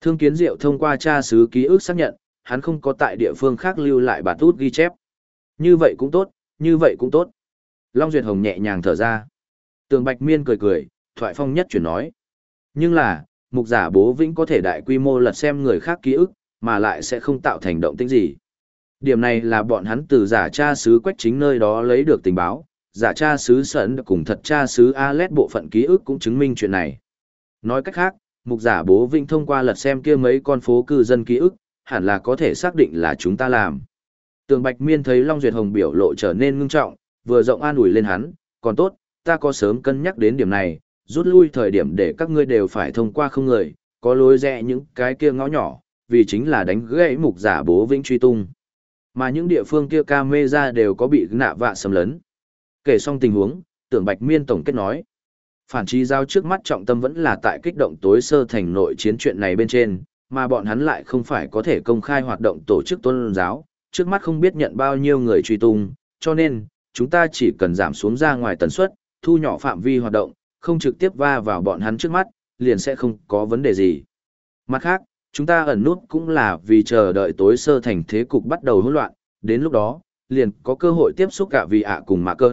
Thương kiến diệu thông qua tra sứ ký ức xác nhận, hắn không có tại địa phương khác lưu lại bản tút ghi chép. Như vậy cũng tốt, như vậy cũng tốt. Long Duyệt Hồng nhẹ nhàng thở ra. Tường Bạch Miên cười cười, thoại phong nhất chuyển nói. Nhưng là, mục giả bố vĩnh có thể đại quy mô lật xem người khác ký ức, mà lại sẽ không tạo thành động tĩnh gì. Điểm này là bọn hắn từ giả cha sứ quách chính nơi đó lấy được tình báo, giả cha sứ sẩn cùng thật cha sứ Alet bộ phận ký ức cũng chứng minh chuyện này. Nói cách khác, mục giả bố vĩnh thông qua lật xem kia mấy con phố cư dân ký ức, hẳn là có thể xác định là chúng ta làm. Tường Bạch Miên thấy Long Duyệt Hồng biểu lộ trở nên ngưng trọng, vừa rộng an ủi lên hắn, còn tốt, ta có sớm cân nhắc đến điểm này, rút lui thời điểm để các ngươi đều phải thông qua không người, có lối rẽ những cái kia ngõ nhỏ, vì chính là đánh gãy mục giả bố vĩnh truy tung. Mà những địa phương kia camera đều có bị nạ vạ xâm lấn. Kể xong tình huống, tưởng Bạch Miên tổng kết nói. Phản trí giao trước mắt trọng tâm vẫn là tại kích động tối sơ thành nội chiến chuyện này bên trên, mà bọn hắn lại không phải có thể công khai hoạt động tổ chức tôn giáo, trước mắt không biết nhận bao nhiêu người truy tung, cho nên, chúng ta chỉ cần giảm xuống ra ngoài tần suất, thu nhỏ phạm vi hoạt động, không trực tiếp va vào bọn hắn trước mắt, liền sẽ không có vấn đề gì. Mặt khác, chúng ta ẩn nút cũng là vì chờ đợi tối sơ thành thế cục bắt đầu hỗn loạn, đến lúc đó, liền có cơ hội tiếp xúc cả vì ạ cùng mạ cơ.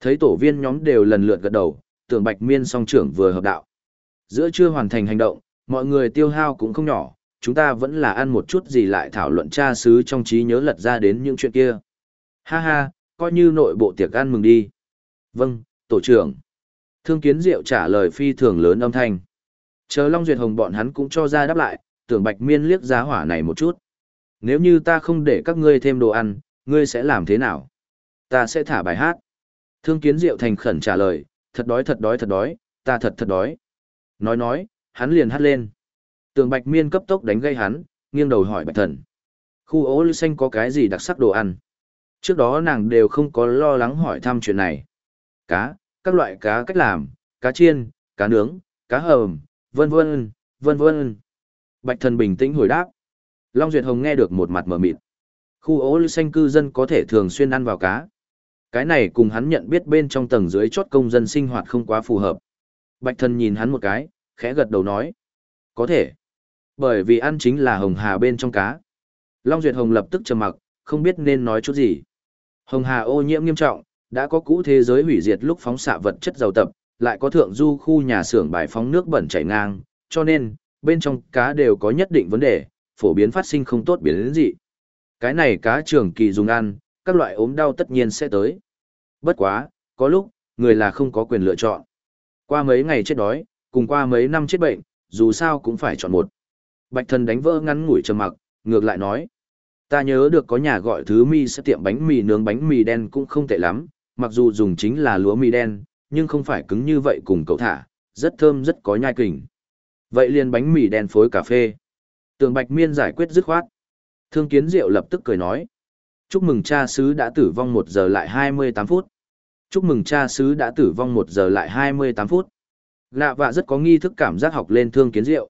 Thấy tổ viên nhóm đều lần lượt gật đầu, tưởng bạch miên song trưởng vừa hợp đạo. Giữa chưa hoàn thành hành động, mọi người tiêu hao cũng không nhỏ, chúng ta vẫn là ăn một chút gì lại thảo luận tra xứ trong trí nhớ lật ra đến những chuyện kia. Ha ha, coi như nội bộ tiệc ăn mừng đi. Vâng, tổ trưởng. Thương kiến diệu trả lời phi thường lớn âm thanh. Chờ Long Duyệt Hồng bọn hắn cũng cho ra đáp lại, tưởng Bạch Miên liếc giá hỏa này một chút. Nếu như ta không để các ngươi thêm đồ ăn, ngươi sẽ làm thế nào? Ta sẽ thả bài hát. Thương kiến diệu thành khẩn trả lời, thật đói thật đói thật đói, ta thật thật đói. Nói nói, hắn liền hắt lên. Tường Bạch Miên cấp tốc đánh gây hắn, nghiêng đầu hỏi Bạch Thần. Khu ố lưu xanh có cái gì đặc sắc đồ ăn? Trước đó nàng đều không có lo lắng hỏi thăm chuyện này. Cá, các loại cá cách làm, cá chiên, cá nướng, cá hầm, vân vân, vân vân. Bạch Thần bình tĩnh hồi đáp. Long Duyệt Hồng nghe được một mặt mở mịt. Khu ố lưu xanh cư dân có thể thường xuyên ăn vào cá. Cái này cùng hắn nhận biết bên trong tầng dưới chốt công dân sinh hoạt không quá phù hợp. Bạch Thần nhìn hắn một cái, khẽ gật đầu nói. Có thể. Bởi vì ăn chính là hồng hà bên trong cá. Long Duyệt Hồng lập tức trầm mặc, không biết nên nói chút gì. Hồng hà ô nhiễm nghiêm trọng, đã có cũ thế giới hủy diệt lúc phóng xạ vật chất giàu tập, lại có thượng du khu nhà xưởng bài phóng nước bẩn chảy ngang, cho nên, bên trong cá đều có nhất định vấn đề, phổ biến phát sinh không tốt biến đến gì Cái này cá trường kỳ dùng ăn, các loại ốm đau tất nhiên sẽ tới. Bất quá, có lúc, người là không có quyền lựa chọn. Qua mấy ngày chết đói, cùng qua mấy năm chết bệnh, dù sao cũng phải chọn một. Bạch thần đánh vỡ ngắn ngủi trầm mặc, ngược lại nói. Ta nhớ được có nhà gọi thứ mi sẽ tiệm bánh mì nướng bánh mì đen cũng không tệ lắm, mặc dù dùng chính là lúa mì đen, nhưng không phải cứng như vậy cùng cậu thả, rất thơm rất có nhai kình. Vậy liền bánh mì đen phối cà phê. Tường Bạch Miên giải quyết dứt khoát. Thương Kiến Diệu lập tức cười nói. Chúc mừng cha sứ đã tử vong một giờ lại 28 phút. Chúc mừng cha sứ đã tử vong một giờ lại 28 phút. Lạ vạ rất có nghi thức cảm giác học lên Thương Kiến rượu.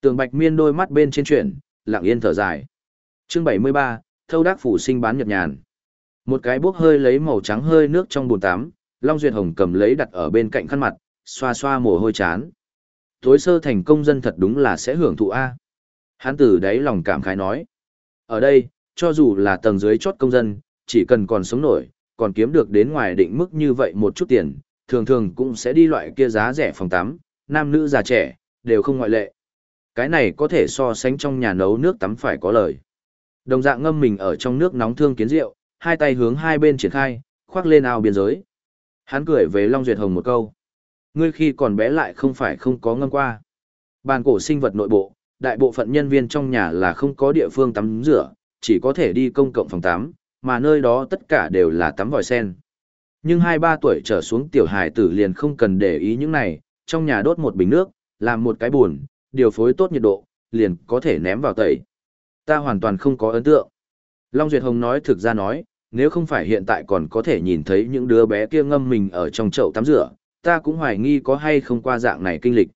Tường Bạch Miên đôi mắt bên trên chuyển, lặng yên thở dài. Chương 73, Thâu Đắc phủ sinh bán nhật nhàn. Một cái bốc hơi lấy màu trắng hơi nước trong bồn tắm, Long Duyệt Hồng cầm lấy đặt ở bên cạnh khăn mặt, xoa xoa mồ hôi chán. Tối sơ thành công dân thật đúng là sẽ hưởng thụ A. Hán tử đấy lòng cảm khái nói. Ở đây, cho dù là tầng dưới chót công dân, chỉ cần còn sống nổi, còn kiếm được đến ngoài định mức như vậy một chút tiền, thường thường cũng sẽ đi loại kia giá rẻ phòng tắm, nam nữ già trẻ, đều không ngoại lệ. Cái này có thể so sánh trong nhà nấu nước tắm phải có lời. Đồng dạng ngâm mình ở trong nước nóng thương kiến rượu, hai tay hướng hai bên triển khai, khoác lên ao biên giới. Hắn cười với Long Duyệt Hồng một câu. Ngươi khi còn bé lại không phải không có ngâm qua. Bàn cổ sinh vật nội bộ, đại bộ phận nhân viên trong nhà là không có địa phương tắm rửa, chỉ có thể đi công cộng phòng tắm, mà nơi đó tất cả đều là tắm vòi sen. Nhưng hai ba tuổi trở xuống tiểu hài tử liền không cần để ý những này, trong nhà đốt một bình nước, làm một cái buồn, điều phối tốt nhiệt độ, liền có thể ném vào tẩy. Ta hoàn toàn không có ấn tượng. Long Duyệt Hồng nói thực ra nói, nếu không phải hiện tại còn có thể nhìn thấy những đứa bé kia ngâm mình ở trong chậu tắm rửa, ta cũng hoài nghi có hay không qua dạng này kinh lịch.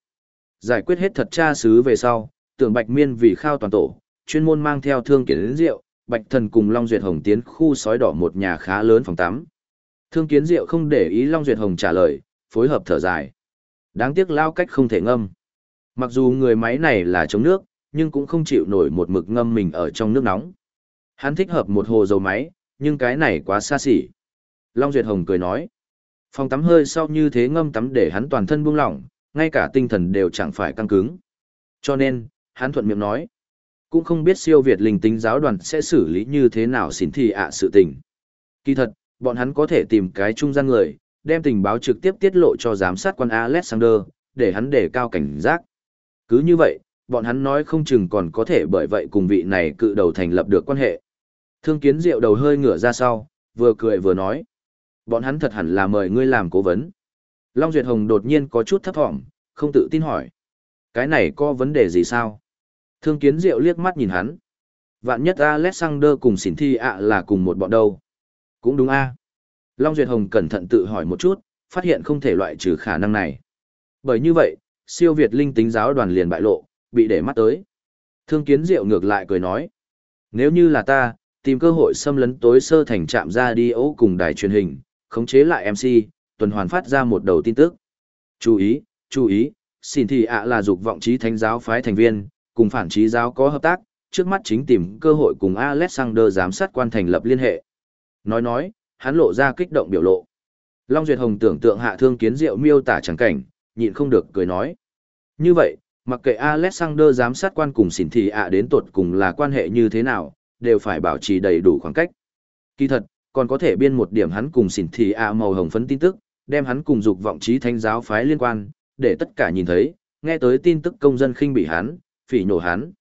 Giải quyết hết thật tra xứ về sau, tưởng Bạch Miên vì khao toàn tổ, chuyên môn mang theo thương kiến đến rượu, Bạch Thần cùng Long Duyệt Hồng tiến khu sói đỏ một nhà khá lớn phòng tắm. Thương kiến diệu không để ý Long Duyệt Hồng trả lời, phối hợp thở dài. Đáng tiếc lao cách không thể ngâm. Mặc dù người máy này là chống nước, nhưng cũng không chịu nổi một mực ngâm mình ở trong nước nóng. Hắn thích hợp một hồ dầu máy, nhưng cái này quá xa xỉ. Long Duyệt Hồng cười nói, phòng tắm hơi sau như thế ngâm tắm để hắn toàn thân buông lỏng, ngay cả tinh thần đều chẳng phải căng cứng. Cho nên, hắn thuận miệng nói, cũng không biết siêu Việt linh tính giáo đoàn sẽ xử lý như thế nào xin thì ạ sự tình. Kỳ thật, bọn hắn có thể tìm cái trung gian người, đem tình báo trực tiếp tiết lộ cho giám sát quan Alexander, để hắn đề cao cảnh giác. Cứ như vậy, bọn hắn nói không chừng còn có thể bởi vậy cùng vị này cự đầu thành lập được quan hệ. Thương kiến diệu đầu hơi ngửa ra sau, vừa cười vừa nói. Bọn hắn thật hẳn là mời ngươi làm cố vấn. Long Duyệt Hồng đột nhiên có chút thấp thỏm, không tự tin hỏi. Cái này có vấn đề gì sao? Thương kiến diệu liếc mắt nhìn hắn. Vạn nhất Alexander cùng xỉn thi ạ là cùng một bọn đâu. Cũng đúng a. Long Duyệt Hồng cẩn thận tự hỏi một chút, phát hiện không thể loại trừ khả năng này. Bởi như vậy, siêu Việt linh tính giáo đoàn liền bại lộ, bị để mắt tới. Thương kiến diệu ngược lại cười nói. Nếu như là ta, tìm cơ hội xâm lấn tối sơ thành trạm ra đi ấu cùng đài truyền hình, khống chế lại MC, tuần hoàn phát ra một đầu tin tức. Chú ý, chú ý, xin thì ạ là dục vọng trí thánh giáo phái thành viên, cùng phản trí giáo có hợp tác, trước mắt chính tìm cơ hội cùng Alexander giám sát quan thành lập liên hệ. Nói nói, hắn lộ ra kích động biểu lộ. Long Duyệt Hồng tưởng tượng hạ thương kiến diệu miêu tả chẳng cảnh, nhịn không được cười nói. Như vậy, mặc kệ Alexander giám sát quan cùng xỉn thì ạ đến tột cùng là quan hệ như thế nào, đều phải bảo trì đầy đủ khoảng cách. Kỳ thật, còn có thể biên một điểm hắn cùng xỉn thì ạ màu hồng phấn tin tức, đem hắn cùng dục vọng trí thánh giáo phái liên quan, để tất cả nhìn thấy, nghe tới tin tức công dân khinh bị hắn, phỉ nổ hắn.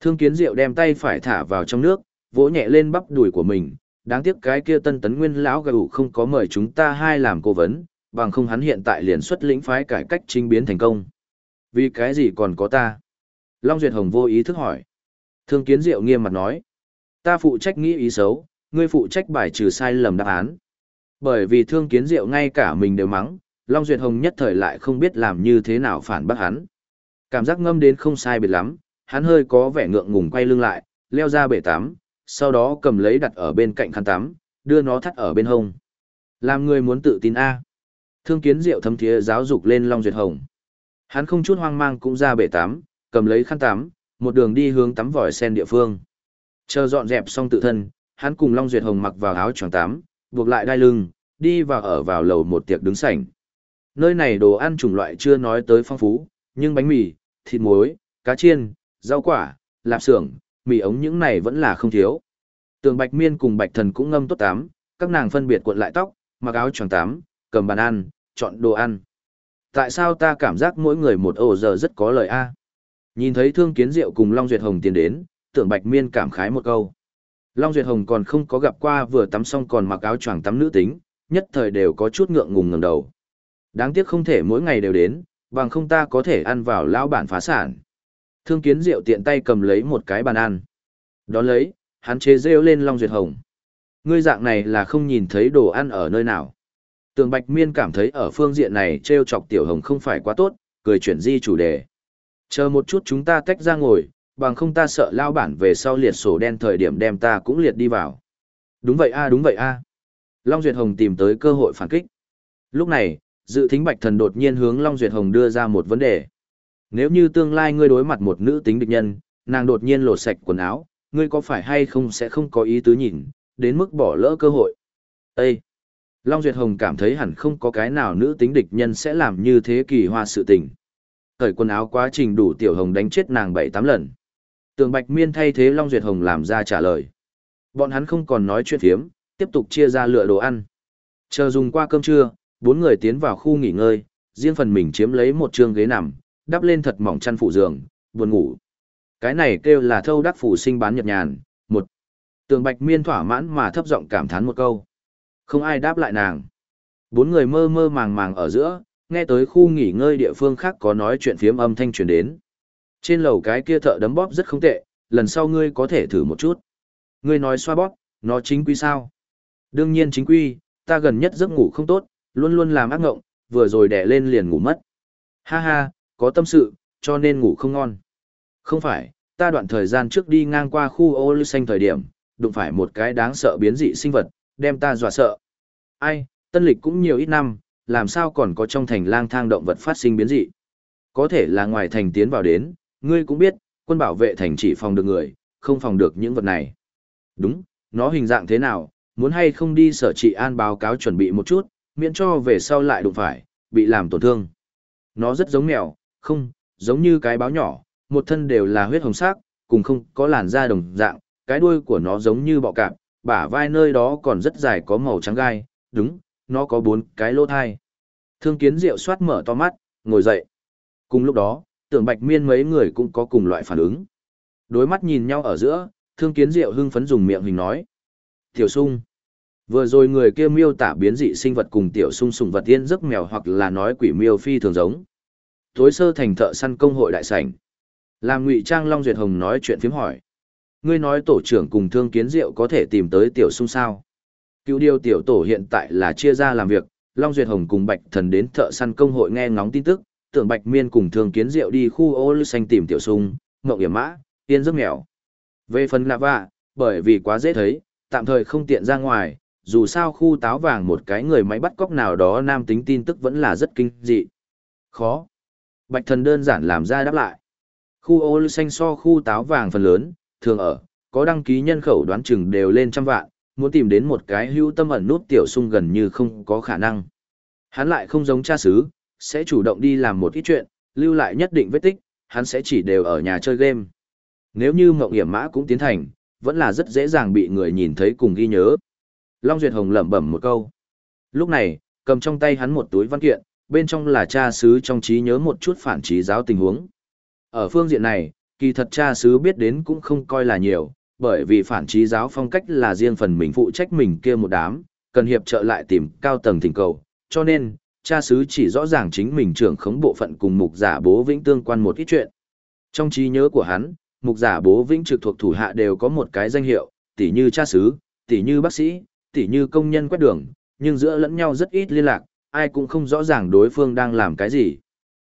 Thương kiến diệu đem tay phải thả vào trong nước, vỗ nhẹ lên bắp đùi của mình, đáng tiếc cái kia tân tấn nguyên lão gù không có mời chúng ta hai làm cố vấn, bằng không hắn hiện tại liền xuất lĩnh phái cải cách chính biến thành công. Vì cái gì còn có ta? Long Duyệt Hồng vô ý thức hỏi. Thương kiến diệu nghiêm mặt nói. Ta phụ trách nghĩ ý xấu, ngươi phụ trách bài trừ sai lầm đáp án. Bởi vì thương kiến diệu ngay cả mình đều mắng, Long Duyệt Hồng nhất thời lại không biết làm như thế nào phản bác hắn. Cảm giác ngâm đến không sai biệt lắm, hắn hơi có vẻ ngượng ngùng quay lưng lại, leo ra bể tắm, sau đó cầm lấy đặt ở bên cạnh khăn tắm, đưa nó thắt ở bên hông. Làm người muốn tự tin A. Thương kiến diệu thấm thiế giáo dục lên Long Duyệt Hồng. Hắn không chút hoang mang cũng ra bể tắm, cầm lấy khăn tắm, một đường đi hướng tắm vòi sen địa phương. Chờ dọn dẹp xong tự thân, hắn cùng Long Duyệt Hồng mặc vào áo choàng tắm, buộc lại đai lưng, đi vào ở vào lầu một tiệc đứng sảnh. Nơi này đồ ăn chủng loại chưa nói tới phong phú, nhưng bánh mì, thịt muối, cá chiên, rau quả, lạp xưởng, mì ống những này vẫn là không thiếu. Tường Bạch Miên cùng Bạch Thần cũng ngâm tốt tắm, các nàng phân biệt cuộn lại tóc, mặc áo choàng tắm, cầm bàn ăn, chọn đồ ăn. Tại sao ta cảm giác mỗi người một ổ giờ rất có lời a? Nhìn thấy Thương Kiến Diệu cùng Long Duyệt Hồng tiến đến, Tưởng Bạch Miên cảm khái một câu. Long Duyệt Hồng còn không có gặp qua vừa tắm xong còn mặc áo choàng tắm nữ tính, nhất thời đều có chút ngượng ngùng ngẩng đầu. Đáng tiếc không thể mỗi ngày đều đến, bằng không ta có thể ăn vào lão bản phá sản. Thương Kiến Diệu tiện tay cầm lấy một cái bàn ăn. Đón lấy, hắn chế rêu lên Long Duyệt Hồng. Ngươi dạng này là không nhìn thấy đồ ăn ở nơi nào. Tường Bạch Miên cảm thấy ở phương diện này treo chọc Tiểu Hồng không phải quá tốt, cười chuyển di chủ đề. Chờ một chút chúng ta tách ra ngồi, bằng không ta sợ lao bản về sau liệt sổ đen thời điểm đem ta cũng liệt đi vào. Đúng vậy a đúng vậy a. Long Duyệt Hồng tìm tới cơ hội phản kích. Lúc này, dự thính bạch thần đột nhiên hướng Long Duyệt Hồng đưa ra một vấn đề. Nếu như tương lai ngươi đối mặt một nữ tính địch nhân, nàng đột nhiên lột sạch quần áo, ngươi có phải hay không sẽ không có ý tứ nhìn, đến mức bỏ lỡ cơ hội. Ê! Long Duyệt Hồng cảm thấy hẳn không có cái nào nữ tính địch nhân sẽ làm như thế kỳ hoa sự tình. Thời quần áo quá trình đủ tiểu hồng đánh chết nàng bảy tám lần. Tường Bạch Miên thay thế Long Duyệt Hồng làm ra trả lời. Bọn hắn không còn nói chuyện phiếm, tiếp tục chia ra lựa đồ ăn. Chờ dùng qua cơm trưa, bốn người tiến vào khu nghỉ ngơi, riêng phần mình chiếm lấy một trường ghế nằm, đắp lên thật mỏng chăn phủ giường, buồn ngủ. Cái này kêu là thâu đắc phủ sinh bán nhật nhàn. Một. Tường Bạch Miên thỏa mãn mà thấp giọng cảm thán một câu. Không ai đáp lại nàng. Bốn người mơ mơ màng màng ở giữa, nghe tới khu nghỉ ngơi địa phương khác có nói chuyện phiếm âm thanh truyền đến. Trên lầu cái kia thợ đấm bóp rất không tệ, lần sau ngươi có thể thử một chút. Ngươi nói xoa bóp, nó chính quy sao? Đương nhiên chính quy, ta gần nhất giấc ngủ không tốt, luôn luôn làm ác ngộng, vừa rồi đẻ lên liền ngủ mất. Ha ha, có tâm sự, cho nên ngủ không ngon. Không phải, ta đoạn thời gian trước đi ngang qua khu ô lưu xanh thời điểm, đụng phải một cái đáng sợ biến dị sinh vật, đem ta dọa sợ. Ai, tân lịch cũng nhiều ít năm, làm sao còn có trong thành lang thang động vật phát sinh biến dị. Có thể là ngoài thành tiến vào đến, ngươi cũng biết, Quân bảo vệ thành chỉ phòng được người, không phòng được những vật này. Đúng, nó hình dạng thế nào, muốn hay không đi sở trị an báo cáo chuẩn bị một chút, miễn cho về sau lại đụng phải, bị làm tổn thương. Nó rất giống mèo, không, giống như cái báo nhỏ, một thân đều là huyết hồng sắc, cùng không có làn da đồng dạng, cái đuôi của nó giống như bọ cạp, bả vai nơi đó còn rất dài có màu trắng gai, đúng, nó có bốn cái lỗ thai. Thương kiến diệu soát mở to mắt, ngồi dậy. Cùng lúc đó, tưởng bạch miên mấy người cũng có cùng loại phản ứng. Đối mắt nhìn nhau ở giữa, thương kiến diệu hưng phấn dùng miệng hình nói. Tiểu sung. Vừa rồi người kia miêu tả biến dị sinh vật cùng tiểu sung sùng vật tiên giấc mèo hoặc là nói quỷ miêu phi thường giống. Tối sơ thành thợ săn công hội đại sảnh. Làm ngụy trang Long Duyệt Hồng nói chuyện phím hỏi. Ngươi nói tổ trưởng cùng thương kiến diệu có thể tìm tới tiểu sung sao. Cựu điều tiểu tổ hiện tại là chia ra làm việc, Long Duyệt Hồng cùng Bạch Thần đến thợ săn công hội nghe ngóng tin tức, tưởng Bạch Miên cùng thương kiến diệu đi khu ô lưu xanh tìm tiểu sung, mộng hiểm mã, tiên giấc mèo. Về phần lạ vạ, bởi vì quá dễ thấy, tạm thời không tiện ra ngoài, dù sao khu táo vàng một cái người máy bắt cóc nào đó nam tính tin tức vẫn là rất kinh dị. Khó. Bạch thần đơn giản làm ra đáp lại. Khu ô lưu xanh so khu táo vàng phần lớn, thường ở, có đăng ký nhân khẩu đoán chừng đều lên trăm vạn, muốn tìm đến một cái hữu tâm ẩn nút tiểu sung gần như không có khả năng. Hắn lại không giống cha xứ, sẽ chủ động đi làm một ít chuyện, lưu lại nhất định vết tích, hắn sẽ chỉ đều ở nhà chơi game. Nếu như mộng hiểm mã cũng tiến thành, vẫn là rất dễ dàng bị người nhìn thấy cùng ghi nhớ. Long Duyệt Hồng lẩm bẩm một câu. Lúc này, cầm trong tay hắn một túi văn kiện, bên trong là cha sứ trong trí nhớ một chút phản trí giáo tình huống. Ở phương diện này, kỳ thật cha sứ biết đến cũng không coi là nhiều, bởi vì phản trí giáo phong cách là riêng phần mình phụ trách mình kia một đám, cần hiệp trợ lại tìm cao tầng thỉnh cầu, cho nên, cha sứ chỉ rõ ràng chính mình trưởng khống bộ phận cùng mục giả bố vĩnh tương quan một ít chuyện. Trong trí nhớ của hắn, mục giả bố vĩnh trực thuộc thủ hạ đều có một cái danh hiệu, tỉ như cha sứ, tỉ như bác sĩ, tỉ như công nhân quét đường, nhưng giữa lẫn nhau rất ít liên lạc, ai cũng không rõ ràng đối phương đang làm cái gì.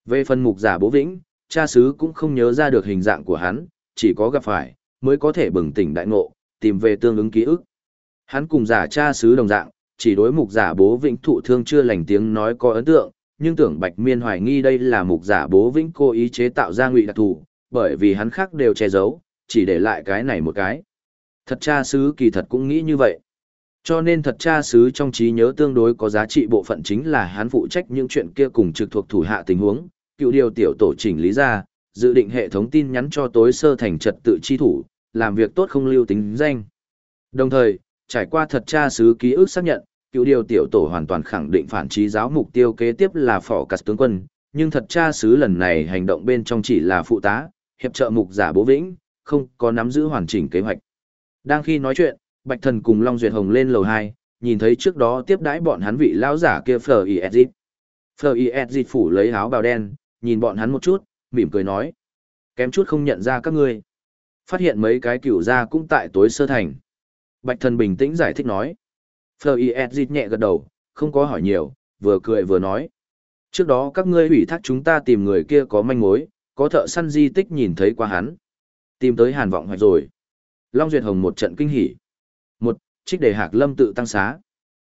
Về phần mục giả bố vĩnh, cha xứ cũng không nhớ ra được hình dạng của hắn, chỉ có gặp phải, mới có thể bừng tỉnh đại ngộ, tìm về tương ứng ký ức. Hắn cùng giả cha xứ đồng dạng, chỉ đối mục giả bố vĩnh thụ thương chưa lành tiếng nói có ấn tượng, nhưng tưởng Bạch Miên hoài nghi đây là mục giả bố vĩnh cố ý chế tạo ra ngụy đặc thù, bởi vì hắn khác đều che giấu, chỉ để lại cái này một cái. Thật cha xứ kỳ thật cũng nghĩ như vậy. Cho nên thật cha sứ trong trí nhớ tương đối có giá trị bộ phận chính là hắn phụ trách những chuyện kia cùng trực thuộc thủ hạ tình huống, cựu điều tiểu tổ chỉnh lý ra, dự định hệ thống tin nhắn cho tối sơ thành trật tự chi thủ, làm việc tốt không lưu tính danh. Đồng thời, trải qua thật tra sứ ký ức xác nhận, cựu điều tiểu tổ hoàn toàn khẳng định phản trí giáo mục tiêu kế tiếp là phỏ cắt tướng quân, nhưng thật tra sứ lần này hành động bên trong chỉ là phụ tá, hiệp trợ mục giả bố vĩnh, không có nắm giữ hoàn chỉnh kế hoạch. Đang khi nói chuyện, Bạch Thần cùng Long Duyệt Hồng lên lầu 2, nhìn thấy trước đó tiếp đãi bọn hắn vị lão giả kia Fleur Iezit. Fleur Iezit phủ lấy áo bào đen, nhìn bọn hắn một chút, mỉm cười nói. Kém chút không nhận ra các ngươi. Phát hiện mấy cái cửu gia cũng tại tối sơ thành. Bạch thần bình tĩnh giải thích nói. Fleur Iezit nhẹ gật đầu, không có hỏi nhiều, vừa cười vừa nói. Trước đó các ngươi ủy thác chúng ta tìm người kia có manh mối, có thợ săn di tích nhìn thấy qua hắn. Tìm tới hàn vọng hoạch rồi. Long Duyệt Hồng một trận kinh hỉ. Một, trích đề hạc lâm tự tăng xá.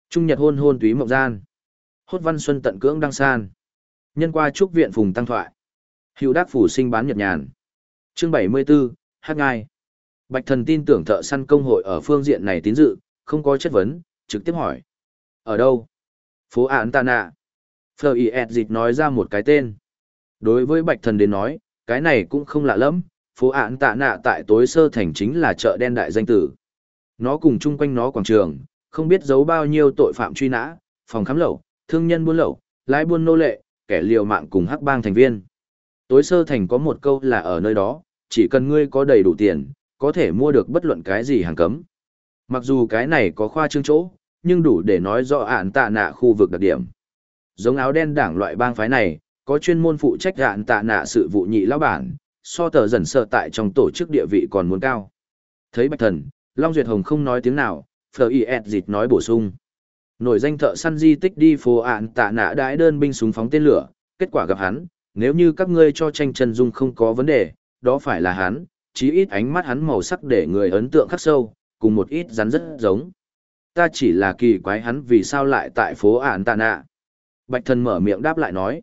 Trung Nhật hôn hôn túy mộng gian. Hốt văn xuân tận cưỡng đăng san. Nhân qua trúc viện phùng tăng thoại. Hữu đắc phủ sinh bán nhật nhàn. Chương bảy mươi 74, Hát Ngai. Bạch thần tin tưởng thợ săn công hội ở phương diện này tín dự, không có chất vấn, trực tiếp hỏi. Ở đâu? Phố Án Tà Nạ. Phờ Y ẹt dịch nói ra một cái tên. Đối với bạch thần đến nói, cái này cũng không lạ lắm, phố Án Tạ Nạ tại tối sơ thành chính là chợ đen đại danh tử. Nó cùng chung quanh nó quảng trường, không biết giấu bao nhiêu tội phạm truy nã, phòng khám lậu, thương nhân buôn lậu, lái buôn nô lệ, kẻ liều mạng cùng hắc bang thành viên. Tối sơ thành có một câu là ở nơi đó, chỉ cần ngươi có đầy đủ tiền, có thể mua được bất luận cái gì hàng cấm. Mặc dù cái này có khoa trương chỗ, nhưng đủ để nói rõ ạn tạ nạ khu vực đặc điểm. Giống áo đen đảng loại bang phái này, có chuyên môn phụ trách ạn tạ nạ sự vụ nhị lão bản, so tờ dần sợ tại trong tổ chức địa vị còn muốn cao. Thấy bạch thần, Long Duyệt Hồng không nói tiếng nào, Phờ Y ẹt dịch nói bổ sung. Nổi danh thợ săn di tích đi phố ạn tạ nạ đãi đơn binh súng phóng tên lửa, kết quả gặp hắn, nếu như các ngươi cho tranh chân dung không có vấn đề, đó phải là hắn, chí ít ánh mắt hắn màu sắc để người ấn tượng khắc sâu, cùng một ít rắn rất giống. Ta chỉ là kỳ quái hắn vì sao lại tại phố ản tạ nạ. Bạch thần mở miệng đáp lại nói.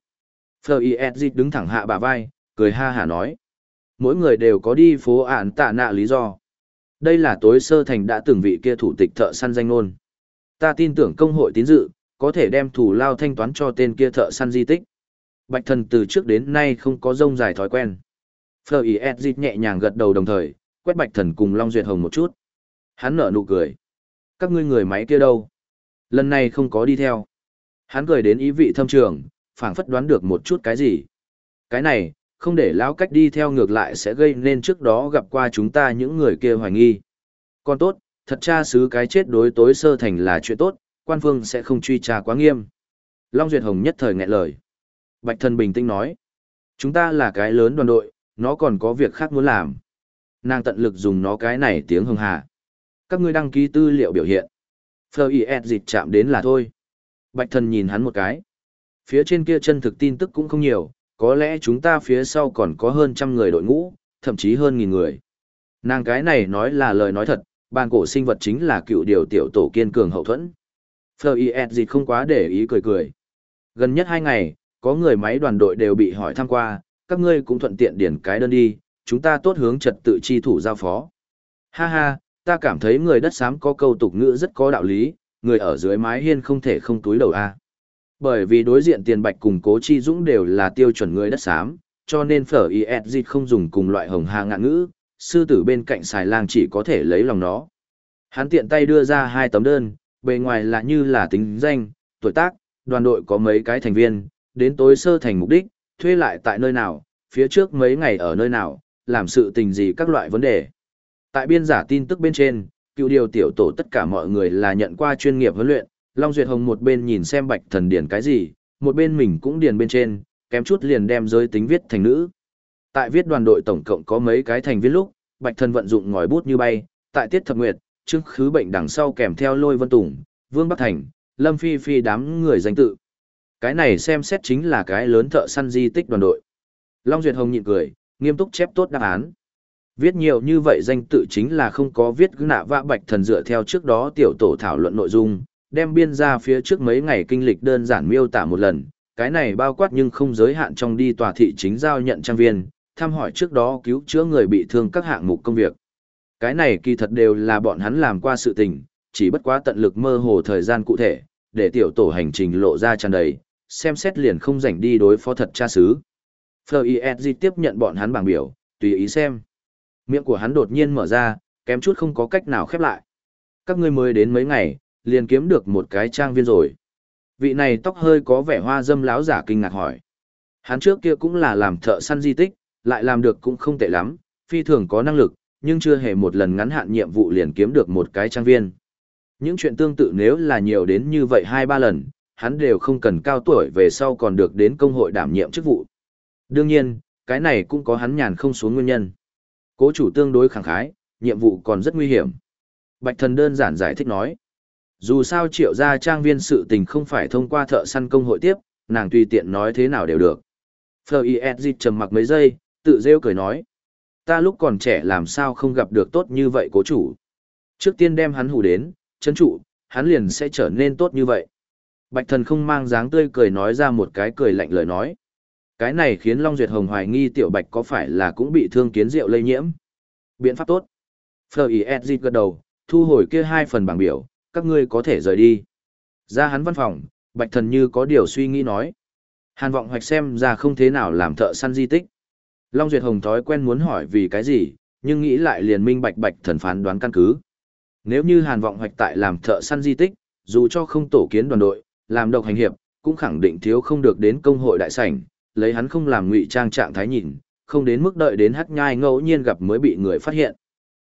Phờ Y Edgit đứng thẳng hạ bà vai, cười ha hả nói. mỗi người đều có đi phố ản tạ nạ lý do. Đây là tối sơ thành đã từng vị kia thủ tịch thợ săn danh ngôn. Ta tin tưởng công hội tín dự, có thể đem thủ lao thanh toán cho tên kia thợ săn di tích. Bạch thần từ trước đến nay không có rông dài thói quen. Phờ ý Edgit nhẹ nhàng gật đầu đồng thời, quét bạch thần cùng Long Duyệt Hồng một chút. Hắn nở nụ cười. Các ngươi người máy kia đâu? Lần này không có đi theo. Hắn cười đến ý vị thâm trường, phảng phất đoán được một chút cái gì. Cái này, không để lão cách đi theo ngược lại sẽ gây nên trước đó gặp qua chúng ta những người kia hoài nghi. Còn tốt, thật tra xứ cái chết đối tối sơ thành là chuyện tốt, quan phương sẽ không truy tra quá nghiêm. Long Duyệt Hồng nhất thời nghẹn lời. Bạch Thần bình tĩnh nói. Chúng ta là cái lớn đoàn đội, nó còn có việc khác muốn làm. Nàng tận lực dùng nó cái này tiếng hưng hà. Các ngươi đăng ký tư liệu biểu hiện. Phờ y dịch chạm đến là thôi. Bạch Thần nhìn hắn một cái. Phía trên kia chân thực tin tức cũng không nhiều, có lẽ chúng ta phía sau còn có hơn trăm người đội ngũ, thậm chí hơn nghìn người. Nàng cái này nói là lời nói thật, bàn cổ sinh vật chính là cựu điều tiểu tổ kiên cường hậu thuẫn. Fleur Y không quá để ý cười cười. Gần nhất hai ngày, có người máy đoàn đội đều bị hỏi thăm qua, các ngươi cũng thuận tiện điển cái đơn đi, chúng ta tốt hướng trật tự chi thủ giao phó. Ha ha, ta cảm thấy người đất xám có câu tục ngữ rất có đạo lý, người ở dưới mái hiên không thể không túi đầu a. Bởi vì đối diện tiền bạch cùng cố chi dũng đều là tiêu chuẩn người đất xám, cho nên phở ISG không dùng cùng loại hồng hà ngạn ngữ, sư tử bên cạnh xài lang chỉ có thể lấy lòng nó. Hắn tiện tay đưa ra hai tấm đơn, bề ngoài là như là tính danh, tuổi tác, đoàn đội có mấy cái thành viên, đến tối sơ thành mục đích, thuê lại tại nơi nào, phía trước mấy ngày ở nơi nào, làm sự tình gì các loại vấn đề. Tại biên giả tin tức bên trên, cựu điều tiểu tổ tất cả mọi người là nhận qua chuyên nghiệp huấn luyện, Long Duyệt Hồng một bên nhìn xem bạch thần điển cái gì, một bên mình cũng điền bên trên, kém chút liền đem giới tính viết thành nữ. Tại viết đoàn đội tổng cộng có mấy cái thành viên lúc, bạch thần vận dụng ngòi bút như bay, tại tiết thập nguyệt, chứng khứ bệnh đằng sau kèm theo lôi vân tùng, vương bắc thành, lâm phi phi đám người danh tự. Cái này xem xét chính là cái lớn thợ săn di tích đoàn đội. Long Duyệt Hồng nhịn cười, nghiêm túc chép tốt đáp án. Viết nhiều như vậy danh tự chính là không có viết cứ nạ vạ bạch thần dựa theo trước đó tiểu tổ thảo luận nội dung, đem biên ra phía trước mấy ngày kinh lịch đơn giản miêu tả một lần, cái này bao quát nhưng không giới hạn trong đi tòa thị chính giao nhận trang viên, thăm hỏi trước đó cứu chữa người bị thương các hạng mục công việc. Cái này kỳ thật đều là bọn hắn làm qua sự tình, chỉ bất quá tận lực mơ hồ thời gian cụ thể, để tiểu tổ hành trình lộ ra tràn đầy, xem xét liền không rảnh đi đối phó thật cha xứ. Fleur tiếp nhận bọn hắn bảng biểu, tùy ý xem. Miệng của hắn đột nhiên mở ra, kém chút không có cách nào khép lại. Các ngươi mới đến mấy ngày, liền kiếm được một cái trang viên rồi. Vị này tóc hơi có vẻ hoa dâm láo giả kinh ngạc hỏi. Hắn trước kia cũng là làm thợ săn di tích, lại làm được cũng không tệ lắm, phi thường có năng lực, nhưng chưa hề một lần ngắn hạn nhiệm vụ liền kiếm được một cái trang viên. Những chuyện tương tự nếu là nhiều đến như vậy hai ba lần, hắn đều không cần cao tuổi về sau còn được đến công hội đảm nhiệm chức vụ. Đương nhiên, cái này cũng có hắn nhàn không xuống nguyên nhân. Cố chủ tương đối khẳng khái, nhiệm vụ còn rất nguy hiểm. Bạch thần đơn giản giải thích nói. Dù sao triệu gia trang viên sự tình không phải thông qua thợ săn công hội tiếp, nàng tùy tiện nói thế nào đều được. Fleur Y trầm mặc mấy giây, tự rêu cười nói. Ta lúc còn trẻ làm sao không gặp được tốt như vậy cố chủ. Trước tiên đem hắn hù đến, chấn trụ, hắn liền sẽ trở nên tốt như vậy. Bạch thần không mang dáng tươi cười nói ra một cái cười lạnh lời nói. Cái này khiến Long Duyệt Hồng hoài nghi tiểu bạch có phải là cũng bị thương kiến rượu lây nhiễm. Biện pháp tốt. Fleur Y gật đầu, thu hồi kia hai phần bảng biểu, các ngươi có thể rời đi. Ra hắn văn phòng, bạch thần như có điều suy nghĩ nói. Hàn vọng hoạch xem ra không thế nào làm thợ săn di tích. Long Duyệt Hồng thói quen muốn hỏi vì cái gì, nhưng nghĩ lại liền minh bạch bạch thần phán đoán căn cứ. Nếu như hàn vọng hoạch tại làm thợ săn di tích, dù cho không tổ kiến đoàn đội, làm độc hành hiệp, cũng khẳng định thiếu không được đến công hội đại sảnh, lấy hắn không làm ngụy trang trạng thái nhìn, không đến mức đợi đến hắc nhai ngẫu nhiên gặp mới bị người phát hiện.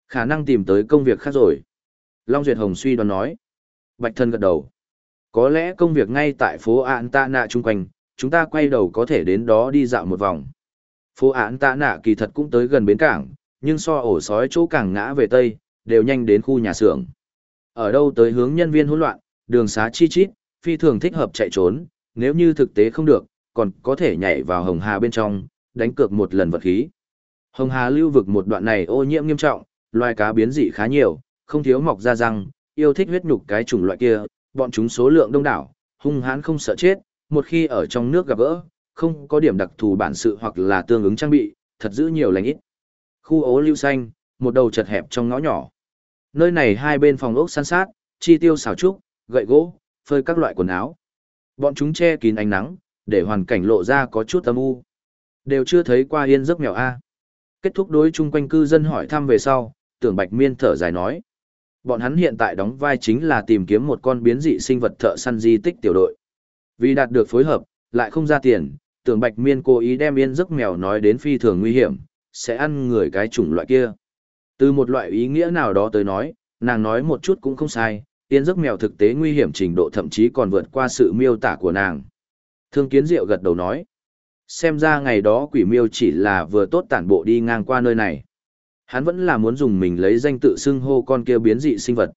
Khả năng tìm tới công việc khác rồi. Long Duyệt Hồng suy đoán nói. Bạch thân gật đầu. Có lẽ công việc ngay tại phố Án Tạ Nạ chung quanh, chúng ta quay đầu có thể đến đó đi dạo một vòng. Phố Án Tạ Nạ kỳ thật cũng tới gần bến cảng, nhưng so ổ sói chỗ càng ngã về tây, đều nhanh đến khu nhà xưởng. Ở đâu tới hướng nhân viên hỗn loạn, đường xá chi chít, phi thường thích hợp chạy trốn, nếu như thực tế không được, còn có thể nhảy vào Hồng Hà bên trong, đánh cược một lần vật khí. Hồng Hà lưu vực một đoạn này ô nhiễm nghiêm trọng, loài cá biến dị khá nhiều, không thiếu mọc ra răng, yêu thích huyết nhục cái chủng loại kia, bọn chúng số lượng đông đảo, hung hãn không sợ chết, một khi ở trong nước gặp gỡ, không có điểm đặc thù bản sự hoặc là tương ứng trang bị, thật giữ nhiều lành ít. Khu ố lưu xanh, một đầu chật hẹp trong ngõ nhỏ. Nơi này hai bên phòng ốc san sát, chi tiêu xào trúc, gậy gỗ, phơi các loại quần áo. Bọn chúng che kín ánh nắng, để hoàn cảnh lộ ra có chút âm u. Đều chưa thấy qua yên giấc mèo A. Kết thúc đối chung quanh cư dân hỏi thăm về sau, tưởng bạch miên thở dài nói. Bọn hắn hiện tại đóng vai chính là tìm kiếm một con biến dị sinh vật thợ săn di tích tiểu đội. Vì đạt được phối hợp, lại không ra tiền, tưởng bạch miên cố ý đem yên giấc mèo nói đến phi thường nguy hiểm, sẽ ăn người cái chủng loại kia. Từ một loại ý nghĩa nào đó tới nói, nàng nói một chút cũng không sai, yên giấc mèo thực tế nguy hiểm trình độ thậm chí còn vượt qua sự miêu tả của nàng. Thương kiến diệu gật đầu nói, xem ra ngày đó quỷ miêu chỉ là vừa tốt tản bộ đi ngang qua nơi này. Hắn vẫn là muốn dùng mình lấy danh tự xưng hô con kia biến dị sinh vật.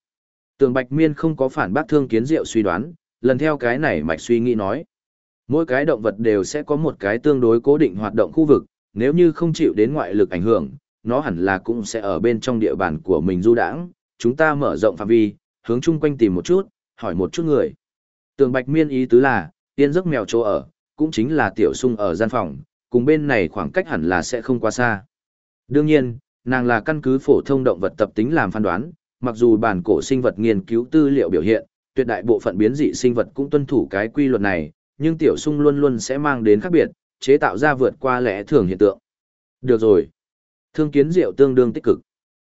Tường Bạch Miên không có phản bác thương kiến diệu suy đoán, lần theo cái này mạch suy nghĩ nói. Mỗi cái động vật đều sẽ có một cái tương đối cố định hoạt động khu vực, nếu như không chịu đến ngoại lực ảnh hưởng, nó hẳn là cũng sẽ ở bên trong địa bàn của mình du đãng. Chúng ta mở rộng phạm vi, hướng chung quanh tìm một chút, hỏi một chút người. Tường Bạch Miên ý tứ là, tiên giấc mèo chỗ ở, cũng chính là tiểu sung ở gian phòng, cùng bên này khoảng cách hẳn là sẽ không quá xa. Đương nhiên, nàng là căn cứ phổ thông động vật tập tính làm phán đoán, mặc dù bản cổ sinh vật nghiên cứu tư liệu biểu hiện, tuyệt đại bộ phận biến dị sinh vật cũng tuân thủ cái quy luật này, nhưng tiểu sung luôn luôn sẽ mang đến khác biệt, chế tạo ra vượt qua lẽ thường hiện tượng. Được rồi. Thương kiến diệu tương đương tích cực.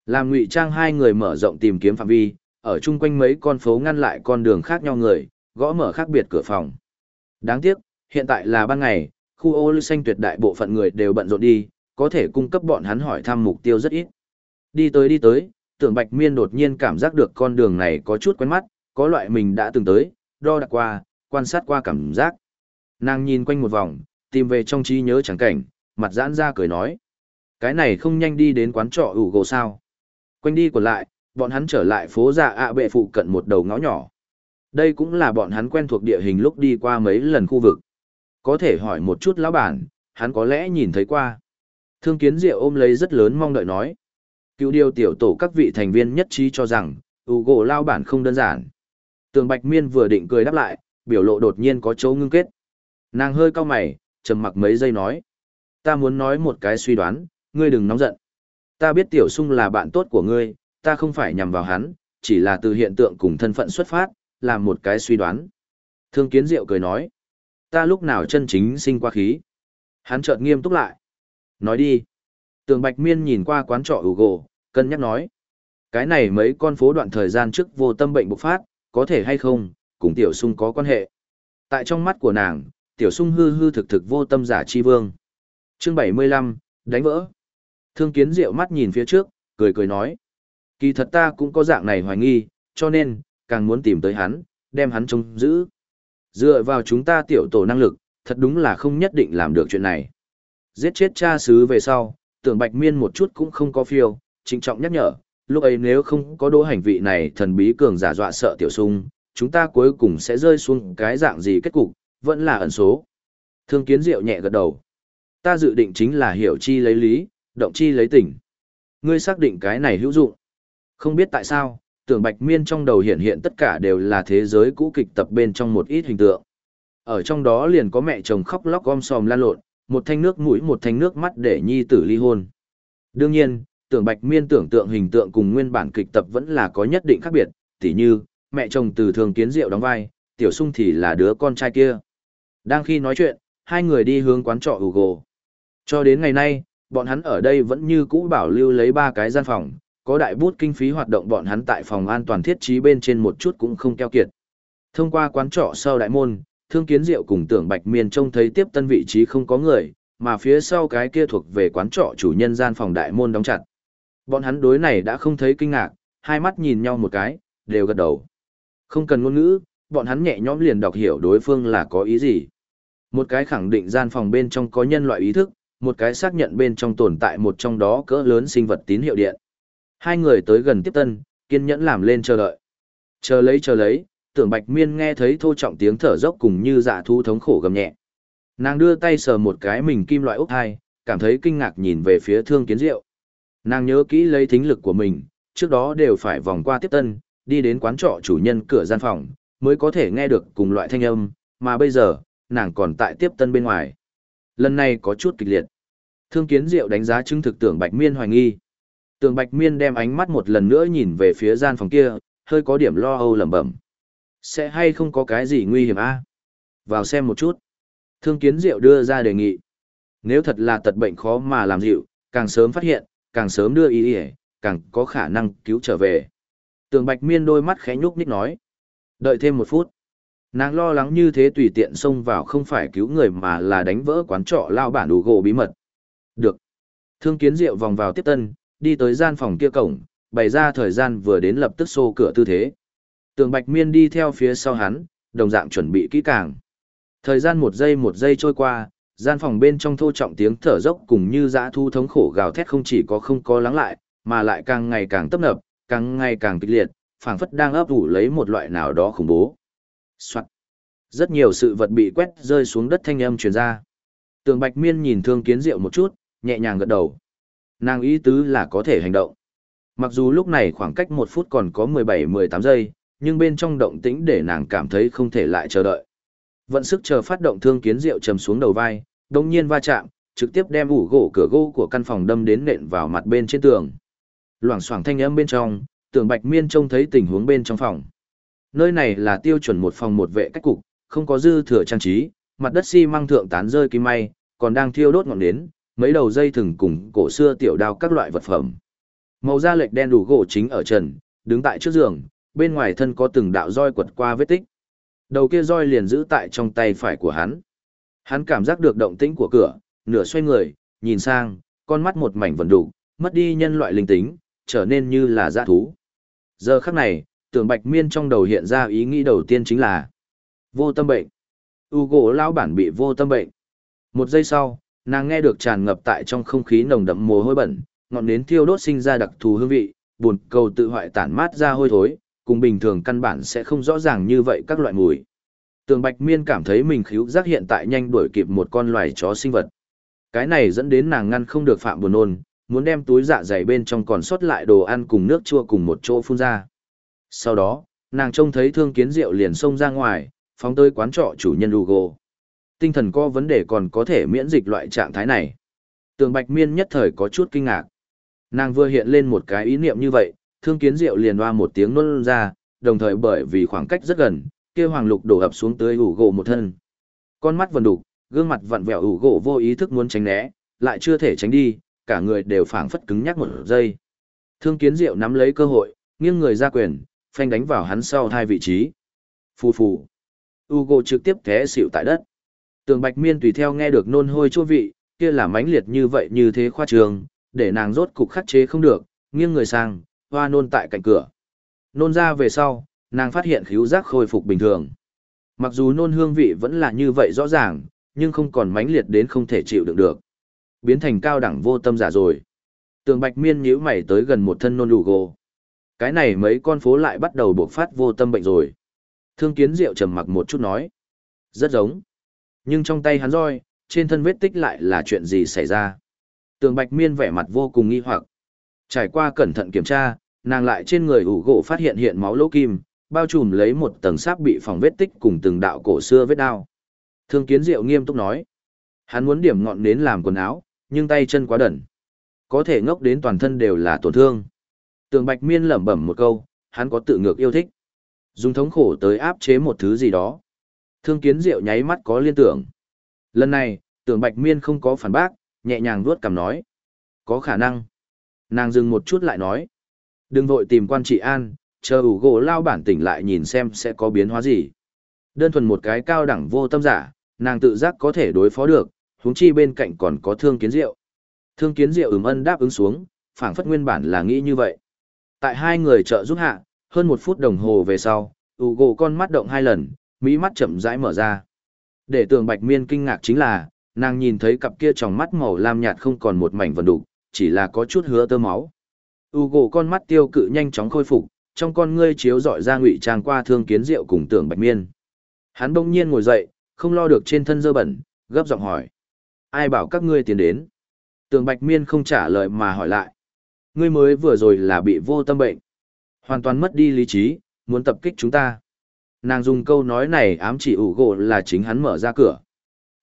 Làm ngụy trang hai người mở rộng tìm kiếm phạm vi, ở chung quanh mấy con phố ngăn lại con đường khác nhau người, gõ mở khác biệt cửa phòng. Đáng tiếc, hiện tại là ban ngày, khu ô lưu xanh tuyệt đại bộ phận người đều bận rộn đi, có thể cung cấp bọn hắn hỏi thăm mục tiêu rất ít. Đi tới đi tới, tưởng bạch miên đột nhiên cảm giác được con đường này có chút quen mắt, có loại mình đã từng tới, đo đạc qua, quan sát qua cảm giác. Nàng nhìn quanh một vòng, tìm về trong trí nhớ chẳng cảnh, mặt giãn ra cười nói. Cái này không nhanh đi đến quán trọ ủ gồ sao. Quanh đi còn lại, bọn hắn trở lại phố dạ ạ bệ phụ cận một đầu ngõ nhỏ. Đây cũng là bọn hắn quen thuộc địa hình lúc đi qua mấy lần khu vực. Có thể hỏi một chút lão bản, hắn có lẽ nhìn thấy qua. Thương kiến diệu ôm lấy rất lớn mong đợi nói. Cựu điều tiểu tổ các vị thành viên nhất trí cho rằng, ủ gỗ lao bản không đơn giản. Tường Bạch Miên vừa định cười đáp lại, biểu lộ đột nhiên có chỗ ngưng kết. Nàng hơi cau mày, trầm mặc mấy giây nói. Ta muốn nói một cái suy đoán, ngươi đừng nóng giận. Ta biết tiểu sung là bạn tốt của ngươi, ta không phải nhằm vào hắn, chỉ là từ hiện tượng cùng thân phận xuất phát, làm một cái suy đoán. Thương kiến diệu cười nói. Ta lúc nào chân chính sinh qua khí. Hắn chợt nghiêm túc lại. Nói đi. Tường Bạch Miên nhìn qua quán trọ ủ gỗ, cân nhắc nói. Cái này mấy con phố đoạn thời gian trước vô tâm bệnh bộc phát, có thể hay không, cùng tiểu sung có quan hệ. Tại trong mắt của nàng, tiểu sung hư hư thực thực vô tâm giả chi vương. Chương 75, đánh vỡ. Thương kiến diệu mắt nhìn phía trước, cười cười nói. Kỳ thật ta cũng có dạng này hoài nghi, cho nên, càng muốn tìm tới hắn, đem hắn trông giữ. Dựa vào chúng ta tiểu tổ năng lực, thật đúng là không nhất định làm được chuyện này. Giết chết cha xứ về sau, tưởng bạch miên một chút cũng không có phiêu, trịnh trọng nhắc nhở, lúc ấy nếu không có đỗ hành vị này thần bí cường giả dọa sợ tiểu sung, chúng ta cuối cùng sẽ rơi xuống cái dạng gì kết cục, vẫn là ẩn số. Thương kiến diệu nhẹ gật đầu. Ta dự định chính là hiểu chi lấy lý, động chi lấy tình. Ngươi xác định cái này hữu dụng. Không biết tại sao, tưởng bạch miên trong đầu hiện hiện tất cả đều là thế giới cũ kịch tập bên trong một ít hình tượng. Ở trong đó liền có mẹ chồng khóc lóc gom sòm lan lộn, một thanh nước mũi một thanh nước mắt để nhi tử ly hôn. Đương nhiên, tưởng bạch miên tưởng tượng hình tượng cùng nguyên bản kịch tập vẫn là có nhất định khác biệt, tỉ như, mẹ chồng từ thường kiến diệu đóng vai, tiểu sung thì là đứa con trai kia. Đang khi nói chuyện, hai người đi hướng quán trọ Hugo. Cho đến ngày nay, bọn hắn ở đây vẫn như cũ bảo lưu lấy ba cái gian phòng, có đại bút kinh phí hoạt động bọn hắn tại phòng an toàn thiết trí bên trên một chút cũng không keo kiệt. Thông qua quán trọ sau đại môn, Thương Kiến Diệu cùng Tưởng Bạch Miên trông thấy tiếp tân vị trí không có người, mà phía sau cái kia thuộc về quán trọ chủ nhân gian phòng đại môn đóng chặt. Bọn hắn đối này đã không thấy kinh ngạc, hai mắt nhìn nhau một cái, đều gật đầu. Không cần ngôn ngữ, bọn hắn nhẹ nhõm liền đọc hiểu đối phương là có ý gì. Một cái khẳng định gian phòng bên trong có nhân loại ý thức, một cái xác nhận bên trong tồn tại một trong đó cỡ lớn sinh vật tín hiệu điện. Hai người tới gần tiếp tân, kiên nhẫn làm lên chờ đợi. Chờ lấy chờ lấy, tưởng bạch miên nghe thấy thô trọng tiếng thở dốc cùng như dạ thu thống khổ gầm nhẹ. Nàng đưa tay sờ một cái mình kim loại ốc hai, cảm thấy kinh ngạc nhìn về phía thương kiến diệu. Nàng nhớ kỹ lấy thính lực của mình, trước đó đều phải vòng qua tiếp tân, đi đến quán trọ chủ nhân cửa gian phòng, mới có thể nghe được cùng loại thanh âm, mà bây giờ, nàng còn tại tiếp tân bên ngoài. Lần này có chút kịch liệt. Thương kiến diệu đánh giá chứng thực tưởng bạch miên hoài nghi. Tưởng bạch miên đem ánh mắt một lần nữa nhìn về phía gian phòng kia, hơi có điểm lo âu lẩm bẩm. Sẽ hay không có cái gì nguy hiểm a? Vào xem một chút. Thương kiến diệu đưa ra đề nghị. Nếu thật là tật bệnh khó mà làm dịu, càng sớm phát hiện, càng sớm đưa ý ỉa, càng có khả năng cứu trở về. Tường bạch miên đôi mắt khẽ nhúc nhích nói. Đợi thêm một phút. Nàng lo lắng như thế tùy tiện xông vào không phải cứu người mà là đánh vỡ quán trọ lao bản đủ gỗ bí mật. Được. Thương kiến diệu vòng vào tiếp tân, đi tới gian phòng kia cổng, bày ra thời gian vừa đến lập tức xô cửa tư thế. Tường bạch miên đi theo phía sau hắn, đồng dạng chuẩn bị kỹ càng. Thời gian một giây một giây trôi qua, gian phòng bên trong thô trọng tiếng thở dốc cùng như dã thu thống khổ gào thét không chỉ có không có lắng lại, mà lại càng ngày càng tấp nập, càng ngày càng kịch liệt, phảng phất đang ấp ủ lấy một loại nào đó khủng bố. Soạn. Rất nhiều sự vật bị quét rơi xuống đất thanh âm truyền ra. Tường Bạch Miên nhìn Thương Kiến Diệu một chút, nhẹ nhàng gật đầu. Nàng ý tứ là có thể hành động. Mặc dù lúc này khoảng cách một phút còn có 17-18 giây, nhưng bên trong động tĩnh để nàng cảm thấy không thể lại chờ đợi. Vận sức chờ phát động Thương Kiến rượu trầm xuống đầu vai, đồng nhiên va chạm, trực tiếp đem ủ gỗ cửa gỗ của căn phòng đâm đến nện vào mặt bên trên tường. Loảng xoảng thanh âm bên trong, Tưởng Bạch Miên trông thấy tình huống bên trong phòng. Nơi này là tiêu chuẩn một phòng một vệ cách cục, không có dư thừa trang trí, mặt đất xi măng thượng tán rơi kim may, còn đang thiêu đốt ngọn nến, mấy đầu dây thừng cùng cổ xưa tiểu đao các loại vật phẩm. Màu da lệch đen đủ gỗ chính ở trần, đứng tại trước giường, bên ngoài thân có từng đạo roi quật qua vết tích. Đầu kia roi liền giữ tại trong tay phải của hắn. Hắn cảm giác được động tĩnh của cửa, nửa xoay người, nhìn sang, con mắt một mảnh vần đủ, mất đi nhân loại linh tính, trở nên như là dã thú. Giờ khắc này, tưởng bạch miên trong đầu hiện ra ý nghĩ đầu tiên chính là vô tâm bệnh. U gỗ bản bị vô tâm bệnh. Một giây sau, nàng nghe được tràn ngập tại trong không khí nồng đậm mồ hôi bẩn, ngọn nến thiêu đốt sinh ra đặc thù hương vị, buồn cầu tự hoại tản mát ra hôi thối, cùng bình thường căn bản sẽ không rõ ràng như vậy các loại mùi. Tường Bạch Miên cảm thấy mình khíu giác hiện tại nhanh đuổi kịp một con loài chó sinh vật. Cái này dẫn đến nàng ngăn không được phạm buồn nôn, muốn đem túi dạ dày bên trong còn sót lại đồ ăn cùng nước chua cùng một chỗ phun ra. Sau đó, nàng trông thấy thương kiến rượu liền xông ra ngoài, phóng tới quán trọ chủ nhân Hugo. Tinh thần có vấn đề còn có thể miễn dịch loại trạng thái này. Tường Bạch Miên nhất thời có chút kinh ngạc. Nàng vừa hiện lên một cái ý niệm như vậy, thương kiến Diệu liền hoa một tiếng nôn ra, đồng thời bởi vì khoảng cách rất gần, kia hoàng lục đổ ập xuống tới ủ gỗ một thân. Con mắt vần đục, gương mặt vặn vẹo ủ gỗ vô ý thức muốn tránh né, lại chưa thể tránh đi, cả người đều phảng phất cứng nhắc một giây. Thương kiến diệu nắm lấy cơ hội, nghiêng người ra quyền, phanh đánh vào hắn sau hai vị trí. Phù phù. Ugo trực tiếp té xỉu tại đất. Tường Bạch Miên tùy theo nghe được nôn hôi chua vị, kia là mãnh liệt như vậy như thế khoa trường, để nàng rốt cục khắc chế không được, nghiêng người sang, hoa nôn tại cạnh cửa. Nôn ra về sau, nàng phát hiện khíu giác khôi phục bình thường. Mặc dù nôn hương vị vẫn là như vậy rõ ràng, nhưng không còn mãnh liệt đến không thể chịu đựng được. Biến thành cao đẳng vô tâm giả rồi. Tường Bạch Miên nhíu mày tới gần một thân nôn đủ gồ. Cái này mấy con phố lại bắt đầu buộc phát vô tâm bệnh rồi. Thương kiến diệu trầm mặc một chút nói. Rất giống. Nhưng trong tay hắn roi, trên thân vết tích lại là chuyện gì xảy ra. Tường Bạch Miên vẻ mặt vô cùng nghi hoặc. Trải qua cẩn thận kiểm tra, nàng lại trên người ủ gỗ phát hiện hiện máu lỗ kim, bao trùm lấy một tầng sáp bị phòng vết tích cùng từng đạo cổ xưa vết đao. Thương Kiến Diệu nghiêm túc nói, hắn muốn điểm ngọn nến làm quần áo, nhưng tay chân quá đẩn, có thể ngốc đến toàn thân đều là tổn thương. Tường Bạch Miên lẩm bẩm một câu, hắn có tự ngược yêu thích, dùng thống khổ tới áp chế một thứ gì đó. Thương Kiến Diệu nháy mắt có liên tưởng. Lần này, Tường Bạch Miên không có phản bác, nhẹ nhàng vuốt cằm nói, có khả năng. Nàng dừng một chút lại nói, đừng vội tìm quan trị an, chờ ủ gỗ lao bản tỉnh lại nhìn xem sẽ có biến hóa gì. Đơn thuần một cái cao đẳng vô tâm giả, nàng tự giác có thể đối phó được, huống chi bên cạnh còn có thương kiến diệu. Thương kiến diệu ừm ân đáp ứng xuống, phảng phất nguyên bản là nghĩ như vậy. Tại hai người trợ giúp hạ, hơn một phút đồng hồ về sau, ủ gỗ con mắt động hai lần, mỹ mắt chậm rãi mở ra. Để tường bạch miên kinh ngạc chính là, nàng nhìn thấy cặp kia tròng mắt màu lam nhạt không còn một mảnh vần đục, chỉ là có chút hứa tơ máu. Ugo con mắt tiêu cự nhanh chóng khôi phục, trong con ngươi chiếu dọi ra ngụy trang qua thương kiến rượu cùng tưởng bạch miên. Hắn bỗng nhiên ngồi dậy, không lo được trên thân dơ bẩn, gấp giọng hỏi. Ai bảo các ngươi tiến đến? Tưởng bạch miên không trả lời mà hỏi lại. Ngươi mới vừa rồi là bị vô tâm bệnh. Hoàn toàn mất đi lý trí, muốn tập kích chúng ta. Nàng dùng câu nói này ám chỉ ủ gỗ là chính hắn mở ra cửa.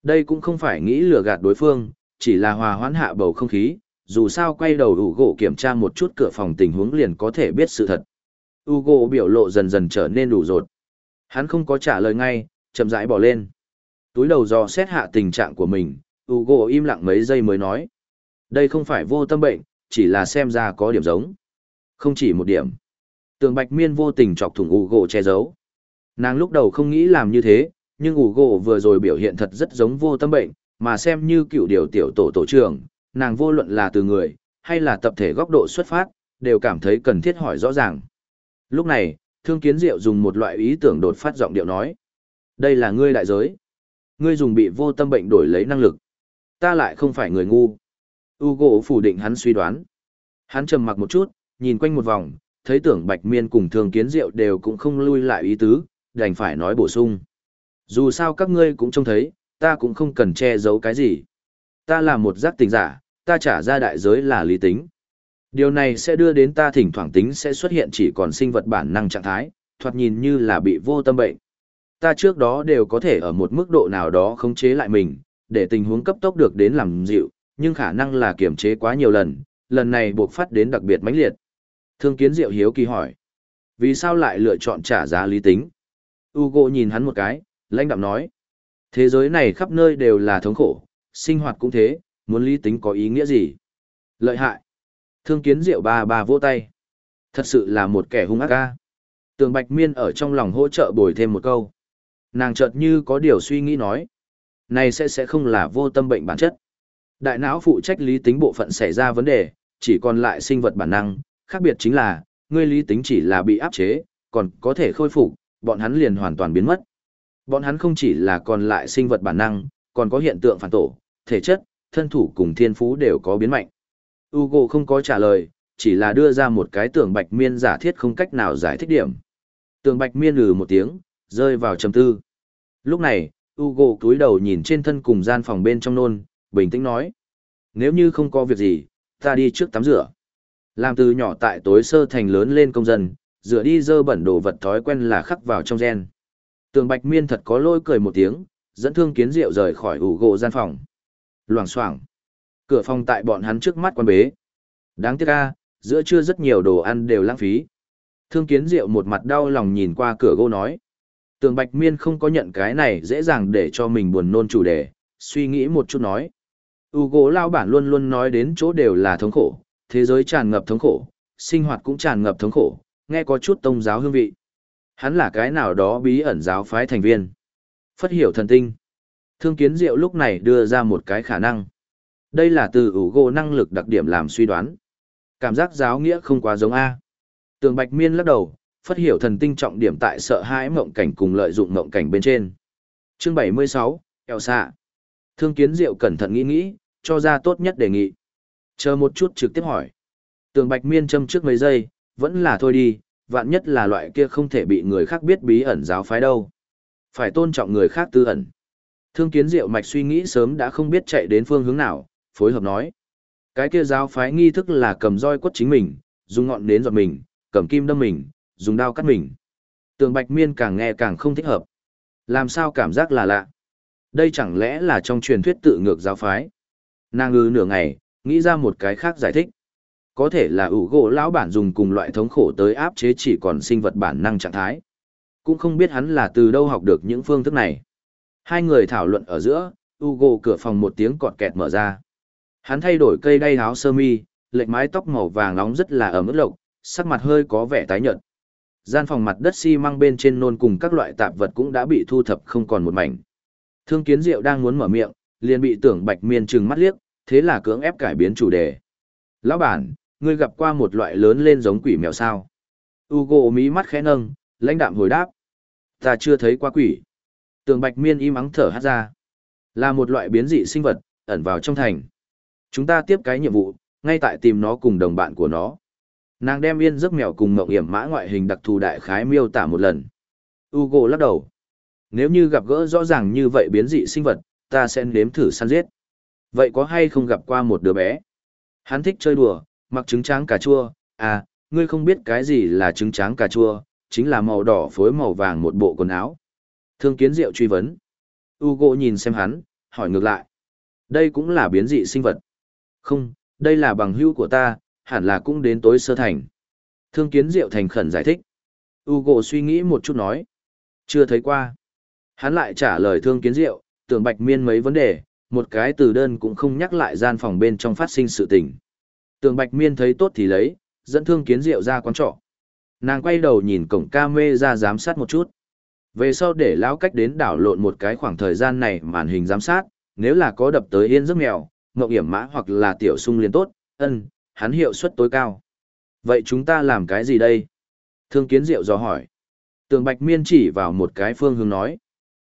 Đây cũng không phải nghĩ lừa gạt đối phương, chỉ là hòa hoãn hạ bầu không khí, dù sao quay đầu Ugo kiểm tra một chút cửa phòng tình huống liền có thể biết sự thật. Ugo biểu lộ dần dần trở nên đủ rột. Hắn không có trả lời ngay, chậm rãi bỏ lên. Túi đầu dò xét hạ tình trạng của mình, Ugo im lặng mấy giây mới nói. Đây không phải vô tâm bệnh, chỉ là xem ra có điểm giống. Không chỉ một điểm. Tường Bạch Miên vô tình chọc thủng Ugo che giấu. Nàng lúc đầu không nghĩ làm như thế, nhưng Ugo vừa rồi biểu hiện thật rất giống vô tâm bệnh, mà xem như cựu điều tiểu tổ tổ trưởng, nàng vô luận là từ người, hay là tập thể góc độ xuất phát, đều cảm thấy cần thiết hỏi rõ ràng. Lúc này, Thương Kiến Diệu dùng một loại ý tưởng đột phát giọng điệu nói. Đây là ngươi đại giới. Ngươi dùng bị vô tâm bệnh đổi lấy năng lực. Ta lại không phải người ngu. Ugo phủ định hắn suy đoán. Hắn trầm mặc một chút, nhìn quanh một vòng, thấy tưởng Bạch Miên cùng Thương Kiến Diệu đều cũng không lui lại ý tứ, đành phải nói bổ sung. Dù sao các ngươi cũng trông thấy, ta cũng không cần che giấu cái gì. Ta là một giác tình giả, ta trả ra đại giới là lý tính. Điều này sẽ đưa đến ta thỉnh thoảng tính sẽ xuất hiện chỉ còn sinh vật bản năng trạng thái, thoạt nhìn như là bị vô tâm bệnh. Ta trước đó đều có thể ở một mức độ nào đó khống chế lại mình, để tình huống cấp tốc được đến làm dịu, nhưng khả năng là kiểm chế quá nhiều lần, lần này buộc phát đến đặc biệt mãnh liệt. Thương kiến diệu hiếu kỳ hỏi. Vì sao lại lựa chọn trả giá lý tính? Ugo nhìn hắn một cái, lãnh đạm nói. Thế giới này khắp nơi đều là thống khổ, sinh hoạt cũng thế, muốn lý tính có ý nghĩa gì? Lợi hại. Thương kiến diệu ba ba vỗ tay. Thật sự là một kẻ hung ác ca. Tường Bạch Miên ở trong lòng hỗ trợ bồi thêm một câu. Nàng chợt như có điều suy nghĩ nói. Này sẽ sẽ không là vô tâm bệnh bản chất. Đại não phụ trách lý tính bộ phận xảy ra vấn đề, chỉ còn lại sinh vật bản năng, khác biệt chính là, ngươi lý tính chỉ là bị áp chế, còn có thể khôi phục, bọn hắn liền hoàn toàn biến mất. Bọn hắn không chỉ là còn lại sinh vật bản năng, còn có hiện tượng phản tổ, thể chất, thân thủ cùng thiên phú đều có biến mạnh. Ugo không có trả lời, chỉ là đưa ra một cái tưởng bạch miên giả thiết không cách nào giải thích điểm. Tưởng bạch miên lừ một tiếng, rơi vào trầm tư. Lúc này, Ugo cúi đầu nhìn trên thân cùng gian phòng bên trong nôn, bình tĩnh nói. Nếu như không có việc gì, ta đi trước tắm rửa. Làm từ nhỏ tại tối sơ thành lớn lên công dân, rửa đi dơ bẩn đồ vật thói quen là khắc vào trong gen. Tường Bạch Miên thật có lôi cười một tiếng, dẫn thương kiến rượu rời khỏi ủ gỗ gian phòng. Loảng xoảng. Cửa phòng tại bọn hắn trước mắt quan bế. Đáng tiếc a, giữa trưa rất nhiều đồ ăn đều lãng phí. Thương kiến rượu một mặt đau lòng nhìn qua cửa gỗ nói. Tường Bạch Miên không có nhận cái này dễ dàng để cho mình buồn nôn chủ đề, suy nghĩ một chút nói. U gỗ lao bản luôn luôn nói đến chỗ đều là thống khổ, thế giới tràn ngập thống khổ, sinh hoạt cũng tràn ngập thống khổ, nghe có chút tông giáo hương vị. Hắn là cái nào đó bí ẩn giáo phái thành viên. Phất hiểu thần tinh. Thương kiến diệu lúc này đưa ra một cái khả năng. Đây là từ ủ gỗ năng lực đặc điểm làm suy đoán. Cảm giác giáo nghĩa không quá giống A. Tường Bạch Miên lắc đầu, phát hiểu thần tinh trọng điểm tại sợ hãi mộng cảnh cùng lợi dụng mộng cảnh bên trên. Chương 76, Eo xạ. Thương kiến diệu cẩn thận nghĩ nghĩ, cho ra tốt nhất đề nghị. Chờ một chút trực tiếp hỏi. Tường Bạch Miên châm trước mấy giây, vẫn là thôi đi, vạn nhất là loại kia không thể bị người khác biết bí ẩn giáo phái đâu. Phải tôn trọng người khác tư ẩn. Thương kiến diệu mạch suy nghĩ sớm đã không biết chạy đến phương hướng nào, phối hợp nói. Cái kia giáo phái nghi thức là cầm roi quất chính mình, dùng ngọn nến giọt mình, cầm kim đâm mình, dùng đao cắt mình. Tường bạch miên càng nghe càng không thích hợp. Làm sao cảm giác là lạ. Đây chẳng lẽ là trong truyền thuyết tự ngược giáo phái. Nàng ư nửa ngày, nghĩ ra một cái khác giải thích. Có thể là ủ gỗ lão bản dùng cùng loại thống khổ tới áp chế chỉ còn sinh vật bản năng trạng thái. Cũng không biết hắn là từ đâu học được những phương thức này. Hai người thảo luận ở giữa, Ugo cửa phòng một tiếng cọt kẹt mở ra. Hắn thay đổi cây đay áo sơ mi, lệch mái tóc màu vàng nóng rất là ấm ướt lộc, sắc mặt hơi có vẻ tái nhợt. Gian phòng mặt đất xi măng bên trên nôn cùng các loại tạp vật cũng đã bị thu thập không còn một mảnh. Thương Kiến Diệu đang muốn mở miệng, liền bị Tưởng Bạch Miên trừng mắt liếc, thế là cưỡng ép cải biến chủ đề. "Lão bản, ngươi gặp qua một loại lớn lên giống quỷ mèo sao?" Ugo mí mắt khẽ nâng, lãnh đạm hồi đáp. "Ta chưa thấy qua quỷ." Tường Bạch Miên im ắng thở hát ra. Là một loại biến dị sinh vật, ẩn vào trong thành. Chúng ta tiếp cái nhiệm vụ, ngay tại tìm nó cùng đồng bạn của nó. Nàng đem yên giấc mèo cùng mộng hiểm mã ngoại hình đặc thù đại khái miêu tả một lần. Ugo lắc đầu. Nếu như gặp gỡ rõ ràng như vậy biến dị sinh vật, ta sẽ nếm thử săn giết. Vậy có hay không gặp qua một đứa bé? Hắn thích chơi đùa, mặc trứng tráng cà chua. À, ngươi không biết cái gì là trứng tráng cà chua, chính là màu đỏ phối màu vàng một bộ quần áo. Thương kiến diệu truy vấn. Ugo nhìn xem hắn, hỏi ngược lại. Đây cũng là biến dị sinh vật. Không, đây là bằng hữu của ta, hẳn là cũng đến tối sơ thành. Thương kiến diệu thành khẩn giải thích. Ugo suy nghĩ một chút nói. Chưa thấy qua. Hắn lại trả lời thương kiến diệu, tưởng bạch miên mấy vấn đề, một cái từ đơn cũng không nhắc lại gian phòng bên trong phát sinh sự tình. Tưởng bạch miên thấy tốt thì lấy, dẫn thương kiến diệu ra quán trọ. Nàng quay đầu nhìn cổng ca mê ra giám sát một chút. Về sau để lão cách đến đảo lộn một cái khoảng thời gian này màn hình giám sát, nếu là có đập tới yên giấc mèo, ngọc hiểm mã hoặc là tiểu sung liền tốt, ân, hắn hiệu suất tối cao. Vậy chúng ta làm cái gì đây? Thương kiến diệu dò hỏi. Tường Bạch Miên chỉ vào một cái phương hướng nói.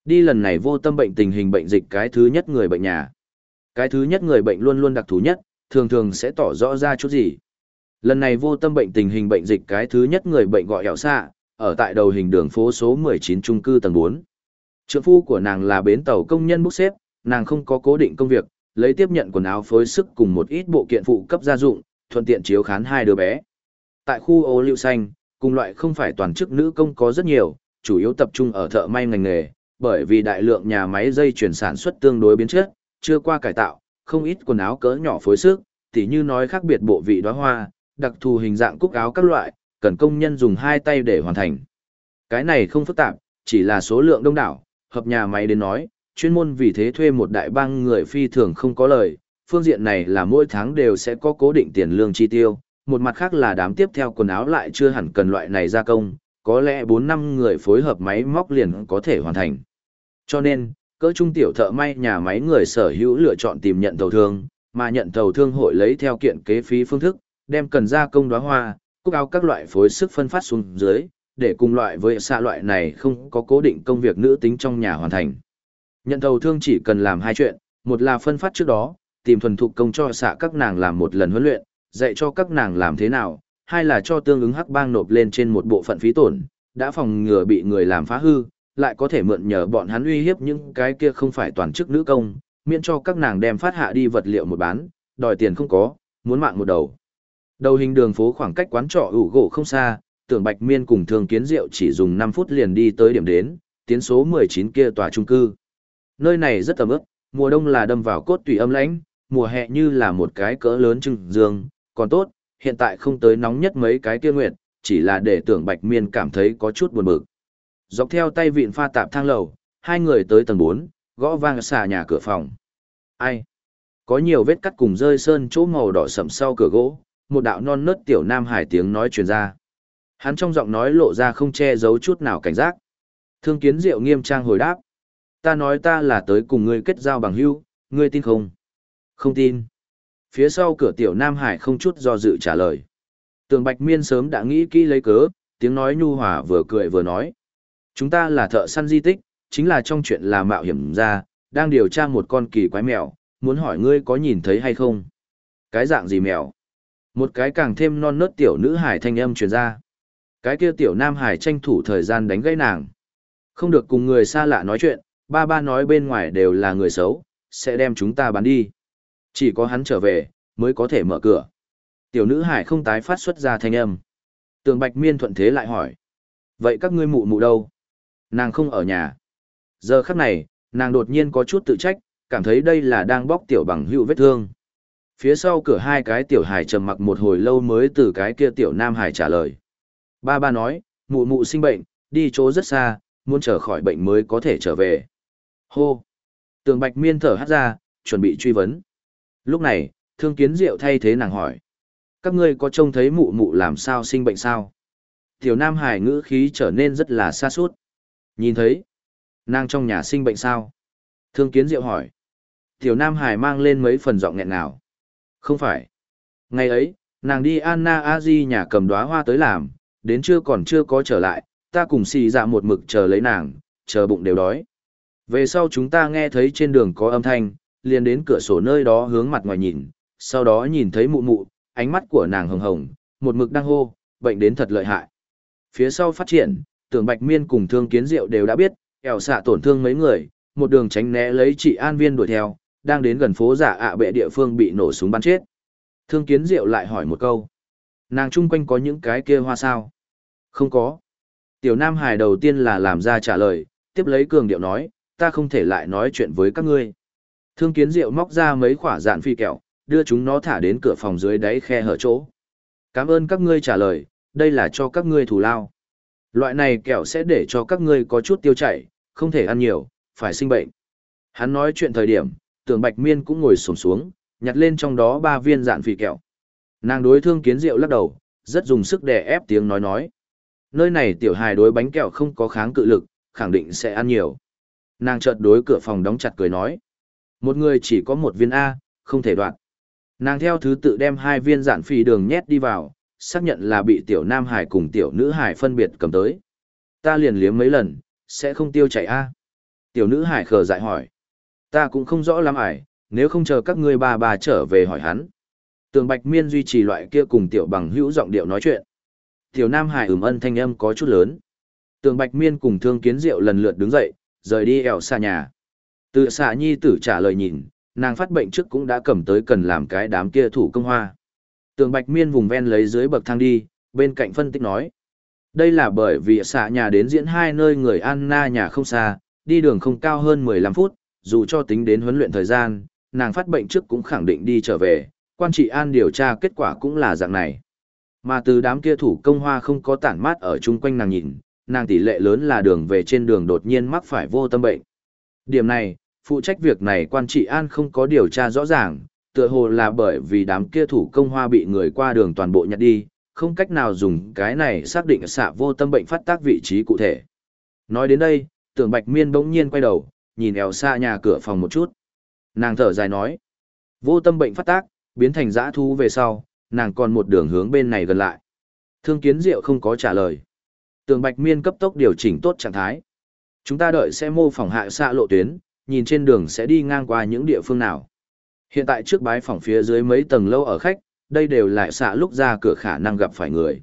Đi lần này vô tâm bệnh tình hình bệnh dịch cái thứ nhất người bệnh nhà. Cái thứ nhất người bệnh luôn luôn đặc thù nhất, thường thường sẽ tỏ rõ ra chút gì. Lần này vô tâm bệnh tình hình bệnh dịch cái thứ nhất người bệnh gọi hẻo xạ, ở tại đầu hình đường phố số 19 trung cư tầng 4. Trượng phu của nàng là bến tàu công nhân bốc xếp, nàng không có cố định công việc, lấy tiếp nhận quần áo phối sức cùng một ít bộ kiện phụ cấp gia dụng, thuận tiện chiếu khán hai đứa bé. Tại khu ô liu xanh, cùng loại không phải toàn chức nữ công có rất nhiều, chủ yếu tập trung ở thợ may ngành nghề, bởi vì đại lượng nhà máy dây chuyển sản xuất tương đối biến chất, chưa qua cải tạo, không ít quần áo cỡ nhỏ phối sức, tỉ như nói khác biệt bộ vị đóa hoa, đặc thù hình dạng cúc áo các loại, cần công nhân dùng hai tay để hoàn thành. Cái này không phức tạp, chỉ là số lượng đông đảo, hợp nhà máy đến nói, chuyên môn vì thế thuê một đại bang người phi thường không có lời, phương diện này là mỗi tháng đều sẽ có cố định tiền lương chi tiêu, một mặt khác là đám tiếp theo quần áo lại chưa hẳn cần loại này gia công, có lẽ 4 năm người phối hợp máy móc liền có thể hoàn thành. Cho nên, cỡ trung tiểu thợ may nhà máy người sở hữu lựa chọn tìm nhận thầu thương, mà nhận thầu thương hội lấy theo kiện kế phí phương thức, đem cần gia công đóa hoa, cúc áo các loại phối sức phân phát xuống dưới, để cùng loại với xạ loại này không có cố định công việc nữ tính trong nhà hoàn thành. Nhận thầu thương chỉ cần làm hai chuyện, một là phân phát trước đó, tìm thuần thục công cho xạ các nàng làm một lần huấn luyện, dạy cho các nàng làm thế nào, hai là cho tương ứng hắc bang nộp lên trên một bộ phận phí tổn, đã phòng ngừa bị người làm phá hư, lại có thể mượn nhờ bọn hắn uy hiếp những cái kia không phải toàn chức nữ công, miễn cho các nàng đem phát hạ đi vật liệu một bán, đòi tiền không có, muốn mạng một đầu. Đầu hình đường phố khoảng cách quán trọ ủ gỗ không xa, tưởng Bạch Miên cùng Thường Kiến Diệu chỉ dùng 5 phút liền đi tới điểm đến, tiến số 19 kia tòa trung cư. Nơi này rất ẩm ướt, mùa đông là đâm vào cốt tùy âm lãnh, mùa hè như là một cái cỡ lớn trưng dương, còn tốt, hiện tại không tới nóng nhất mấy cái kia nguyệt, chỉ là để tưởng Bạch Miên cảm thấy có chút buồn bực. Dọc theo tay vịn pha tạp thang lầu, hai người tới tầng 4, gõ vang xà nhà cửa phòng. Ai? Có nhiều vết cắt cùng rơi sơn chỗ màu đỏ sẫm sau cửa gỗ, một đạo non nớt tiểu nam hải tiếng nói truyền ra. Hắn trong giọng nói lộ ra không che giấu chút nào cảnh giác. Thương kiến diệu nghiêm trang hồi đáp. Ta nói ta là tới cùng ngươi kết giao bằng hữu, ngươi tin không? Không tin. Phía sau cửa tiểu Nam Hải không chút do dự trả lời. Tường Bạch Miên sớm đã nghĩ kỹ lấy cớ, tiếng nói nhu hòa vừa cười vừa nói. Chúng ta là thợ săn di tích, chính là trong chuyện là mạo hiểm ra, đang điều tra một con kỳ quái mèo, muốn hỏi ngươi có nhìn thấy hay không? Cái dạng gì mèo? Một cái càng thêm non nớt tiểu nữ hải thanh âm truyền ra. Cái kia tiểu nam hải tranh thủ thời gian đánh gãy nàng. Không được cùng người xa lạ nói chuyện, ba ba nói bên ngoài đều là người xấu, sẽ đem chúng ta bán đi. Chỉ có hắn trở về, mới có thể mở cửa. Tiểu nữ hải không tái phát xuất ra thanh âm. Tường Bạch Miên thuận thế lại hỏi. Vậy các ngươi mụ mụ đâu? Nàng không ở nhà. Giờ khắc này, nàng đột nhiên có chút tự trách, cảm thấy đây là đang bóc tiểu bằng hữu vết thương. Phía sau cửa hai cái tiểu hải trầm mặc một hồi lâu mới từ cái kia tiểu nam hải trả lời. Ba ba nói, mụ mụ sinh bệnh, đi chỗ rất xa, muốn trở khỏi bệnh mới có thể trở về. Hô! Tường Bạch Miên thở hát ra, chuẩn bị truy vấn. Lúc này, thương kiến diệu thay thế nàng hỏi. Các ngươi có trông thấy mụ mụ làm sao sinh bệnh sao? Tiểu Nam Hải ngữ khí trở nên rất là xa suốt. Nhìn thấy, nàng trong nhà sinh bệnh sao? Thương kiến diệu hỏi. Tiểu Nam Hải mang lên mấy phần giọng nghẹn nào. Không phải. Ngày ấy, nàng đi Anna Aji nhà cầm đóa hoa tới làm, đến trưa còn chưa có trở lại, ta cùng xì dạ một mực chờ lấy nàng, chờ bụng đều đói. Về sau chúng ta nghe thấy trên đường có âm thanh, liền đến cửa sổ nơi đó hướng mặt ngoài nhìn, sau đó nhìn thấy mụ mụ, ánh mắt của nàng hồng hồng, một mực đang hô, bệnh đến thật lợi hại. Phía sau phát triển, tưởng bạch miên cùng thương kiến diệu đều đã biết, ẻo xạ tổn thương mấy người, một đường tránh né lấy chị an viên đuổi theo, đang đến gần phố giả ạ bệ địa phương bị nổ súng bắn chết. Thương kiến diệu lại hỏi một câu. Nàng chung quanh có những cái kia hoa sao? Không có. Tiểu Nam Hải đầu tiên là làm ra trả lời, tiếp lấy cường điệu nói, ta không thể lại nói chuyện với các ngươi. Thương kiến diệu móc ra mấy quả dạn phi kẹo, đưa chúng nó thả đến cửa phòng dưới đáy khe hở chỗ. Cảm ơn các ngươi trả lời, đây là cho các ngươi thù lao. Loại này kẹo sẽ để cho các ngươi có chút tiêu chảy, không thể ăn nhiều, phải sinh bệnh. Hắn nói chuyện thời điểm, tưởng bạch miên cũng ngồi sổm xuống, nhặt lên trong đó ba viên dạn phì kẹo. Nàng đối thương kiến diệu lắc đầu, rất dùng sức đè ép tiếng nói nói. Nơi này tiểu hài đối bánh kẹo không có kháng cự lực, khẳng định sẽ ăn nhiều. Nàng chợt đối cửa phòng đóng chặt cười nói. Một người chỉ có một viên A, không thể đoạn. Nàng theo thứ tự đem hai viên dạn phì đường nhét đi vào, xác nhận là bị tiểu nam hải cùng tiểu nữ hải phân biệt cầm tới. Ta liền liếm mấy lần, sẽ không tiêu chảy A. Tiểu nữ hải khờ dại hỏi. Ta cũng không rõ lắm ải, nếu không chờ các ngươi bà bà trở về hỏi hắn. Tường Bạch Miên duy trì loại kia cùng tiểu bằng hữu giọng điệu nói chuyện. Tiểu Nam Hải ừm ân thanh âm có chút lớn. Tường Bạch Miên cùng Thương Kiến Diệu lần lượt đứng dậy, rời đi ẻo xa nhà. Từ xạ nhi tử trả lời nhìn, nàng phát bệnh trước cũng đã cầm tới cần làm cái đám kia thủ công hoa. Tường Bạch Miên vùng ven lấy dưới bậc thang đi, bên cạnh phân tích nói. Đây là bởi vì xạ nhà đến diễn hai nơi người Anna nhà không xa, đi đường không cao hơn 15 phút, dù cho tính đến huấn luyện thời gian, nàng phát bệnh trước cũng khẳng định đi trở về, quan trị an điều tra kết quả cũng là dạng này. Mà từ đám kia thủ công hoa không có tản mát ở chung quanh nàng nhìn, nàng tỷ lệ lớn là đường về trên đường đột nhiên mắc phải vô tâm bệnh. Điểm này, phụ trách việc này quan trị an không có điều tra rõ ràng, tựa hồ là bởi vì đám kia thủ công hoa bị người qua đường toàn bộ nhặt đi, không cách nào dùng cái này xác định xạ vô tâm bệnh phát tác vị trí cụ thể. Nói đến đây, tưởng bạch miên bỗng nhiên quay đầu, nhìn eo xa nhà cửa phòng một chút. Nàng thở dài nói, vô tâm bệnh phát tác, biến thành dã thú về sau, nàng còn một đường hướng bên này gần lại. Thương kiến diệu không có trả lời. Tường Bạch Miên cấp tốc điều chỉnh tốt trạng thái. Chúng ta đợi xe mô phỏng hạ xa lộ tuyến, nhìn trên đường sẽ đi ngang qua những địa phương nào. Hiện tại trước bái phỏng phía dưới mấy tầng lâu ở khách, đây đều là xạ lúc ra cửa khả năng gặp phải người.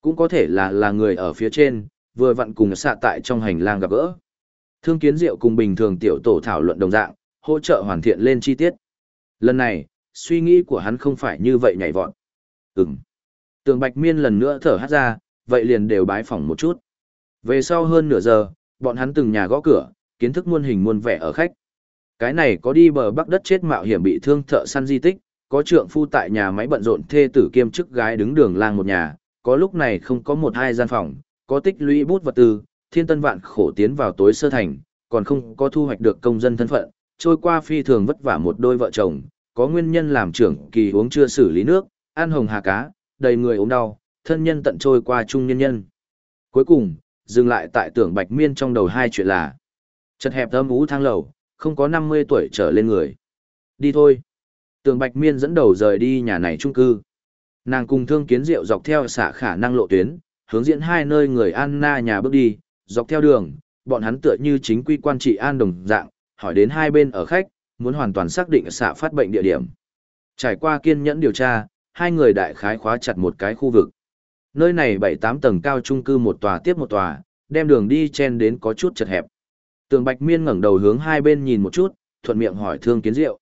Cũng có thể là là người ở phía trên, vừa vặn cùng xạ tại trong hành lang gặp gỡ. Thương kiến diệu cùng bình thường tiểu tổ thảo luận đồng dạng, hỗ trợ hoàn thiện lên chi tiết. Lần này, suy nghĩ của hắn không phải như vậy nhảy vọt. Ừm. Tường Bạch Miên lần nữa thở hát ra, vậy liền đều bái phỏng một chút. Về sau hơn nửa giờ, bọn hắn từng nhà gõ cửa, kiến thức muôn hình muôn vẻ ở khách. Cái này có đi bờ bắc đất chết mạo hiểm bị thương thợ săn di tích, có trượng phu tại nhà máy bận rộn thê tử kiêm chức gái đứng đường lang một nhà, có lúc này không có một hai gian phòng, có tích lũy bút vật tư, thiên tân vạn khổ tiến vào tối sơ thành, còn không có thu hoạch được công dân thân phận, trôi qua phi thường vất vả một đôi vợ chồng, có nguyên nhân làm trưởng kỳ uống chưa xử lý nước, ăn hồng hà cá, đầy người ốm đau, thân nhân tận trôi qua chung nhân nhân. Cuối cùng, dừng lại tại tưởng bạch miên trong đầu hai chuyện là chật hẹp thơm ú thang lầu, không có 50 tuổi trở lên người. Đi thôi. Tưởng bạch miên dẫn đầu rời đi nhà này trung cư. Nàng cùng thương kiến diệu dọc theo xả khả năng lộ tuyến, hướng diễn hai nơi người Anna nhà bước đi, dọc theo đường, bọn hắn tựa như chính quy quan trị an đồng dạng, hỏi đến hai bên ở khách, muốn hoàn toàn xác định xạ phát bệnh địa điểm. Trải qua kiên nhẫn điều tra, hai người đại khái khóa chặt một cái khu vực. Nơi này bảy tám tầng cao trung cư một tòa tiếp một tòa, đem đường đi chen đến có chút chật hẹp. Tường Bạch Miên ngẩng đầu hướng hai bên nhìn một chút, thuận miệng hỏi Thương Kiến Diệu.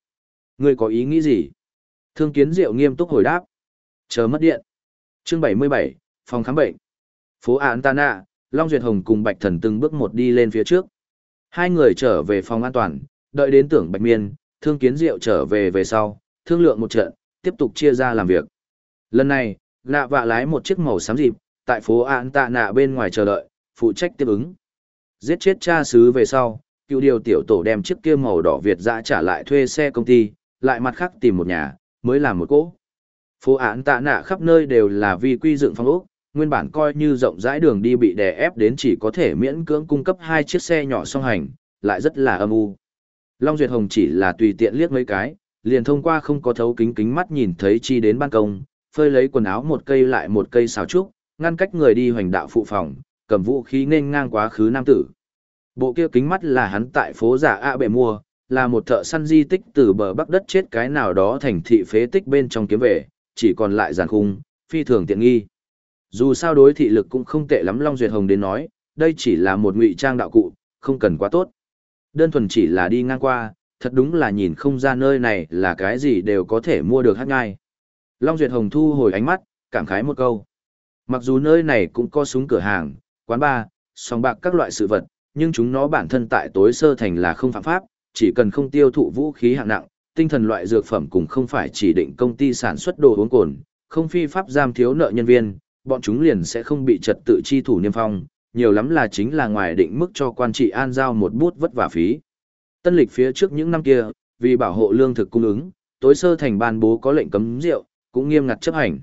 Ngươi có ý nghĩ gì? Thương Kiến Diệu nghiêm túc hồi đáp. Chờ mất điện. Chương 77, phòng khám bệnh. Phố An Tana, Long Duyệt Hồng cùng Bạch Thần từng bước một đi lên phía trước. Hai người trở về phòng an toàn, đợi đến tưởng Bạch Miên, Thương Kiến Diệu trở về về sau, thương lượng một trận, tiếp tục chia ra làm việc. Lần này, nạ vạ lái một chiếc màu xám dịp, tại phố An Tạ nạ bên ngoài chờ đợi, phụ trách tiếp ứng. Giết chết cha xứ về sau, cựu điều tiểu tổ đem chiếc kia màu đỏ Việt dã trả lại thuê xe công ty, lại mặt khác tìm một nhà, mới làm một cỗ. Phố An Tạ nạ khắp nơi đều là vi quy dựng phong ốc, nguyên bản coi như rộng rãi đường đi bị đè ép đến chỉ có thể miễn cưỡng cung cấp hai chiếc xe nhỏ song hành, lại rất là âm u. Long Duyệt Hồng chỉ là tùy tiện liếc mấy cái, liền thông qua không có thấu kính kính mắt nhìn thấy chi đến ban công, phơi lấy quần áo một cây lại một cây xào trúc, ngăn cách người đi hoành đạo phụ phòng, cầm vũ khí nên ngang quá khứ nam tử. Bộ kia kính mắt là hắn tại phố giả A bệ mua, là một thợ săn di tích từ bờ bắc đất chết cái nào đó thành thị phế tích bên trong kiếm về, chỉ còn lại giàn khung, phi thường tiện nghi. Dù sao đối thị lực cũng không tệ lắm Long Duyệt Hồng đến nói, đây chỉ là một ngụy trang đạo cụ, không cần quá tốt. Đơn thuần chỉ là đi ngang qua, thật đúng là nhìn không ra nơi này là cái gì đều có thể mua được hát ngay. Long Duyệt Hồng thu hồi ánh mắt, cảm khái một câu. Mặc dù nơi này cũng có súng cửa hàng, quán bar, sòng bạc các loại sự vật, nhưng chúng nó bản thân tại tối sơ thành là không phạm pháp, chỉ cần không tiêu thụ vũ khí hạng nặng, tinh thần loại dược phẩm cũng không phải chỉ định công ty sản xuất đồ uống cồn, không phi pháp giam thiếu nợ nhân viên, bọn chúng liền sẽ không bị trật tự chi thủ niêm phong, nhiều lắm là chính là ngoài định mức cho quan trị an giao một bút vất vả phí. Tân lịch phía trước những năm kia, vì bảo hộ lương thực cung ứng, tối sơ thành ban bố có lệnh cấm rượu, cũng nghiêm ngặt chấp hành.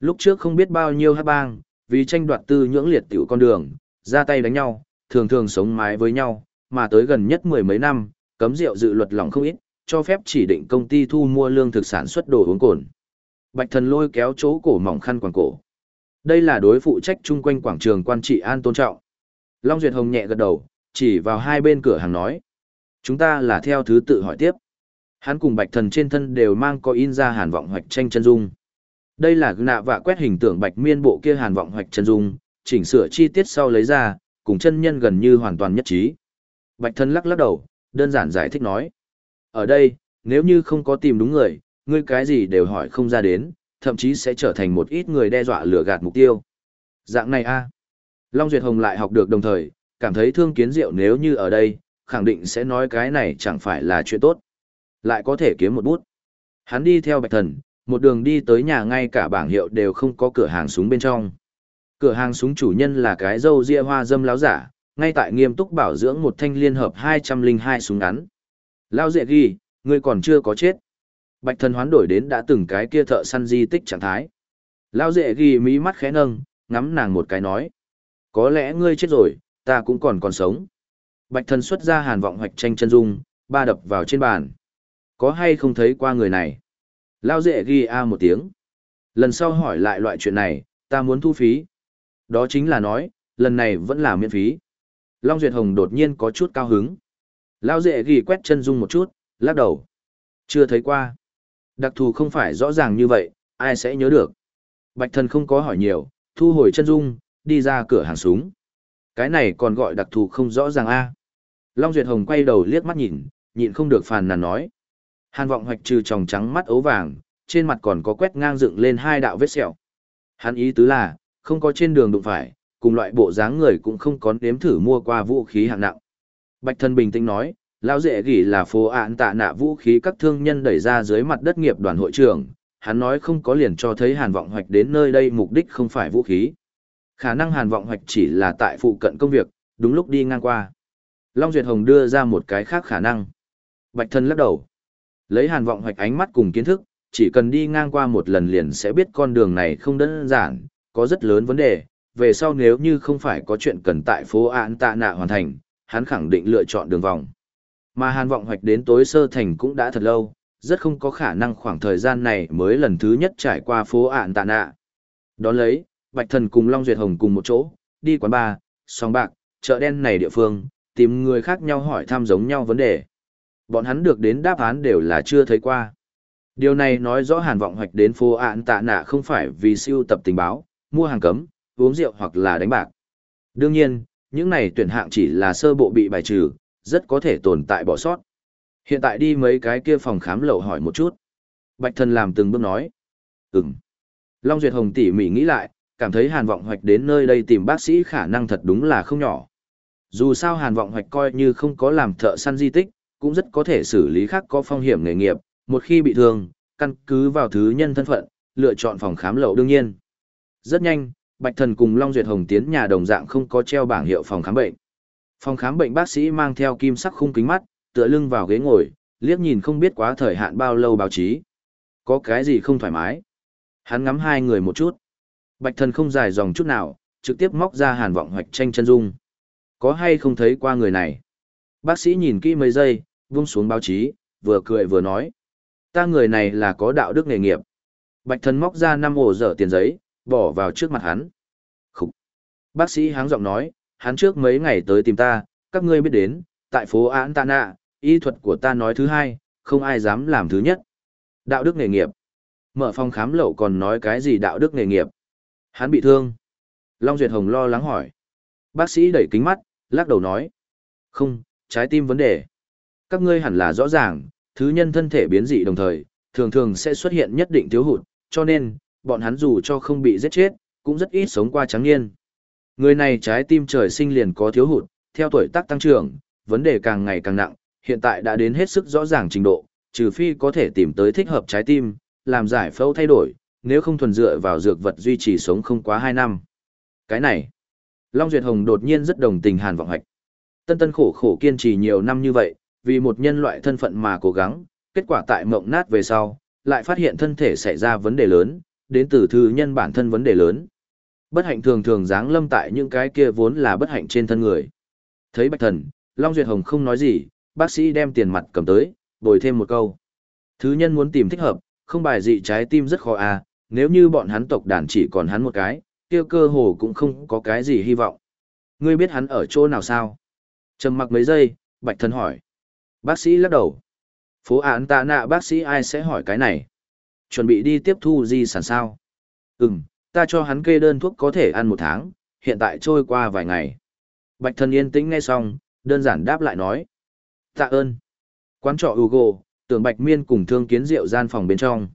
Lúc trước không biết bao nhiêu hát bang, vì tranh đoạt tư nhưỡng liệt tiểu con đường, ra tay đánh nhau, thường thường sống mái với nhau, mà tới gần nhất mười mấy năm, cấm rượu dự luật lỏng không ít, cho phép chỉ định công ty thu mua lương thực sản xuất đồ uống cồn. Bạch thần lôi kéo chỗ cổ mỏng khăn quàng cổ. Đây là đối phụ trách chung quanh quảng trường quan trị an tôn trọng. Long Duyệt Hồng nhẹ gật đầu, chỉ vào hai bên cửa hàng nói. Chúng ta là theo thứ tự hỏi tiếp. Hắn cùng bạch thần trên thân đều mang có in ra hàn vọng hoạch tranh chân dung. Đây là nạ vạ quét hình tượng bạch miên bộ kia hàn vọng hoạch chân dung, chỉnh sửa chi tiết sau lấy ra, cùng chân nhân gần như hoàn toàn nhất trí. Bạch thần lắc lắc đầu, đơn giản giải thích nói. Ở đây, nếu như không có tìm đúng người, ngươi cái gì đều hỏi không ra đến, thậm chí sẽ trở thành một ít người đe dọa lừa gạt mục tiêu. Dạng này a Long Duyệt Hồng lại học được đồng thời, cảm thấy thương kiến diệu nếu như ở đây, khẳng định sẽ nói cái này chẳng phải là chuyện tốt. Lại có thể kiếm một bút. Hắn đi theo bạch thần, một đường đi tới nhà ngay cả bảng hiệu đều không có cửa hàng súng bên trong. Cửa hàng súng chủ nhân là cái dâu ria hoa dâm láo giả, ngay tại nghiêm túc bảo dưỡng một thanh liên hợp 202 súng ngắn. Lao dệ ghi, ngươi còn chưa có chết. Bạch thần hoán đổi đến đã từng cái kia thợ săn di tích trạng thái. Lao dệ ghi mí mắt khẽ nâng, ngắm nàng một cái nói. Có lẽ ngươi chết rồi, ta cũng còn còn sống. Bạch thần xuất ra hàn vọng hoạch tranh chân dung, ba đập vào trên bàn. Có hay không thấy qua người này? Lao dệ ghi a một tiếng. Lần sau hỏi lại loại chuyện này, ta muốn thu phí. Đó chính là nói, lần này vẫn là miễn phí. Long Duyệt Hồng đột nhiên có chút cao hứng. Lao dệ ghi quét chân dung một chút, lắc đầu. Chưa thấy qua. Đặc thù không phải rõ ràng như vậy, ai sẽ nhớ được. Bạch thần không có hỏi nhiều, thu hồi chân dung, đi ra cửa hàng súng. Cái này còn gọi đặc thù không rõ ràng a. Long Duyệt Hồng quay đầu liếc mắt nhìn, nhịn không được phàn nàn nói. Hàn vọng hoạch trừ tròng trắng mắt ấu vàng, trên mặt còn có quét ngang dựng lên hai đạo vết sẹo. Hắn ý tứ là, không có trên đường đụng phải, cùng loại bộ dáng người cũng không có nếm thử mua qua vũ khí hạng nặng. Bạch thân bình tĩnh nói, lão dễ gỉ là phố án tạ nạ vũ khí các thương nhân đẩy ra dưới mặt đất nghiệp đoàn hội trưởng, hắn nói không có liền cho thấy hàn vọng hoạch đến nơi đây mục đích không phải vũ khí. Khả năng hàn vọng hoạch chỉ là tại phụ cận công việc, đúng lúc đi ngang qua. Long Duyệt Hồng đưa ra một cái khác khả năng. Bạch thân lắc đầu. Lấy hàn vọng hoạch ánh mắt cùng kiến thức, chỉ cần đi ngang qua một lần liền sẽ biết con đường này không đơn giản, có rất lớn vấn đề. Về sau nếu như không phải có chuyện cần tại phố án tạ nạ hoàn thành, hắn khẳng định lựa chọn đường vòng. Mà hàn vọng hoạch đến tối sơ thành cũng đã thật lâu, rất không có khả năng khoảng thời gian này mới lần thứ nhất trải qua phố Ạn tạ nạ. Đón lấy, Bạch Thần cùng Long Duyệt Hồng cùng một chỗ, đi quán bar, song bạc, chợ đen này địa phương, tìm người khác nhau hỏi thăm giống nhau vấn đề. Bọn hắn được đến đáp án đều là chưa thấy qua. Điều này nói rõ hàn vọng hoạch đến phố Ạn tạ nạ không phải vì siêu tập tình báo, mua hàng cấm, uống rượu hoặc là đánh bạc. Đương nhiên, những này tuyển hạng chỉ là sơ bộ bị bài trừ, rất có thể tồn tại bỏ sót. Hiện tại đi mấy cái kia phòng khám lậu hỏi một chút. Bạch thần làm từng bước nói. Ừm. Long Duyệt Hồng tỉ mỉ nghĩ lại, cảm thấy hàn vọng hoạch đến nơi đây tìm bác sĩ khả năng thật đúng là không nhỏ. Dù sao hàn vọng hoạch coi như không có làm thợ săn di tích, cũng rất có thể xử lý khác có phong hiểm nghề nghiệp, một khi bị thương, căn cứ vào thứ nhân thân phận, lựa chọn phòng khám lậu đương nhiên. Rất nhanh, Bạch Thần cùng Long Duyệt Hồng tiến nhà đồng dạng không có treo bảng hiệu phòng khám bệnh. Phòng khám bệnh bác sĩ mang theo kim sắc khung kính mắt, tựa lưng vào ghế ngồi, liếc nhìn không biết quá thời hạn bao lâu báo chí. Có cái gì không thoải mái? Hắn ngắm hai người một chút. Bạch Thần không dài dòng chút nào, trực tiếp móc ra hàn vọng hoạch tranh chân dung. Có hay không thấy qua người này? Bác sĩ nhìn kỹ mấy giây, vung xuống báo chí, vừa cười vừa nói. Ta người này là có đạo đức nghề nghiệp. Bạch thần móc ra năm ổ dở tiền giấy, bỏ vào trước mặt hắn. Khúc. Bác sĩ háng giọng nói, hắn trước mấy ngày tới tìm ta, các ngươi biết đến, tại phố án Tạ nạ, y thuật của ta nói thứ hai, không ai dám làm thứ nhất. Đạo đức nghề nghiệp. Mở phòng khám lậu còn nói cái gì đạo đức nghề nghiệp. Hắn bị thương. Long Duyệt Hồng lo lắng hỏi. Bác sĩ đẩy kính mắt, lắc đầu nói. Không, trái tim vấn đề. Các ngươi hẳn là rõ ràng, thứ nhân thân thể biến dị đồng thời, thường thường sẽ xuất hiện nhất định thiếu hụt, cho nên, bọn hắn dù cho không bị giết chết, cũng rất ít sống qua trắng niên. Người này trái tim trời sinh liền có thiếu hụt, theo tuổi tác tăng trưởng, vấn đề càng ngày càng nặng, hiện tại đã đến hết sức rõ ràng trình độ, trừ phi có thể tìm tới thích hợp trái tim, làm giải phẫu thay đổi, nếu không thuần dựa vào dược vật duy trì sống không quá 2 năm. Cái này, Long Duyệt Hồng đột nhiên rất đồng tình Hàn Vọng Hạch. Tân tân khổ khổ kiên trì nhiều năm như vậy, vì một nhân loại thân phận mà cố gắng, kết quả tại mộng nát về sau, lại phát hiện thân thể xảy ra vấn đề lớn, đến từ thư nhân bản thân vấn đề lớn. Bất hạnh thường thường giáng lâm tại những cái kia vốn là bất hạnh trên thân người. Thấy Bạch Thần, Long Duyệt Hồng không nói gì, bác sĩ đem tiền mặt cầm tới, bồi thêm một câu. Thứ nhân muốn tìm thích hợp, không bài dị trái tim rất khó à, nếu như bọn hắn tộc đàn chỉ còn hắn một cái, kia cơ hồ cũng không có cái gì hy vọng. Ngươi biết hắn ở chỗ nào sao? Trầm mặc mấy giây, Bạch Thần hỏi. Bác sĩ lắc đầu. Phố án tạ nạ bác sĩ ai sẽ hỏi cái này? Chuẩn bị đi tiếp thu di sản sao? Ừm, ta cho hắn kê đơn thuốc có thể ăn một tháng, hiện tại trôi qua vài ngày. Bạch thần yên tĩnh nghe xong, đơn giản đáp lại nói. Tạ ơn. Quán trọ Hugo, tưởng Bạch Miên cùng thương kiến rượu gian phòng bên trong.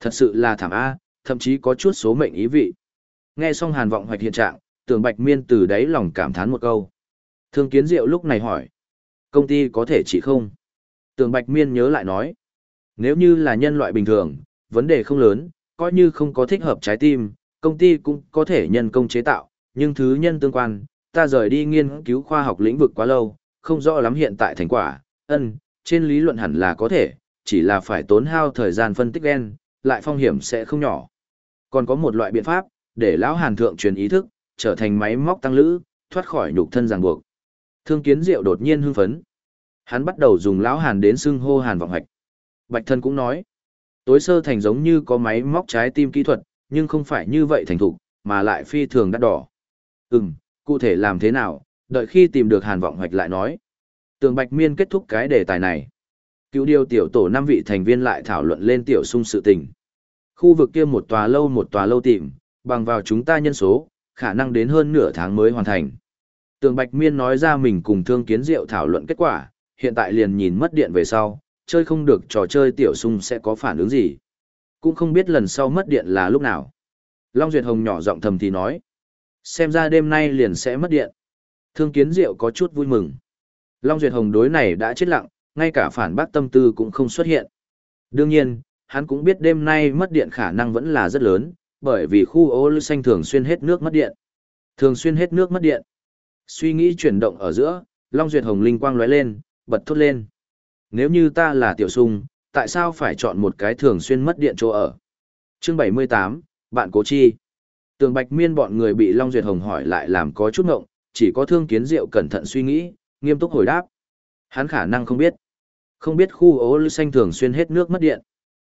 Thật sự là thảm A, thậm chí có chút số mệnh ý vị. Nghe xong hàn vọng hoạch hiện trạng, tưởng Bạch Miên từ đáy lòng cảm thán một câu. Thương kiến diệu lúc này hỏi. Công ty có thể chỉ không? Tưởng Bạch Miên nhớ lại nói. Nếu như là nhân loại bình thường, vấn đề không lớn, coi như không có thích hợp trái tim, công ty cũng có thể nhân công chế tạo, nhưng thứ nhân tương quan, ta rời đi nghiên cứu khoa học lĩnh vực quá lâu, không rõ lắm hiện tại thành quả, ân, trên lý luận hẳn là có thể, chỉ là phải tốn hao thời gian phân tích gen, lại phong hiểm sẽ không nhỏ. Còn có một loại biện pháp, để lão hàn thượng truyền ý thức, trở thành máy móc tăng lữ, thoát khỏi nhục thân ràng buộc. Thương kiến diệu đột nhiên hưng phấn. Hắn bắt đầu dùng lão hàn đến xưng hô hàn vọng hạch. Bạch thân cũng nói, tối sơ thành giống như có máy móc trái tim kỹ thuật, nhưng không phải như vậy thành thục, mà lại phi thường đắt đỏ. Ừm, cụ thể làm thế nào, đợi khi tìm được hàn vọng hoạch lại nói. Tường Bạch Miên kết thúc cái đề tài này. Cứu điều tiểu tổ năm vị thành viên lại thảo luận lên tiểu sung sự tình. Khu vực kia một tòa lâu một tòa lâu tìm, bằng vào chúng ta nhân số, khả năng đến hơn nửa tháng mới hoàn thành. Tường Bạch Miên nói ra mình cùng Thương Kiến Diệu thảo luận kết quả, hiện tại liền nhìn mất điện về sau, chơi không được trò chơi tiểu sung sẽ có phản ứng gì. Cũng không biết lần sau mất điện là lúc nào. Long Duyệt Hồng nhỏ giọng thầm thì nói. Xem ra đêm nay liền sẽ mất điện. Thương Kiến Diệu có chút vui mừng. Long Duyệt Hồng đối này đã chết lặng, ngay cả phản bác tâm tư cũng không xuất hiện. Đương nhiên, hắn cũng biết đêm nay mất điện khả năng vẫn là rất lớn, bởi vì khu ô lưu xanh thường xuyên hết nước mất điện. Thường xuyên hết nước mất điện. Suy nghĩ chuyển động ở giữa, Long Duyệt Hồng linh quang lóe lên, bật thốt lên. Nếu như ta là tiểu sung, tại sao phải chọn một cái thường xuyên mất điện chỗ ở? Chương 78, bạn cố chi. Tường Bạch Miên bọn người bị Long Duyệt Hồng hỏi lại làm có chút ngộng, chỉ có Thương Kiến Diệu cẩn thận suy nghĩ, nghiêm túc hồi đáp. Hắn khả năng không biết. Không biết khu ố lưu xanh thường xuyên hết nước mất điện.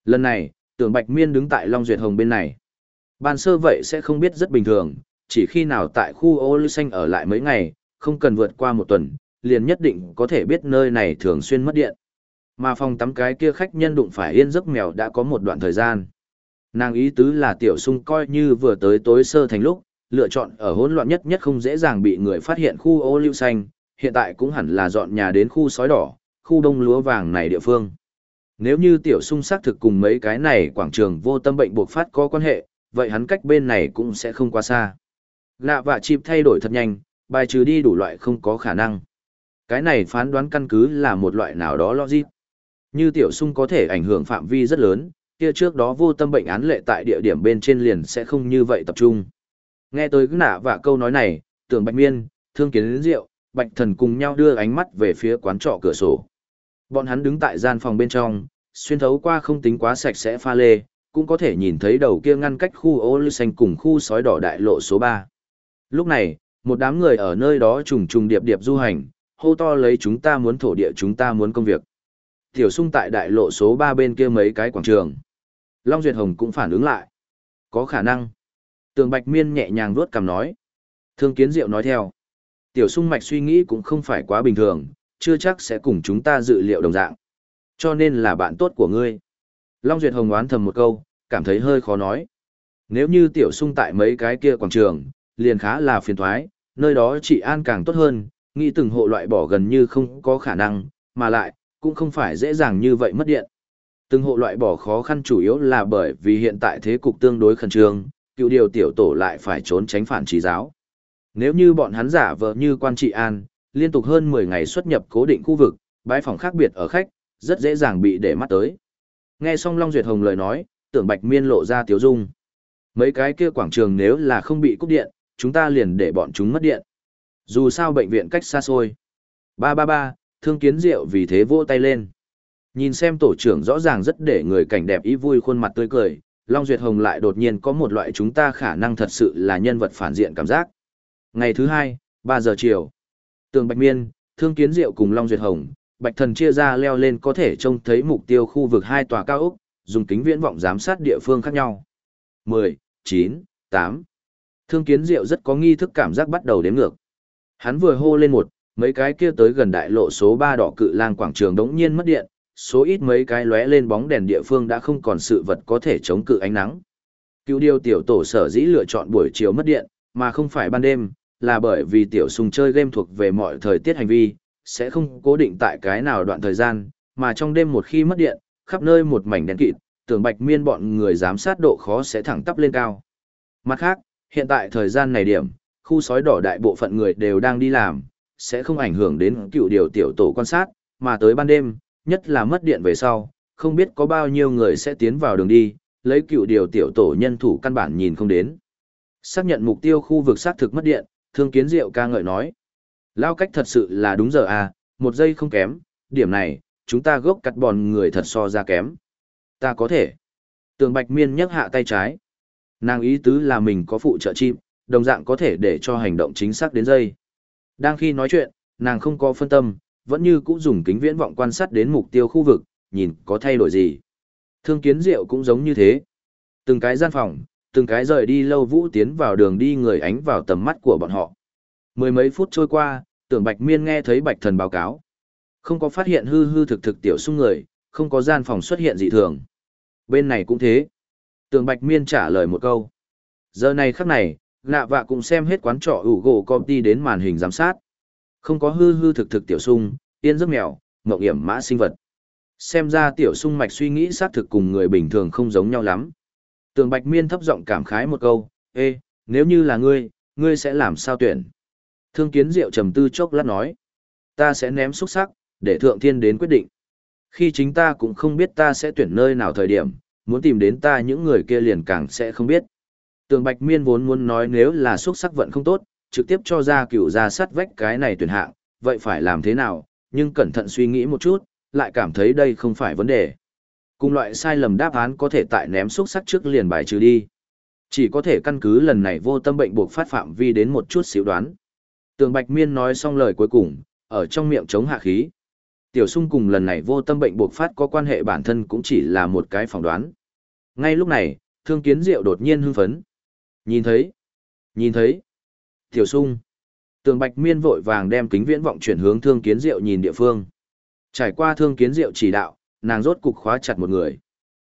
Lần này, Tường Bạch Miên đứng tại Long Duyệt Hồng bên này. Ban sơ vậy sẽ không biết rất bình thường, chỉ khi nào tại khu ô lưu xanh ở lại mấy ngày, không cần vượt qua một tuần, liền nhất định có thể biết nơi này thường xuyên mất điện. Mà phòng tắm cái kia khách nhân đụng phải yên giấc mèo đã có một đoạn thời gian. Nàng ý tứ là tiểu sung coi như vừa tới tối sơ thành lúc, lựa chọn ở hỗn loạn nhất nhất không dễ dàng bị người phát hiện khu ô lưu xanh, hiện tại cũng hẳn là dọn nhà đến khu sói đỏ, khu đông lúa vàng này địa phương. Nếu như tiểu sung xác thực cùng mấy cái này quảng trường vô tâm bệnh buộc phát có quan hệ, vậy hắn cách bên này cũng sẽ không quá xa. Lạ và chịp thay đổi thật nhanh, bài trừ đi đủ loại không có khả năng. Cái này phán đoán căn cứ là một loại nào đó logic. Như tiểu sung có thể ảnh hưởng phạm vi rất lớn, kia trước đó vô tâm bệnh án lệ tại địa điểm bên trên liền sẽ không như vậy tập trung. Nghe tới cứ nạ và câu nói này, tưởng bạch miên, thương kiến đến rượu, bạch thần cùng nhau đưa ánh mắt về phía quán trọ cửa sổ. Bọn hắn đứng tại gian phòng bên trong, xuyên thấu qua không tính quá sạch sẽ pha lê, cũng có thể nhìn thấy đầu kia ngăn cách khu ô lưu xanh cùng khu sói đỏ đại lộ số 3. Lúc này, một đám người ở nơi đó trùng trùng điệp điệp du hành, hô to lấy chúng ta muốn thổ địa chúng ta muốn công việc. Tiểu sung tại đại lộ số 3 bên kia mấy cái quảng trường. Long Duyệt Hồng cũng phản ứng lại. Có khả năng. Tường Bạch Miên nhẹ nhàng vuốt cằm nói. Thương Kiến Diệu nói theo. Tiểu sung mạch suy nghĩ cũng không phải quá bình thường, chưa chắc sẽ cùng chúng ta dự liệu đồng dạng. Cho nên là bạn tốt của ngươi. Long Duyệt Hồng oán thầm một câu, cảm thấy hơi khó nói. Nếu như tiểu sung tại mấy cái kia quảng trường, liền khá là phiền thoái, nơi đó chỉ an càng tốt hơn, nghĩ từng hộ loại bỏ gần như không có khả năng, mà lại, cũng không phải dễ dàng như vậy mất điện. Từng hộ loại bỏ khó khăn chủ yếu là bởi vì hiện tại thế cục tương đối khẩn trương, cựu điều tiểu tổ lại phải trốn tránh phản trí giáo. Nếu như bọn hắn giả vờ như quan trị an, liên tục hơn 10 ngày xuất nhập cố định khu vực, bãi phòng khác biệt ở khách, rất dễ dàng bị để mắt tới. Nghe xong Long Duyệt Hồng lời nói, tưởng Bạch Miên lộ ra tiếu dung. Mấy cái kia quảng trường nếu là không bị cúp điện, chúng ta liền để bọn chúng mất điện. Dù sao bệnh viện cách xa xôi. Ba ba ba, thương kiến diệu vì thế vỗ tay lên. Nhìn xem tổ trưởng rõ ràng rất để người cảnh đẹp ý vui khuôn mặt tươi cười, Long Duyệt Hồng lại đột nhiên có một loại chúng ta khả năng thật sự là nhân vật phản diện cảm giác. Ngày thứ hai, ba giờ chiều. Tường Bạch Miên, Thương Kiến Diệu cùng Long Duyệt Hồng, Bạch Thần chia ra leo lên có thể trông thấy mục tiêu khu vực hai tòa cao ốc, dùng kính viễn vọng giám sát địa phương khác nhau. 10, 9, 8. Thương Kiến Diệu rất có nghi thức cảm giác bắt đầu đếm ngược. Hắn vừa hô lên một, mấy cái kia tới gần đại lộ số 3 đỏ cự lang quảng trường đống nhiên mất điện, số ít mấy cái lóe lên bóng đèn địa phương đã không còn sự vật có thể chống cự ánh nắng. cứu điều tiểu tổ sở dĩ lựa chọn buổi chiều mất điện, mà không phải ban đêm, là bởi vì tiểu sùng chơi game thuộc về mọi thời tiết hành vi, sẽ không cố định tại cái nào đoạn thời gian, mà trong đêm một khi mất điện, khắp nơi một mảnh đen kịt, tưởng bạch miên bọn người giám sát độ khó sẽ thẳng tắp lên cao. Mặt khác, hiện tại thời gian này điểm, khu sói đỏ đại bộ phận người đều đang đi làm, sẽ không ảnh hưởng đến cựu điều tiểu tổ quan sát, mà tới ban đêm, nhất là mất điện về sau, không biết có bao nhiêu người sẽ tiến vào đường đi, lấy cựu điều tiểu tổ nhân thủ căn bản nhìn không đến. Xác nhận mục tiêu khu vực xác thực mất điện, thương kiến diệu ca ngợi nói. Lao cách thật sự là đúng giờ à, một giây không kém, điểm này, chúng ta gốc cắt bòn người thật so ra kém. Ta có thể. Tường Bạch Miên nhấc hạ tay trái. Nàng ý tứ là mình có phụ trợ chim, đồng dạng có thể để cho hành động chính xác đến giây. Đang khi nói chuyện, nàng không có phân tâm, vẫn như cũ dùng kính viễn vọng quan sát đến mục tiêu khu vực, nhìn có thay đổi gì. Thương kiến diệu cũng giống như thế. Từng cái gian phòng, từng cái rời đi lâu vũ tiến vào đường đi người ánh vào tầm mắt của bọn họ. Mười mấy phút trôi qua, tưởng Bạch Miên nghe thấy Bạch Thần báo cáo. Không có phát hiện hư hư thực thực tiểu sung người, không có gian phòng xuất hiện dị thường. Bên này cũng thế. Tưởng Bạch Miên trả lời một câu. Giờ này khắc này, Lạ vạ cũng xem hết quán trọ ủ gỗ công ty đến màn hình giám sát. Không có hư hư thực thực tiểu sung, yên giấc mèo, mộng hiểm mã sinh vật. Xem ra tiểu sung mạch suy nghĩ xác thực cùng người bình thường không giống nhau lắm. Tường Bạch Miên thấp giọng cảm khái một câu, ê, nếu như là ngươi, ngươi sẽ làm sao tuyển? Thương kiến diệu trầm tư chốc lát nói, ta sẽ ném xúc sắc, để thượng thiên đến quyết định. Khi chính ta cũng không biết ta sẽ tuyển nơi nào thời điểm, muốn tìm đến ta những người kia liền càng sẽ không biết. Tường Bạch Miên vốn muốn nói nếu là xúc sắc vận không tốt, trực tiếp cho ra cửu ra sắt vách cái này tuyển hạng, vậy phải làm thế nào, nhưng cẩn thận suy nghĩ một chút, lại cảm thấy đây không phải vấn đề. Cùng loại sai lầm đáp án có thể tại ném xúc sắc trước liền bài trừ đi. Chỉ có thể căn cứ lần này vô tâm bệnh buộc phát phạm vi đến một chút xíu đoán. Tường Bạch Miên nói xong lời cuối cùng, ở trong miệng chống hạ khí. Tiểu sung cùng lần này vô tâm bệnh buộc phát có quan hệ bản thân cũng chỉ là một cái phỏng đoán. Ngay lúc này, thương kiến diệu đột nhiên hưng phấn. Nhìn thấy, nhìn thấy. Tiểu sung. Tường Bạch Miên vội vàng đem kính viễn vọng chuyển hướng thương kiến diệu nhìn địa phương. Trải qua thương kiến diệu chỉ đạo, nàng rốt cục khóa chặt một người.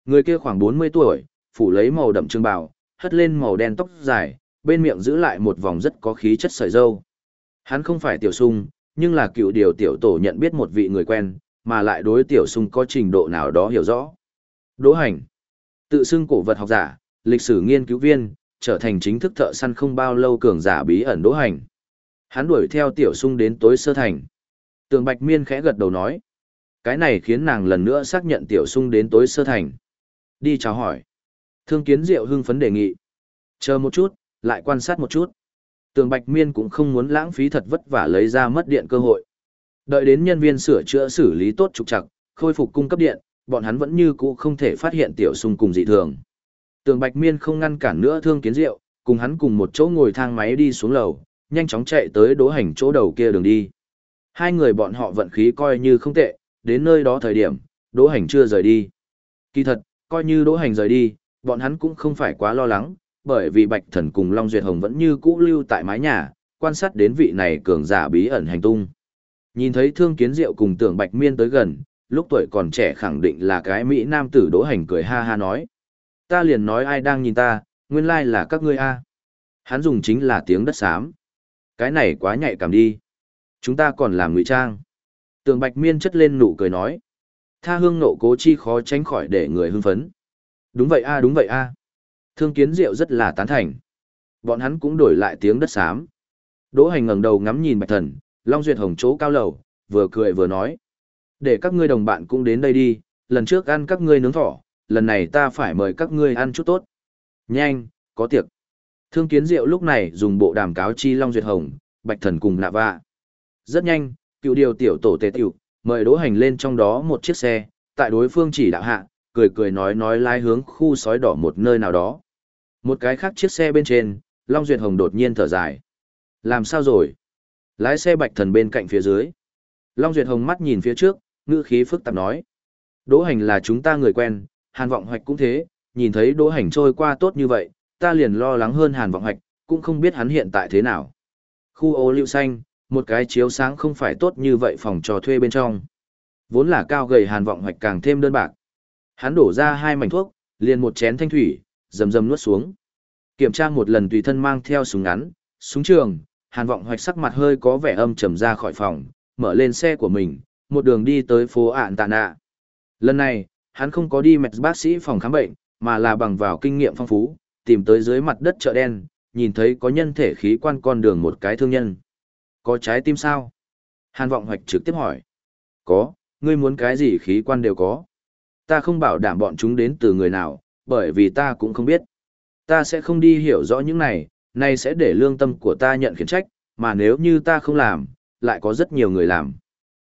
Người kia khoảng 40 tuổi, phủ lấy màu đậm trương bào, hất lên màu đen tóc dài, bên miệng giữ lại một vòng rất có khí chất sợi dâu. Hắn không phải tiểu sung, nhưng là cựu điều tiểu tổ nhận biết một vị người quen, mà lại đối tiểu sung có trình độ nào đó hiểu rõ. Đỗ hành, tự xưng cổ vật học giả, lịch sử nghiên cứu viên, trở thành chính thức thợ săn không bao lâu cường giả bí ẩn đỗ hành. Hắn đuổi theo tiểu sung đến tối sơ thành. Tường Bạch Miên khẽ gật đầu nói. Cái này khiến nàng lần nữa xác nhận tiểu sung đến tối sơ thành. Đi chào hỏi. Thương kiến diệu hưng phấn đề nghị. Chờ một chút, lại quan sát một chút. Tường Bạch Miên cũng không muốn lãng phí thật vất vả lấy ra mất điện cơ hội. Đợi đến nhân viên sửa chữa xử lý tốt trục trặc, khôi phục cung cấp điện, bọn hắn vẫn như cũ không thể phát hiện tiểu sung cùng dị thường. Tường Bạch Miên không ngăn cản nữa Thương Kiến Diệu, cùng hắn cùng một chỗ ngồi thang máy đi xuống lầu, nhanh chóng chạy tới đỗ hành chỗ đầu kia đường đi. Hai người bọn họ vận khí coi như không tệ, đến nơi đó thời điểm, đỗ hành chưa rời đi. Kỳ thật, coi như đỗ hành rời đi, bọn hắn cũng không phải quá lo lắng, bởi vì Bạch Thần cùng Long Duyệt Hồng vẫn như cũ lưu tại mái nhà, quan sát đến vị này cường giả bí ẩn hành tung. Nhìn thấy Thương Kiến Diệu cùng Tưởng Bạch Miên tới gần, lúc tuổi còn trẻ khẳng định là cái mỹ nam tử đỗ hành cười ha ha nói. Ta liền nói ai đang nhìn ta, nguyên lai là các ngươi a. Hắn dùng chính là tiếng đất xám. Cái này quá nhạy cảm đi. Chúng ta còn làm ngụy trang. Tường Bạch Miên chất lên nụ cười nói. Tha hương nộ cố chi khó tránh khỏi để người hưng phấn. Đúng vậy a đúng vậy a. Thương kiến diệu rất là tán thành. Bọn hắn cũng đổi lại tiếng đất xám. Đỗ hành ngẩng đầu ngắm nhìn Bạch Thần, Long Duyệt Hồng chỗ cao lầu, vừa cười vừa nói. Để các ngươi đồng bạn cũng đến đây đi, lần trước ăn các ngươi nướng thỏ, lần này ta phải mời các ngươi ăn chút tốt. Nhanh, có tiệc. Thương kiến diệu lúc này dùng bộ đàm cáo chi Long Duyệt Hồng, Bạch Thần cùng nạ vạ. Rất nhanh, cựu điều tiểu tổ tề tiểu, mời đỗ hành lên trong đó một chiếc xe, tại đối phương chỉ đạo hạ, cười cười nói nói lái hướng khu sói đỏ một nơi nào đó. Một cái khác chiếc xe bên trên, Long Duyệt Hồng đột nhiên thở dài. Làm sao rồi? Lái xe bạch thần bên cạnh phía dưới. Long Duyệt Hồng mắt nhìn phía trước, ngữ khí phức tạp nói. Đỗ hành là chúng ta người quen, hàn vọng hoạch cũng thế, nhìn thấy đỗ hành trôi qua tốt như vậy, ta liền lo lắng hơn hàn vọng hoạch, cũng không biết hắn hiện tại thế nào. Khu ô lưu xanh, một cái chiếu sáng không phải tốt như vậy phòng trò thuê bên trong. Vốn là cao gầy hàn vọng hoạch càng thêm đơn bạc. Hắn đổ ra hai mảnh thuốc, liền một chén thanh thủy, rầm rầm nuốt xuống. Kiểm tra một lần tùy thân mang theo súng ngắn, súng trường, hàn vọng hoạch sắc mặt hơi có vẻ âm trầm ra khỏi phòng, mở lên xe của mình, một đường đi tới phố ạn tạ nạ. Lần này, hắn không có đi mệt bác sĩ phòng khám bệnh, mà là bằng vào kinh nghiệm phong phú, tìm tới dưới mặt đất chợ đen, nhìn thấy có nhân thể khí quan con đường một cái thương nhân. Có trái tim sao? Hàn vọng hoạch trực tiếp hỏi. Có, ngươi muốn cái gì khí quan đều có. Ta không bảo đảm bọn chúng đến từ người nào, bởi vì ta cũng không biết. Ta sẽ không đi hiểu rõ những này, này sẽ để lương tâm của ta nhận khiển trách, mà nếu như ta không làm, lại có rất nhiều người làm.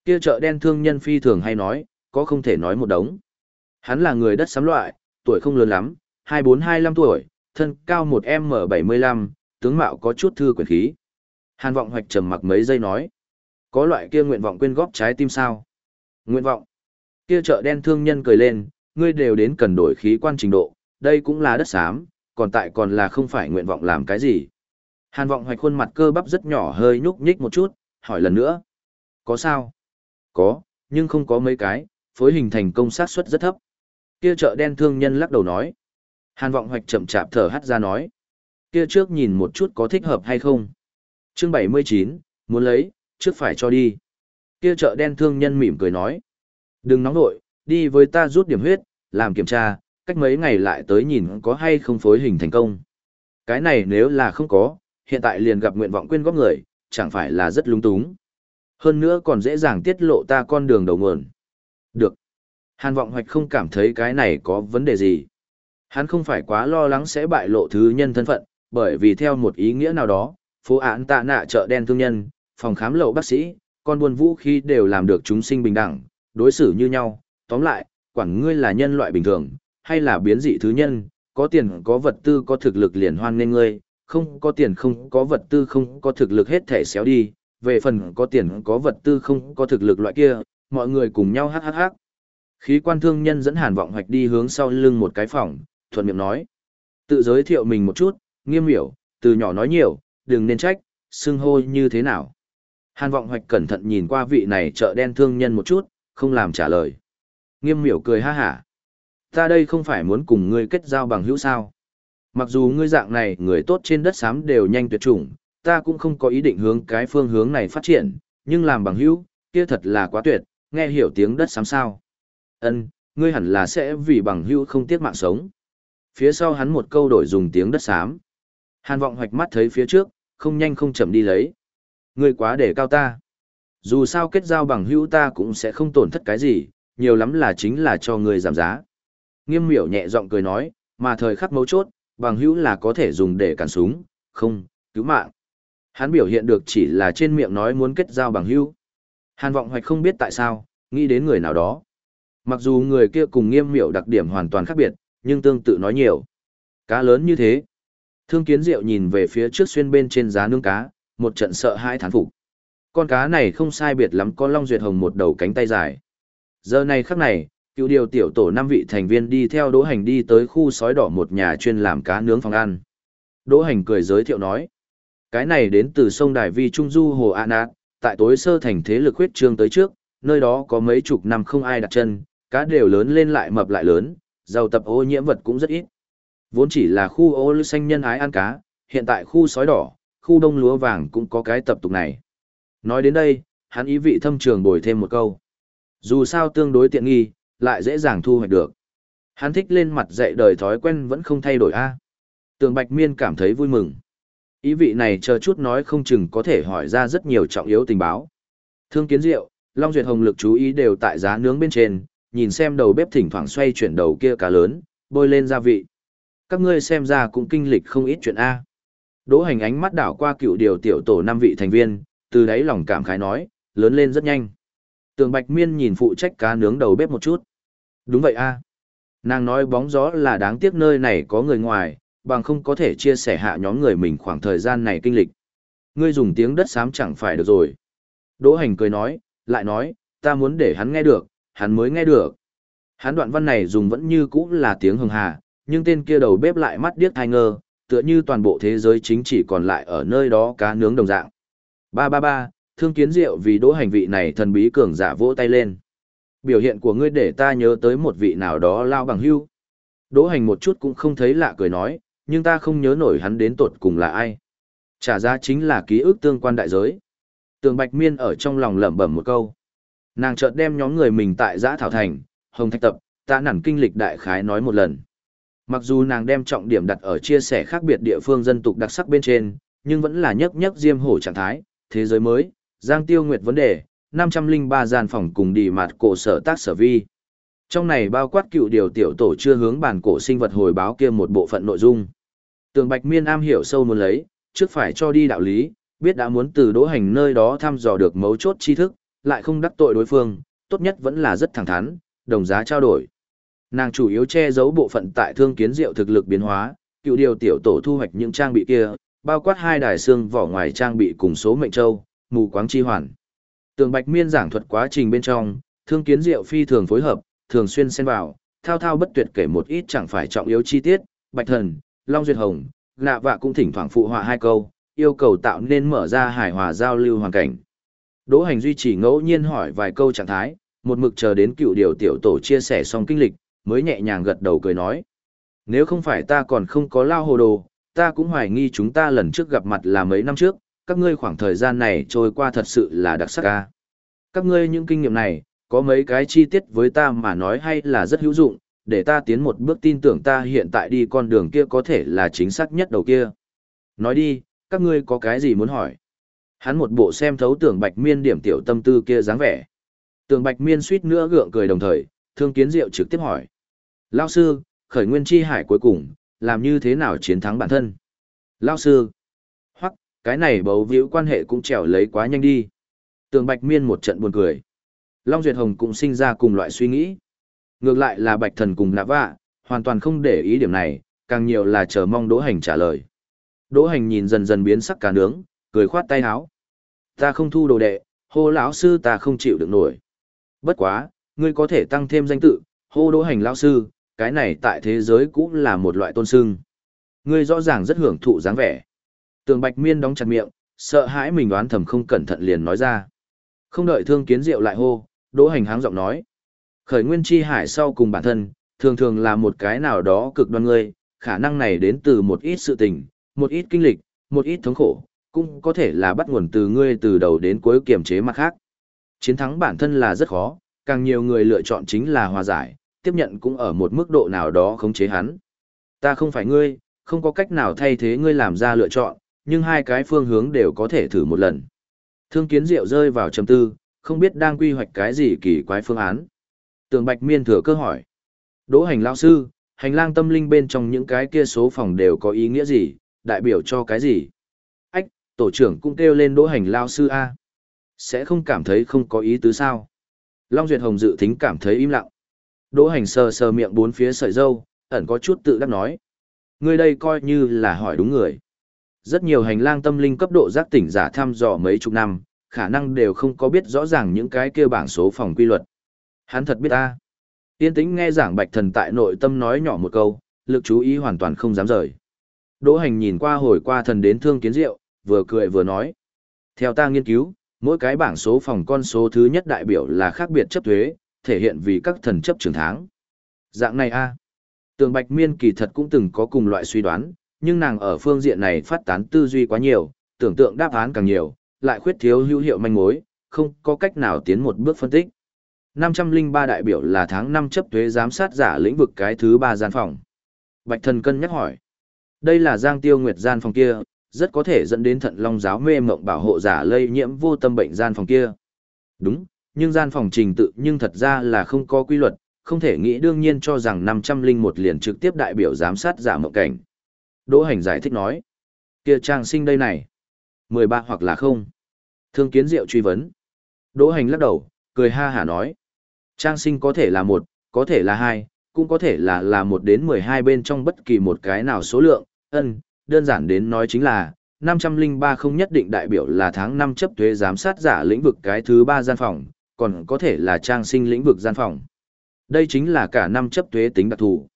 Kia chợ đen thương nhân phi thường hay nói, có không thể nói một đống. Hắn là người đất sám loại, tuổi không lớn lắm, 24-25 tuổi, thân cao 1M75, tướng mạo có chút thư quyền khí. Hàn vọng hoạch trầm mặc mấy giây nói. Có loại kia nguyện vọng quyên góp trái tim sao? Nguyện vọng. Kia chợ đen thương nhân cười lên, ngươi đều đến cần đổi khí quan trình độ, đây cũng là đất xám, còn tại còn là không phải nguyện vọng làm cái gì. Hàn vọng hoạch khuôn mặt cơ bắp rất nhỏ hơi nhúc nhích một chút, hỏi lần nữa. Có sao? Có, nhưng không có mấy cái, phối hình thành công sát suất rất thấp. Kia chợ đen thương nhân lắc đầu nói. Hàn vọng hoạch chậm chạp thở hắt ra nói. Kia trước nhìn một chút có thích hợp hay không. Chương 79, muốn lấy, trước phải cho đi. Kia chợ đen thương nhân mỉm cười nói. Đừng nóng nội, đi với ta rút điểm huyết, làm kiểm tra, cách mấy ngày lại tới nhìn có hay không phối hình thành công. Cái này nếu là không có, hiện tại liền gặp nguyện vọng quyên góp người, chẳng phải là rất lung túng. Hơn nữa còn dễ dàng tiết lộ ta con đường đầu nguồn. Được. Hàn vọng hoạch không cảm thấy cái này có vấn đề gì. Hắn không phải quá lo lắng sẽ bại lộ thứ nhân thân phận, bởi vì theo một ý nghĩa nào đó, phố án tạ nạ chợ đen thương nhân, phòng khám lậu bác sĩ, con buôn vũ khí đều làm được chúng sinh bình đẳng, đối xử như nhau. Tóm lại, quản ngươi là nhân loại bình thường, hay là biến dị thứ nhân, có tiền có vật tư có thực lực liền hoan nên ngươi, không có tiền không có vật tư không có thực lực hết thể xéo đi, về phần có tiền có vật tư không có thực lực loại kia, mọi người cùng nhau hát hát hát. Khí quan thương nhân dẫn hàn vọng hoạch đi hướng sau lưng một cái phòng, thuận miệng nói. Tự giới thiệu mình một chút, nghiêm hiểu, từ nhỏ nói nhiều, đừng nên trách, xưng hô như thế nào. Hàn vọng hoạch cẩn thận nhìn qua vị này chợ đen thương nhân một chút, không làm trả lời. Nghiêm miểu cười ha hả. Ta đây không phải muốn cùng ngươi kết giao bằng hữu sao. Mặc dù ngươi dạng này người tốt trên đất xám đều nhanh tuyệt chủng, ta cũng không có ý định hướng cái phương hướng này phát triển, nhưng làm bằng hữu, kia thật là quá tuyệt, nghe hiểu tiếng đất xám sao. Ân, ngươi hẳn là sẽ vì bằng hữu không tiếc mạng sống. Phía sau hắn một câu đổi dùng tiếng đất xám. Hàn vọng hoạch mắt thấy phía trước, không nhanh không chậm đi lấy. Ngươi quá để cao ta. Dù sao kết giao bằng hữu ta cũng sẽ không tổn thất cái gì, nhiều lắm là chính là cho ngươi giảm giá. Nghiêm miểu nhẹ giọng cười nói, mà thời khắc mấu chốt, bằng hữu là có thể dùng để cản súng, không, cứu mạng. Hắn biểu hiện được chỉ là trên miệng nói muốn kết giao bằng hữu. Hàn vọng hoạch không biết tại sao, nghĩ đến người nào đó. Mặc dù người kia cùng nghiêm miểu đặc điểm hoàn toàn khác biệt, nhưng tương tự nói nhiều. Cá lớn như thế. Thương kiến diệu nhìn về phía trước xuyên bên trên giá nướng cá, một trận sợ hãi thán phục. Con cá này không sai biệt lắm con long duyệt hồng một đầu cánh tay dài. Giờ này khắc này, cựu điều tiểu tổ năm vị thành viên đi theo đỗ hành đi tới khu sói đỏ một nhà chuyên làm cá nướng phòng ăn. Đỗ hành cười giới thiệu nói. Cái này đến từ sông Đài Vi Trung Du Hồ An Át, tại tối sơ thành thế lực huyết trương tới trước, nơi đó có mấy chục năm không ai đặt chân, cá đều lớn lên lại mập lại lớn, giàu tập ô nhiễm vật cũng rất ít. Vốn chỉ là khu ô lưu xanh nhân ái ăn cá, hiện tại khu sói đỏ, khu đông lúa vàng cũng có cái tập tục này. Nói đến đây, hắn ý vị thâm trường bồi thêm một câu. Dù sao tương đối tiện nghi, lại dễ dàng thu hoạch được. Hắn thích lên mặt dạy đời thói quen vẫn không thay đổi a. Tường Bạch Miên cảm thấy vui mừng. Ý vị này chờ chút nói không chừng có thể hỏi ra rất nhiều trọng yếu tình báo. Thương kiến diệu, Long Duyệt Hồng lực chú ý đều tại giá nướng bên trên, nhìn xem đầu bếp thỉnh thoảng xoay chuyển đầu kia cá lớn, bôi lên gia vị. Các ngươi xem ra cũng kinh lịch không ít chuyện A. Đỗ hành ánh mắt đảo qua cựu điều tiểu tổ năm vị thành viên, từ đấy lòng cảm khái nói, lớn lên rất nhanh. Tường Bạch Miên nhìn phụ trách cá nướng đầu bếp một chút. Đúng vậy a. Nàng nói bóng gió là đáng tiếc nơi này có người ngoài, bằng không có thể chia sẻ hạ nhóm người mình khoảng thời gian này kinh lịch. Ngươi dùng tiếng đất xám chẳng phải được rồi. Đỗ hành cười nói, lại nói, ta muốn để hắn nghe được, hắn mới nghe được. Hắn đoạn văn này dùng vẫn như cũ là tiếng hưng hà, nhưng tên kia đầu bếp lại mắt điếc thai ngơ, tựa như toàn bộ thế giới chính chỉ còn lại ở nơi đó cá nướng đồng dạng. Ba ba ba, thương kiến diệu vì đỗ hành vị này thần bí cường giả vỗ tay lên. Biểu hiện của ngươi để ta nhớ tới một vị nào đó lao bằng hưu. Đỗ hành một chút cũng không thấy lạ cười nói, nhưng ta không nhớ nổi hắn đến tột cùng là ai. Trả giá chính là ký ức tương quan đại giới. Tường Bạch Miên ở trong lòng lẩm bẩm một câu. Nàng chợt đem nhóm người mình tại giã thảo thành, hồng thạch tập, ta nản kinh lịch đại khái nói một lần. Mặc dù nàng đem trọng điểm đặt ở chia sẻ khác biệt địa phương dân tục đặc sắc bên trên, nhưng vẫn là nhấc nhấc diêm hổ trạng thái, thế giới mới, Giang Tiêu Nguyệt vấn đề, 503 gian phòng cùng đi mặt cổ sở tác sở vi. Trong này bao quát cựu điều tiểu tổ chưa hướng bản cổ sinh vật hồi báo kia một bộ phận nội dung. Tường Bạch Miên am hiểu sâu muốn lấy, trước phải cho đi đạo lý, biết đã muốn từ đỗ hành nơi đó thăm dò được mấu chốt tri thức, lại không đắc tội đối phương, tốt nhất vẫn là rất thẳng thắn, đồng giá trao đổi. Nàng chủ yếu che giấu bộ phận tại thương kiến diệu thực lực biến hóa, cựu điều tiểu tổ thu hoạch những trang bị kia, bao quát hai đài xương vỏ ngoài trang bị cùng số mệnh châu, mù quáng chi hoàn. Tường Bạch Miên giảng thuật quá trình bên trong, thương kiến diệu phi thường phối hợp, thường xuyên xen vào, thao thao bất tuyệt kể một ít chẳng phải trọng yếu chi tiết, Bạch Thần, Long Duyệt Hồng, Lạ Vạ cũng thỉnh thoảng phụ họa hai câu, yêu cầu tạo nên mở ra hài hòa giao lưu hoàn cảnh. Đỗ Hành duy trì ngẫu nhiên hỏi vài câu trạng thái, một mực chờ đến cựu điều tiểu tổ chia sẻ xong kinh lịch, mới nhẹ nhàng gật đầu cười nói. Nếu không phải ta còn không có lao hồ đồ, ta cũng hoài nghi chúng ta lần trước gặp mặt là mấy năm trước, các ngươi khoảng thời gian này trôi qua thật sự là đặc sắc ca. Các ngươi những kinh nghiệm này, có mấy cái chi tiết với ta mà nói hay là rất hữu dụng, để ta tiến một bước tin tưởng ta hiện tại đi con đường kia có thể là chính xác nhất đầu kia. Nói đi, các ngươi có cái gì muốn hỏi? Hắn một bộ xem thấu tưởng bạch miên điểm tiểu tâm tư kia dáng vẻ. Tưởng bạch miên suýt nữa gượng cười đồng thời, thương kiến diệu trực tiếp hỏi. Lao sư, khởi nguyên chi hải cuối cùng, làm như thế nào chiến thắng bản thân? Lao sư, hoặc, cái này bấu víu quan hệ cũng trèo lấy quá nhanh đi. Tường Bạch Miên một trận buồn cười. Long Duyệt Hồng cũng sinh ra cùng loại suy nghĩ. Ngược lại là Bạch Thần cùng Nạp Vạ, hoàn toàn không để ý điểm này, càng nhiều là chờ mong Đỗ Hành trả lời. Đỗ Hành nhìn dần dần biến sắc cả nướng, cười khoát tay áo. Ta không thu đồ đệ, hô lão sư ta không chịu được nổi. Bất quá, ngươi có thể tăng thêm danh tự, hô Đỗ Hành lão sư, cái này tại thế giới cũng là một loại tôn sưng. Ngươi rõ ràng rất hưởng thụ dáng vẻ. Tường Bạch Miên đóng chặt miệng, sợ hãi mình đoán thầm không cẩn thận liền nói ra. Không đợi Thương Kiến Diệu lại hô, Đỗ Hành háng giọng nói: "Khởi nguyên chi hải sau cùng bản thân, thường thường là một cái nào đó cực đoan ngươi, khả năng này đến từ một ít sự tình, một ít kinh lịch, một ít thống khổ, cũng có thể là bắt nguồn từ ngươi từ đầu đến cuối kiềm chế mặt khác. Chiến thắng bản thân là rất khó, càng nhiều người lựa chọn chính là hòa giải, tiếp nhận cũng ở một mức độ nào đó khống chế hắn. Ta không phải ngươi, không có cách nào thay thế ngươi làm ra lựa chọn, nhưng hai cái phương hướng đều có thể thử một lần. Thương kiến diệu rơi vào trầm tư, không biết đang quy hoạch cái gì kỳ quái phương án. Tường Bạch Miên thừa cơ hỏi. Đỗ hành lão sư, hành lang tâm linh bên trong những cái kia số phòng đều có ý nghĩa gì, đại biểu cho cái gì? Tổ trưởng cũng kêu lên đỗ hành lao sư A. Sẽ không cảm thấy không có ý tứ sao? Long Duyệt Hồng dự tính cảm thấy im lặng. Đỗ hành sờ sờ miệng bốn phía sợi dâu, ẩn có chút tự đắc nói. Người đây coi như là hỏi đúng người. Rất nhiều hành lang tâm linh cấp độ giác tỉnh giả thăm dò mấy chục năm, khả năng đều không có biết rõ ràng những cái kia bảng số phòng quy luật. Hắn thật biết ta. Tiên tĩnh nghe giảng bạch thần tại nội tâm nói nhỏ một câu, lực chú ý hoàn toàn không dám rời. Đỗ hành nhìn qua hồi qua thần đến thương kiến diệu, vừa cười vừa nói. Theo ta nghiên cứu, mỗi cái bảng số phòng con số thứ nhất đại biểu là khác biệt chấp thuế, thể hiện vì các thần chấp trường tháng. Dạng này a Tường Bạch Miên kỳ thật cũng từng có cùng loại suy đoán, nhưng nàng ở phương diện này phát tán tư duy quá nhiều, tưởng tượng đáp án càng nhiều, lại khuyết thiếu hữu hiệu manh mối, không có cách nào tiến một bước phân tích. 503 đại biểu là tháng 5 chấp thuế giám sát giả lĩnh vực cái thứ 3 gian phòng. Bạch thần cân nhắc hỏi. Đây là Giang Tiêu Nguyệt gian phòng kia, rất có thể dẫn đến thận long giáo mê mộng bảo hộ giả lây nhiễm vô tâm bệnh gian phòng kia. Đúng, nhưng gian phòng trình tự nhưng thật ra là không có quy luật, không thể nghĩ đương nhiên cho rằng 501 liền trực tiếp đại biểu giám sát giả mộng cảnh. Đỗ hành giải thích nói, kia trang sinh đây này, 13 hoặc là không. Thương kiến diệu truy vấn. Đỗ hành lắc đầu, cười ha hả nói, trang sinh có thể là một, có thể là hai, cũng có thể là là một đến 12 bên trong bất kỳ một cái nào số lượng, ân, đơn giản đến nói chính là, 503 không nhất định đại biểu là tháng 5 chấp thuế giám sát giả lĩnh vực cái thứ ba gian phòng, còn có thể là trang sinh lĩnh vực gian phòng. Đây chính là cả năm chấp thuế tính đặc thù.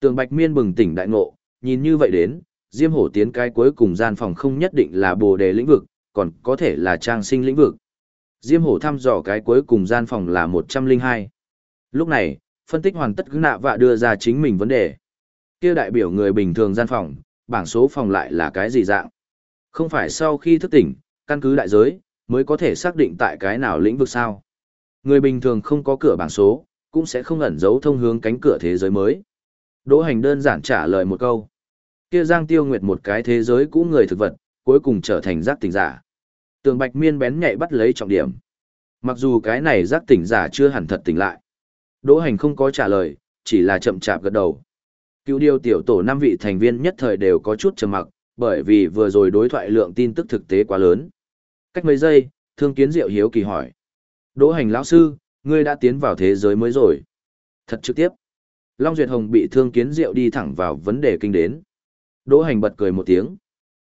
Tường Bạch Miên bừng tỉnh đại ngộ, nhìn như vậy đến, Diêm Hổ tiến cái cuối cùng gian phòng không nhất định là bồ đề lĩnh vực, còn có thể là trang sinh lĩnh vực. Diêm Hổ thăm dò cái cuối cùng gian phòng là 102. Lúc này, phân tích hoàn tất cứ nạ vạ đưa ra chính mình vấn đề. Kia đại biểu người bình thường gian phòng, bảng số phòng lại là cái gì dạng? Không phải sau khi thức tỉnh, căn cứ đại giới, mới có thể xác định tại cái nào lĩnh vực sao. Người bình thường không có cửa bảng số, cũng sẽ không ẩn giấu thông hướng cánh cửa thế giới mới. Đỗ hành đơn giản trả lời một câu. Kia Giang Tiêu Nguyệt một cái thế giới cũ người thực vật, cuối cùng trở thành giác tỉnh giả. Tường Bạch Miên bén nhạy bắt lấy trọng điểm. Mặc dù cái này giác tỉnh giả chưa hẳn thật tỉnh lại. Đỗ hành không có trả lời, chỉ là chậm chạp gật đầu. Cựu điều tiểu tổ năm vị thành viên nhất thời đều có chút trầm mặc, bởi vì vừa rồi đối thoại lượng tin tức thực tế quá lớn. Cách mấy giây, Thương Kiến Diệu hiếu kỳ hỏi. Đỗ hành lão sư, ngươi đã tiến vào thế giới mới rồi. Thật trực tiếp. Long Duyệt Hồng bị Thương Kiến Diệu đi thẳng vào vấn đề kinh đến. Đỗ hành bật cười một tiếng.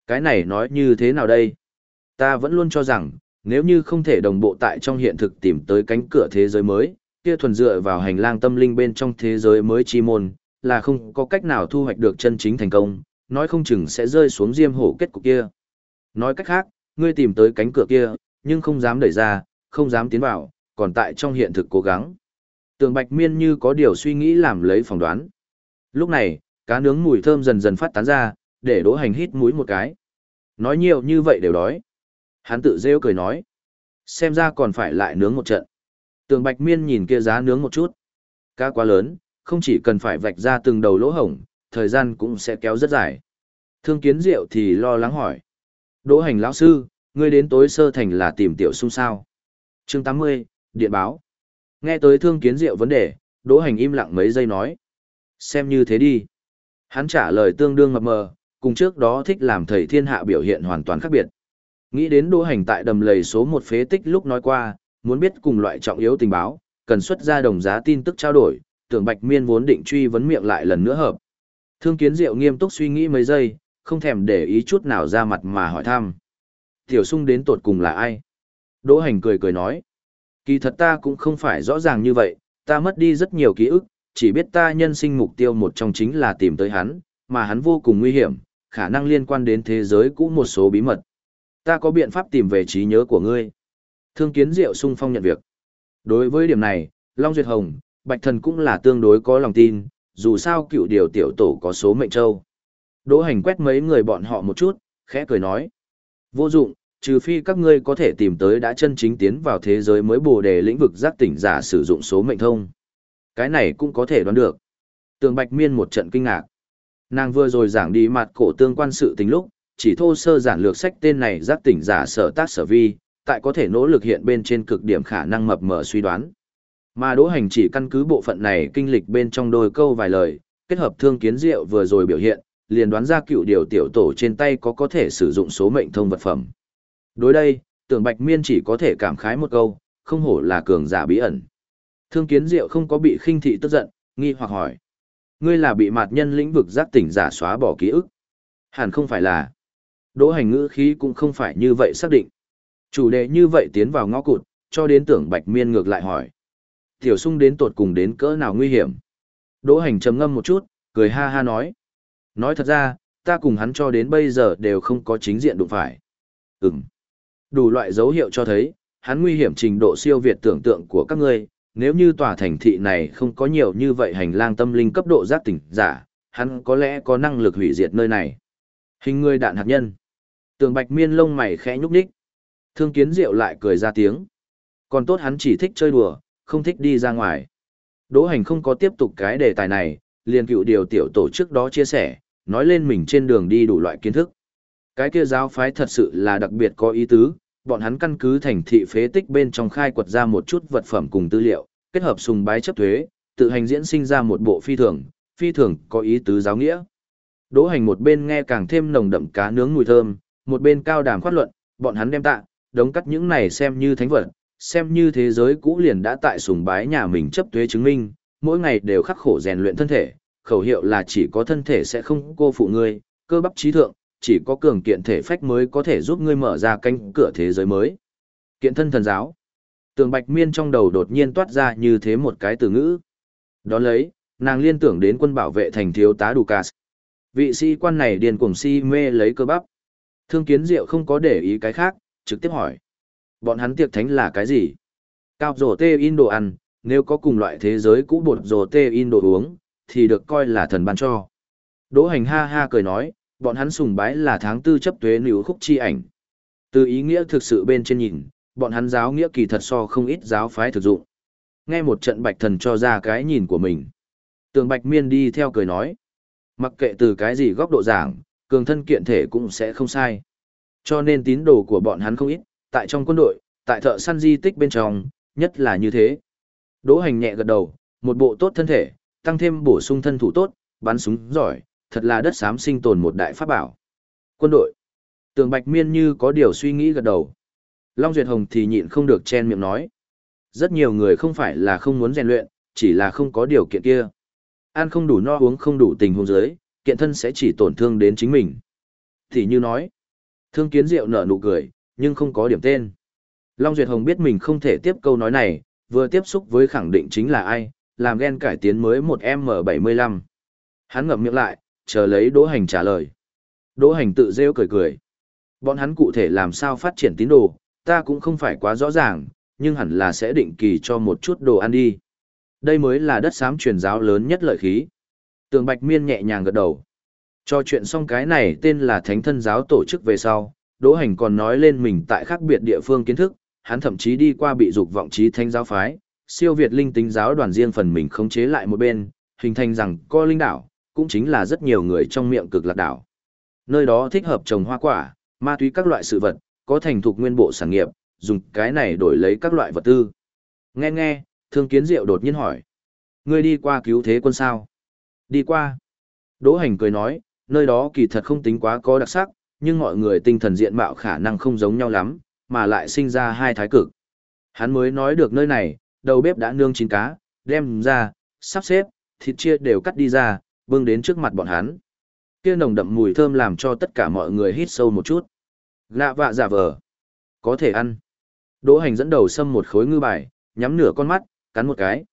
Cái này nói như thế nào đây? Ta vẫn luôn cho rằng, nếu như không thể đồng bộ tại trong hiện thực tìm tới cánh cửa thế giới mới, kia thuần dựa vào hành lang tâm linh bên trong thế giới mới chi môn, là không có cách nào thu hoạch được chân chính thành công, nói không chừng sẽ rơi xuống diêm hổ kết cục kia. Nói cách khác, ngươi tìm tới cánh cửa kia, nhưng không dám đẩy ra, không dám tiến vào, còn tại trong hiện thực cố gắng. Tường Bạch Miên như có điều suy nghĩ làm lấy phỏng đoán. Lúc này, cá nướng mùi thơm dần dần phát tán ra, để đỗ hành hít mũi một cái. Nói nhiều như vậy đều đói. Hắn tự rêu cười nói. Xem ra còn phải lại nướng một trận. Tường Bạch Miên nhìn kia giá nướng một chút. Cá quá lớn, không chỉ cần phải vạch ra từng đầu lỗ hổng, thời gian cũng sẽ kéo rất dài. Thương kiến diệu thì lo lắng hỏi. Đỗ hành lão sư, ngươi đến tối sơ thành là tìm tiểu sung sao. chương 80, điện báo. Nghe tới thương kiến diệu vấn đề, đỗ hành im lặng mấy giây nói. Xem như thế đi. Hắn trả lời tương đương mập mờ, cùng trước đó thích làm thầy thiên hạ biểu hiện hoàn toàn khác biệt. Nghĩ đến đỗ hành tại đầm lầy số một phế tích lúc nói qua, muốn biết cùng loại trọng yếu tình báo, cần xuất ra đồng giá tin tức trao đổi, tưởng bạch miên vốn định truy vấn miệng lại lần nữa hợp. Thương kiến diệu nghiêm túc suy nghĩ mấy giây, không thèm để ý chút nào ra mặt mà hỏi thăm. Tiểu sung đến tột cùng là ai? Đỗ hành cười cười nói. Kỳ thật ta cũng không phải rõ ràng như vậy, ta mất đi rất nhiều ký ức, chỉ biết ta nhân sinh mục tiêu một trong chính là tìm tới hắn, mà hắn vô cùng nguy hiểm, khả năng liên quan đến thế giới cũ một số bí mật. Ta có biện pháp tìm về trí nhớ của ngươi. Thương kiến diệu sung phong nhận việc. Đối với điểm này, Long Duyệt Hồng, Bạch Thần cũng là tương đối có lòng tin, dù sao cựu điều tiểu tổ có số mệnh châu. Đỗ hành quét mấy người bọn họ một chút, khẽ cười nói. Vô dụng, trừ phi các ngươi có thể tìm tới đã chân chính tiến vào thế giới mới bồ đề lĩnh vực giác tỉnh giả sử dụng số mệnh thông. Cái này cũng có thể đoán được. Tường Bạch Miên một trận kinh ngạc. Nàng vừa rồi giảng đi mặt cổ tương quan sự tình lúc, chỉ thô sơ giản lược sách tên này giác tỉnh giả sở tác sở vi, tại có thể nỗ lực hiện bên trên cực điểm khả năng mập mờ suy đoán. Mà Đỗ Hành chỉ căn cứ bộ phận này kinh lịch bên trong đôi câu vài lời, kết hợp thương kiến diệu vừa rồi biểu hiện, liền đoán ra cựu điều tiểu tổ trên tay có có thể sử dụng số mệnh thông vật phẩm. Đối đây, tưởng Bạch Miên chỉ có thể cảm khái một câu, không hổ là cường giả bí ẩn. Thương kiến diệu không có bị khinh thị tức giận, nghi hoặc hỏi. Ngươi là bị mạt nhân lĩnh vực giác tỉnh giả xóa bỏ ký ức. Hẳn không phải là. Đỗ hành ngữ khí cũng không phải như vậy xác định. Chủ đề như vậy tiến vào ngõ cụt, cho đến tưởng Bạch Miên ngược lại hỏi. Tiểu sung đến tột cùng đến cỡ nào nguy hiểm. Đỗ hành trầm ngâm một chút, cười ha ha nói. Nói thật ra, ta cùng hắn cho đến bây giờ đều không có chính diện đụng phải. Ừm. Đủ loại dấu hiệu cho thấy, hắn nguy hiểm trình độ siêu việt tưởng tượng của các ngươi, nếu như tòa thành thị này không có nhiều như vậy hành lang tâm linh cấp độ giác tỉnh giả, hắn có lẽ có năng lực hủy diệt nơi này. Hình người đạn hạt nhân. Tường Bạch Miên lông mày khẽ nhúc nhích. Thương Kiến Diệu lại cười ra tiếng. Còn tốt hắn chỉ thích chơi đùa, không thích đi ra ngoài. Đỗ Hành không có tiếp tục cái đề tài này, liền cựu điều tiểu tổ trước đó chia sẻ, nói lên mình trên đường đi đủ loại kiến thức. Cái kia giáo phái thật sự là đặc biệt có ý tứ, bọn hắn căn cứ thành thị phế tích bên trong khai quật ra một chút vật phẩm cùng tư liệu, kết hợp sùng bái chấp thuế, tự hành diễn sinh ra một bộ phi thường, phi thường có ý tứ giáo nghĩa. Đỗ hành một bên nghe càng thêm nồng đậm cá nướng mùi thơm, một bên cao đàm khoát luận, bọn hắn đem tạ, đống cắt những này xem như thánh vật, xem như thế giới cũ liền đã tại sùng bái nhà mình chấp thuế chứng minh, mỗi ngày đều khắc khổ rèn luyện thân thể, khẩu hiệu là chỉ có thân thể sẽ không cô phụ ngươi, cơ bắp trí thượng, chỉ có cường kiện thể phách mới có thể giúp ngươi mở ra cánh cửa thế giới mới. Kiện thân thần giáo. Tường Bạch Miên trong đầu đột nhiên toát ra như thế một cái từ ngữ. Đó lấy, nàng liên tưởng đến quân bảo vệ thành thiếu tá Ducas. Vị sĩ quan này điền cuồng si mê lấy cơ bắp. Thương kiến diệu không có để ý cái khác, trực tiếp hỏi. Bọn hắn tiệc thánh là cái gì? Cao rổ tê in đồ ăn, nếu có cùng loại thế giới cũ bột rổ tê in đồ uống, thì được coi là thần ban cho. Đỗ hành ha ha cười nói, bọn hắn sùng bái là tháng tư chấp tuế nữ khúc chi ảnh. Từ ý nghĩa thực sự bên trên nhìn, bọn hắn giáo nghĩa kỳ thật so không ít giáo phái thực dụng. Nghe một trận bạch thần cho ra cái nhìn của mình. Tường bạch miên đi theo cười nói. Mặc kệ từ cái gì góc độ giảng, cường thân kiện thể cũng sẽ không sai. Cho nên tín đồ của bọn hắn không ít, tại trong quân đội, tại thợ săn di tích bên trong, nhất là như thế. Đỗ hành nhẹ gật đầu, một bộ tốt thân thể, tăng thêm bổ sung thân thủ tốt, bắn súng giỏi, thật là đất xám sinh tồn một đại pháp bảo. Quân đội. Tường Bạch Miên như có điều suy nghĩ gật đầu. Long Duyệt Hồng thì nhịn không được chen miệng nói. Rất nhiều người không phải là không muốn rèn luyện, chỉ là không có điều kiện kia. Ăn không đủ no uống không đủ tình huống dưới, kiện thân sẽ chỉ tổn thương đến chính mình. Thì như nói, thương kiến diệu nở nụ cười, nhưng không có điểm tên. Long Duyệt Hồng biết mình không thể tiếp câu nói này, vừa tiếp xúc với khẳng định chính là ai, làm ghen cải tiến mới một M75. Hắn ngậm miệng lại, chờ lấy Đỗ Hành trả lời. Đỗ Hành tự rêu cười cười. Bọn hắn cụ thể làm sao phát triển tín đồ, ta cũng không phải quá rõ ràng, nhưng hẳn là sẽ định kỳ cho một chút đồ ăn đi. Đây mới là đất xám truyền giáo lớn nhất lợi khí. Tường Bạch Miên nhẹ nhàng gật đầu. Cho chuyện xong cái này tên là Thánh Thân Giáo tổ chức về sau, Đỗ Hành còn nói lên mình tại khác biệt địa phương kiến thức, hắn thậm chí đi qua bị dục vọng trí thanh giáo phái, siêu việt linh tính giáo đoàn riêng phần mình khống chế lại một bên, hình thành rằng co linh đảo, cũng chính là rất nhiều người trong miệng cực lạc đảo. Nơi đó thích hợp trồng hoa quả, ma túy các loại sự vật, có thành thục nguyên bộ sản nghiệp, dùng cái này đổi lấy các loại vật tư. Nghe nghe, Thương Kiến Diệu đột nhiên hỏi. Ngươi đi qua cứu thế quân sao? Đi qua. Đỗ Hành cười nói, nơi đó kỳ thật không tính quá có đặc sắc, nhưng mọi người tinh thần diện mạo khả năng không giống nhau lắm, mà lại sinh ra hai thái cực. Hắn mới nói được nơi này, đầu bếp đã nương chín cá, đem ra, sắp xếp, thịt chia đều cắt đi ra, bưng đến trước mặt bọn hắn. Kia nồng đậm mùi thơm làm cho tất cả mọi người hít sâu một chút. Lạ vạ giả vờ. Có thể ăn. Đỗ hành dẫn đầu xâm một khối ngư bài, nhắm nửa con mắt, cắn một cái.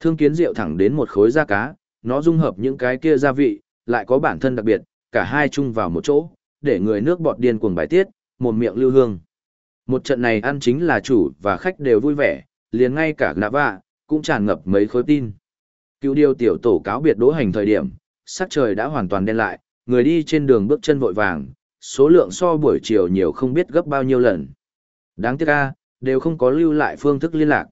Thương kiến rượu thẳng đến một khối da cá, nó dung hợp những cái kia gia vị, lại có bản thân đặc biệt, cả hai chung vào một chỗ, để người nước bọt điên cuồng bài tiết, một miệng lưu hương. Một trận này ăn chính là chủ và khách đều vui vẻ, liền ngay cả nạ vạ, cũng tràn ngập mấy khối tin. Cựu điều tiểu tổ cáo biệt đỗ hành thời điểm, sắc trời đã hoàn toàn đen lại, người đi trên đường bước chân vội vàng, số lượng so buổi chiều nhiều không biết gấp bao nhiêu lần. Đáng tiếc a, đều không có lưu lại phương thức liên lạc.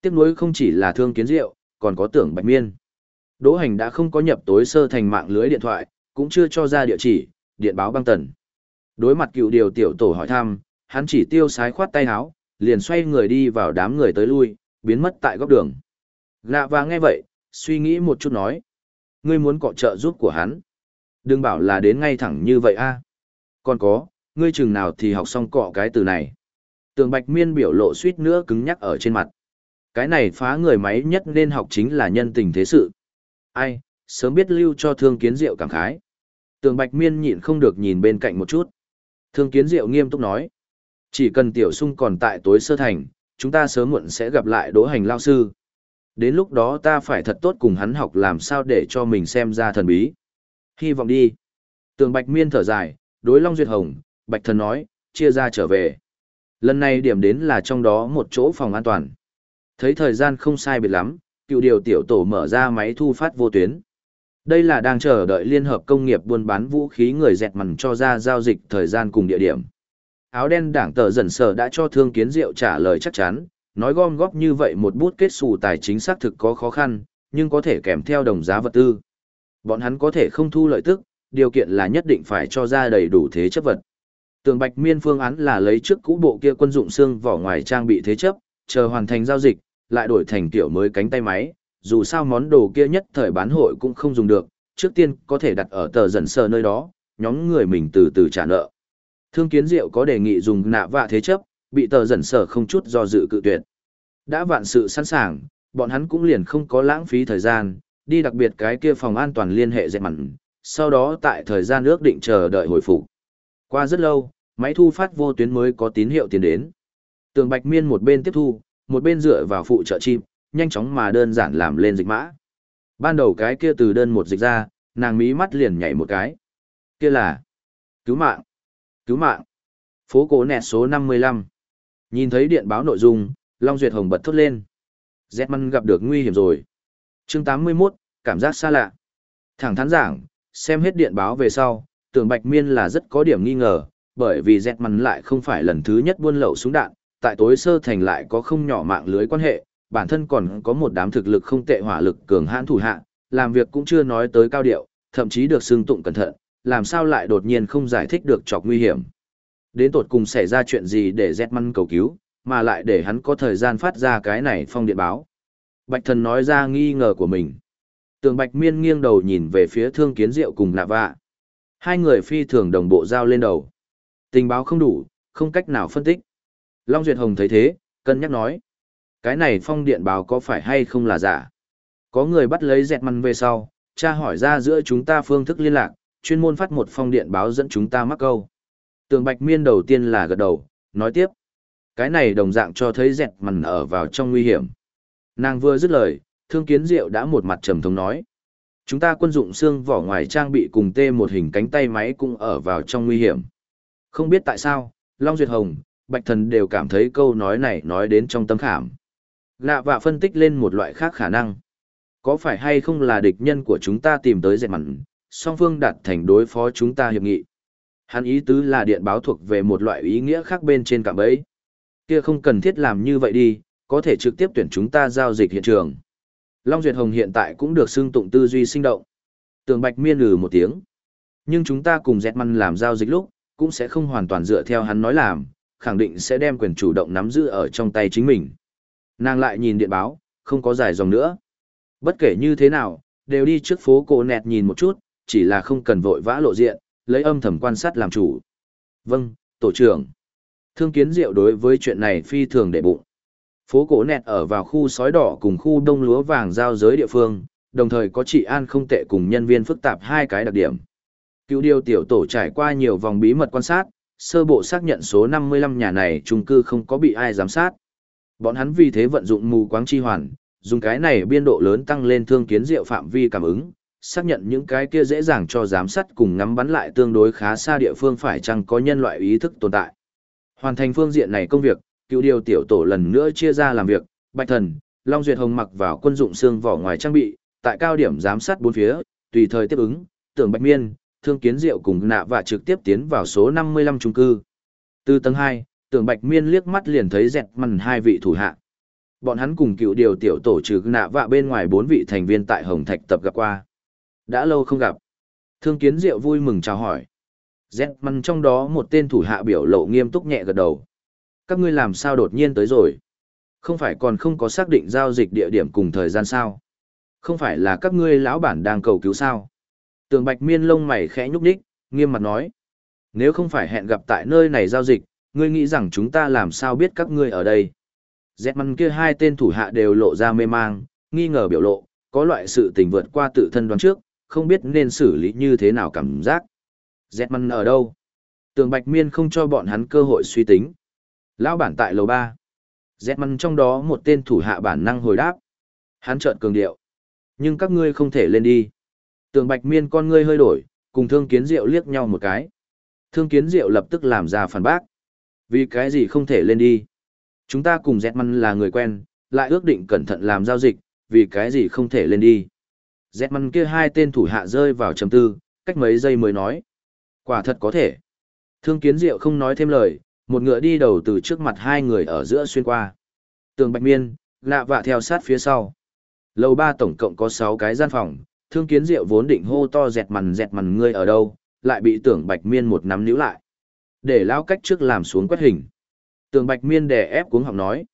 Tiếc nuối không chỉ là thương kiến rượu, còn có tưởng bạch miên. Đỗ hành đã không có nhập tối sơ thành mạng lưới điện thoại, cũng chưa cho ra địa chỉ, điện báo băng tần. Đối mặt cựu điều tiểu tổ hỏi thăm, hắn chỉ tiêu sái khoát tay áo, liền xoay người đi vào đám người tới lui, biến mất tại góc đường. Lạ và nghe vậy, suy nghĩ một chút nói. Ngươi muốn cọ trợ giúp của hắn. Đừng bảo là đến ngay thẳng như vậy a. Còn có, ngươi chừng nào thì học xong cọ cái từ này. Tường Bạch Miên biểu lộ suýt nữa cứng nhắc ở trên mặt. Cái này phá người máy nhất nên học chính là nhân tình thế sự. Ai, sớm biết lưu cho thương kiến diệu cảm khái. Tường Bạch Miên nhịn không được nhìn bên cạnh một chút. Thương kiến diệu nghiêm túc nói. Chỉ cần tiểu sung còn tại tối sơ thành, chúng ta sớm muộn sẽ gặp lại đỗ hành lao sư. Đến lúc đó ta phải thật tốt cùng hắn học làm sao để cho mình xem ra thần bí. Hy vọng đi. Tường Bạch Miên thở dài, đối Long Duyệt Hồng, Bạch Thần nói, chia ra trở về. Lần này điểm đến là trong đó một chỗ phòng an toàn. Thấy thời gian không sai biệt lắm, cựu điều tiểu tổ mở ra máy thu phát vô tuyến. Đây là đang chờ đợi Liên hợp công nghiệp buôn bán vũ khí người dẹt mằn cho ra giao dịch thời gian cùng địa điểm. Áo đen đảng tờ dần sở đã cho thương kiến diệu trả lời chắc chắn, nói gom góp như vậy một bút kết xù tài chính xác thực có khó khăn, nhưng có thể kèm theo đồng giá vật tư. Bọn hắn có thể không thu lợi tức, điều kiện là nhất định phải cho ra đầy đủ thế chấp vật. Tường Bạch Miên phương án là lấy trước cũ bộ kia quân dụng xương vỏ ngoài trang bị thế chấp, chờ hoàn thành giao dịch, lại đổi thành kiểu mới cánh tay máy, dù sao món đồ kia nhất thời bán hội cũng không dùng được, trước tiên có thể đặt ở tờ dần sờ nơi đó, nhóm người mình từ từ trả nợ. Thương Kiến Diệu có đề nghị dùng nạ vạ thế chấp, bị tờ dần sờ không chút do dự cự tuyệt. Đã vạn sự sẵn sàng, bọn hắn cũng liền không có lãng phí thời gian, đi đặc biệt cái kia phòng an toàn liên hệ dẹp mặn, sau đó tại thời gian ước định chờ đợi hồi phục. Qua rất lâu, máy thu phát vô tuyến mới có tín hiệu tiến đến. Tường Bạch Miên một bên tiếp thu, một bên dựa vào phụ trợ chim, nhanh chóng mà đơn giản làm lên dịch mã. Ban đầu cái kia từ đơn một dịch ra, nàng mí mắt liền nhảy một cái. Kia là cứu mạng, cứu mạng. Phố cổ nẹt số 55. Nhìn thấy điện báo nội dung, Long Duyệt Hồng bật thốt lên. Zetman gặp được nguy hiểm rồi. chương 81, cảm giác xa lạ. Thẳng thắn giảng, xem hết điện báo về sau, tưởng Bạch Miên là rất có điểm nghi ngờ, bởi vì Zetman lại không phải lần thứ nhất buôn lậu súng đạn, tại tối sơ thành lại có không nhỏ mạng lưới quan hệ, bản thân còn có một đám thực lực không tệ hỏa lực cường hãn thủ hạ, làm việc cũng chưa nói tới cao điệu, thậm chí được xưng tụng cẩn thận, làm sao lại đột nhiên không giải thích được chọc nguy hiểm. Đến tột cùng xảy ra chuyện gì để Zetman cầu cứu, mà lại để hắn có thời gian phát ra cái này phong điện báo. Bạch thần nói ra nghi ngờ của mình. Tường Bạch Miên nghiêng đầu nhìn về phía thương kiến diệu cùng nạ vạ. Hai người phi thường đồng bộ giao lên đầu. Tình báo không đủ, không cách nào phân tích. Long Duyệt Hồng thấy thế, cân nhắc nói. Cái này phong điện báo có phải hay không là giả? Có người bắt lấy dẹt măn về sau, cha hỏi ra giữa chúng ta phương thức liên lạc, chuyên môn phát một phong điện báo dẫn chúng ta mắc câu. Tường Bạch Miên đầu tiên là gật đầu, nói tiếp. Cái này đồng dạng cho thấy dẹt mằn ở vào trong nguy hiểm. Nàng vừa dứt lời, thương kiến diệu đã một mặt trầm thống nói. Chúng ta quân dụng xương vỏ ngoài trang bị cùng tê một hình cánh tay máy cũng ở vào trong nguy hiểm. Không biết tại sao, Long Duyệt Hồng, Bạch Thần đều cảm thấy câu nói này nói đến trong tâm khảm. Lạ vạ phân tích lên một loại khác khả năng. Có phải hay không là địch nhân của chúng ta tìm tới dệt mặn, song phương đạt thành đối phó chúng ta hiệp nghị. Hắn ý tứ là điện báo thuộc về một loại ý nghĩa khác bên trên cạm bẫy. Kia không cần thiết làm như vậy đi, có thể trực tiếp tuyển chúng ta giao dịch hiện trường. Long Duyệt Hồng hiện tại cũng được xưng tụng tư duy sinh động. Tường Bạch miên lừ một tiếng. Nhưng chúng ta cùng dẹt măn làm giao dịch lúc, cũng sẽ không hoàn toàn dựa theo hắn nói làm, khẳng định sẽ đem quyền chủ động nắm giữ ở trong tay chính mình. Nàng lại nhìn điện báo, không có dài dòng nữa. Bất kể như thế nào, đều đi trước phố cổ nẹt nhìn một chút, chỉ là không cần vội vã lộ diện, lấy âm thầm quan sát làm chủ. Vâng, tổ trưởng. Thương kiến diệu đối với chuyện này phi thường để bụng. Phố cổ nẹt ở vào khu sói đỏ cùng khu đông lúa vàng giao giới địa phương, đồng thời có trị an không tệ cùng nhân viên phức tạp hai cái đặc điểm. Cứu điều tiểu tổ trải qua nhiều vòng bí mật quan sát, sơ bộ xác nhận số 55 nhà này chung cư không có bị ai giám sát. Bọn hắn vì thế vận dụng mù quáng chi hoàn, dùng cái này biên độ lớn tăng lên thương kiến diệu phạm vi cảm ứng, xác nhận những cái kia dễ dàng cho giám sát cùng ngắm bắn lại tương đối khá xa địa phương phải chăng có nhân loại ý thức tồn tại. Hoàn thành phương diện này công việc, cựu điều tiểu tổ lần nữa chia ra làm việc, Bạch Thần, Long Duyệt Hồng mặc vào quân dụng xương vỏ ngoài trang bị, tại cao điểm giám sát bốn phía, tùy thời tiếp ứng, tưởng Bạch Miên, Thương Kiến Diệu cùng nạ và trực tiếp tiến vào số 55 trung cư. Từ tầng 2, tưởng Bạch Miên liếc mắt liền thấy dẹt mằn hai vị thủ hạ. Bọn hắn cùng cựu điều tiểu tổ trừ nạ vạ bên ngoài bốn vị thành viên tại Hồng Thạch tập gặp qua. Đã lâu không gặp. Thương Kiến Diệu vui mừng chào hỏi. Dẹt mằn trong đó một tên thủ hạ biểu lộ nghiêm túc nhẹ gật đầu. Các ngươi làm sao đột nhiên tới rồi? Không phải còn không có xác định giao dịch địa điểm cùng thời gian sao? Không phải là các ngươi lão bản đang cầu cứu sao? Tường Bạch Miên lông mày khẽ nhúc nhích, nghiêm mặt nói. Nếu không phải hẹn gặp tại nơi này giao dịch, ngươi nghĩ rằng chúng ta làm sao biết các ngươi ở đây? Dẹt măn kia hai tên thủ hạ đều lộ ra mê mang, nghi ngờ biểu lộ, có loại sự tình vượt qua tự thân đoán trước, không biết nên xử lý như thế nào cảm giác. Dẹt măn ở đâu? Tường Bạch Miên không cho bọn hắn cơ hội suy tính. Lão bản tại lầu ba. Dẹt măn trong đó một tên thủ hạ bản năng hồi đáp. Hắn trợn cường điệu. Nhưng các ngươi không thể lên đi. Tường Bạch Miên con ngươi hơi đổi, cùng Thương Kiến Diệu liếc nhau một cái. Thương Kiến Diệu lập tức làm ra phản bác. Vì cái gì không thể lên đi? Chúng ta cùng Dẹt Măn là người quen, lại ước định cẩn thận làm giao dịch, vì cái gì không thể lên đi? Dẹt Măn kia hai tên thủ hạ rơi vào trầm tư, cách mấy giây mới nói. Quả thật có thể. Thương Kiến Diệu không nói thêm lời, một ngựa đi đầu từ trước mặt hai người ở giữa xuyên qua. Tường Bạch Miên, lạ vạ theo sát phía sau. Lầu ba tổng cộng có sáu cái gian phòng, thương kiến diệu vốn định hô to dẹt mằn dẹt mằn ngươi ở đâu, lại bị tưởng bạch miên một nắm níu lại. Để lão cách trước làm xuống quét hình. Tường Bạch Miên đè ép cuống họng nói.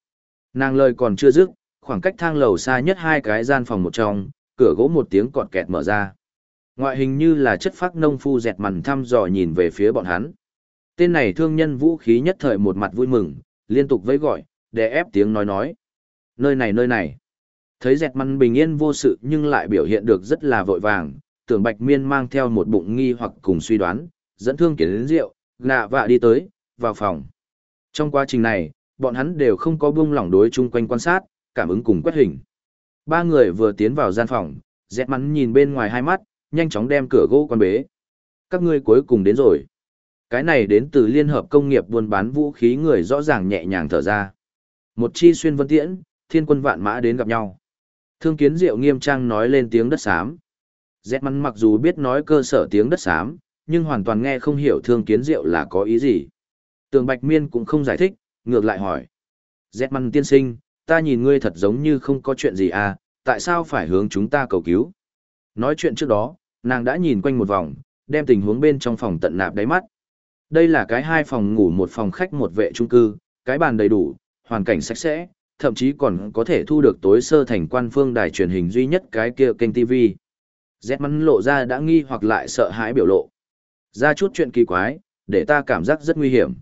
Nàng lời còn chưa dứt, khoảng cách thang lầu xa nhất hai cái gian phòng một trong, cửa gỗ một tiếng cọt kẹt mở ra. Ngoại hình như là chất phác nông phu dẹt mằn thăm dò nhìn về phía bọn hắn. Tên này thương nhân vũ khí nhất thời một mặt vui mừng, liên tục vẫy gọi, để ép tiếng nói nói. Nơi này nơi này. Thấy dẹt mằn bình yên vô sự nhưng lại biểu hiện được rất là vội vàng, tưởng bạch miên mang theo một bụng nghi hoặc cùng suy đoán, dẫn thương kiến đến rượu, nạ vạ đi tới, vào phòng. Trong quá trình này, bọn hắn đều không có buông lỏng đối chung quanh quan sát, cảm ứng cùng quét hình. Ba người vừa tiến vào gian phòng, dẹt mắn nhìn bên ngoài hai mắt, nhanh chóng đem cửa gỗ quan bế. Các ngươi cuối cùng đến rồi. Cái này đến từ Liên hợp công nghiệp buôn bán vũ khí người rõ ràng nhẹ nhàng thở ra. Một chi xuyên vân tiễn, thiên quân vạn mã đến gặp nhau. Thương kiến diệu nghiêm trang nói lên tiếng đất xám. Dẹt mắn mặc dù biết nói cơ sở tiếng đất xám, nhưng hoàn toàn nghe không hiểu thương kiến diệu là có ý gì. Tường Bạch Miên cũng không giải thích, ngược lại hỏi. Dẹt Măn tiên sinh, ta nhìn ngươi thật giống như không có chuyện gì à, tại sao phải hướng chúng ta cầu cứu? Nói chuyện trước đó, nàng đã nhìn quanh một vòng, đem tình huống bên trong phòng tận nạp đáy mắt. Đây là cái hai phòng ngủ một phòng khách một vệ trung cư, cái bàn đầy đủ, hoàn cảnh sạch sẽ, thậm chí còn có thể thu được tối sơ thành quan phương đài truyền hình duy nhất cái kia kênh TV. Z mắn lộ ra đã nghi hoặc lại sợ hãi biểu lộ. Ra chút chuyện kỳ quái, để ta cảm giác rất nguy hiểm.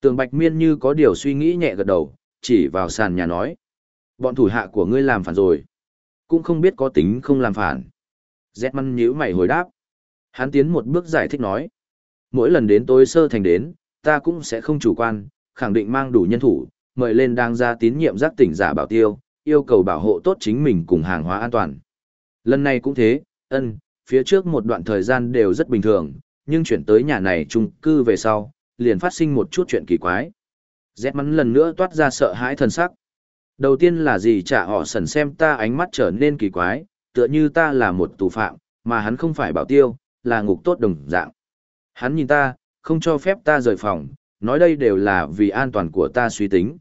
Tường Bạch Miên như có điều suy nghĩ nhẹ gật đầu, chỉ vào sàn nhà nói. Bọn thủ hạ của ngươi làm phản rồi. Cũng không biết có tính không làm phản. Dẹt măn nhíu mày hồi đáp. Hắn tiến một bước giải thích nói. Mỗi lần đến tối sơ thành đến, ta cũng sẽ không chủ quan, khẳng định mang đủ nhân thủ, mời lên đang ra tín nhiệm giác tỉnh giả bảo tiêu, yêu cầu bảo hộ tốt chính mình cùng hàng hóa an toàn. Lần này cũng thế, ân, phía trước một đoạn thời gian đều rất bình thường, nhưng chuyển tới nhà này chung cư về sau, liền phát sinh một chút chuyện kỳ quái. Dẹt mắn lần nữa toát ra sợ hãi thần sắc. Đầu tiên là gì trả họ sần xem ta ánh mắt trở nên kỳ quái, tựa như ta là một tù phạm, mà hắn không phải bảo tiêu, là ngục tốt đồng dạng. Hắn nhìn ta, không cho phép ta rời phòng, nói đây đều là vì an toàn của ta suy tính.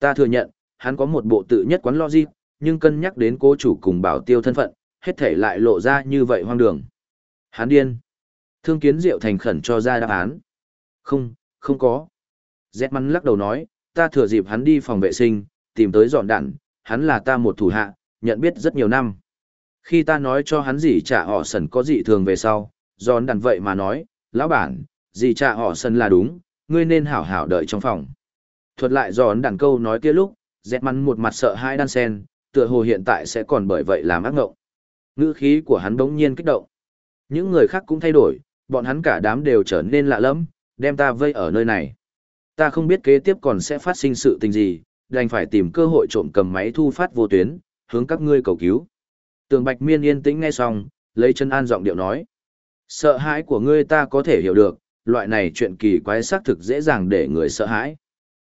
Ta thừa nhận, hắn có một bộ tự nhất quán logic, nhưng cân nhắc đến cố chủ cùng bảo tiêu thân phận, hết thể lại lộ ra như vậy hoang đường. Hắn điên. Thương kiến diệu thành khẩn cho ra đáp án. Không, không có. Dẹt mắn lắc đầu nói, ta thừa dịp hắn đi phòng vệ sinh, tìm tới dọn đạn, hắn là ta một thủ hạ, nhận biết rất nhiều năm. Khi ta nói cho hắn gì trả họ sần có dị thường về sau, dọn đạn vậy mà nói, lão bản, gì trả họ sần là đúng, ngươi nên hảo hảo đợi trong phòng. Thuật lại dọn đạn câu nói kia lúc, dẹt mắn một mặt sợ hai đan sen, tựa hồ hiện tại sẽ còn bởi vậy làm ác ngộng. Ngữ khí của hắn đống nhiên kích động. Những người khác cũng thay đổi, bọn hắn cả đám đều trở nên lạ lẫm, đem ta vây ở nơi này. Ta không biết kế tiếp còn sẽ phát sinh sự tình gì, đành phải tìm cơ hội trộm cầm máy thu phát vô tuyến, hướng các ngươi cầu cứu. Tường Bạch Miên yên tĩnh nghe xong, lấy chân an giọng điệu nói. Sợ hãi của ngươi ta có thể hiểu được, loại này chuyện kỳ quái xác thực dễ dàng để người sợ hãi.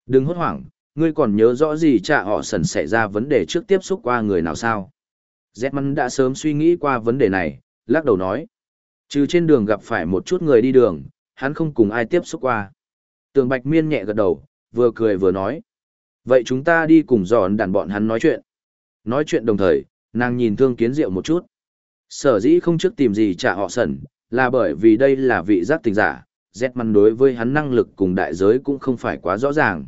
Đừng hốt hoảng, ngươi còn nhớ rõ gì cha họ sần xảy ra vấn đề trước tiếp xúc qua người nào sao? Zetman đã sớm suy nghĩ qua vấn đề này, lắc đầu nói. Trừ trên đường gặp phải một chút người đi đường, hắn không cùng ai tiếp xúc qua. Tường Bạch Miên nhẹ gật đầu, vừa cười vừa nói. Vậy chúng ta đi cùng dọn đàn bọn hắn nói chuyện. Nói chuyện đồng thời, nàng nhìn thương kiến diệu một chút. Sở dĩ không trước tìm gì trả họ sẩn, là bởi vì đây là vị giác tình giả, Z măn đối với hắn năng lực cùng đại giới cũng không phải quá rõ ràng.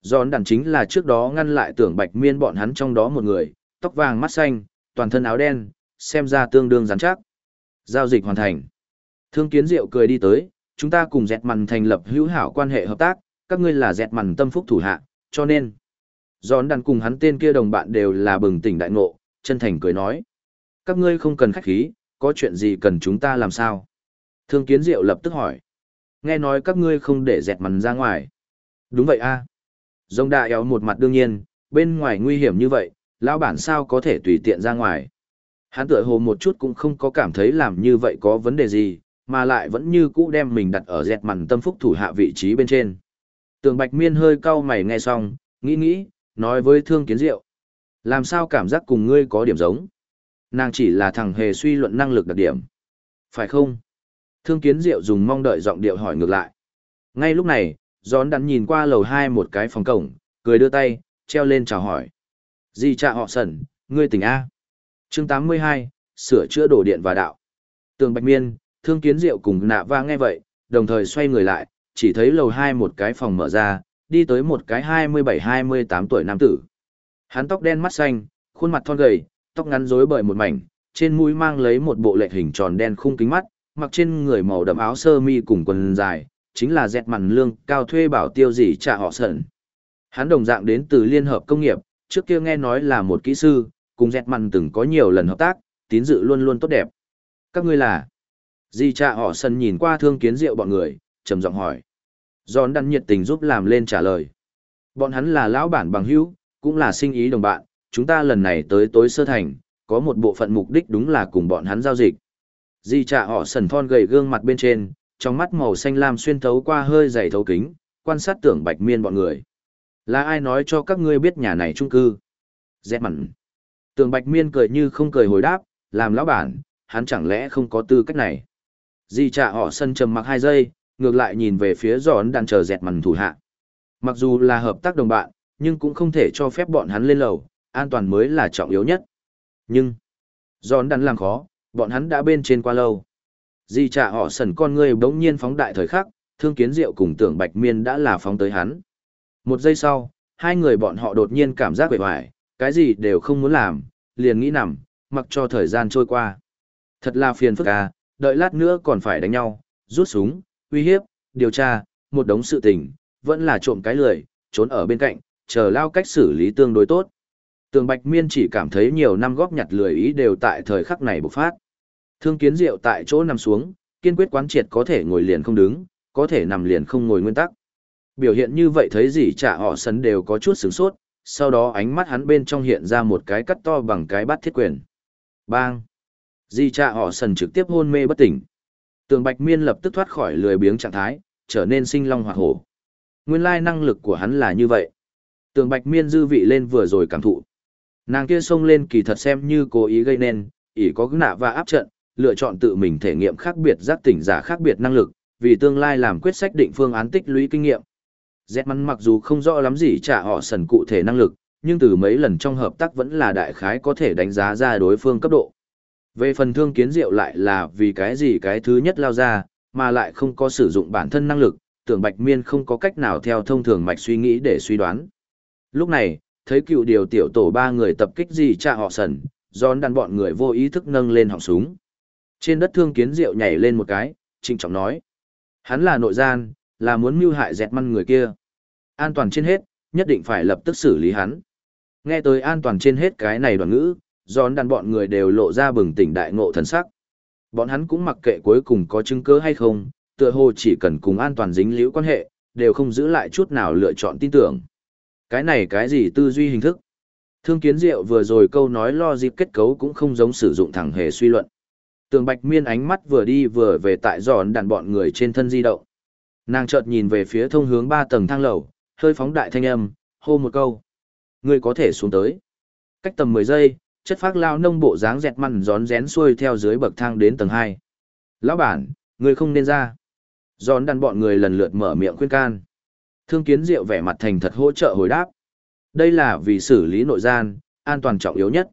Dọn đàn chính là trước đó ngăn lại tưởng bạch miên bọn hắn trong đó một người, tóc vàng mắt xanh, toàn thân áo đen, xem ra tương đương rắn chắc. Giao dịch hoàn thành. Thương kiến diệu cười đi tới, chúng ta cùng dẹt mằn thành lập hữu hảo quan hệ hợp tác, các ngươi là dẹt mằn tâm phúc thủ hạ, cho nên. Giòn đàn cùng hắn tên kia đồng bạn đều là bừng tỉnh đại ngộ, chân thành cười nói. Các ngươi không cần khách khí, có chuyện gì cần chúng ta làm sao? Thương kiến diệu lập tức hỏi. Nghe nói các ngươi không để dẹt mằn ra ngoài. Đúng vậy a. À. Dông đà éo một mặt đương nhiên, bên ngoài nguy hiểm như vậy, lão bản sao có thể tùy tiện ra ngoài. Hắn tựa hồ một chút cũng không có cảm thấy làm như vậy có vấn đề gì, mà lại vẫn như cũ đem mình đặt ở dẹt mặn tâm phúc thủ hạ vị trí bên trên. Tường Bạch Miên hơi cau mày nghe xong, nghĩ nghĩ, nói với Thương Kiến Diệu. Làm sao cảm giác cùng ngươi có điểm giống? Nàng chỉ là thằng hề suy luận năng lực đặc điểm. Phải không? Thương Kiến Diệu dùng mong đợi giọng điệu hỏi ngược lại. Ngay lúc này, Gión đắn nhìn qua lầu hai một cái phòng cổng, cười đưa tay, treo lên chào hỏi. Di cha họ sẩn, ngươi tỉnh A chương 82, sửa chữa đồ điện và đạo. Tường Bạch Miên, Thương Kiến Diệu cùng nạ va nghe vậy, đồng thời xoay người lại, chỉ thấy lầu hai một cái phòng mở ra, đi tới một cái 27-28 tuổi nam tử. Hắn tóc đen mắt xanh, khuôn mặt thon gầy, tóc ngắn rối bời một mảnh, trên mũi mang lấy một bộ lệch hình tròn đen khung kính mắt, mặc trên người màu đậm áo sơ mi cùng quần dài, chính là dẹt mặn lương cao thuê bảo tiêu gì trả họ sẩn. Hắn đồng dạng đến từ Liên hợp Công nghiệp, trước kia nghe nói là một kỹ sư, cùng dẹt mặn từng có nhiều lần hợp tác, tín dự luôn luôn tốt đẹp. Các ngươi là? Di cha họ sân nhìn qua thương kiến rượu bọn người, trầm giọng hỏi. Giòn đăn nhiệt tình giúp làm lên trả lời. Bọn hắn là lão bản bằng hữu, cũng là sinh ý đồng bạn, chúng ta lần này tới tối sơ thành, có một bộ phận mục đích đúng là cùng bọn hắn giao dịch. Di cha họ sần thon gầy gương mặt bên trên, trong mắt màu xanh lam xuyên thấu qua hơi dày thấu kính, quan sát tưởng bạch miên bọn người. Là ai nói cho các ngươi biết nhà này trung cư? Dẹp mặn. Tường bạch miên cười như không cười hồi đáp, làm lão bản, hắn chẳng lẽ không có tư cách này. Di trả họ sân trầm mặc hai giây, ngược lại nhìn về phía giòn đang chờ dẹt mặn thủ hạ. Mặc dù là hợp tác đồng bạn, nhưng cũng không thể cho phép bọn hắn lên lầu, an toàn mới là trọng yếu nhất. Nhưng, giòn đắn làm khó, bọn hắn đã bên trên qua lâu. Di trả họ sần con người bỗng nhiên phóng đại thời khắc, thương kiến diệu cùng tưởng bạch miên đã là phóng tới hắn. Một giây sau, hai người bọn họ đột nhiên cảm giác bệ hoài, cái gì đều không muốn làm, liền nghĩ nằm, mặc cho thời gian trôi qua. Thật là phiền phức à, đợi lát nữa còn phải đánh nhau, rút súng, uy hiếp, điều tra, một đống sự tình, vẫn là trộm cái lười, trốn ở bên cạnh, chờ lao cách xử lý tương đối tốt. Tường Bạch Miên chỉ cảm thấy nhiều năm góp nhặt lười ý đều tại thời khắc này bộc phát. Thương kiến diệu tại chỗ nằm xuống, kiên quyết quán triệt có thể ngồi liền không đứng, có thể nằm liền không ngồi nguyên tắc. Biểu hiện như vậy thấy gì chả họ sấn đều có chút sướng sốt, sau đó ánh mắt hắn bên trong hiện ra một cái cắt to bằng cái bát thiết quyền. Bang! Di cha họ sần trực tiếp hôn mê bất tỉnh. Tường Bạch Miên lập tức thoát khỏi lười biếng trạng thái, trở nên sinh long hoạt hổ. Nguyên lai năng lực của hắn là như vậy. Tường Bạch Miên dư vị lên vừa rồi cảm thụ. Nàng kia xông lên kỳ thật xem như cố ý gây nên, ỷ có nạ và áp trận, lựa chọn tự mình thể nghiệm khác biệt giác tỉnh giả khác biệt năng lực, vì tương lai làm quyết sách định phương án tích lũy kinh nghiệm. Dẹt mắn mặc dù không rõ lắm gì trả họ sần cụ thể năng lực, nhưng từ mấy lần trong hợp tác vẫn là đại khái có thể đánh giá ra đối phương cấp độ. Về phần thương kiến diệu lại là vì cái gì cái thứ nhất lao ra, mà lại không có sử dụng bản thân năng lực, tưởng bạch miên không có cách nào theo thông thường mạch suy nghĩ để suy đoán. Lúc này, thấy cựu điều tiểu tổ ba người tập kích gì cha họ sần, giòn đàn bọn người vô ý thức nâng lên họng súng. Trên đất thương kiến diệu nhảy lên một cái, trịnh trọng nói. Hắn là nội gian, là muốn mưu hại dẹt măn người kia. An toàn trên hết, nhất định phải lập tức xử lý hắn. Nghe tới an toàn trên hết cái này đoàn ngữ, giòn đàn bọn người đều lộ ra bừng tỉnh đại ngộ thần sắc. Bọn hắn cũng mặc kệ cuối cùng có chứng cứ hay không, tựa hồ chỉ cần cùng an toàn dính liễu quan hệ, đều không giữ lại chút nào lựa chọn tin tưởng. Cái này cái gì tư duy hình thức? Thương kiến diệu vừa rồi câu nói lo dịp kết cấu cũng không giống sử dụng thẳng hề suy luận. Tường bạch miên ánh mắt vừa đi vừa về tại giòn đàn bọn người trên thân di động. Nàng chợt nhìn về phía thông hướng ba tầng thang lầu, hơi phóng đại thanh âm, hô một câu. Ngươi có thể xuống tới. Cách tầm 10 giây, chất phác lao nông bộ dáng dẹt mằn gión rén xuôi theo dưới bậc thang đến tầng 2. Lão bản, ngươi không nên ra. Rón đàn bọn người lần lượt mở miệng khuyên can. Thương kiến diệu vẻ mặt thành thật hỗ trợ hồi đáp. Đây là vì xử lý nội gian, an toàn trọng yếu nhất.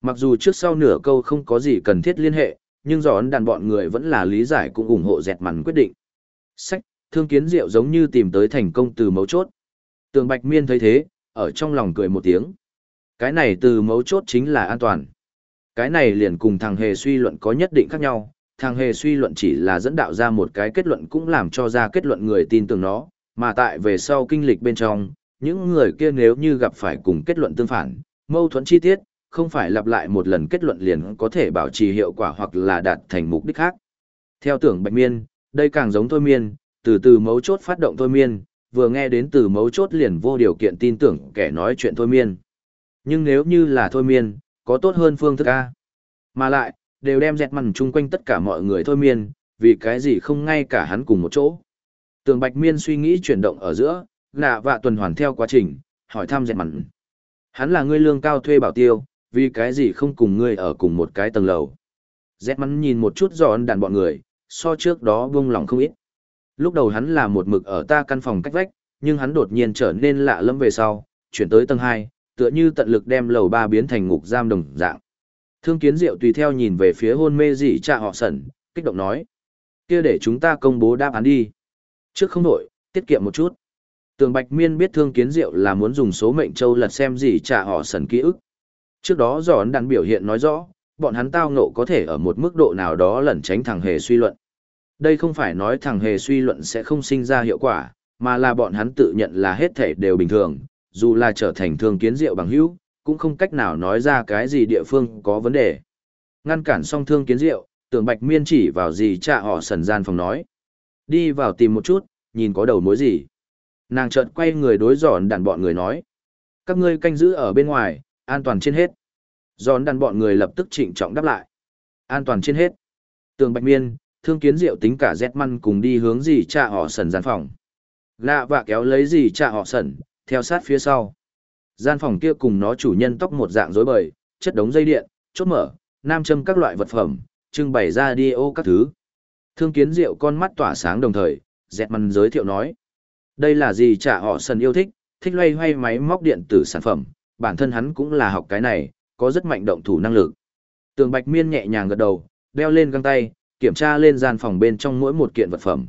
Mặc dù trước sau nửa câu không có gì cần thiết liên hệ, nhưng rón đàn bọn người vẫn là lý giải cũng ủng hộ dẹt mằn quyết định. Sách, thương kiến diệu giống như tìm tới thành công từ mấu chốt. Tường Bạch Miên thấy thế, ở trong lòng cười một tiếng. Cái này từ mấu chốt chính là an toàn. Cái này liền cùng thằng hề suy luận có nhất định khác nhau, thằng hề suy luận chỉ là dẫn đạo ra một cái kết luận cũng làm cho ra kết luận người tin tưởng nó, mà tại về sau kinh lịch bên trong, những người kia nếu như gặp phải cùng kết luận tương phản, mâu thuẫn chi tiết, không phải lặp lại một lần kết luận liền có thể bảo trì hiệu quả hoặc là đạt thành mục đích khác. Theo tưởng Bạch Miên, đây càng giống thôi miên, từ từ mấu chốt phát động thôi miên, vừa nghe đến từ mấu chốt liền vô điều kiện tin tưởng kẻ nói chuyện thôi miên. Nhưng nếu như là thôi miên, có tốt hơn phương thức A. Mà lại, đều đem dẹt mặn chung quanh tất cả mọi người thôi miên, vì cái gì không ngay cả hắn cùng một chỗ. Tường Bạch Miên suy nghĩ chuyển động ở giữa, nạ vạ tuần hoàn theo quá trình, hỏi thăm dẹt mặn. Hắn là người lương cao thuê bảo tiêu, vì cái gì không cùng ngươi ở cùng một cái tầng lầu. Dẹt mặn nhìn một chút giòn đàn bọn người, so trước đó buông lòng không ít. Lúc đầu hắn là một mực ở ta căn phòng cách vách, nhưng hắn đột nhiên trở nên lạ lẫm về sau, chuyển tới tầng 2, tựa như tận lực đem lầu 3 biến thành ngục giam đồng dạng. Thương kiến diệu tùy theo nhìn về phía hôn mê dị cha họ sẩn, kích động nói. kia để chúng ta công bố đáp án đi. Trước không đổi, tiết kiệm một chút. Tường Bạch Miên biết Thương Kiến Diệu là muốn dùng số mệnh châu lật xem gì trả họ sần ký ức. Trước đó giòn đàn biểu hiện nói rõ, bọn hắn tao ngộ có thể ở một mức độ nào đó lẩn tránh thằng hề suy luận. Đây không phải nói thằng hề suy luận sẽ không sinh ra hiệu quả, mà là bọn hắn tự nhận là hết thể đều bình thường, dù là trở thành thương kiến diệu bằng hữu, cũng không cách nào nói ra cái gì địa phương có vấn đề. Ngăn cản xong thương kiến diệu, tưởng bạch miên chỉ vào gì cha họ sần gian phòng nói. Đi vào tìm một chút, nhìn có đầu mối gì. Nàng chợt quay người đối giòn đàn bọn người nói. Các ngươi canh giữ ở bên ngoài, an toàn trên hết. Giòn đàn bọn người lập tức trịnh trọng đáp lại. An toàn trên hết. Tường bạch miên, thương kiến diệu tính cả dẹt măn cùng đi hướng gì cha họ sần gian phòng. Lạ vạ kéo lấy gì cha họ sần, theo sát phía sau. Gian phòng kia cùng nó chủ nhân tóc một dạng rối bời, chất đống dây điện, chốt mở, nam châm các loại vật phẩm, trưng bày ra đi ô các thứ. Thương kiến diệu con mắt tỏa sáng đồng thời, dẹt măn giới thiệu nói. Đây là gì Cha họ sần yêu thích, thích loay hoay máy móc điện tử sản phẩm, bản thân hắn cũng là học cái này, có rất mạnh động thủ năng lực. Tường Bạch Miên nhẹ nhàng gật đầu, đeo lên găng tay, kiểm tra lên gian phòng bên trong mỗi một kiện vật phẩm.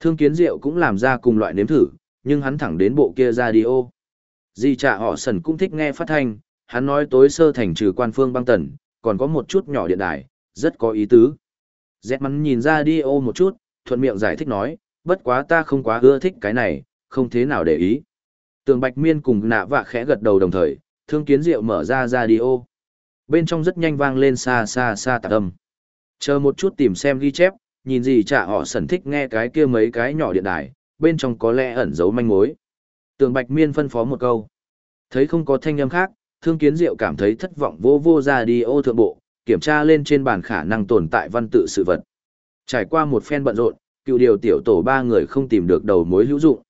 Thương Kiến Diệu cũng làm ra cùng loại nếm thử, nhưng hắn thẳng đến bộ kia radio. Di trả họ sần cũng thích nghe phát thanh, hắn nói tối sơ thành trừ quan phương băng tần, còn có một chút nhỏ điện đài, rất có ý tứ. Dẹt mắn nhìn ra đi ô một chút, thuận miệng giải thích nói, bất quá ta không quá ưa thích cái này, không thế nào để ý. Tường Bạch Miên cùng nạ vạ khẽ gật đầu đồng thời, thương kiến diệu mở ra radio. Bên trong rất nhanh vang lên xa xa xa tạc âm. Chờ một chút tìm xem ghi chép, nhìn gì chả họ sẩn thích nghe cái kia mấy cái nhỏ điện đài, bên trong có lẽ ẩn giấu manh mối. Tường Bạch Miên phân phó một câu. Thấy không có thanh âm khác, Thương Kiến Diệu cảm thấy thất vọng vô vô ra đi ô thượng bộ, kiểm tra lên trên bàn khả năng tồn tại văn tự sự vật. Trải qua một phen bận rộn, cựu điều tiểu tổ ba người không tìm được đầu mối hữu dụng.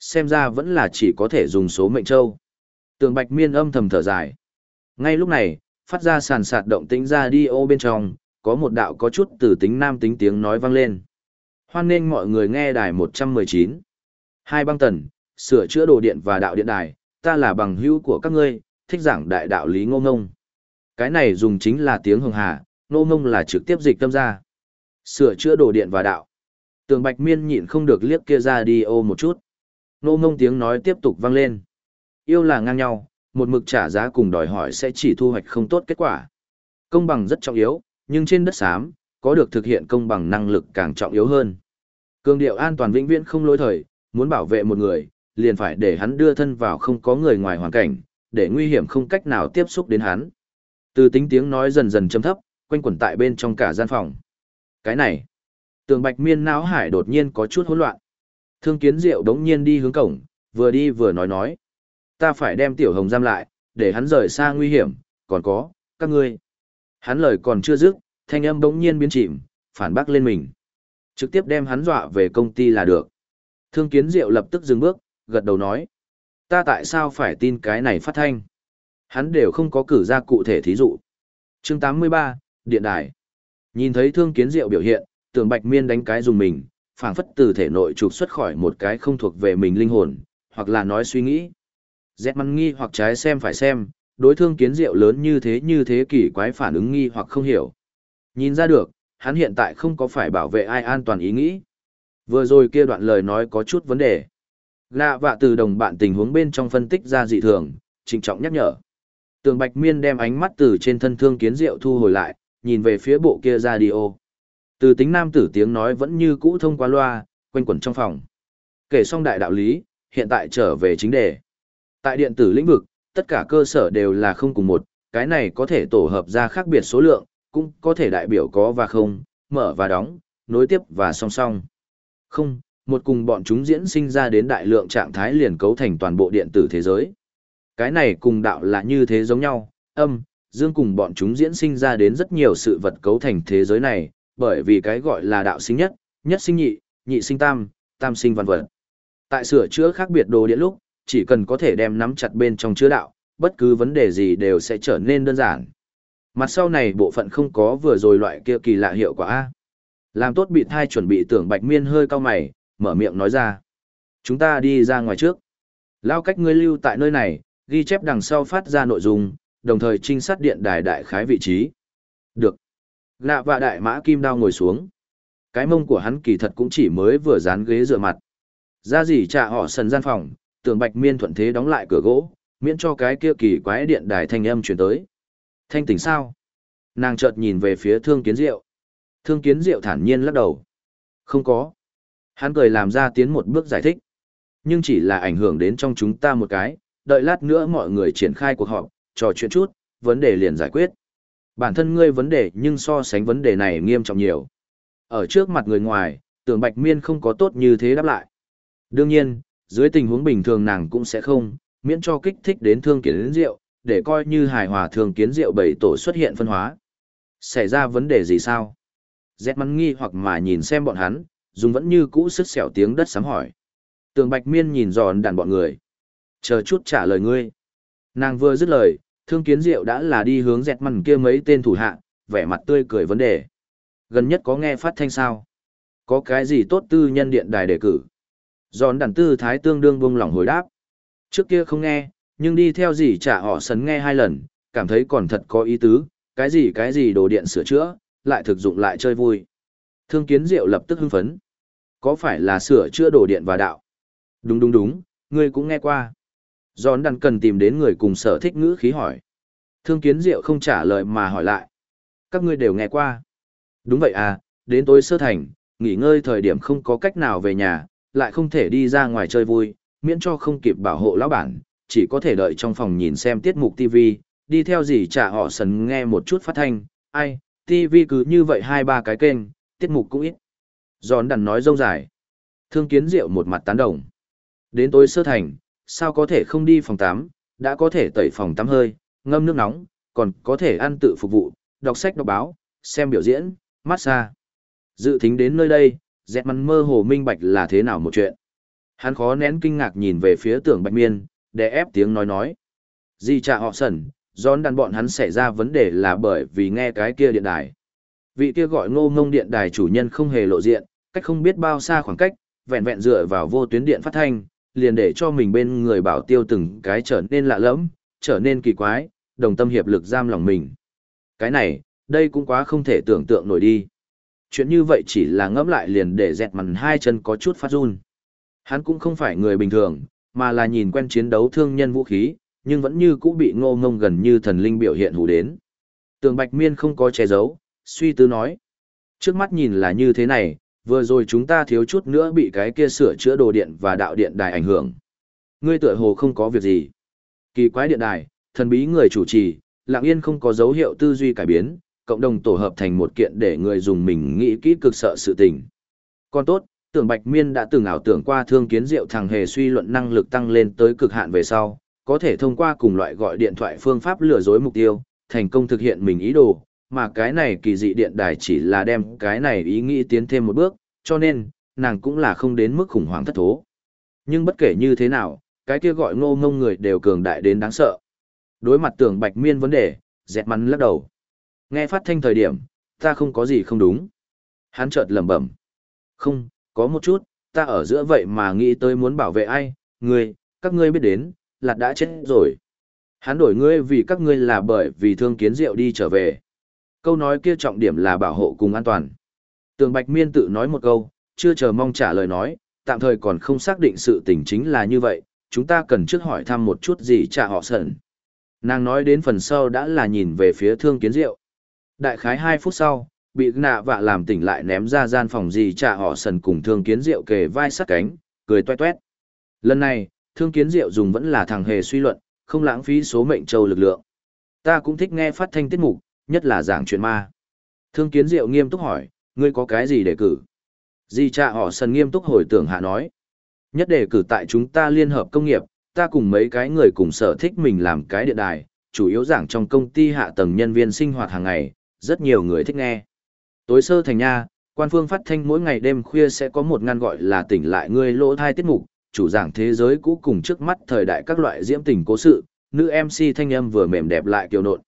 Xem ra vẫn là chỉ có thể dùng số mệnh châu. Tường Bạch Miên âm thầm thở dài. Ngay lúc này, phát ra sàn sạt động tĩnh ra đi ô bên trong, có một đạo có chút từ tính nam tính tiếng nói vang lên. Hoan nghênh mọi người nghe đài 119. Hai băng tần, sửa chữa đồ điện và đạo điện đài, ta là bằng hữu của các ngươi, thích giảng đại đạo lý ngô ngông. Cái này dùng chính là tiếng hồng hà, ngô ngông là trực tiếp dịch tâm ra. Sửa chữa đồ điện và đạo. Tường Bạch Miên nhịn không được liếc kia ra đi ô một chút. Ngô ngông tiếng nói tiếp tục vang lên. Yêu là ngang nhau, một mực trả giá cùng đòi hỏi sẽ chỉ thu hoạch không tốt kết quả. Công bằng rất trọng yếu, nhưng trên đất xám, có được thực hiện công bằng năng lực càng trọng yếu hơn. Cương điệu an toàn vĩnh viễn không lỗi thời, muốn bảo vệ một người, liền phải để hắn đưa thân vào không có người ngoài hoàn cảnh, để nguy hiểm không cách nào tiếp xúc đến hắn. Từ tính tiếng nói dần dần châm thấp, quanh quẩn tại bên trong cả gian phòng. Cái này, tường bạch miên não hải đột nhiên có chút hỗn loạn. Thương kiến diệu đống nhiên đi hướng cổng, vừa đi vừa nói nói. Ta phải đem tiểu hồng giam lại, để hắn rời xa nguy hiểm, còn có, các ngươi. Hắn lời còn chưa dứt, thanh âm bỗng nhiên biến chìm, phản bác lên mình. Trực tiếp đem hắn dọa về công ty là được. Thương kiến diệu lập tức dừng bước, gật đầu nói. Ta tại sao phải tin cái này phát thanh? Hắn đều không có cử ra cụ thể thí dụ. chương 83, Điện Đài. Nhìn thấy thương kiến diệu biểu hiện, tưởng bạch miên đánh cái dùng mình, phảng phất từ thể nội trục xuất khỏi một cái không thuộc về mình linh hồn, hoặc là nói suy nghĩ. Dẹt mắn nghi hoặc trái xem phải xem, đối thương kiến diệu lớn như thế như thế kỷ quái phản ứng nghi hoặc không hiểu. Nhìn ra được, hắn hiện tại không có phải bảo vệ ai an toàn ý nghĩ. Vừa rồi kia đoạn lời nói có chút vấn đề. Lạ vạ từ đồng bạn tình huống bên trong phân tích ra dị thường, trịnh trọng nhắc nhở. Tường Bạch Miên đem ánh mắt từ trên thân thương kiến diệu thu hồi lại, nhìn về phía bộ kia radio. Từ tính nam tử tiếng nói vẫn như cũ thông qua loa, quanh quẩn trong phòng. Kể xong đại đạo lý, hiện tại trở về chính đề. Tại điện tử lĩnh vực, tất cả cơ sở đều là không cùng một, cái này có thể tổ hợp ra khác biệt số lượng, cũng có thể đại biểu có và không, mở và đóng, nối tiếp và song song. Không, một cùng bọn chúng diễn sinh ra đến đại lượng trạng thái liền cấu thành toàn bộ điện tử thế giới. Cái này cùng đạo là như thế giống nhau, âm, dương cùng bọn chúng diễn sinh ra đến rất nhiều sự vật cấu thành thế giới này, bởi vì cái gọi là đạo sinh nhất, nhất sinh nhị, nhị sinh tam, tam sinh văn vật. Tại sửa chữa khác biệt đồ điện lúc, chỉ cần có thể đem nắm chặt bên trong chứa đạo, bất cứ vấn đề gì đều sẽ trở nên đơn giản. Mặt sau này bộ phận không có vừa rồi loại kia kỳ lạ hiệu quả. Làm tốt bị thai chuẩn bị tưởng bạch miên hơi cao mày, mở miệng nói ra. Chúng ta đi ra ngoài trước. Lao cách ngươi lưu tại nơi này, ghi chép đằng sau phát ra nội dung, đồng thời trinh sát điện đài đại khái vị trí. Được. Lạ và đại mã kim đao ngồi xuống. Cái mông của hắn kỳ thật cũng chỉ mới vừa dán ghế dựa mặt. Ra gì trả họ sần gian phòng, Tưởng bạch miên thuận thế đóng lại cửa gỗ, miễn cho cái kia kỳ quái điện đài thanh âm chuyển tới. Thanh tỉnh sao? Nàng chợt nhìn về phía thương kiến diệu. Thương kiến diệu thản nhiên lắc đầu. Không có. Hắn cười làm ra tiến một bước giải thích. Nhưng chỉ là ảnh hưởng đến trong chúng ta một cái, đợi lát nữa mọi người triển khai cuộc họp, trò chuyện chút, vấn đề liền giải quyết. Bản thân ngươi vấn đề nhưng so sánh vấn đề này nghiêm trọng nhiều. Ở trước mặt người ngoài, tưởng bạch miên không có tốt như thế đáp lại. Đương nhiên, dưới tình huống bình thường nàng cũng sẽ không, miễn cho kích thích đến thương kiến rượu, để coi như hài hòa thương kiến rượu bảy tổ xuất hiện phân hóa. Xảy ra vấn đề gì sao? Dẹt mắn nghi hoặc mà nhìn xem bọn hắn, dùng vẫn như cũ sức xẻo tiếng đất sám hỏi. Tường bạch miên nhìn giòn đàn bọn người. Chờ chút trả lời ngươi. Nàng vừa dứt lời, thương kiến diệu đã là đi hướng dẹt mắn kia mấy tên thủ hạ, vẻ mặt tươi cười vấn đề. Gần nhất có nghe phát thanh sao? Có cái gì tốt tư nhân điện đài đề cử? Giòn đàn tư thái tương đương buông lỏng hồi đáp. Trước kia không nghe, nhưng đi theo gì trả họ sấn nghe hai lần, cảm thấy còn thật có ý tứ, cái gì cái gì đồ điện sửa chữa, lại thực dụng lại chơi vui. Thương kiến diệu lập tức hưng phấn. Có phải là sửa chữa đồ điện và đạo? Đúng đúng đúng, ngươi cũng nghe qua. Giòn đàn cần tìm đến người cùng sở thích ngữ khí hỏi. Thương kiến diệu không trả lời mà hỏi lại. Các ngươi đều nghe qua. Đúng vậy à, đến tối sơ thành, nghỉ ngơi thời điểm không có cách nào về nhà, lại không thể đi ra ngoài chơi vui, miễn cho không kịp bảo hộ lão bản, chỉ có thể đợi trong phòng nhìn xem tiết mục TV, đi theo gì trả họ sần nghe một chút phát thanh, ai, TV cứ như vậy hai ba cái kênh, tiết mục cũng ít. Giòn đằn nói rông dài. Thương kiến rượu một mặt tán đồng. Đến tối sơ thành, sao có thể không đi phòng tắm, đã có thể tẩy phòng tắm hơi, ngâm nước nóng, còn có thể ăn tự phục vụ, đọc sách đọc báo, xem biểu diễn, massage. Dự tính đến nơi đây, dẹt mắn mơ hồ minh bạch là thế nào một chuyện. Hắn khó nén kinh ngạc nhìn về phía tưởng bạch miên, để ép tiếng nói nói. Di trả họ sẩn, giòn đàn bọn hắn xảy ra vấn đề là bởi vì nghe cái kia điện đài. Vị kia gọi ngô ngông điện đài chủ nhân không hề lộ diện, cách không biết bao xa khoảng cách, vẹn vẹn dựa vào vô tuyến điện phát thanh, liền để cho mình bên người bảo tiêu từng cái trở nên lạ lẫm, trở nên kỳ quái, đồng tâm hiệp lực giam lòng mình. Cái này, đây cũng quá không thể tưởng tượng nổi đi. Chuyện như vậy chỉ là ngẫm lại liền để dẹt mằn hai chân có chút phát run. Hắn cũng không phải người bình thường, mà là nhìn quen chiến đấu thương nhân vũ khí, nhưng vẫn như cũ bị ngô ngông gần như thần linh biểu hiện hù đến. Tường Bạch Miên không có che giấu, suy tư nói. Trước mắt nhìn là như thế này, vừa rồi chúng ta thiếu chút nữa bị cái kia sửa chữa đồ điện và đạo điện đài ảnh hưởng. Ngươi tựa hồ không có việc gì. Kỳ quái điện đài, thần bí người chủ trì, lặng yên không có dấu hiệu tư duy cải biến, cộng đồng tổ hợp thành một kiện để người dùng mình nghĩ kỹ cực sợ sự tình. Còn tốt, tưởng Bạch Miên đã từng ảo tưởng qua thương kiến diệu thằng hề suy luận năng lực tăng lên tới cực hạn về sau, có thể thông qua cùng loại gọi điện thoại phương pháp lừa dối mục tiêu, thành công thực hiện mình ý đồ, mà cái này kỳ dị điện đài chỉ là đem cái này ý nghĩ tiến thêm một bước, cho nên, nàng cũng là không đến mức khủng hoảng thất thố. Nhưng bất kể như thế nào, cái kia gọi ngô ngông người đều cường đại đến đáng sợ. Đối mặt tưởng bạch miên vấn đề, dẹt mắn lắc đầu. Nghe phát thanh thời điểm, ta không có gì không đúng. Hắn chợt lẩm bẩm. Không, có một chút, ta ở giữa vậy mà nghĩ tới muốn bảo vệ ai, người, các ngươi biết đến, là đã chết rồi. Hắn đổi ngươi vì các ngươi là bởi vì thương kiến rượu đi trở về. Câu nói kia trọng điểm là bảo hộ cùng an toàn. Tường Bạch Miên tự nói một câu, chưa chờ mong trả lời nói, tạm thời còn không xác định sự tình chính là như vậy, chúng ta cần trước hỏi thăm một chút gì trả họ sẩn. Nàng nói đến phần sau đã là nhìn về phía thương kiến rượu. Đại khái 2 phút sau, bị nạ vạ làm tỉnh lại ném ra gian phòng gì trả họ sần cùng thương kiến rượu kề vai sát cánh, cười toét toét. Lần này, thương kiến diệu dùng vẫn là thằng hề suy luận, không lãng phí số mệnh châu lực lượng. Ta cũng thích nghe phát thanh tiết mục, nhất là giảng chuyện ma. Thương kiến diệu nghiêm túc hỏi, ngươi có cái gì để cử? Di cha họ sần nghiêm túc hồi tưởng hạ nói. Nhất đề cử tại chúng ta liên hợp công nghiệp, ta cùng mấy cái người cùng sở thích mình làm cái điện đài, chủ yếu giảng trong công ty hạ tầng nhân viên sinh hoạt hàng ngày, rất nhiều người thích nghe. Tối sơ thành nha, quan phương phát thanh mỗi ngày đêm khuya sẽ có một ngăn gọi là tỉnh lại ngươi lỗ thai tiết mục, chủ giảng thế giới cũ cùng trước mắt thời đại các loại diễm tình cố sự, nữ MC thanh âm vừa mềm đẹp lại kiều nộn.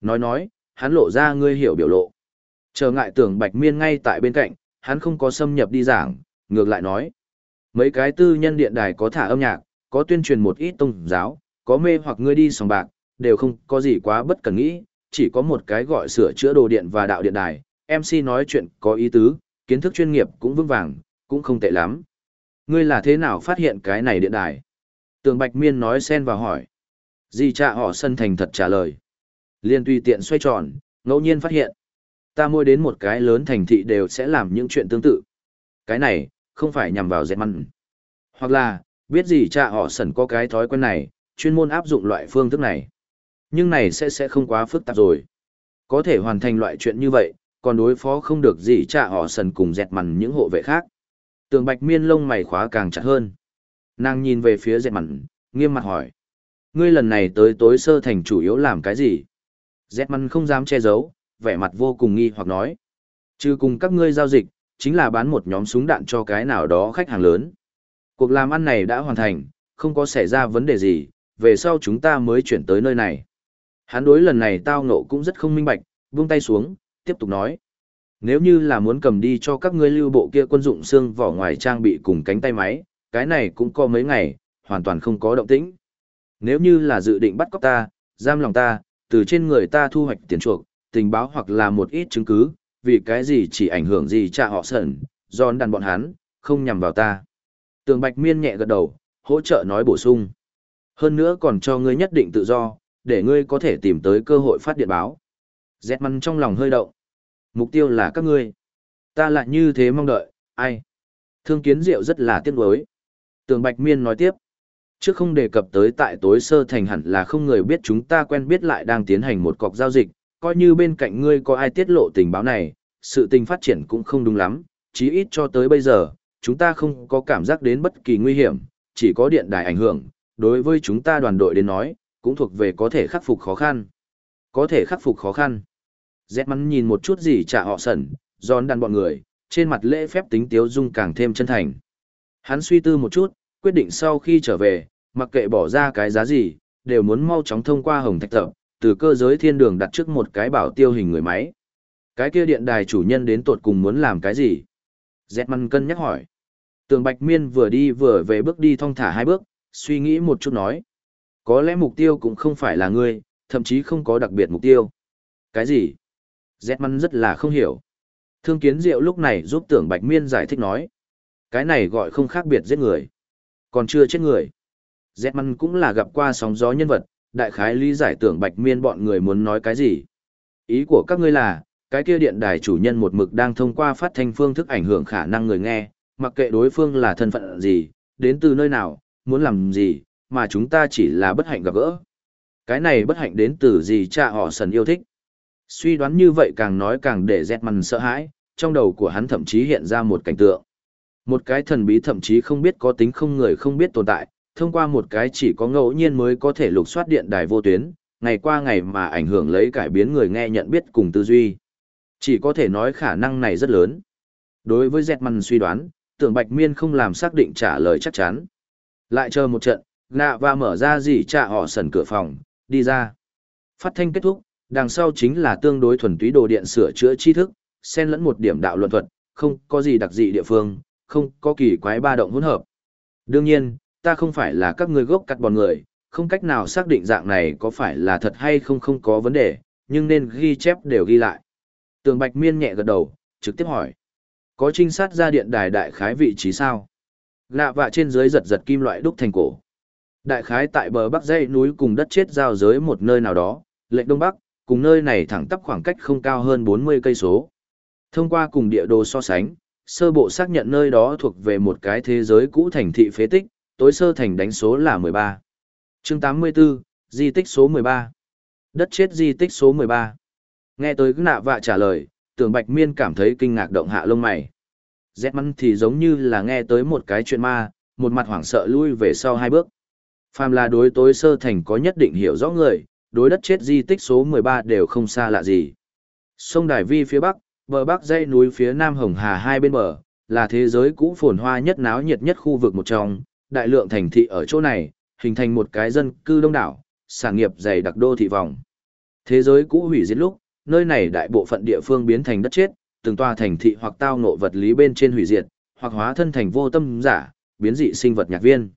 Nói nói, hắn lộ ra ngươi hiểu biểu lộ. Chờ ngại tưởng bạch miên ngay tại bên cạnh, hắn không có xâm nhập đi giảng, ngược lại nói. Mấy cái tư nhân điện đài có thả âm nhạc, có tuyên truyền một ít tôn giáo, có mê hoặc ngươi đi sòng bạc, đều không có gì quá bất cần nghĩ, chỉ có một cái gọi sửa chữa đồ điện và đạo điện đài. MC nói chuyện có ý tứ, kiến thức chuyên nghiệp cũng vững vàng, cũng không tệ lắm. Ngươi là thế nào phát hiện cái này điện đài? Tường Bạch Miên nói xen vào hỏi. Di cha họ sân thành thật trả lời. Liên tùy tiện xoay tròn, ngẫu nhiên phát hiện. Ta mua đến một cái lớn thành thị đều sẽ làm những chuyện tương tự. Cái này, không phải nhằm vào dẹt mặn. Hoặc là, biết gì cha họ sần có cái thói quen này, chuyên môn áp dụng loại phương thức này. Nhưng này sẽ sẽ không quá phức tạp rồi. Có thể hoàn thành loại chuyện như vậy, còn đối phó không được gì trả họ sần cùng dẹt mằn những hộ vệ khác. Tường bạch miên lông mày khóa càng chặt hơn. Nàng nhìn về phía dẹt mằn, nghiêm mặt hỏi. Ngươi lần này tới tối sơ thành chủ yếu làm cái gì? Dẹt mằn không dám che giấu, vẻ mặt vô cùng nghi hoặc nói. Trừ cùng các ngươi giao dịch, chính là bán một nhóm súng đạn cho cái nào đó khách hàng lớn. Cuộc làm ăn này đã hoàn thành, không có xảy ra vấn đề gì, về sau chúng ta mới chuyển tới nơi này. Hắn đối lần này tao ngộ cũng rất không minh bạch, buông tay xuống, tiếp tục nói. Nếu như là muốn cầm đi cho các ngươi lưu bộ kia quân dụng xương vỏ ngoài trang bị cùng cánh tay máy, cái này cũng có mấy ngày, hoàn toàn không có động tĩnh. Nếu như là dự định bắt cóc ta, giam lòng ta, từ trên người ta thu hoạch tiền chuộc, tình báo hoặc là một ít chứng cứ, vì cái gì chỉ ảnh hưởng gì cha họ sẩn, giòn đàn bọn hắn, không nhằm vào ta. Tường Bạch Miên nhẹ gật đầu, hỗ trợ nói bổ sung. Hơn nữa còn cho ngươi nhất định tự do, để ngươi có thể tìm tới cơ hội phát điện báo. Dẹt măn trong lòng hơi động. Mục tiêu là các ngươi. Ta lại như thế mong đợi, ai? Thương kiến diệu rất là tiếc nuối. Tường Bạch Miên nói tiếp. Trước không đề cập tới tại tối sơ thành hẳn là không người biết chúng ta quen biết lại đang tiến hành một cọc giao dịch, coi như bên cạnh ngươi có ai tiết lộ tình báo này, sự tình phát triển cũng không đúng lắm, chí ít cho tới bây giờ, chúng ta không có cảm giác đến bất kỳ nguy hiểm, chỉ có điện đài ảnh hưởng, đối với chúng ta đoàn đội đến nói, cũng thuộc về có thể khắc phục khó khăn. Có thể khắc phục khó khăn. Dẹt mắn nhìn một chút gì trả họ sẩn, giòn đàn bọn người, trên mặt lễ phép tính tiếu dung càng thêm chân thành. Hắn suy tư một chút, quyết định sau khi trở về, mặc kệ bỏ ra cái giá gì, đều muốn mau chóng thông qua hồng thạch tập, từ cơ giới thiên đường đặt trước một cái bảo tiêu hình người máy. Cái kia điện đài chủ nhân đến tột cùng muốn làm cái gì? Zetman cân nhắc hỏi. Tường Bạch Miên vừa đi vừa về bước đi thong thả hai bước, suy nghĩ một chút nói. Có lẽ mục tiêu cũng không phải là ngươi, thậm chí không có đặc biệt mục tiêu. Cái gì? Zetman rất là không hiểu. Thương kiến diệu lúc này giúp tưởng Bạch Miên giải thích nói. Cái này gọi không khác biệt giết người. Còn chưa chết người. Zetman cũng là gặp qua sóng gió nhân vật, đại khái lý giải tưởng bạch miên bọn người muốn nói cái gì. Ý của các ngươi là, cái kia điện đài chủ nhân một mực đang thông qua phát thanh phương thức ảnh hưởng khả năng người nghe, mặc kệ đối phương là thân phận gì, đến từ nơi nào, muốn làm gì, mà chúng ta chỉ là bất hạnh gặp gỡ. Cái này bất hạnh đến từ gì cha họ sần yêu thích. Suy đoán như vậy càng nói càng để dẹt mằn sợ hãi, trong đầu của hắn thậm chí hiện ra một cảnh tượng. Một cái thần bí thậm chí không biết có tính không người không biết tồn tại, thông qua một cái chỉ có ngẫu nhiên mới có thể lục soát điện đài vô tuyến, ngày qua ngày mà ảnh hưởng lấy cải biến người nghe nhận biết cùng tư duy. Chỉ có thể nói khả năng này rất lớn. Đối với dẹt mằn suy đoán, tưởng Bạch Miên không làm xác định trả lời chắc chắn. Lại chờ một trận, nạ và mở ra gì trạ họ sần cửa phòng, đi ra. Phát thanh kết thúc, đằng sau chính là tương đối thuần túy đồ điện sửa chữa tri thức, xen lẫn một điểm đạo luận thuật, không có gì đặc dị địa phương, không có kỳ quái ba động hỗn hợp. Đương nhiên, ta không phải là các người gốc cắt bọn người, không cách nào xác định dạng này có phải là thật hay không không có vấn đề, nhưng nên ghi chép đều ghi lại. Tường Bạch Miên nhẹ gật đầu, trực tiếp hỏi. Có trinh sát ra điện đài đại khái vị trí sao? Lạ vạ trên dưới giật giật kim loại đúc thành cổ. Đại khái tại bờ bắc dãy núi cùng đất chết giao giới một nơi nào đó, lệnh đông bắc, cùng nơi này thẳng tắp khoảng cách không cao hơn 40 cây số. Thông qua cùng địa đồ so sánh, sơ bộ xác nhận nơi đó thuộc về một cái thế giới cũ thành thị phế tích, tối sơ thành đánh số là 13. chương 84, di tích số 13. Đất chết di tích số 13. Nghe tới nạ vạ trả lời, tưởng bạch miên cảm thấy kinh ngạc động hạ lông mày. Dẹt mắn thì giống như là nghe tới một cái chuyện ma, một mặt hoảng sợ lui về sau hai bước. Phàm là đối tối sơ thành có nhất định hiểu rõ người, đối đất chết di tích số 13 đều không xa lạ gì. Sông Đài Vi phía bắc, bờ bắc dãy núi phía nam Hồng Hà hai bên bờ, là thế giới cũ phồn hoa nhất náo nhiệt nhất khu vực một trong, đại lượng thành thị ở chỗ này, hình thành một cái dân cư đông đảo, sản nghiệp dày đặc đô thị vòng. Thế giới cũ hủy diệt lúc, nơi này đại bộ phận địa phương biến thành đất chết, từng tòa thành thị hoặc tao ngộ vật lý bên trên hủy diệt, hoặc hóa thân thành vô tâm giả, biến dị sinh vật nhạc viên.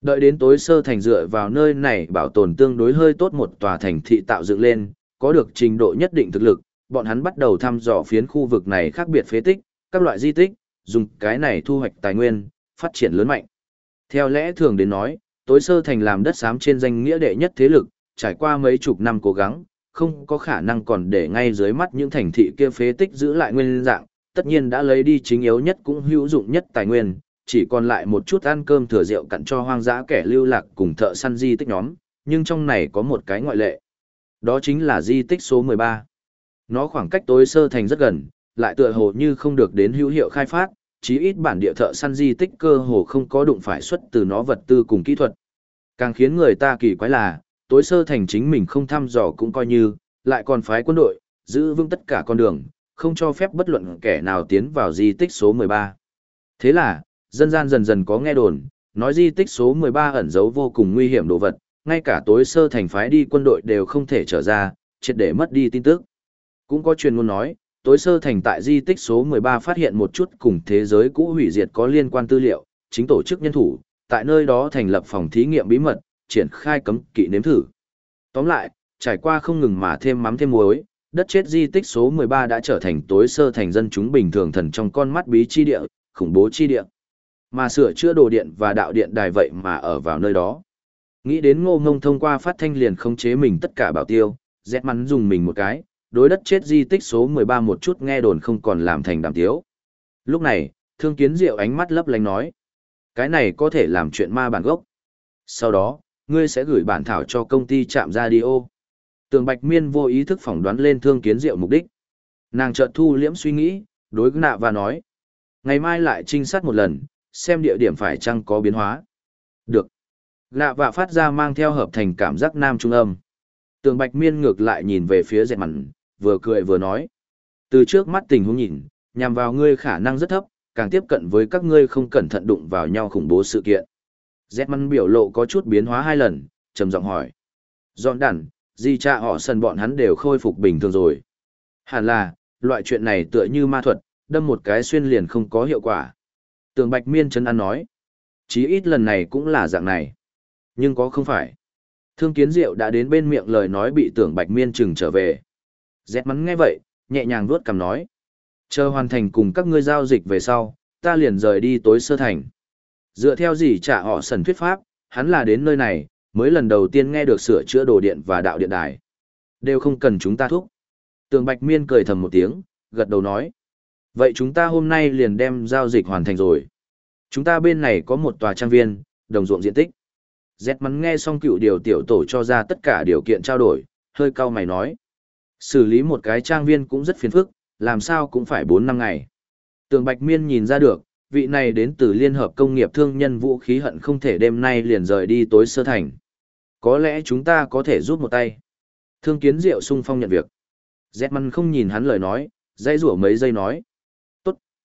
Đợi đến tối sơ thành dựa vào nơi này bảo tồn tương đối hơi tốt một tòa thành thị tạo dựng lên, có được trình độ nhất định thực lực, bọn hắn bắt đầu thăm dò phiến khu vực này khác biệt phế tích, các loại di tích, dùng cái này thu hoạch tài nguyên, phát triển lớn mạnh. Theo lẽ thường đến nói, tối sơ thành làm đất xám trên danh nghĩa đệ nhất thế lực, trải qua mấy chục năm cố gắng, không có khả năng còn để ngay dưới mắt những thành thị kia phế tích giữ lại nguyên dạng, tất nhiên đã lấy đi chính yếu nhất cũng hữu dụng nhất tài nguyên, chỉ còn lại một chút ăn cơm thừa rượu cặn cho hoang dã kẻ lưu lạc cùng thợ săn di tích nhóm, nhưng trong này có một cái ngoại lệ. Đó chính là di tích số 13. Nó khoảng cách tối sơ thành rất gần, lại tựa hồ như không được đến hữu hiệu khai phát, chí ít bản địa thợ săn di tích cơ hồ không có đụng phải xuất từ nó vật tư cùng kỹ thuật. Càng khiến người ta kỳ quái là, tối sơ thành chính mình không thăm dò cũng coi như, lại còn phái quân đội, giữ vững tất cả con đường, không cho phép bất luận kẻ nào tiến vào di tích số 13. Thế là, dân gian dần dần có nghe đồn, nói di tích số 13 ẩn giấu vô cùng nguy hiểm đồ vật, ngay cả tối sơ thành phái đi quân đội đều không thể trở ra, triệt để mất đi tin tức. Cũng có truyền ngôn nói, tối sơ thành tại di tích số 13 phát hiện một chút cùng thế giới cũ hủy diệt có liên quan tư liệu, chính tổ chức nhân thủ, tại nơi đó thành lập phòng thí nghiệm bí mật, triển khai cấm kỵ nếm thử. Tóm lại, trải qua không ngừng mà thêm mắm thêm muối, đất chết di tích số 13 đã trở thành tối sơ thành dân chúng bình thường thần trong con mắt bí chi địa, khủng bố chi địa. Mà sửa chữa đồ điện và đạo điện đài vậy mà ở vào nơi đó. Nghĩ đến ngô ngông thông qua phát thanh liền khống chế mình tất cả bảo tiêu, dẹt mắn dùng mình một cái, đối đất chết di tích số 13 một chút nghe đồn không còn làm thành đàm tiếu. Lúc này, thương kiến diệu ánh mắt lấp lánh nói. Cái này có thể làm chuyện ma bản gốc. Sau đó, ngươi sẽ gửi bản thảo cho công ty chạm radio. Tường Bạch Miên vô ý thức phỏng đoán lên thương kiến diệu mục đích. Nàng chợt thu liễm suy nghĩ, đối nạ và nói. Ngày mai lại trinh sát một lần, xem địa điểm phải chăng có biến hóa. Được. lạ và phát ra mang theo hợp thành cảm giác nam trung âm. Tường Bạch Miên ngược lại nhìn về phía dẹt mặn, vừa cười vừa nói. Từ trước mắt tình huống nhìn, nhằm vào ngươi khả năng rất thấp, càng tiếp cận với các ngươi không cẩn thận đụng vào nhau khủng bố sự kiện. Dẹt mặn biểu lộ có chút biến hóa hai lần, trầm giọng hỏi. Dọn đản, di cha họ sân bọn hắn đều khôi phục bình thường rồi. Hẳn là, loại chuyện này tựa như ma thuật, đâm một cái xuyên liền không có hiệu quả. Tường Bạch Miên chân ăn nói. Chí ít lần này cũng là dạng này. Nhưng có không phải. Thương kiến diệu đã đến bên miệng lời nói bị tưởng Bạch Miên chừng trở về. Dẹt mắn nghe vậy, nhẹ nhàng vuốt cằm nói. Chờ hoàn thành cùng các ngươi giao dịch về sau, ta liền rời đi tối sơ thành. Dựa theo gì trả họ sần thuyết pháp, hắn là đến nơi này, mới lần đầu tiên nghe được sửa chữa đồ điện và đạo điện đài. Đều không cần chúng ta thúc. Tường Bạch Miên cười thầm một tiếng, gật đầu nói. Vậy chúng ta hôm nay liền đem giao dịch hoàn thành rồi. Chúng ta bên này có một tòa trang viên, đồng ruộng diện tích. Dẹt mắn nghe xong cựu điều tiểu tổ cho ra tất cả điều kiện trao đổi, hơi cau mày nói. Xử lý một cái trang viên cũng rất phiền phức, làm sao cũng phải 4 năm ngày. Tường Bạch Miên nhìn ra được, vị này đến từ Liên Hợp Công nghiệp Thương nhân vũ khí hận không thể đêm nay liền rời đi tối sơ thành. Có lẽ chúng ta có thể giúp một tay. Thương kiến diệu sung phong nhận việc. Dẹt mắn không nhìn hắn lời nói, dây rủa mấy giây nói.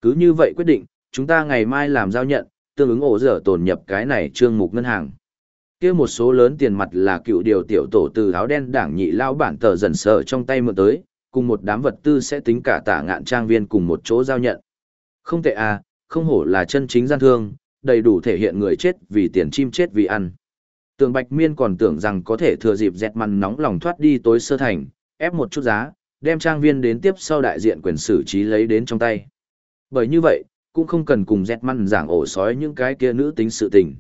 Cứ như vậy quyết định, chúng ta ngày mai làm giao nhận, tương ứng ổ dở tổn nhập cái này trương mục ngân hàng kia một số lớn tiền mặt là cựu điều tiểu tổ từ áo đen đảng nhị lao bản tờ dần sợ trong tay mượn tới, cùng một đám vật tư sẽ tính cả tả ngạn trang viên cùng một chỗ giao nhận. Không tệ à, không hổ là chân chính gian thương, đầy đủ thể hiện người chết vì tiền chim chết vì ăn. Tường Bạch Miên còn tưởng rằng có thể thừa dịp dẹt mằn nóng lòng thoát đi tối sơ thành, ép một chút giá, đem trang viên đến tiếp sau đại diện quyền xử trí lấy đến trong tay. Bởi như vậy, cũng không cần cùng dẹt măn giảng ổ sói những cái kia nữ tính sự tình.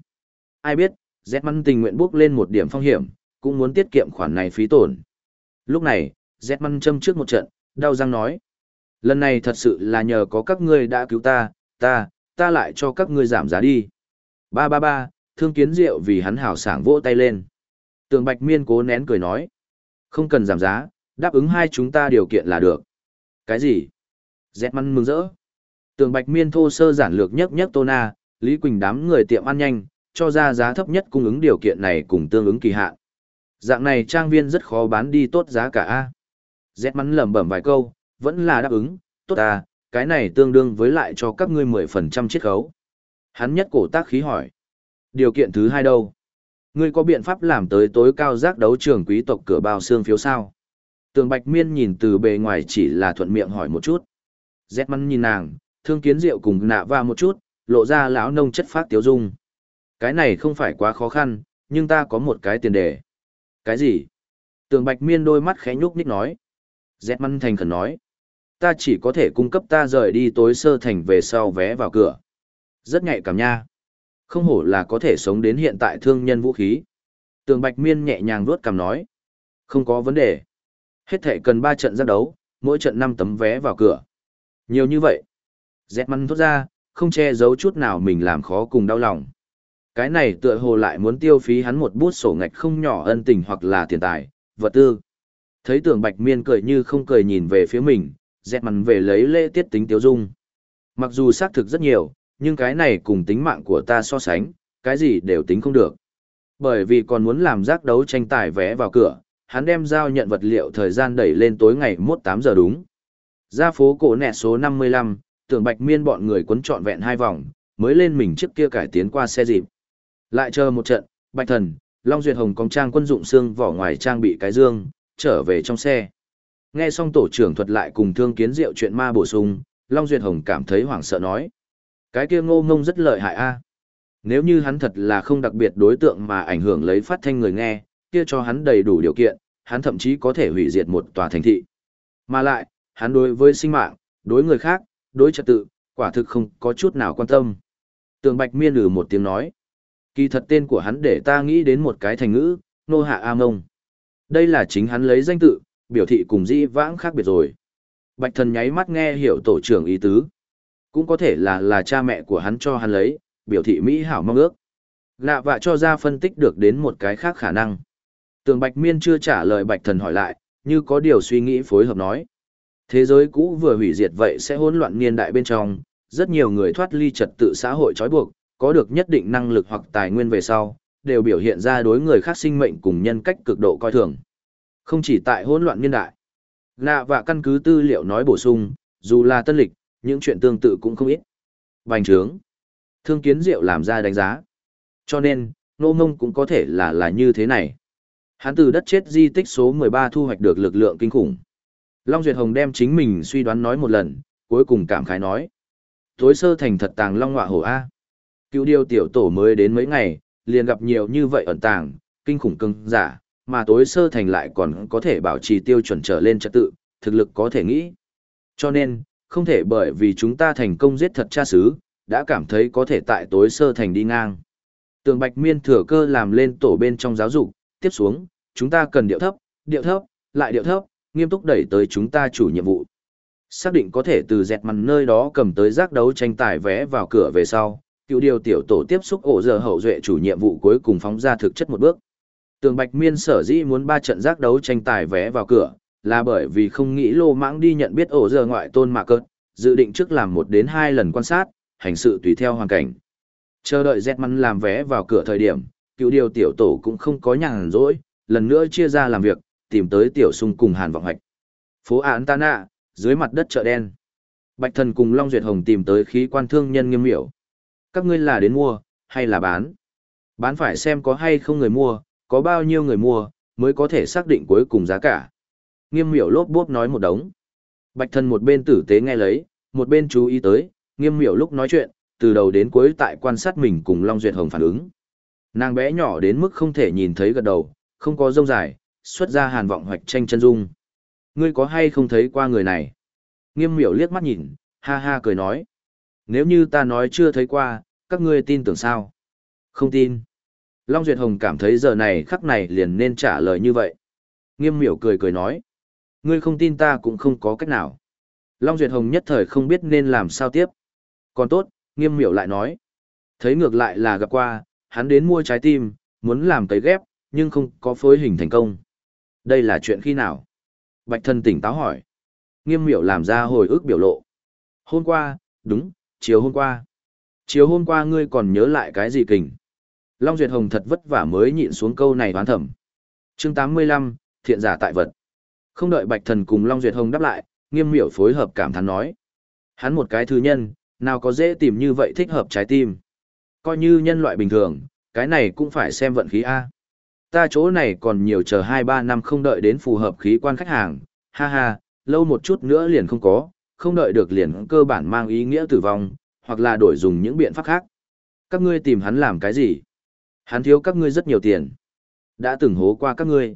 Ai biết, dẹt măn tình nguyện bước lên một điểm phong hiểm, cũng muốn tiết kiệm khoản này phí tổn. Lúc này, dẹt măn châm trước một trận, đau răng nói. Lần này thật sự là nhờ có các ngươi đã cứu ta, ta, ta lại cho các ngươi giảm giá đi. Ba ba ba, thương kiến rượu vì hắn hào sảng vỗ tay lên. Tường Bạch Miên cố nén cười nói. Không cần giảm giá, đáp ứng hai chúng ta điều kiện là được. Cái gì? Dẹt măn mừng rỡ. Tường Bạch Miên thô sơ giản lược nhất nhất Tô Na, Lý Quỳnh đám người tiệm ăn nhanh, cho ra giá thấp nhất cung ứng điều kiện này cùng tương ứng kỳ hạn. Dạng này trang viên rất khó bán đi tốt giá cả a. Dẹt mắn lẩm bẩm vài câu, vẫn là đáp ứng, tốt à, cái này tương đương với lại cho các ngươi 10% chiết khấu. Hắn nhất cổ tác khí hỏi. Điều kiện thứ hai đâu? Ngươi có biện pháp làm tới tối cao giác đấu trường quý tộc cửa bao xương phiếu sao? Tường Bạch Miên nhìn từ bề ngoài chỉ là thuận miệng hỏi một chút. Dẹt mắn nhìn nàng, thương kiến rượu cùng nạ va một chút, lộ ra lão nông chất phát tiếu dung. Cái này không phải quá khó khăn, nhưng ta có một cái tiền đề. Cái gì? Tường Bạch Miên đôi mắt khẽ nhúc nhích nói. Dẹt măn thành khẩn nói. ta chỉ có thể cung cấp ta rời đi tối sơ thành về sau vé vào cửa. Rất nhạy cảm nha. Không hổ là có thể sống đến hiện tại thương nhân vũ khí. Tường Bạch Miên nhẹ nhàng vuốt cằm nói. Không có vấn đề. Hết thể cần 3 trận giác đấu, mỗi trận 5 tấm vé vào cửa. Nhiều như vậy. Dẹt măn thốt ra, không che giấu chút nào mình làm khó cùng đau lòng. Cái này tựa hồ lại muốn tiêu phí hắn một bút sổ ngạch không nhỏ ân tình hoặc là tiền tài, vật tư. Thấy tưởng bạch miên cười như không cười nhìn về phía mình, dẹt măn về lấy lễ tiết tính tiêu dung. Mặc dù xác thực rất nhiều, nhưng cái này cùng tính mạng của ta so sánh, cái gì đều tính không được. Bởi vì còn muốn làm giác đấu tranh tài vé vào cửa, hắn đem giao nhận vật liệu thời gian đẩy lên tối ngày mốt 8 giờ đúng. Ra phố cổ nẹ số 55, tưởng bạch miên bọn người quấn trọn vẹn hai vòng, mới lên mình trước kia cải tiến qua xe dịp. Lại chờ một trận, bạch thần, Long Duyệt Hồng công trang quân dụng xương vỏ ngoài trang bị cái dương, trở về trong xe. Nghe xong tổ trưởng thuật lại cùng thương kiến diệu chuyện ma bổ sung, Long Duyệt Hồng cảm thấy hoảng sợ nói. Cái kia ngô ngông rất lợi hại a. Nếu như hắn thật là không đặc biệt đối tượng mà ảnh hưởng lấy phát thanh người nghe, kia cho hắn đầy đủ điều kiện, hắn thậm chí có thể hủy diệt một tòa thành thị. Mà lại, hắn đối với sinh mạng, đối người khác, đối trật tự, quả thực không có chút nào quan tâm. Tường Bạch Miên lử một tiếng nói. Kỳ thật tên của hắn để ta nghĩ đến một cái thành ngữ, nô hạ A Mông. Đây là chính hắn lấy danh tự, biểu thị cùng di vãng khác biệt rồi. Bạch thần nháy mắt nghe hiểu tổ trưởng ý tứ. Cũng có thể là là cha mẹ của hắn cho hắn lấy, biểu thị Mỹ hảo mong ước. Lạ vạ cho ra phân tích được đến một cái khác khả năng. Tường Bạch Miên chưa trả lời Bạch thần hỏi lại, như có điều suy nghĩ phối hợp nói. Thế giới cũ vừa hủy diệt vậy sẽ hỗn loạn niên đại bên trong, rất nhiều người thoát ly trật tự xã hội trói buộc, có được nhất định năng lực hoặc tài nguyên về sau, đều biểu hiện ra đối người khác sinh mệnh cùng nhân cách cực độ coi thường. Không chỉ tại hỗn loạn niên đại. Lạ và căn cứ tư liệu nói bổ sung, dù là tân lịch, những chuyện tương tự cũng không ít. Bành trướng. Thương kiến diệu làm ra đánh giá. Cho nên, nô mông cũng có thể là là như thế này. Hắn từ đất chết di tích số 13 thu hoạch được lực lượng kinh khủng. Long Duyệt Hồng đem chính mình suy đoán nói một lần, cuối cùng cảm khái nói. Tối sơ thành thật tàng Long Ngọa Hổ A. Cựu điều tiểu tổ mới đến mấy ngày, liền gặp nhiều như vậy ẩn tàng, kinh khủng cưng giả, mà tối sơ thành lại còn có thể bảo trì tiêu chuẩn trở lên trật tự, thực lực có thể nghĩ. Cho nên, không thể bởi vì chúng ta thành công giết thật cha xứ, đã cảm thấy có thể tại tối sơ thành đi ngang. Tường Bạch Miên thừa cơ làm lên tổ bên trong giáo dục, tiếp xuống, chúng ta cần điệu thấp, điệu thấp, lại điệu thấp, nghiêm túc đẩy tới chúng ta chủ nhiệm vụ. Xác định có thể từ dẹt mặt nơi đó cầm tới giác đấu tranh tài vé vào cửa về sau, cựu điều tiểu tổ tiếp xúc ổ giờ hậu duệ chủ nhiệm vụ cuối cùng phóng ra thực chất một bước. Tường Bạch Miên sở dĩ muốn ba trận giác đấu tranh tài vé vào cửa, là bởi vì không nghĩ lô mãng đi nhận biết ổ giờ ngoại tôn mạ cơn, dự định trước làm một đến hai lần quan sát, hành sự tùy theo hoàn cảnh. Chờ đợi dẹt mặt làm vé vào cửa thời điểm, cựu điều tiểu tổ cũng không có nhàn rỗi, lần nữa chia ra làm việc, tìm tới tiểu sung cùng hàn vọng hạch. Phố án ta nạ, dưới mặt đất chợ đen. Bạch thần cùng Long Duyệt Hồng tìm tới khí quan thương nhân nghiêm miểu. Các ngươi là đến mua, hay là bán? Bán phải xem có hay không người mua, có bao nhiêu người mua, mới có thể xác định cuối cùng giá cả. Nghiêm miểu lốp bốp nói một đống. Bạch thần một bên tử tế nghe lấy, một bên chú ý tới, nghiêm miểu lúc nói chuyện, từ đầu đến cuối tại quan sát mình cùng Long Duyệt Hồng phản ứng. Nàng bé nhỏ đến mức không thể nhìn thấy gật đầu, không có rông dài, xuất ra hàn vọng hoạch tranh chân dung. Ngươi có hay không thấy qua người này? Nghiêm miểu liếc mắt nhìn, ha ha cười nói. Nếu như ta nói chưa thấy qua, các ngươi tin tưởng sao? Không tin. Long Duyệt Hồng cảm thấy giờ này khắc này liền nên trả lời như vậy. Nghiêm miểu cười cười nói. Ngươi không tin ta cũng không có cách nào. Long Duyệt Hồng nhất thời không biết nên làm sao tiếp. Còn tốt, nghiêm miểu lại nói. Thấy ngược lại là gặp qua, hắn đến mua trái tim, muốn làm cấy ghép, nhưng không có phối hình thành công. Đây là chuyện khi nào? Bạch thân tỉnh táo hỏi. Nghiêm miểu làm ra hồi ức biểu lộ. Hôm qua, đúng, chiều hôm qua. Chiều hôm qua ngươi còn nhớ lại cái gì kình? Long Duyệt Hồng thật vất vả mới nhịn xuống câu này hoán thẩm. chương 85, thiện giả tại vật. Không đợi Bạch Thần cùng Long Duyệt Hồng đáp lại, nghiêm miểu phối hợp cảm thán nói. Hắn một cái thư nhân, nào có dễ tìm như vậy thích hợp trái tim. Coi như nhân loại bình thường, cái này cũng phải xem vận khí A. Ta chỗ này còn nhiều chờ 2-3 năm không đợi đến phù hợp khí quan khách hàng, ha ha, lâu một chút nữa liền không có, không đợi được liền cơ bản mang ý nghĩa tử vong, hoặc là đổi dùng những biện pháp khác. Các ngươi tìm hắn làm cái gì? Hắn thiếu các ngươi rất nhiều tiền. Đã từng hố qua các ngươi.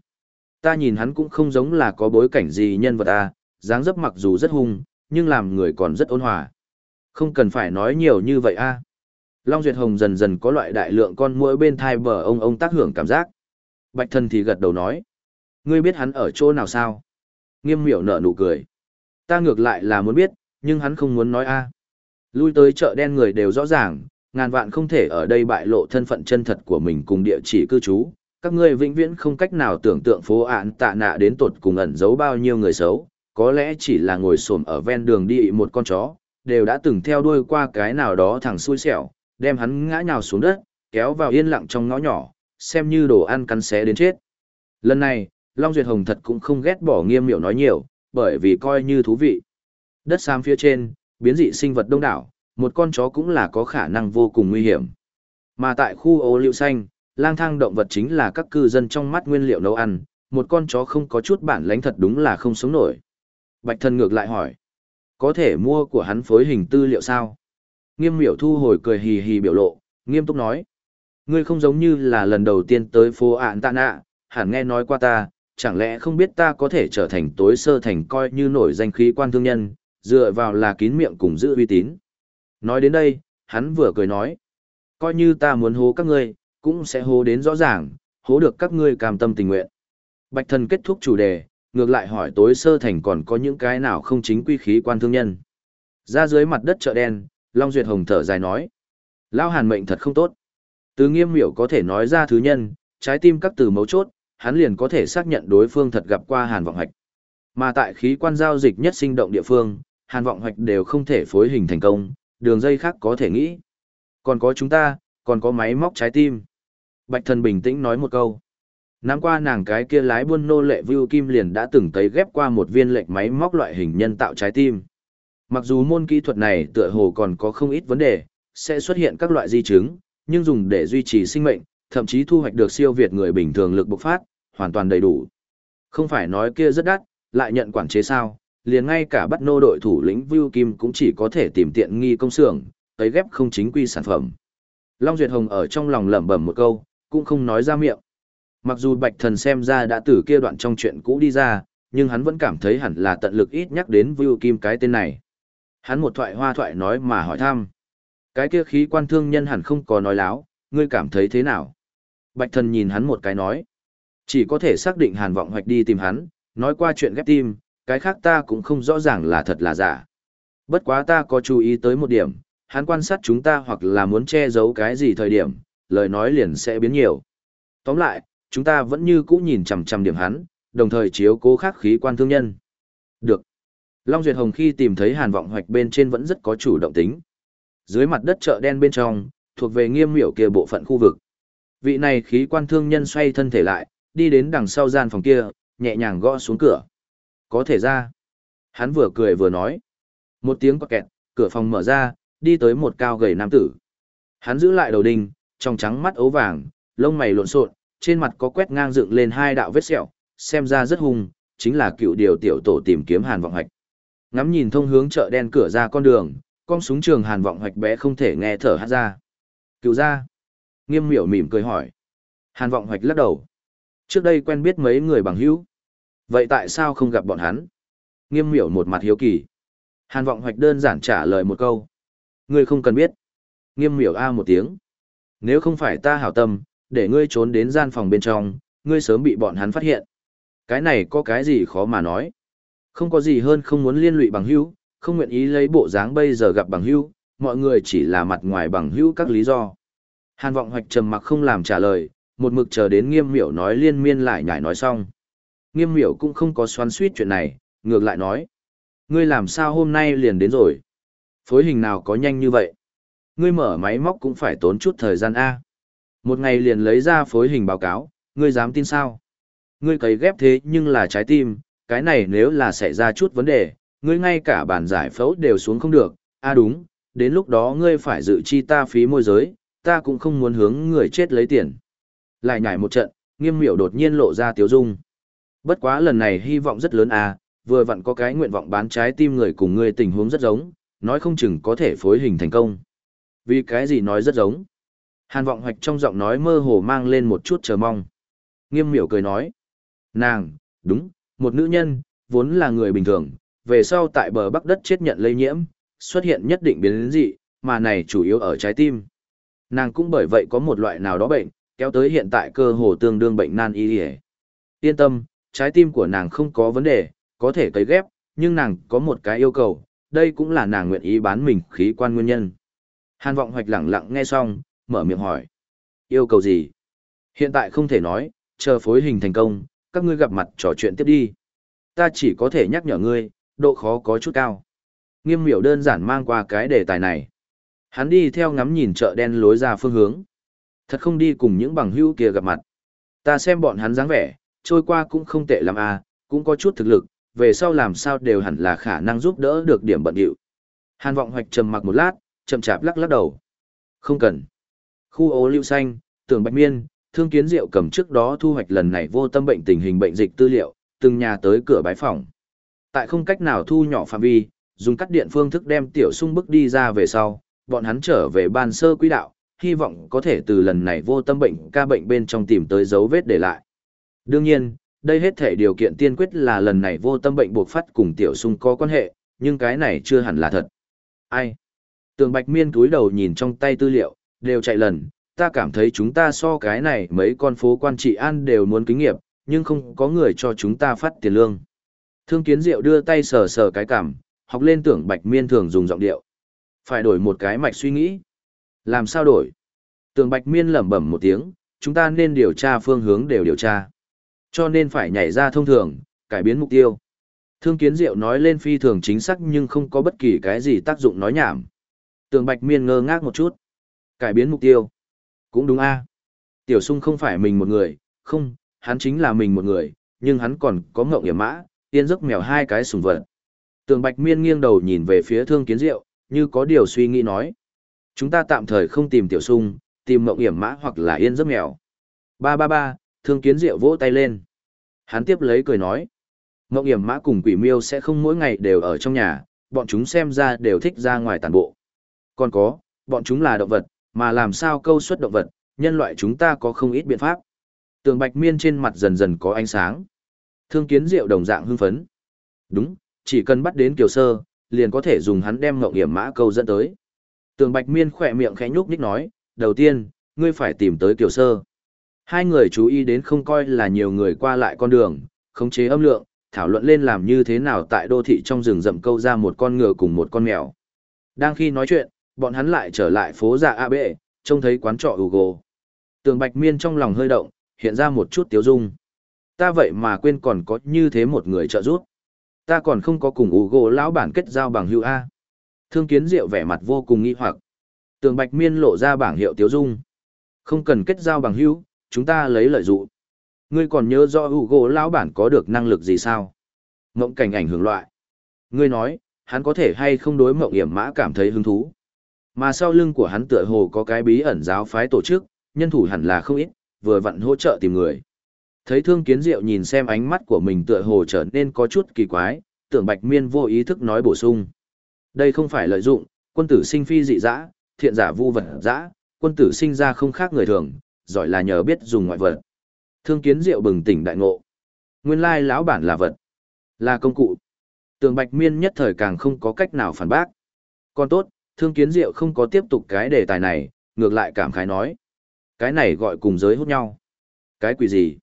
Ta nhìn hắn cũng không giống là có bối cảnh gì nhân vật à, dáng dấp mặc dù rất hung, nhưng làm người còn rất ôn hòa. Không cần phải nói nhiều như vậy a. Long Duyệt Hồng dần dần có loại đại lượng con muỗi bên thai bờ ông ông tác hưởng cảm giác. Bạch thần thì gật đầu nói. Ngươi biết hắn ở chỗ nào sao? Nghiêm miểu nở nụ cười. Ta ngược lại là muốn biết, nhưng hắn không muốn nói a. Lui tới chợ đen người đều rõ ràng, ngàn vạn không thể ở đây bại lộ thân phận chân thật của mình cùng địa chỉ cư trú. Các ngươi vĩnh viễn không cách nào tưởng tượng phố án tạ nạ đến tột cùng ẩn giấu bao nhiêu người xấu, có lẽ chỉ là ngồi xổm ở ven đường đi một con chó, đều đã từng theo đuôi qua cái nào đó thằng xui xẻo, đem hắn ngã nhào xuống đất, kéo vào yên lặng trong ngõ nhỏ, xem như đồ ăn cắn xé đến chết. Lần này, Long Duyệt Hồng thật cũng không ghét bỏ nghiêm Miểu nói nhiều, bởi vì coi như thú vị. Đất xám phía trên, biến dị sinh vật đông đảo, một con chó cũng là có khả năng vô cùng nguy hiểm. Mà tại khu ô liu xanh, lang thang động vật chính là các cư dân trong mắt nguyên liệu nấu ăn, một con chó không có chút bản lãnh thật đúng là không sống nổi. Bạch thần ngược lại hỏi, có thể mua của hắn phối hình tư liệu sao? Nghiêm miểu thu hồi cười hì hì biểu lộ, nghiêm túc nói. Ngươi không giống như là lần đầu tiên tới phố ạn tạ nạ, hẳn nghe nói qua ta, chẳng lẽ không biết ta có thể trở thành tối sơ thành coi như nổi danh khí quan thương nhân, dựa vào là kín miệng cùng giữ uy tín. Nói đến đây, hắn vừa cười nói. Coi như ta muốn hố các ngươi, cũng sẽ hố đến rõ ràng, hố được các ngươi cam tâm tình nguyện. Bạch thần kết thúc chủ đề, ngược lại hỏi tối sơ thành còn có những cái nào không chính quy khí quan thương nhân. Ra dưới mặt đất chợ đen, Long Duyệt Hồng thở dài nói. Lao hàn mệnh thật không tốt. Từ nghiêm miểu có thể nói ra thứ nhân, trái tim các từ mấu chốt, hắn liền có thể xác nhận đối phương thật gặp qua hàn vọng hạch. Mà tại khí quan giao dịch nhất sinh động địa phương, hàn vọng hạch đều không thể phối hình thành công, đường dây khác có thể nghĩ. Còn có chúng ta, còn có máy móc trái tim. Bạch thần bình tĩnh nói một câu. Năm qua nàng cái kia lái buôn nô lệ Vưu Kim liền đã từng tấy ghép qua một viên lệch máy móc loại hình nhân tạo trái tim. Mặc dù môn kỹ thuật này tựa hồ còn có không ít vấn đề, sẽ xuất hiện các loại di chứng, nhưng dùng để duy trì sinh mệnh, thậm chí thu hoạch được siêu việt người bình thường lực bộc phát, hoàn toàn đầy đủ. Không phải nói kia rất đắt, lại nhận quản chế sao, liền ngay cả bắt nô đội thủ lĩnh Vưu Kim cũng chỉ có thể tìm tiện nghi công xưởng, tấy ghép không chính quy sản phẩm. Long Duyệt Hồng ở trong lòng lẩm bẩm một câu, cũng không nói ra miệng. Mặc dù Bạch Thần xem ra đã từ kia đoạn trong chuyện cũ đi ra, nhưng hắn vẫn cảm thấy hẳn là tận lực ít nhắc đến Vưu Kim cái tên này. Hắn một thoại hoa thoại nói mà hỏi thăm. Cái kia khí quan thương nhân hẳn không có nói láo, ngươi cảm thấy thế nào? Bạch thần nhìn hắn một cái nói. Chỉ có thể xác định hàn vọng hoạch đi tìm hắn, nói qua chuyện ghép tim, cái khác ta cũng không rõ ràng là thật là giả. Bất quá ta có chú ý tới một điểm, hắn quan sát chúng ta hoặc là muốn che giấu cái gì thời điểm, lời nói liền sẽ biến nhiều. Tóm lại, chúng ta vẫn như cũ nhìn chằm chằm điểm hắn, đồng thời chiếu cố khắc khí quan thương nhân. Được. Long Duyệt Hồng khi tìm thấy hàn vọng hoạch bên trên vẫn rất có chủ động tính. Dưới mặt đất chợ đen bên trong, thuộc về nghiêm miểu kia bộ phận khu vực. Vị này khí quan thương nhân xoay thân thể lại, đi đến đằng sau gian phòng kia, nhẹ nhàng gõ xuống cửa. Có thể ra. Hắn vừa cười vừa nói. Một tiếng quạt kẹt, cửa phòng mở ra, đi tới một cao gầy nam tử. Hắn giữ lại đầu đinh, trong trắng mắt ấu vàng, lông mày lộn xộn, trên mặt có quét ngang dựng lên hai đạo vết sẹo, xem ra rất hung, chính là cựu điều tiểu tổ tìm kiếm hàn vọng hạch. Ngắm nhìn thông hướng chợ đen cửa ra con đường, con súng trường hàn vọng hoạch bé không thể nghe thở hát ra. Cựu ra. Nghiêm miểu mỉm cười hỏi. Hàn vọng hoạch lắc đầu. Trước đây quen biết mấy người bằng hữu. Vậy tại sao không gặp bọn hắn? Nghiêm miểu một mặt hiếu kỳ. Hàn vọng hoạch đơn giản trả lời một câu. Ngươi không cần biết. Nghiêm miểu a một tiếng. Nếu không phải ta hảo tâm, để ngươi trốn đến gian phòng bên trong, ngươi sớm bị bọn hắn phát hiện. Cái này có cái gì khó mà nói. Không có gì hơn không muốn liên lụy bằng hữu, không nguyện ý lấy bộ dáng bây giờ gặp bằng hữu, mọi người chỉ là mặt ngoài bằng hữu các lý do. Hàn vọng hoạch trầm mặc không làm trả lời, một mực chờ đến nghiêm miểu nói liên miên lại nhải nói xong. Nghiêm miểu cũng không có xoắn suýt chuyện này, ngược lại nói. Ngươi làm sao hôm nay liền đến rồi? Phối hình nào có nhanh như vậy? Ngươi mở máy móc cũng phải tốn chút thời gian A. Một ngày liền lấy ra phối hình báo cáo, ngươi dám tin sao? Ngươi cấy ghép thế nhưng là trái tim, cái này nếu là xảy ra chút vấn đề, ngươi ngay cả bản giải phẫu đều xuống không được, a à đúng, đến lúc đó ngươi phải dự chi ta phí môi giới, ta cũng không muốn hướng người chết lấy tiền. Lại nhảy một trận, nghiêm miểu đột nhiên lộ ra tiếu dung. Bất quá lần này hy vọng rất lớn à, vừa vặn có cái nguyện vọng bán trái tim người cùng ngươi tình huống rất giống, nói không chừng có thể phối hình thành công. Vì cái gì nói rất giống? Hàn vọng hoạch trong giọng nói mơ hồ mang lên một chút chờ mong. Nghiêm miểu cười nói. Nàng, đúng, một nữ nhân, vốn là người bình thường, về sau tại bờ bắc đất chết nhận lây nhiễm, xuất hiện nhất định biến dị, mà này chủ yếu ở trái tim. Nàng cũng bởi vậy có một loại nào đó bệnh, kéo tới hiện tại cơ hồ tương đương bệnh nan y Yên tâm, trái tim của nàng không có vấn đề, có thể cấy ghép, nhưng nàng có một cái yêu cầu, đây cũng là nàng nguyện ý bán mình khí quan nguyên nhân. Hàn vọng hoạch lặng lặng nghe xong, mở miệng hỏi. Yêu cầu gì? Hiện tại không thể nói, chờ phối hình thành công, các ngươi gặp mặt trò chuyện tiếp đi. Ta chỉ có thể nhắc nhở ngươi, độ khó có chút cao. Nghiêm miểu đơn giản mang qua cái đề tài này. Hắn đi theo ngắm nhìn chợ đen lối ra phương hướng. Thật không đi cùng những bằng hữu kia gặp mặt. Ta xem bọn hắn dáng vẻ, trôi qua cũng không tệ lắm à, cũng có chút thực lực, về sau làm sao đều hẳn là khả năng giúp đỡ được điểm bận hiệu. Hàn vọng hoạch trầm mặc một lát, chậm chạp lắc lắc đầu. Không cần. Khu ố lưu xanh, tường bạch miên, thương kiến diệu cầm trước đó thu hoạch lần này vô tâm bệnh tình hình bệnh dịch tư liệu, từng nhà tới cửa bái phòng. Tại không cách nào thu nhỏ phạm vi, dùng cắt điện phương thức đem tiểu sung bức đi ra về sau, bọn hắn trở về ban sơ quỹ đạo, hy vọng có thể từ lần này vô tâm bệnh ca bệnh bên trong tìm tới dấu vết để lại. Đương nhiên, đây hết thể điều kiện tiên quyết là lần này vô tâm bệnh buộc phát cùng tiểu sung có quan hệ, nhưng cái này chưa hẳn là thật. Ai? Tường Bạch Miên túi đầu nhìn trong tay tư liệu, đều chạy lần, ta cảm thấy chúng ta so cái này mấy con phố quan trị an đều muốn kinh nghiệm, nhưng không có người cho chúng ta phát tiền lương. Thương Kiến Diệu đưa tay sờ sờ cái cảm, học lên tưởng Bạch Miên thường dùng giọng điệu. Phải đổi một cái mạch suy nghĩ. Làm sao đổi? Tưởng Bạch Miên lẩm bẩm một tiếng, chúng ta nên điều tra phương hướng đều điều tra. Cho nên phải nhảy ra thông thường, cải biến mục tiêu. Thương Kiến Diệu nói lên phi thường chính xác nhưng không có bất kỳ cái gì tác dụng nói nhảm. Tường Bạch Miên ngơ ngác một chút. Cải biến mục tiêu. Cũng đúng a. Tiểu Sung không phải mình một người, không, hắn chính là mình một người, nhưng hắn còn có ngậu hiểm mã, Yên giấc mèo hai cái sùng vật. Tường Bạch Miên nghiêng đầu nhìn về phía Thương Kiến Diệu, như có điều suy nghĩ nói. Chúng ta tạm thời không tìm Tiểu Sung, tìm mộng hiểm mã hoặc là yên giấc mèo. Ba ba ba, Thương Kiến Diệu vỗ tay lên. Hắn tiếp lấy cười nói. Mộng hiểm mã cùng quỷ miêu sẽ không mỗi ngày đều ở trong nhà, bọn chúng xem ra đều thích ra ngoài tàn bộ. Còn có, bọn chúng là động vật, mà làm sao câu xuất động vật, nhân loại chúng ta có không ít biện pháp. Tường bạch miên trên mặt dần dần có ánh sáng. Thương kiến diệu đồng dạng hưng phấn. Đúng, chỉ cần bắt đến kiều sơ, liền có thể dùng hắn đem ngộng hiểm mã câu dẫn tới. Tường bạch miên khỏe miệng khẽ nhúc nhích nói, đầu tiên, ngươi phải tìm tới kiều sơ. Hai người chú ý đến không coi là nhiều người qua lại con đường, khống chế âm lượng, thảo luận lên làm như thế nào tại đô thị trong rừng rậm câu ra một con ngựa cùng một con mèo. Đang khi nói chuyện, bọn hắn lại trở lại phố dạ A Bệ, trông thấy quán trọ Hugo. Tường Bạch Miên trong lòng hơi động, hiện ra một chút tiếu dung. Ta vậy mà quên còn có như thế một người trợ giúp. Ta còn không có cùng Ugo lão bản kết giao bằng hữu A. Thương kiến diệu vẻ mặt vô cùng nghi hoặc. Tường Bạch Miên lộ ra bảng hiệu tiếu dung. Không cần kết giao bằng hữu, chúng ta lấy lợi dụ. Ngươi còn nhớ rõ Ugo lão bản có được năng lực gì sao? Mộng cảnh ảnh hưởng loại. Ngươi nói, hắn có thể hay không đối mộng hiểm mã cảm thấy hứng thú. Mà sau lưng của hắn tựa hồ có cái bí ẩn giáo phái tổ chức, nhân thủ hẳn là không ít, vừa vặn hỗ trợ tìm người. Thấy thương kiến diệu nhìn xem ánh mắt của mình tựa hồ trở nên có chút kỳ quái, tưởng bạch miên vô ý thức nói bổ sung. Đây không phải lợi dụng, quân tử sinh phi dị dã, thiện giả vu vật dã, quân tử sinh ra không khác người thường, giỏi là nhờ biết dùng ngoại vật. Thương kiến diệu bừng tỉnh đại ngộ. Nguyên lai lão bản là vật, là công cụ. Tường bạch miên nhất thời càng không có cách nào phản bác. Còn tốt, thương kiến diệu không có tiếp tục cái đề tài này, ngược lại cảm khái nói. Cái này gọi cùng giới hút nhau. Cái quỷ gì?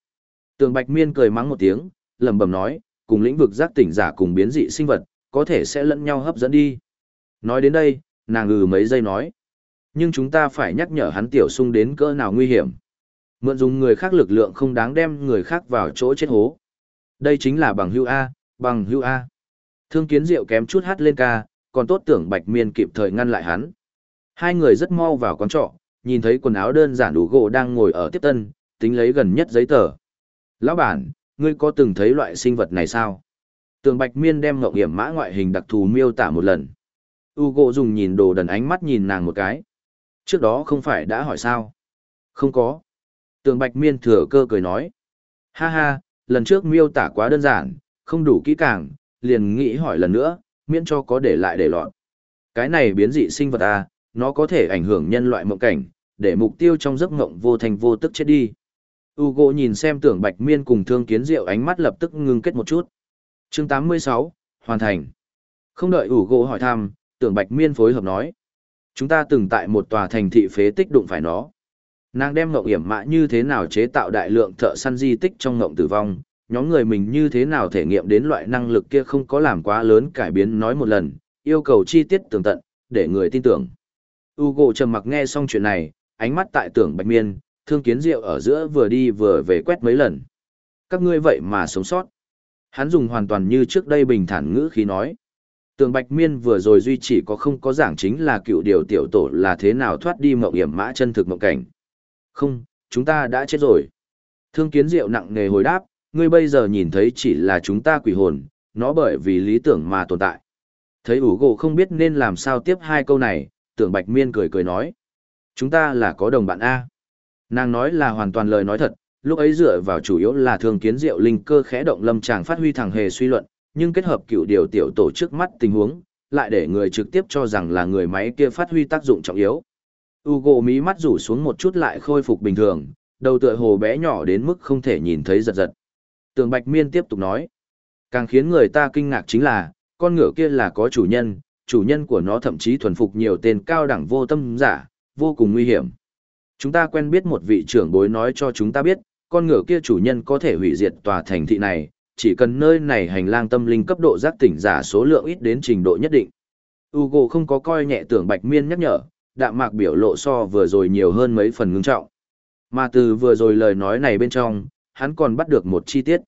Tường Bạch Miên cười mắng một tiếng, lẩm bẩm nói, cùng lĩnh vực giác tỉnh giả cùng biến dị sinh vật, có thể sẽ lẫn nhau hấp dẫn đi. Nói đến đây, nàng ngừ mấy giây nói. Nhưng chúng ta phải nhắc nhở hắn tiểu sung đến cỡ nào nguy hiểm. Mượn dùng người khác lực lượng không đáng đem người khác vào chỗ chết hố. Đây chính là bằng hưu A, bằng hưu A. Thương kiến diệu kém chút hát lên ca, còn tốt tưởng Bạch Miên kịp thời ngăn lại hắn. Hai người rất mau vào quán trọ, nhìn thấy quần áo đơn giản đủ gỗ đang ngồi ở tiếp tân, tính lấy gần nhất giấy tờ. Lão bản, ngươi có từng thấy loại sinh vật này sao? Tường Bạch Miên đem ngọc hiểm mã ngoại hình đặc thù miêu tả một lần. Ugo dùng nhìn đồ đần ánh mắt nhìn nàng một cái. Trước đó không phải đã hỏi sao? Không có. Tường Bạch Miên thừa cơ cười nói. Ha ha, lần trước miêu tả quá đơn giản, không đủ kỹ càng, liền nghĩ hỏi lần nữa, miễn cho có để lại để lọt. Cái này biến dị sinh vật à, nó có thể ảnh hưởng nhân loại mộng cảnh, để mục tiêu trong giấc mộng vô thành vô tức chết đi. Ugo nhìn xem tưởng bạch miên cùng thương kiến diệu ánh mắt lập tức ngưng kết một chút. chương 86, hoàn thành. Không đợi ủ gỗ hỏi thăm, tưởng bạch miên phối hợp nói. Chúng ta từng tại một tòa thành thị phế tích đụng phải nó. Nàng đem ngộng hiểm mã như thế nào chế tạo đại lượng thợ săn di tích trong ngộng tử vong, nhóm người mình như thế nào thể nghiệm đến loại năng lực kia không có làm quá lớn cải biến nói một lần, yêu cầu chi tiết tường tận, để người tin tưởng. Ugo trầm mặc nghe xong chuyện này, ánh mắt tại tưởng bạch miên, thương kiến diệu ở giữa vừa đi vừa về quét mấy lần. Các ngươi vậy mà sống sót. Hắn dùng hoàn toàn như trước đây bình thản ngữ khí nói. Tường Bạch Miên vừa rồi duy chỉ có không có giảng chính là cựu điều tiểu tổ là thế nào thoát đi mộng hiểm mã chân thực mộng cảnh. Không, chúng ta đã chết rồi. Thương kiến diệu nặng nề hồi đáp, ngươi bây giờ nhìn thấy chỉ là chúng ta quỷ hồn, nó bởi vì lý tưởng mà tồn tại. Thấy ủ gỗ không biết nên làm sao tiếp hai câu này, tưởng Bạch Miên cười cười nói. Chúng ta là có đồng bạn A. Nàng nói là hoàn toàn lời nói thật, lúc ấy dựa vào chủ yếu là thường kiến diệu linh cơ khẽ động lâm chàng phát huy thẳng hề suy luận, nhưng kết hợp cựu điều tiểu tổ trước mắt tình huống, lại để người trực tiếp cho rằng là người máy kia phát huy tác dụng trọng yếu. Ugo mí mắt rủ xuống một chút lại khôi phục bình thường, đầu tựa hồ bé nhỏ đến mức không thể nhìn thấy giật giật. Tường Bạch Miên tiếp tục nói, càng khiến người ta kinh ngạc chính là, con ngựa kia là có chủ nhân, chủ nhân của nó thậm chí thuần phục nhiều tên cao đẳng vô tâm giả, vô cùng nguy hiểm. Chúng ta quen biết một vị trưởng bối nói cho chúng ta biết, con ngựa kia chủ nhân có thể hủy diệt tòa thành thị này, chỉ cần nơi này hành lang tâm linh cấp độ giác tỉnh giả số lượng ít đến trình độ nhất định. Ugo không có coi nhẹ tưởng Bạch Miên nhắc nhở, đạm mạc biểu lộ so vừa rồi nhiều hơn mấy phần ngưng trọng. Mà từ vừa rồi lời nói này bên trong, hắn còn bắt được một chi tiết.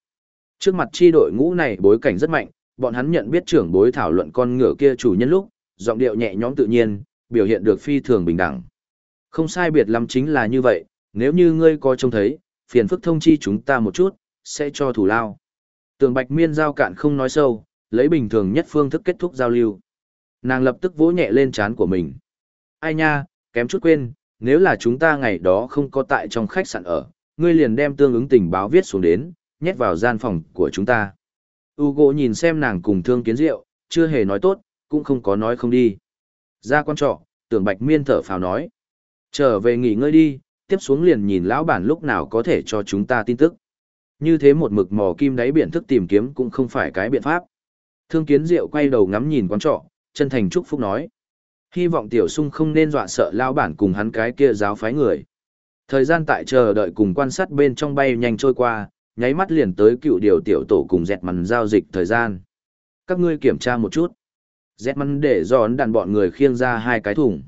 Trước mặt chi đội ngũ này bối cảnh rất mạnh, bọn hắn nhận biết trưởng bối thảo luận con ngựa kia chủ nhân lúc, giọng điệu nhẹ nhõm tự nhiên, biểu hiện được phi thường bình đẳng. Không sai biệt lắm chính là như vậy, nếu như ngươi có trông thấy, phiền phức thông chi chúng ta một chút, sẽ cho thủ lao. Tường Bạch Miên giao cạn không nói sâu, lấy bình thường nhất phương thức kết thúc giao lưu. Nàng lập tức vỗ nhẹ lên trán của mình. Ai nha, kém chút quên, nếu là chúng ta ngày đó không có tại trong khách sạn ở, ngươi liền đem tương ứng tình báo viết xuống đến, nhét vào gian phòng của chúng ta. Ugo nhìn xem nàng cùng thương kiến rượu, chưa hề nói tốt, cũng không có nói không đi. Ra quan trọ, tưởng bạch miên thở phào nói. Trở về nghỉ ngơi đi, tiếp xuống liền nhìn lão bản lúc nào có thể cho chúng ta tin tức. Như thế một mực mò kim đáy biển thức tìm kiếm cũng không phải cái biện pháp. Thương kiến diệu quay đầu ngắm nhìn quán trọ, chân thành chúc phúc nói. Hy vọng tiểu sung không nên dọa sợ lão bản cùng hắn cái kia giáo phái người. Thời gian tại chờ đợi cùng quan sát bên trong bay nhanh trôi qua, nháy mắt liền tới cựu điều tiểu tổ cùng dẹt mằn giao dịch thời gian. Các ngươi kiểm tra một chút. Dẹt mằn để dọn đàn bọn người khiêng ra hai cái thùng.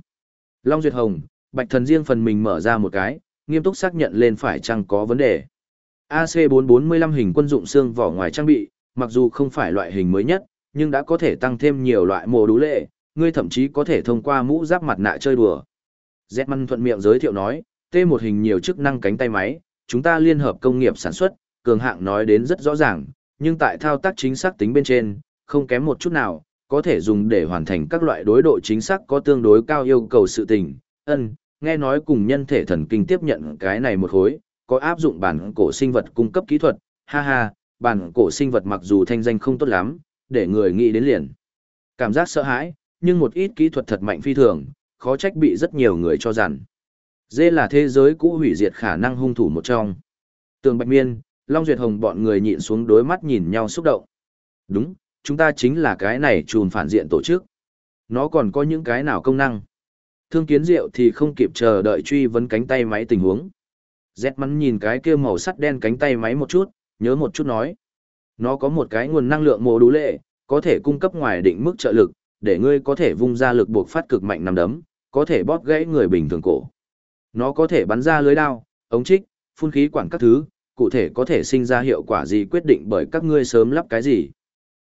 Long Duyệt Hồng, Bạch Thần riêng phần mình mở ra một cái, nghiêm túc xác nhận lên phải chăng có vấn đề. AC445 hình quân dụng xương vỏ ngoài trang bị, mặc dù không phải loại hình mới nhất, nhưng đã có thể tăng thêm nhiều loại mô đú lệ, ngươi thậm chí có thể thông qua mũ giáp mặt nạ chơi đùa. Zetman thuận miệng giới thiệu nói, T1 hình nhiều chức năng cánh tay máy, chúng ta liên hợp công nghiệp sản xuất, cường hạng nói đến rất rõ ràng, nhưng tại thao tác chính xác tính bên trên, không kém một chút nào, có thể dùng để hoàn thành các loại đối độ chính xác có tương đối cao yêu cầu sự tình. Ân, nghe nói cùng nhân thể thần kinh tiếp nhận cái này một khối, có áp dụng bản cổ sinh vật cung cấp kỹ thuật, ha ha, bản cổ sinh vật mặc dù thanh danh không tốt lắm, để người nghĩ đến liền. Cảm giác sợ hãi, nhưng một ít kỹ thuật thật mạnh phi thường, khó trách bị rất nhiều người cho rằng. Dê là thế giới cũ hủy diệt khả năng hung thủ một trong. Tường Bạch Miên, Long Duyệt Hồng bọn người nhịn xuống đối mắt nhìn nhau xúc động. Đúng, chúng ta chính là cái này trùn phản diện tổ chức. Nó còn có những cái nào công năng. Thương kiến diệu thì không kịp chờ đợi truy vấn cánh tay máy tình huống. Dẹt mắn nhìn cái kia màu sắt đen cánh tay máy một chút, nhớ một chút nói. Nó có một cái nguồn năng lượng mô đủ lệ, có thể cung cấp ngoài định mức trợ lực, để ngươi có thể vung ra lực buộc phát cực mạnh nằm đấm, có thể bóp gãy người bình thường cổ. Nó có thể bắn ra lưới đao, ống trích, phun khí quản các thứ, cụ thể có thể sinh ra hiệu quả gì quyết định bởi các ngươi sớm lắp cái gì.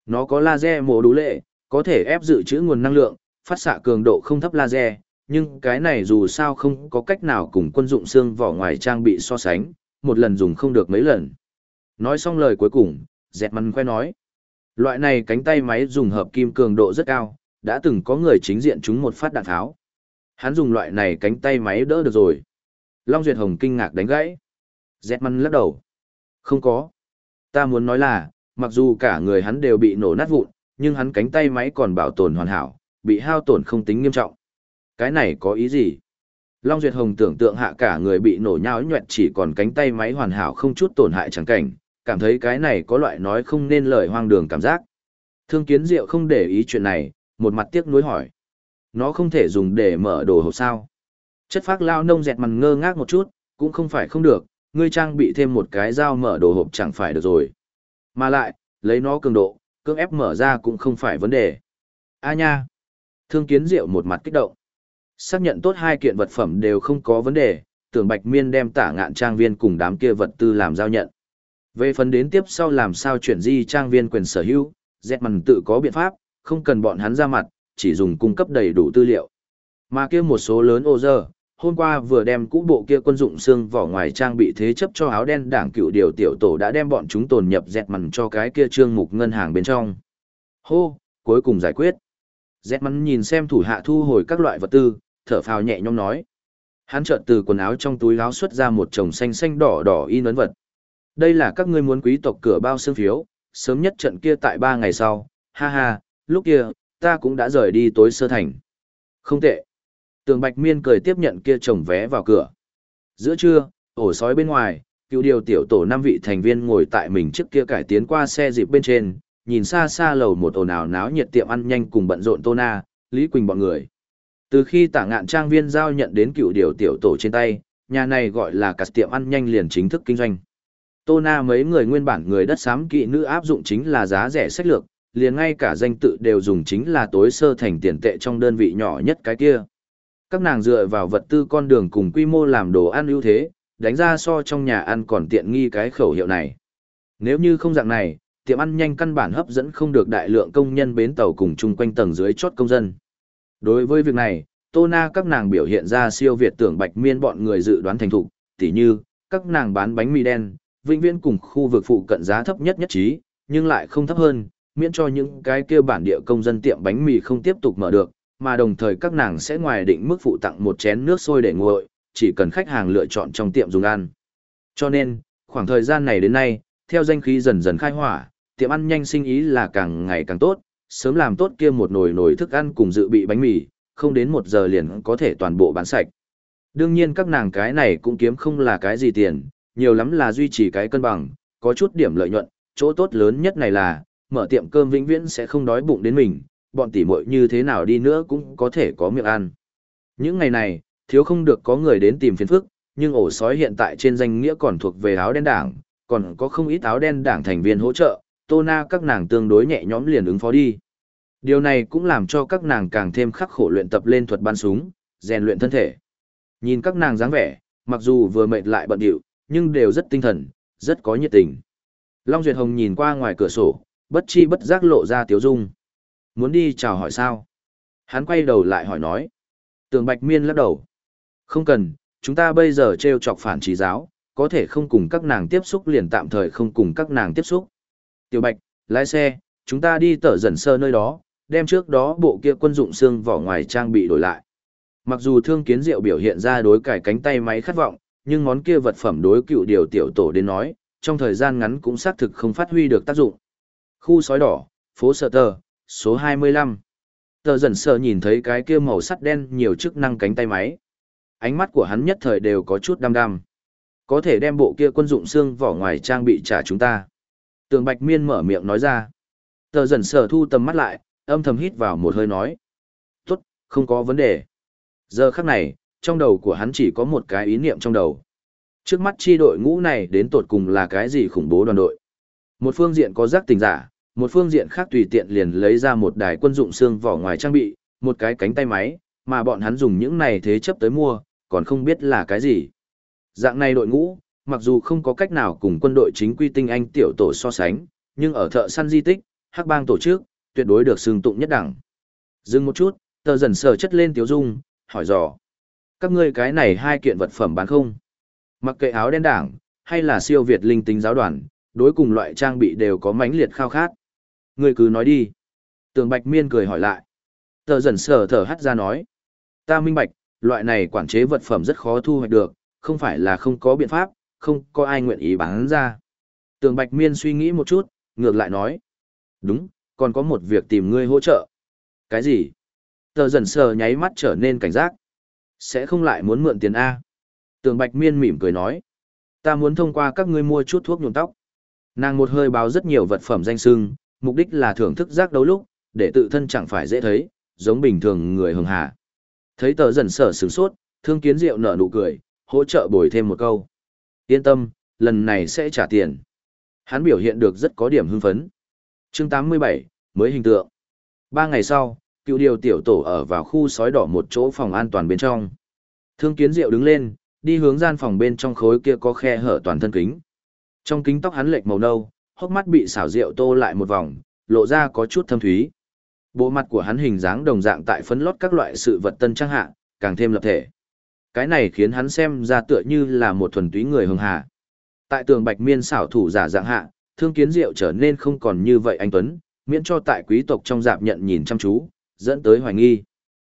Nó có laser mô đủ lệ, có thể ép dự trữ nguồn năng lượng, phát xạ cường độ không thấp laser, nhưng cái này dù sao không có cách nào cùng quân dụng xương vỏ ngoài trang bị so sánh, một lần dùng không được mấy lần. Nói xong lời cuối cùng, dẹt mắn khoe nói. Loại này cánh tay máy dùng hợp kim cường độ rất cao, đã từng có người chính diện chúng một phát đạn tháo. Hắn dùng loại này cánh tay máy đỡ được rồi. Long Duyệt Hồng kinh ngạc đánh gãy. Dẹt mắn lắc đầu. Không có. Ta muốn nói là, mặc dù cả người hắn đều bị nổ nát vụn, nhưng hắn cánh tay máy còn bảo tồn hoàn hảo, bị hao tổn không tính nghiêm trọng. Cái này có ý gì? Long Duyệt Hồng tưởng tượng hạ cả người bị nổ nhão nhuẹt chỉ còn cánh tay máy hoàn hảo không chút tổn hại chẳng cảnh, cảm thấy cái này có loại nói không nên lời hoang đường cảm giác. Thương kiến diệu không để ý chuyện này, một mặt tiếc nuối hỏi. Nó không thể dùng để mở đồ hộp sao. Chất phác lao nông dẹt mặt ngơ ngác một chút, cũng không phải không được, ngươi trang bị thêm một cái dao mở đồ hộp chẳng phải được rồi. Mà lại, lấy nó cường độ, cưỡng ép mở ra cũng không phải vấn đề. A nha! Thương kiến diệu một mặt kích động. Xác nhận tốt hai kiện vật phẩm đều không có vấn đề, tưởng bạch miên đem tả ngạn trang viên cùng đám kia vật tư làm giao nhận. Về phần đến tiếp sau làm sao chuyển di trang viên quyền sở hữu, dẹt mằn tự có biện pháp, không cần bọn hắn ra mặt, chỉ dùng cung cấp đầy đủ tư liệu. Mà kia một số lớn ô dơ, hôm qua vừa đem cũ bộ kia quân dụng xương vỏ ngoài trang bị thế chấp cho áo đen đảng cựu điều tiểu tổ đã đem bọn chúng tồn nhập dẹt mằn cho cái kia trương mục ngân hàng bên trong. Hô, cuối cùng giải quyết. Dẹt mằn nhìn xem thủ hạ thu hồi các loại vật tư, thở phào nhẹ nhõm nói. Hắn chợt từ quần áo trong túi áo xuất ra một chồng xanh xanh đỏ đỏ in ấn vật. Đây là các ngươi muốn quý tộc cửa bao xương phiếu, sớm nhất trận kia tại ba ngày sau, ha ha, lúc kia, ta cũng đã rời đi tối sơ thành. Không tệ. Tường Bạch Miên cười tiếp nhận kia chồng vé vào cửa. Giữa trưa, ổ sói bên ngoài, cựu điều tiểu tổ năm vị thành viên ngồi tại mình trước kia cải tiến qua xe dịp bên trên, nhìn xa xa lầu một ồn ào náo nhiệt tiệm ăn nhanh cùng bận rộn Tô Na, Lý Quỳnh bọn người. Từ khi tả ngạn trang viên giao nhận đến cựu điều tiểu tổ trên tay, nhà này gọi là cà tiệm ăn nhanh liền chính thức kinh doanh. Tô Na mấy người nguyên bản người đất xám kỵ nữ áp dụng chính là giá rẻ sách lược, liền ngay cả danh tự đều dùng chính là tối sơ thành tiền tệ trong đơn vị nhỏ nhất cái kia. Các nàng dựa vào vật tư con đường cùng quy mô làm đồ ăn ưu thế, đánh ra so trong nhà ăn còn tiện nghi cái khẩu hiệu này. Nếu như không dạng này, tiệm ăn nhanh căn bản hấp dẫn không được đại lượng công nhân bến tàu cùng chung quanh tầng dưới chốt công dân. Đối với việc này, Tô Na các nàng biểu hiện ra siêu việt tưởng bạch miên bọn người dự đoán thành thục, tỉ như, các nàng bán bánh mì đen, vĩnh viễn cùng khu vực phụ cận giá thấp nhất nhất trí, nhưng lại không thấp hơn, miễn cho những cái kia bản địa công dân tiệm bánh mì không tiếp tục mở được, mà đồng thời các nàng sẽ ngoài định mức phụ tặng một chén nước sôi để nguội, chỉ cần khách hàng lựa chọn trong tiệm dùng ăn. Cho nên, khoảng thời gian này đến nay, theo danh khí dần dần khai hỏa, tiệm ăn nhanh sinh ý là càng ngày càng tốt, sớm làm tốt kia một nồi nồi thức ăn cùng dự bị bánh mì, không đến một giờ liền có thể toàn bộ bán sạch. Đương nhiên các nàng cái này cũng kiếm không là cái gì tiền, nhiều lắm là duy trì cái cân bằng, có chút điểm lợi nhuận, chỗ tốt lớn nhất này là, mở tiệm cơm vĩnh viễn sẽ không đói bụng đến mình, bọn tỉ muội như thế nào đi nữa cũng có thể có miệng ăn. Những ngày này, thiếu không được có người đến tìm phiền phức, nhưng ổ sói hiện tại trên danh nghĩa còn thuộc về áo đen đảng, còn có không ít áo đen đảng thành viên hỗ trợ, tô na các nàng tương đối nhẹ nhõm liền ứng phó đi. Điều này cũng làm cho các nàng càng thêm khắc khổ luyện tập lên thuật bắn súng, rèn luyện thân thể. Nhìn các nàng dáng vẻ, mặc dù vừa mệt lại bận điệu, nhưng đều rất tinh thần, rất có nhiệt tình. Long Duyệt Hồng nhìn qua ngoài cửa sổ, bất chi bất giác lộ ra tiếu dung. Muốn đi chào hỏi sao? Hắn quay đầu lại hỏi nói. Tường Bạch Miên lắc đầu. Không cần, chúng ta bây giờ treo chọc phản trí giáo, có thể không cùng các nàng tiếp xúc liền tạm thời không cùng các nàng tiếp xúc. Tiểu Bạch, lái xe, chúng ta đi tở dần sơ nơi đó, đem trước đó bộ kia quân dụng xương vỏ ngoài trang bị đổi lại. Mặc dù thương kiến diệu biểu hiện ra đối cải cánh tay máy khát vọng, nhưng món kia vật phẩm đối cựu điều tiểu tổ đến nói, trong thời gian ngắn cũng xác thực không phát huy được tác dụng. Khu sói đỏ, phố sở tờ, số 25. Tờ dần sờ nhìn thấy cái kia màu sắt đen nhiều chức năng cánh tay máy. Ánh mắt của hắn nhất thời đều có chút đăm đăm. Có thể đem bộ kia quân dụng xương vỏ ngoài trang bị trả chúng ta. Tường Bạch Miên mở miệng nói ra. Tờ dần sờ thu tầm mắt lại, âm thầm hít vào một hơi nói. Tốt, không có vấn đề. Giờ khắc này, trong đầu của hắn chỉ có một cái ý niệm trong đầu. Trước mắt chi đội ngũ này đến tột cùng là cái gì khủng bố đoàn đội. Một phương diện có giác tình giả, một phương diện khác tùy tiện liền lấy ra một đài quân dụng xương vỏ ngoài trang bị, một cái cánh tay máy, mà bọn hắn dùng những này thế chấp tới mua, còn không biết là cái gì. Dạng này đội ngũ, mặc dù không có cách nào cùng quân đội chính quy tinh anh tiểu tổ so sánh, nhưng ở thợ săn di tích, hắc bang tổ chức, tuyệt đối được xưng tụng nhất đẳng. Dừng một chút, tờ dần sờ chất lên tiếu dung, hỏi dò. Các ngươi cái này hai kiện vật phẩm bán không? Mặc kệ áo đen đảng, hay là siêu Việt linh tính giáo đoàn, đối cùng loại trang bị đều có mãnh liệt khao khát. Ngươi cứ nói đi. Tường Bạch Miên cười hỏi lại. Tờ dần sờ thở hắt ra nói. Ta minh bạch, loại này quản chế vật phẩm rất khó thu hoạch được, không phải là không có biện pháp, không có ai nguyện ý bán ra. Tường Bạch Miên suy nghĩ một chút, ngược lại nói. Đúng, còn có một việc tìm ngươi hỗ trợ. Cái gì? Tờ dần sờ nháy mắt trở nên cảnh giác. Sẽ không lại muốn mượn tiền A. Tường Bạch Miên mỉm cười nói. Ta muốn thông qua các ngươi mua chút thuốc nhuộm tóc. Nàng một hơi báo rất nhiều vật phẩm danh sưng, mục đích là thưởng thức giác đấu lúc, để tự thân chẳng phải dễ thấy, giống bình thường người hường hà. Thấy tờ dần sở sửng sốt, thương kiến diệu nở nụ cười, hỗ trợ bồi thêm một câu. Yên tâm, lần này sẽ trả tiền. Hắn biểu hiện được rất có điểm hưng phấn. chương 87, mới hình tượng. Ba ngày sau, cựu điều tiểu tổ ở vào khu sói đỏ một chỗ phòng an toàn bên trong. Thương kiến diệu đứng lên, đi hướng gian phòng bên trong khối kia có khe hở toàn thân kính. Trong kính tóc hắn lệch màu nâu, hốc mắt bị xảo rượu tô lại một vòng, lộ ra có chút thâm thúy. Bộ mặt của hắn hình dáng đồng dạng tại phấn lót các loại sự vật tân trang hạ, càng thêm lập thể. Cái này khiến hắn xem ra tựa như là một thuần túy người hường hà. Tại tường bạch miên xảo thủ giả dạng hạ, thương kiến diệu trở nên không còn như vậy anh Tuấn, miễn cho tại quý tộc trong dạp nhận nhìn chăm chú, dẫn tới hoài nghi.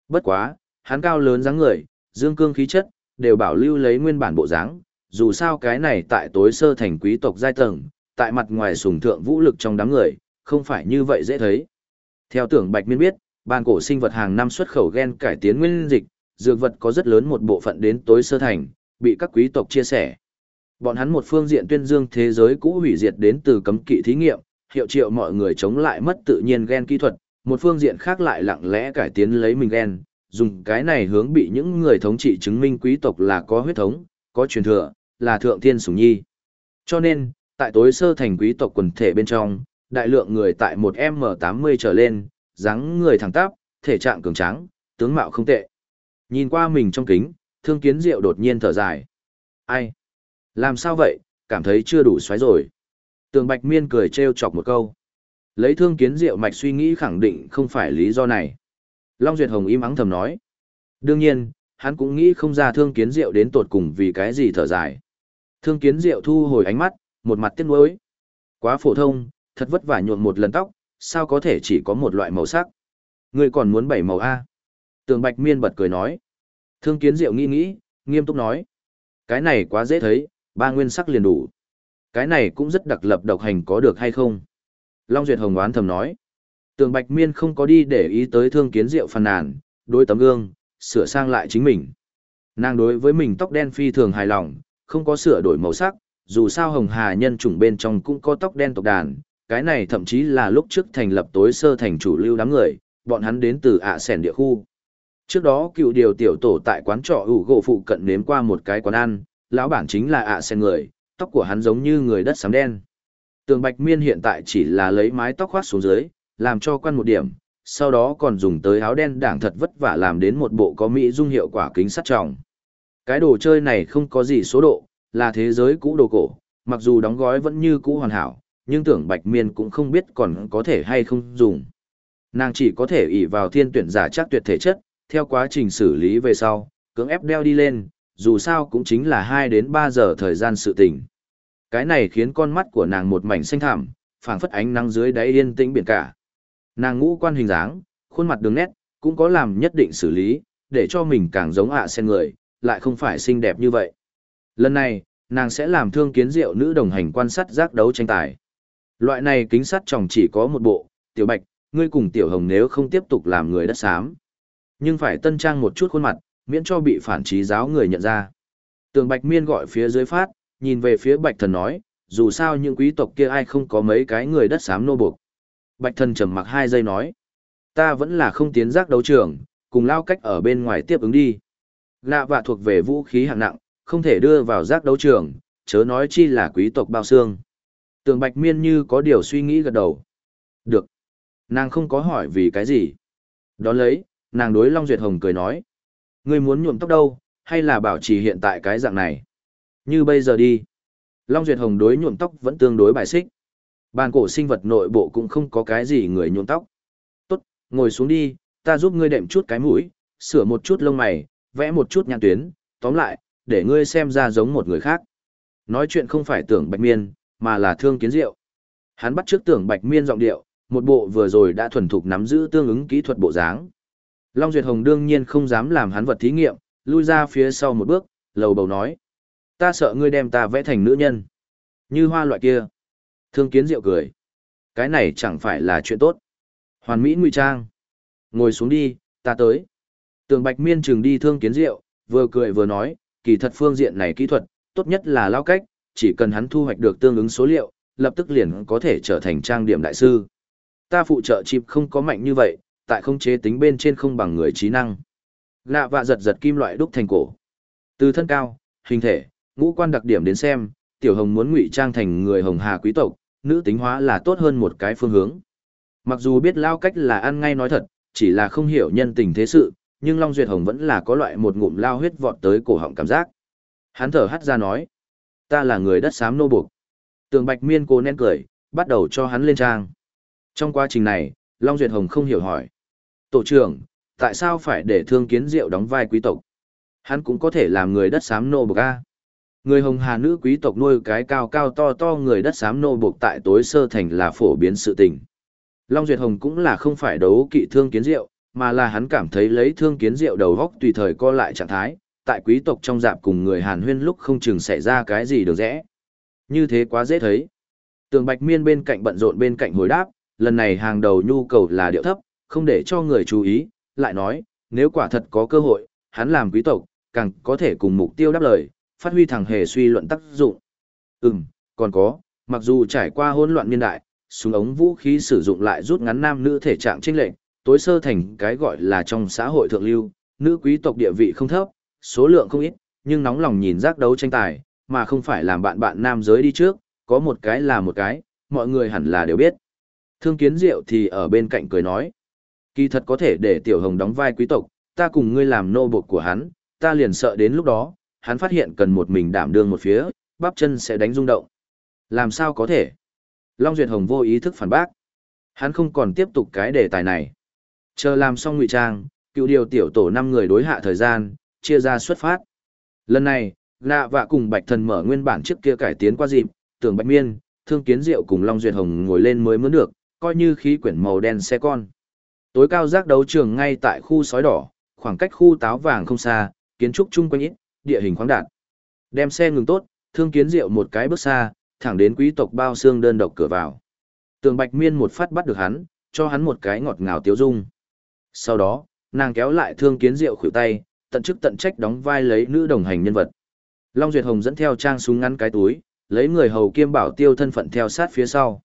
Bất quá, hắn cao lớn dáng người, dương cương khí chất, đều bảo lưu lấy nguyên bản bộ dáng, dù sao cái này tại tối sơ thành quý tộc giai tầng, tại mặt ngoài sùng thượng vũ lực trong đám người, không phải như vậy dễ thấy. Theo tưởng Bạch Miên biết, bàn cổ sinh vật hàng năm xuất khẩu gen cải tiến nguyên dịch, dược vật có rất lớn một bộ phận đến tối sơ thành, bị các quý tộc chia sẻ. Bọn hắn một phương diện tuyên dương thế giới cũ hủy diệt đến từ cấm kỵ thí nghiệm, hiệu triệu mọi người chống lại mất tự nhiên gen kỹ thuật, một phương diện khác lại lặng lẽ cải tiến lấy mình gen, dùng cái này hướng bị những người thống trị chứng minh quý tộc là có huyết thống, có truyền thừa, là thượng thiên sủng nhi. Cho nên, tại tối sơ thành quý tộc quần thể bên trong, đại lượng người tại một M80 trở lên, dáng người thẳng tắp, thể trạng cường tráng, tướng mạo không tệ. Nhìn qua mình trong kính, thương kiến diệu đột nhiên thở dài. Ai? Làm sao vậy, cảm thấy chưa đủ xoáy rồi. Tường Bạch Miên cười trêu chọc một câu. Lấy thương kiến diệu mạch suy nghĩ khẳng định không phải lý do này. Long Duyệt Hồng im ắng thầm nói. Đương nhiên, hắn cũng nghĩ không ra thương kiến diệu đến tột cùng vì cái gì thở dài. Thương kiến diệu thu hồi ánh mắt, một mặt tiếc nuối. Quá phổ thông, thật vất vả nhuộm một lần tóc, sao có thể chỉ có một loại màu sắc. Ngươi còn muốn bảy màu A. Tường Bạch Miên bật cười nói. Thương kiến diệu nghĩ nghĩ, nghiêm túc nói. Cái này quá dễ thấy, ba nguyên sắc liền đủ. Cái này cũng rất đặc lập độc hành có được hay không? Long Duyệt Hồng oán thầm nói. Tường Bạch Miên không có đi để ý tới thương kiến diệu phàn nàn, đối tấm gương, sửa sang lại chính mình. Nàng đối với mình tóc đen phi thường hài lòng, không có sửa đổi màu sắc, dù sao hồng hà nhân chủng bên trong cũng có tóc đen tộc đàn, cái này thậm chí là lúc trước thành lập tối sơ thành chủ lưu đám người, bọn hắn đến từ ạ sẻn địa khu. Trước đó cựu điều tiểu tổ tại quán trọ ủ gỗ phụ cận nếm qua một cái quán ăn, lão bản chính là ạ sen người, tóc của hắn giống như người đất sám đen. Tường Bạch Miên hiện tại chỉ là lấy mái tóc khoác xuống dưới, làm cho quan một điểm, sau đó còn dùng tới áo đen đảng thật vất vả làm đến một bộ có mỹ dung hiệu quả kính sắt tròng Cái đồ chơi này không có gì số độ, là thế giới cũ đồ cổ, mặc dù đóng gói vẫn như cũ hoàn hảo, nhưng tưởng Bạch Miên cũng không biết còn có thể hay không dùng. Nàng chỉ có thể ỷ vào thiên tuyển giả chắc tuyệt thể chất, theo quá trình xử lý về sau, cưỡng ép đeo đi lên, dù sao cũng chính là 2 đến 3 giờ thời gian sự tỉnh. Cái này khiến con mắt của nàng một mảnh xanh thẳm, phảng phất ánh nắng dưới đáy yên tĩnh biển cả. Nàng ngũ quan hình dáng, khuôn mặt đường nét, cũng có làm nhất định xử lý, để cho mình càng giống ạ sen người, lại không phải xinh đẹp như vậy. Lần này, nàng sẽ làm thương kiến diệu nữ đồng hành quan sát giác đấu tranh tài. Loại này kính sắt tròng chỉ có một bộ, tiểu bạch, ngươi cùng tiểu hồng nếu không tiếp tục làm người đất xám. Nhưng phải tân trang một chút khuôn mặt, miễn cho bị phản trí giáo người nhận ra. Tường bạch miên gọi phía dưới phát, nhìn về phía bạch thần nói, dù sao những quý tộc kia ai không có mấy cái người đất xám nô buộc. Bạch thần trầm mặc hai giây nói, ta vẫn là không tiến giác đấu trường, cùng lao cách ở bên ngoài tiếp ứng đi. Lạ vạ thuộc về vũ khí hạng nặng, không thể đưa vào giác đấu trường, chớ nói chi là quý tộc bao xương. Tường Bạch Miên như có điều suy nghĩ gật đầu. Được. Nàng không có hỏi vì cái gì. Đón lấy, nàng đối Long Duyệt Hồng cười nói. Ngươi muốn nhuộm tóc đâu, hay là bảo trì hiện tại cái dạng này? Như bây giờ đi. Long Duyệt Hồng đối nhuộm tóc vẫn tương đối bài xích. Bàn cổ sinh vật nội bộ cũng không có cái gì người nhuộm tóc. Tốt, ngồi xuống đi, ta giúp ngươi đệm chút cái mũi, sửa một chút lông mày, vẽ một chút nhãn tuyến, tóm lại, để ngươi xem ra giống một người khác. Nói chuyện không phải tưởng bạch miên, mà là thương kiến diệu. Hắn bắt trước tưởng bạch miên giọng điệu, một bộ vừa rồi đã thuần thục nắm giữ tương ứng kỹ thuật bộ dáng. Long Duyệt Hồng đương nhiên không dám làm hắn vật thí nghiệm, lui ra phía sau một bước, lầu bầu nói. Ta sợ ngươi đem ta vẽ thành nữ nhân. Như hoa loại kia. Thương kiến diệu cười. Cái này chẳng phải là chuyện tốt. Hoàn Mỹ ngụy trang. Ngồi xuống đi, ta tới. Tường Bạch Miên trường đi thương kiến diệu, vừa cười vừa nói, kỳ thật phương diện này kỹ thuật, tốt nhất là lao cách, chỉ cần hắn thu hoạch được tương ứng số liệu, lập tức liền có thể trở thành trang điểm đại sư. Ta phụ trợ chịp không có mạnh như vậy, tại không chế tính bên trên không bằng người trí năng. Lạ vạ giật giật kim loại đúc thành cổ. Từ thân cao, hình thể, ngũ quan đặc điểm đến xem, tiểu hồng muốn ngụy trang thành người hồng hà quý tộc, nữ tính hóa là tốt hơn một cái phương hướng. Mặc dù biết lao cách là ăn ngay nói thật, chỉ là không hiểu nhân tình thế sự, nhưng Long Duyệt Hồng vẫn là có loại một ngụm lao huyết vọt tới cổ họng cảm giác. Hắn thở hắt ra nói, ta là người đất xám nô buộc. Tường Bạch Miên cố nén cười, bắt đầu cho hắn lên trang. Trong quá trình này, Long Duyệt Hồng không hiểu hỏi. Tổ trưởng, tại sao phải để thương kiến diệu đóng vai quý tộc? Hắn cũng có thể làm người đất xám nô buộc A. Người hồng hà nữ quý tộc nuôi cái cao cao to to người đất xám nô buộc tại tối sơ thành là phổ biến sự tình. Long Duyệt Hồng cũng là không phải đấu kỵ thương kiến diệu, mà là hắn cảm thấy lấy thương kiến diệu đầu góc tùy thời co lại trạng thái, tại quý tộc trong dạp cùng người Hàn huyên lúc không chừng xảy ra cái gì được rẽ. Như thế quá dễ thấy. Tường Bạch Miên bên cạnh bận rộn bên cạnh hồi đáp, lần này hàng đầu nhu cầu là điệu thấp, không để cho người chú ý, lại nói, nếu quả thật có cơ hội, hắn làm quý tộc, càng có thể cùng mục tiêu đáp lời, phát huy thằng hề suy luận tác dụng. Ừm, còn có, mặc dù trải qua hỗn loạn niên đại, súng ống vũ khí sử dụng lại rút ngắn nam nữ thể trạng chênh lệch, tối sơ thành cái gọi là trong xã hội thượng lưu, nữ quý tộc địa vị không thấp, số lượng không ít, nhưng nóng lòng nhìn giác đấu tranh tài, mà không phải làm bạn bạn nam giới đi trước, có một cái là một cái, mọi người hẳn là đều biết. Thương kiến diệu thì ở bên cạnh cười nói, kỳ thật có thể để tiểu hồng đóng vai quý tộc, ta cùng ngươi làm nô bộc của hắn, ta liền sợ đến lúc đó, hắn phát hiện cần một mình đảm đương một phía, bắp chân sẽ đánh rung động. Làm sao có thể? Long Duyệt Hồng vô ý thức phản bác. Hắn không còn tiếp tục cái đề tài này. Chờ làm xong ngụy trang, cựu điều tiểu tổ 5 người đối hạ thời gian, chia ra xuất phát. Lần này, Lạ Vạ cùng Bạch Thần mở nguyên bản trước kia cải tiến qua dịp, tưởng Bạch Miên, Thương Kiến Diệu cùng Long Duyệt Hồng ngồi lên mới mướn được, coi như khí quyển màu đen xe con. Tối cao giác đấu trường ngay tại khu sói đỏ, khoảng cách khu táo vàng không xa, kiến trúc chung quanh ít, địa hình khoáng đạt. Đem xe ngừng tốt, Thương Kiến Diệu một cái bước xa, thẳng đến quý tộc bao xương đơn độc cửa vào. Tường Bạch Miên một phát bắt được hắn, cho hắn một cái ngọt ngào tiếu dung. Sau đó, nàng kéo lại Thương Kiến Diệu khuỷu tay, tận chức tận trách đóng vai lấy nữ đồng hành nhân vật. Long Duyệt Hồng dẫn theo trang súng ngắn cái túi, lấy người hầu kiêm bảo tiêu thân phận theo sát phía sau.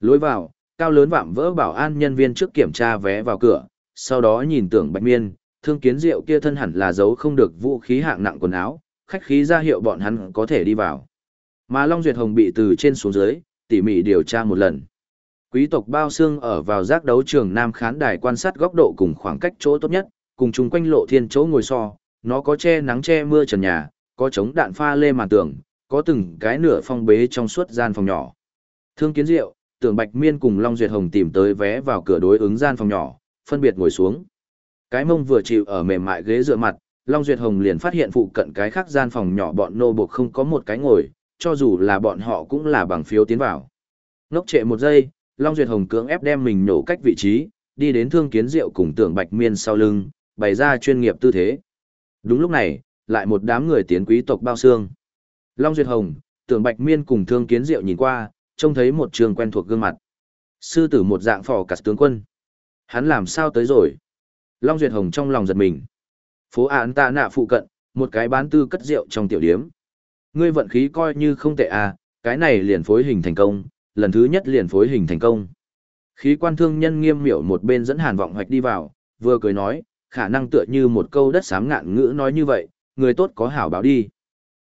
Lối vào, cao lớn vạm vỡ bảo an nhân viên trước kiểm tra vé vào cửa, sau đó nhìn tưởng Bạch Miên, Thương Kiến Diệu kia thân hẳn là giấu không được vũ khí hạng nặng quần áo, khách khí ra hiệu bọn hắn có thể đi vào. Mà Long Duyệt Hồng bị từ trên xuống dưới, tỉ mỉ điều tra một lần. Quý tộc bao xương ở vào giác đấu trường Nam khán đài quan sát góc độ cùng khoảng cách chỗ tốt nhất, cùng chung quanh lộ thiên chỗ ngồi so, nó có che nắng che mưa trần nhà, có chống đạn pha lê màn tường, có từng cái nửa phong bế trong suốt gian phòng nhỏ. Thương kiến diệu, tưởng Bạch Miên cùng Long Duyệt Hồng tìm tới vé vào cửa đối ứng gian phòng nhỏ, phân biệt ngồi xuống. Cái mông vừa chịu ở mềm mại ghế dựa mặt, Long Duyệt Hồng liền phát hiện phụ cận cái khác gian phòng nhỏ bọn nô buộc không có một cái ngồi, cho dù là bọn họ cũng là bằng phiếu tiến vào. Ngốc trệ một giây, Long Duyệt Hồng cưỡng ép đem mình nổ cách vị trí, đi đến thương kiến rượu cùng tưởng bạch miên sau lưng, bày ra chuyên nghiệp tư thế. Đúng lúc này, lại một đám người tiến quý tộc bao xương. Long Duyệt Hồng, tưởng bạch miên cùng thương kiến rượu nhìn qua, trông thấy một trường quen thuộc gương mặt. Sư tử một dạng phò cả tướng quân. Hắn làm sao tới rồi? Long Duyệt Hồng trong lòng giật mình. Phố án ta nạ phụ cận, một cái bán tư cất rượu trong tiểu điếm. Ngươi vận khí coi như không tệ à, cái này liền phối hình thành công, lần thứ nhất liền phối hình thành công. Khí quan thương nhân nghiêm miểu một bên dẫn hàn vọng hoạch đi vào, vừa cười nói, khả năng tựa như một câu đất sám ngạn ngữ nói như vậy, người tốt có hảo báo đi.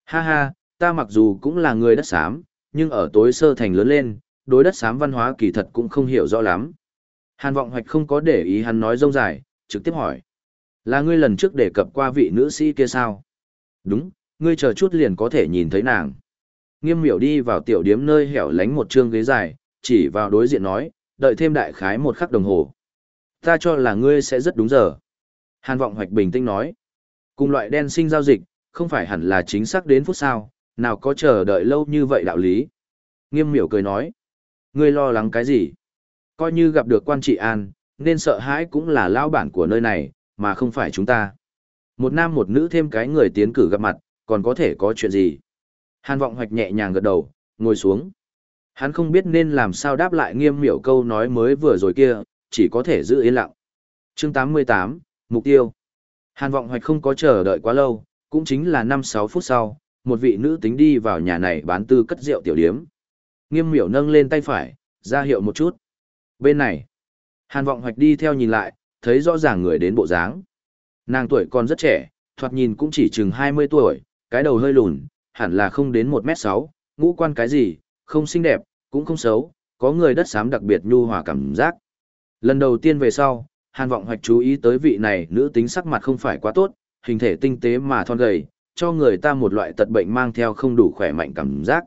Ha ha, ta mặc dù cũng là người đất sám, nhưng ở tối sơ thành lớn lên, đối đất sám văn hóa kỳ thật cũng không hiểu rõ lắm. Hàn vọng hoạch không có để ý hắn nói rông dài, trực tiếp hỏi. Là ngươi lần trước đề cập qua vị nữ sĩ kia sao? Đúng, ngươi chờ chút liền có thể nhìn thấy nàng. Nghiêm miểu đi vào tiểu điếm nơi hẻo lánh một trương ghế dài, chỉ vào đối diện nói, đợi thêm đại khái một khắc đồng hồ. Ta cho là ngươi sẽ rất đúng giờ. Hàn vọng hoạch bình tĩnh nói. Cùng loại đen sinh giao dịch, không phải hẳn là chính xác đến phút sau, nào có chờ đợi lâu như vậy đạo lý. Nghiêm miểu cười nói. Ngươi lo lắng cái gì? Coi như gặp được quan trị an, nên sợ hãi cũng là lao bản của nơi này, mà không phải chúng ta. Một nam một nữ thêm cái người tiến cử gặp mặt, còn có thể có chuyện gì? Hàn vọng hoạch nhẹ nhàng gật đầu, ngồi xuống. Hắn không biết nên làm sao đáp lại nghiêm miểu câu nói mới vừa rồi kia, chỉ có thể giữ yên lặng. chương 88, Mục tiêu. Hàn vọng hoạch không có chờ đợi quá lâu, cũng chính là 5-6 phút sau, một vị nữ tính đi vào nhà này bán tư cất rượu tiểu điếm. Nghiêm miểu nâng lên tay phải, ra hiệu một chút. Bên này, Hàn vọng hoạch đi theo nhìn lại, thấy rõ ràng người đến bộ dáng. Nàng tuổi còn rất trẻ, thoạt nhìn cũng chỉ chừng 20 tuổi, cái đầu hơi lùn, hẳn là không đến 1m6, ngũ quan cái gì, không xinh đẹp, cũng không xấu, có người đất xám đặc biệt nhu hòa cảm giác. Lần đầu tiên về sau, Hàn Vọng Hoạch chú ý tới vị này nữ tính sắc mặt không phải quá tốt, hình thể tinh tế mà thon gầy, cho người ta một loại tật bệnh mang theo không đủ khỏe mạnh cảm giác.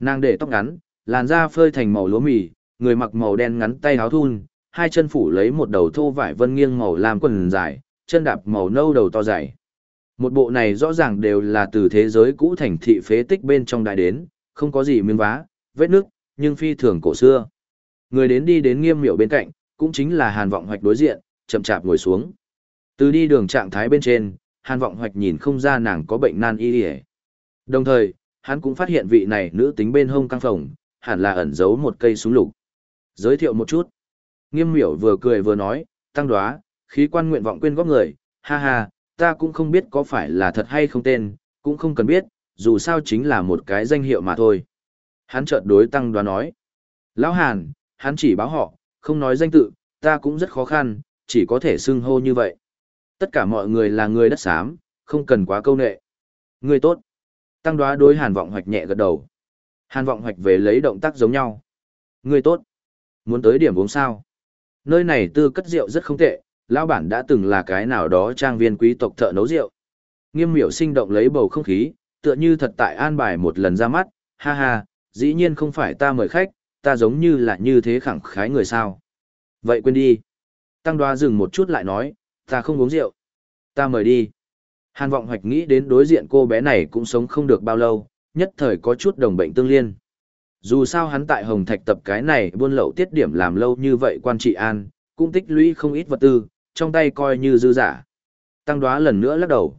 Nàng để tóc ngắn, làn da phơi thành màu lúa mì, người mặc màu đen ngắn tay áo thun, hai chân phủ lấy một đầu thô vải vân nghiêng màu làm quần dài, chân đạp màu nâu đầu to dài. Một bộ này rõ ràng đều là từ thế giới cũ thành thị phế tích bên trong đại đến, không có gì miếng vá, vết nước, nhưng phi thường cổ xưa. Người đến đi đến nghiêm miệu bên cạnh, cũng chính là Hàn Vọng Hoạch đối diện, chậm chạp ngồi xuống. Từ đi đường trạng thái bên trên, Hàn Vọng Hoạch nhìn không ra nàng có bệnh nan y ỉa Đồng thời, hắn cũng phát hiện vị này nữ tính bên hông căng phòng, hẳn là ẩn giấu một cây súng lục. Giới thiệu một chút. Nghiêm miểu vừa cười vừa nói, tăng đoá, khí quan nguyện vọng quyên góp người, ha ha, ta cũng không biết có phải là thật hay không tên, cũng không cần biết, dù sao chính là một cái danh hiệu mà thôi. Hắn chợt đối tăng đoá nói. Lão Hàn, hắn chỉ báo họ, không nói danh tự, ta cũng rất khó khăn, chỉ có thể xưng hô như vậy. Tất cả mọi người là người đất xám, không cần quá câu nệ. Người tốt. Tăng đoá đối hàn vọng hoạch nhẹ gật đầu. Hàn vọng hoạch về lấy động tác giống nhau. Người tốt. Muốn tới điểm uống sao? Nơi này tư cất rượu rất không tệ, lão bản đã từng là cái nào đó trang viên quý tộc thợ nấu rượu. Nghiêm miểu sinh động lấy bầu không khí, tựa như thật tại an bài một lần ra mắt, ha ha, dĩ nhiên không phải ta mời khách, ta giống như là như thế khẳng khái người sao. Vậy quên đi. Tăng đoá dừng một chút lại nói, ta không uống rượu. Ta mời đi. Hàn vọng hoạch nghĩ đến đối diện cô bé này cũng sống không được bao lâu, nhất thời có chút đồng bệnh tương liên. Dù sao hắn tại Hồng Thạch tập cái này buôn lậu tiết điểm làm lâu như vậy quan trị an, cũng tích lũy không ít vật tư, trong tay coi như dư giả. Tăng đoá lần nữa lắc đầu.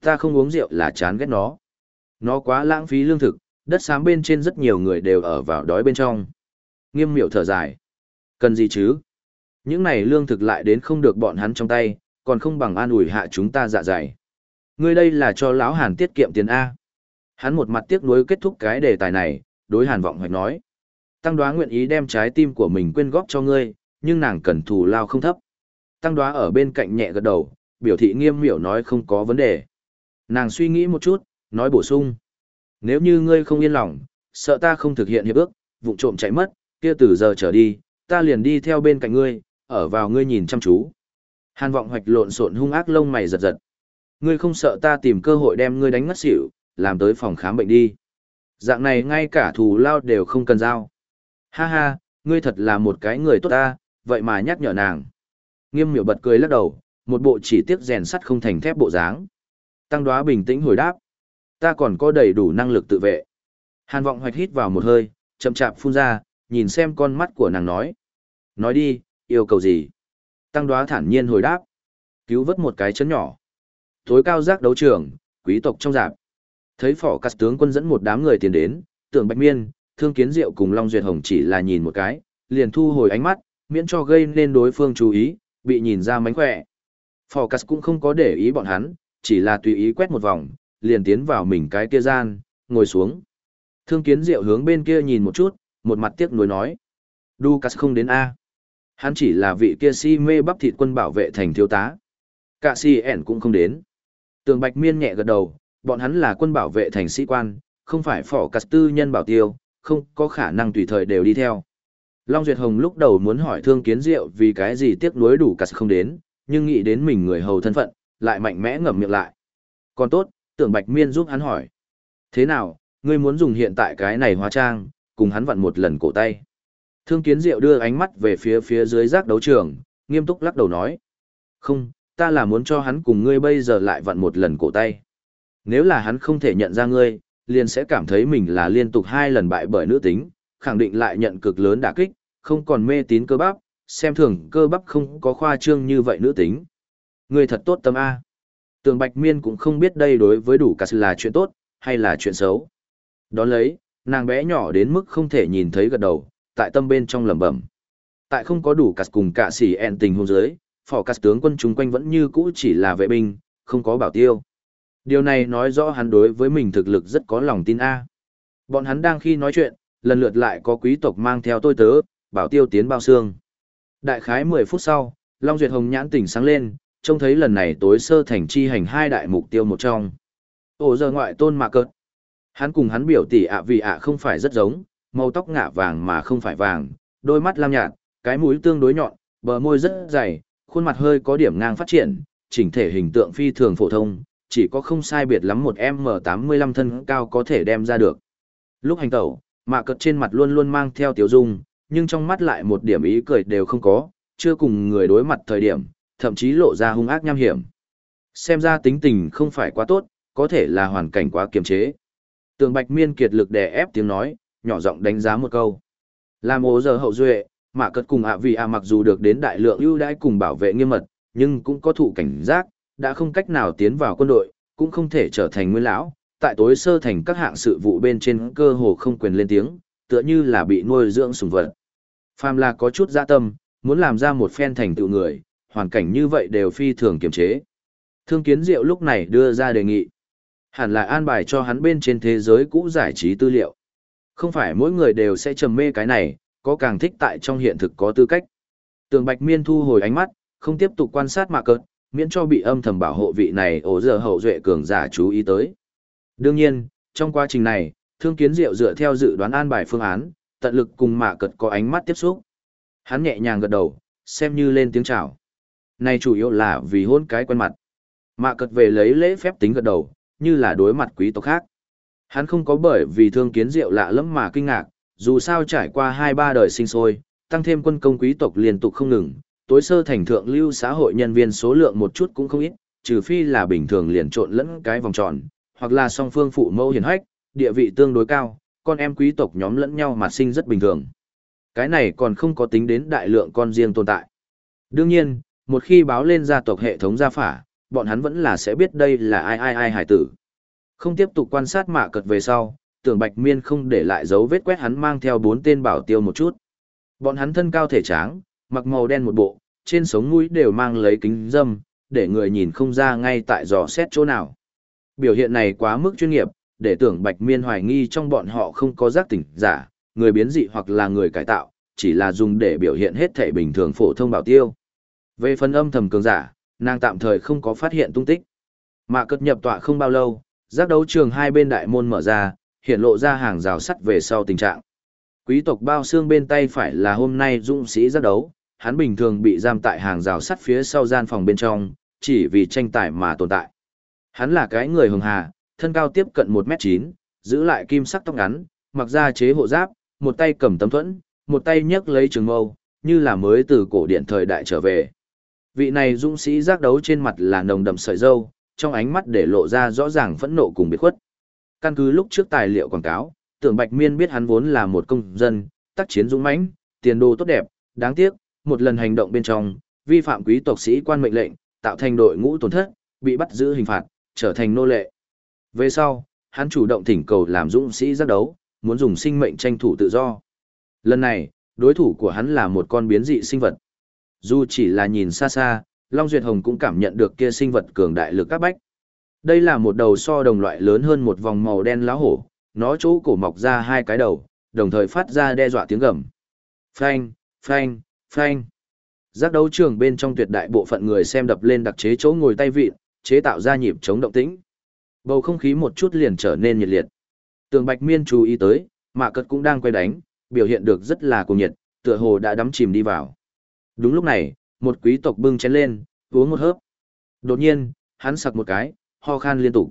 Ta không uống rượu là chán ghét nó. Nó quá lãng phí lương thực, đất xám bên trên rất nhiều người đều ở vào đói bên trong. Nghiêm miệu thở dài. Cần gì chứ? Những này lương thực lại đến không được bọn hắn trong tay, còn không bằng an ủi hạ chúng ta dạ dày. Ngươi đây là cho lão Hàn tiết kiệm tiền A. Hắn một mặt tiếc nuối kết thúc cái đề tài này, đối Hàn vọng hoạch nói. Tăng đoá nguyện ý đem trái tim của mình quyên góp cho ngươi, nhưng nàng cần thù lao không thấp. Tăng đoá ở bên cạnh nhẹ gật đầu, biểu thị nghiêm miểu nói không có vấn đề. Nàng suy nghĩ một chút, nói bổ sung. Nếu như ngươi không yên lòng, sợ ta không thực hiện hiệp ước, vụ trộm chạy mất, kia từ giờ trở đi, ta liền đi theo bên cạnh ngươi, ở vào ngươi nhìn chăm chú. Hàn vọng hoạch lộn xộn hung ác lông mày giật giật. Ngươi không sợ ta tìm cơ hội đem ngươi đánh ngất xỉu, làm tới phòng khám bệnh đi. Dạng này ngay cả thù lao đều không cần giao. Ha ha, ngươi thật là một cái người tốt ta, vậy mà nhắc nhở nàng. Nghiêm miểu bật cười lắc đầu, một bộ chỉ tiếc rèn sắt không thành thép bộ dáng. Tăng đoá bình tĩnh hồi đáp. Ta còn có đầy đủ năng lực tự vệ. Hàn vọng hoạch hít vào một hơi, chậm chạp phun ra, nhìn xem con mắt của nàng nói. Nói đi, yêu cầu gì? Tăng đoá thản nhiên hồi đáp. Cứu vớt một cái chấn nhỏ. Tối cao giác đấu trường, quý tộc trong giạc. Thấy phỏ cắt tướng quân dẫn một đám người tiến đến, tưởng bạch miên, thương kiến diệu cùng Long Duyệt Hồng chỉ là nhìn một cái, liền thu hồi ánh mắt, miễn cho gây nên đối phương chú ý, bị nhìn ra mánh khỏe. Phỏ cắt cũng không có để ý bọn hắn, chỉ là tùy ý quét một vòng, liền tiến vào mình cái kia gian, ngồi xuống. Thương kiến diệu hướng bên kia nhìn một chút, một mặt tiếc nuối nói. Ducas không đến A. Hắn chỉ là vị kia si mê bắp thịt quân bảo vệ thành thiếu tá. Cả si ẻn cũng không đến. Tường Bạch Miên nhẹ gật đầu, bọn hắn là quân bảo vệ thành sĩ quan, không phải phỏ cắt tư nhân bảo tiêu, không có khả năng tùy thời đều đi theo. Long Duyệt Hồng lúc đầu muốn hỏi thương kiến diệu vì cái gì tiếc nuối đủ cắt không đến, nhưng nghĩ đến mình người hầu thân phận, lại mạnh mẽ ngậm miệng lại. Còn tốt, tưởng Bạch Miên giúp hắn hỏi. Thế nào, ngươi muốn dùng hiện tại cái này hóa trang, cùng hắn vặn một lần cổ tay. Thương kiến diệu đưa ánh mắt về phía phía dưới giác đấu trường, nghiêm túc lắc đầu nói. Không, ta là muốn cho hắn cùng ngươi bây giờ lại vặn một lần cổ tay. Nếu là hắn không thể nhận ra ngươi, liền sẽ cảm thấy mình là liên tục hai lần bại bởi nữ tính, khẳng định lại nhận cực lớn đả kích, không còn mê tín cơ bắp, xem thường cơ bắp không có khoa trương như vậy nữ tính. Ngươi thật tốt tâm A. Tường Bạch Miên cũng không biết đây đối với đủ cả là chuyện tốt, hay là chuyện xấu. Đón lấy, nàng bé nhỏ đến mức không thể nhìn thấy gật đầu, tại tâm bên trong lẩm bẩm. Tại không có đủ cắt cùng cả sĩ ẹn tình hôn giới, phò cắt tướng quân chúng quanh vẫn như cũ chỉ là vệ binh, không có bảo tiêu. Điều này nói rõ hắn đối với mình thực lực rất có lòng tin A. Bọn hắn đang khi nói chuyện, lần lượt lại có quý tộc mang theo tôi tớ, bảo tiêu tiến bao xương. Đại khái 10 phút sau, Long Duyệt Hồng nhãn tỉnh sáng lên, trông thấy lần này tối sơ thành chi hành hai đại mục tiêu một trong. Ổ giờ ngoại tôn mà cợt. Hắn cùng hắn biểu tỷ ạ vì ạ không phải rất giống, màu tóc ngả vàng mà không phải vàng, đôi mắt lam nhạt, cái mũi tương đối nhọn, bờ môi rất dày, khuôn mặt hơi có điểm ngang phát triển, chỉnh thể hình tượng phi thường phổ thông, chỉ có không sai biệt lắm một M85 thân cao có thể đem ra được. Lúc hành tẩu, mạ cật trên mặt luôn luôn mang theo tiểu dung, nhưng trong mắt lại một điểm ý cười đều không có, chưa cùng người đối mặt thời điểm, thậm chí lộ ra hung ác nham hiểm. Xem ra tính tình không phải quá tốt, có thể là hoàn cảnh quá kiềm chế. Tường Bạch Miên kiệt lực đè ép tiếng nói, nhỏ giọng đánh giá một câu. Làm ố giờ hậu duệ, mạ cật cùng ạ vì ạ mặc dù được đến đại lượng ưu đãi cùng bảo vệ nghiêm mật, nhưng cũng có thụ cảnh giác, đã không cách nào tiến vào quân đội, cũng không thể trở thành nguyên lão, tại tối sơ thành các hạng sự vụ bên trên cơ hồ không quyền lên tiếng, tựa như là bị nuôi dưỡng sùng vật. Phàm là có chút dạ tâm, muốn làm ra một phen thành tựu người, hoàn cảnh như vậy đều phi thường kiềm chế. Thương kiến diệu lúc này đưa ra đề nghị. Hẳn là an bài cho hắn bên trên thế giới cũ giải trí tư liệu. Không phải mỗi người đều sẽ trầm mê cái này, có càng thích tại trong hiện thực có tư cách. Tường Bạch Miên thu hồi ánh mắt, không tiếp tục quan sát mạ cợt, miễn cho bị âm thầm bảo hộ vị này ổ giờ hậu duệ cường giả chú ý tới. Đương nhiên, trong quá trình này, thương kiến diệu dựa theo dự đoán an bài phương án, tận lực cùng mạ cật có ánh mắt tiếp xúc. Hắn nhẹ nhàng gật đầu, xem như lên tiếng chào. Này chủ yếu là vì hôn cái quen mặt. Mạ cật về lấy lễ phép tính gật đầu, như là đối mặt quý tộc khác. Hắn không có bởi vì thương kiến diệu lạ lắm mà kinh ngạc, dù sao trải qua hai ba đời sinh sôi, tăng thêm quân công quý tộc liên tục không ngừng, tối sơ thành thượng lưu xã hội nhân viên số lượng một chút cũng không ít, trừ phi là bình thường liền trộn lẫn cái vòng tròn, hoặc là song phương phụ mẫu hiền hách, địa vị tương đối cao, con em quý tộc nhóm lẫn nhau mà sinh rất bình thường. Cái này còn không có tính đến đại lượng con riêng tồn tại. Đương nhiên, một khi báo lên gia tộc hệ thống gia phả, bọn hắn vẫn là sẽ biết đây là ai ai ai hải tử. Không tiếp tục quan sát mạ cật về sau, tưởng bạch miên không để lại dấu vết quét hắn mang theo bốn tên bảo tiêu một chút. Bọn hắn thân cao thể tráng, mặc màu đen một bộ, trên sống mũi đều mang lấy kính dâm, để người nhìn không ra ngay tại dò xét chỗ nào. Biểu hiện này quá mức chuyên nghiệp, để tưởng bạch miên hoài nghi trong bọn họ không có giác tỉnh giả, người biến dị hoặc là người cải tạo, chỉ là dùng để biểu hiện hết thể bình thường phổ thông bảo tiêu. Về phần âm thầm cường giả, nàng tạm thời không có phát hiện tung tích. Mà cất nhập tọa không bao lâu, giác đấu trường hai bên đại môn mở ra, hiện lộ ra hàng rào sắt về sau tình trạng. Quý tộc bao xương bên tay phải là hôm nay dũng sĩ giác đấu, hắn bình thường bị giam tại hàng rào sắt phía sau gian phòng bên trong, chỉ vì tranh tài mà tồn tại. Hắn là cái người hường hà, thân cao tiếp cận 1m9, giữ lại kim sắc tóc ngắn, mặc ra chế hộ giáp, một tay cầm tấm thuẫn, một tay nhấc lấy trường mâu, như là mới từ cổ điện thời đại trở về. Vị này dũng sĩ giác đấu trên mặt là nồng đậm sợi dâu, trong ánh mắt để lộ ra rõ ràng phẫn nộ cùng biệt khuất. Căn cứ lúc trước tài liệu quảng cáo, tưởng Bạch Miên biết hắn vốn là một công dân, tác chiến dũng mãnh, tiền đồ tốt đẹp, đáng tiếc, một lần hành động bên trong, vi phạm quý tộc sĩ quan mệnh lệnh, tạo thành đội ngũ tổn thất, bị bắt giữ hình phạt, trở thành nô lệ. Về sau, hắn chủ động thỉnh cầu làm dũng sĩ giác đấu, muốn dùng sinh mệnh tranh thủ tự do. Lần này, đối thủ của hắn là một con biến dị sinh vật. Dù chỉ là nhìn xa xa, Long Duyệt Hồng cũng cảm nhận được kia sinh vật cường đại lực các bách. Đây là một đầu so đồng loại lớn hơn một vòng màu đen lá hổ, nó chỗ cổ mọc ra hai cái đầu, đồng thời phát ra đe dọa tiếng gầm. Phanh, phanh, phanh. Giác đấu trường bên trong tuyệt đại bộ phận người xem đập lên đặc chế chỗ ngồi tay vịn, chế tạo ra nhịp chống động tĩnh. Bầu không khí một chút liền trở nên nhiệt liệt. Tường Bạch Miên chú ý tới, Mạ Cật cũng đang quay đánh, biểu hiện được rất là cuồng nhiệt, tựa hồ đã đắm chìm đi vào. Đúng lúc này, một quý tộc bưng chén lên, uống một hớp. Đột nhiên, hắn sặc một cái, ho khan liên tục.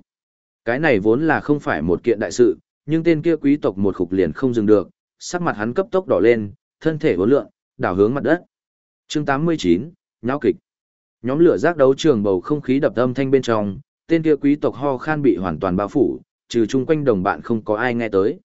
Cái này vốn là không phải một kiện đại sự, nhưng tên kia quý tộc một khục liền không dừng được, sắc mặt hắn cấp tốc đỏ lên, thân thể vốn lượn, đảo hướng mặt đất. Chương 89, nháo kịch. Nhóm lửa giác đấu trường bầu không khí đập âm thanh bên trong, tên kia quý tộc ho khan bị hoàn toàn bao phủ, trừ chung quanh đồng bạn không có ai nghe tới.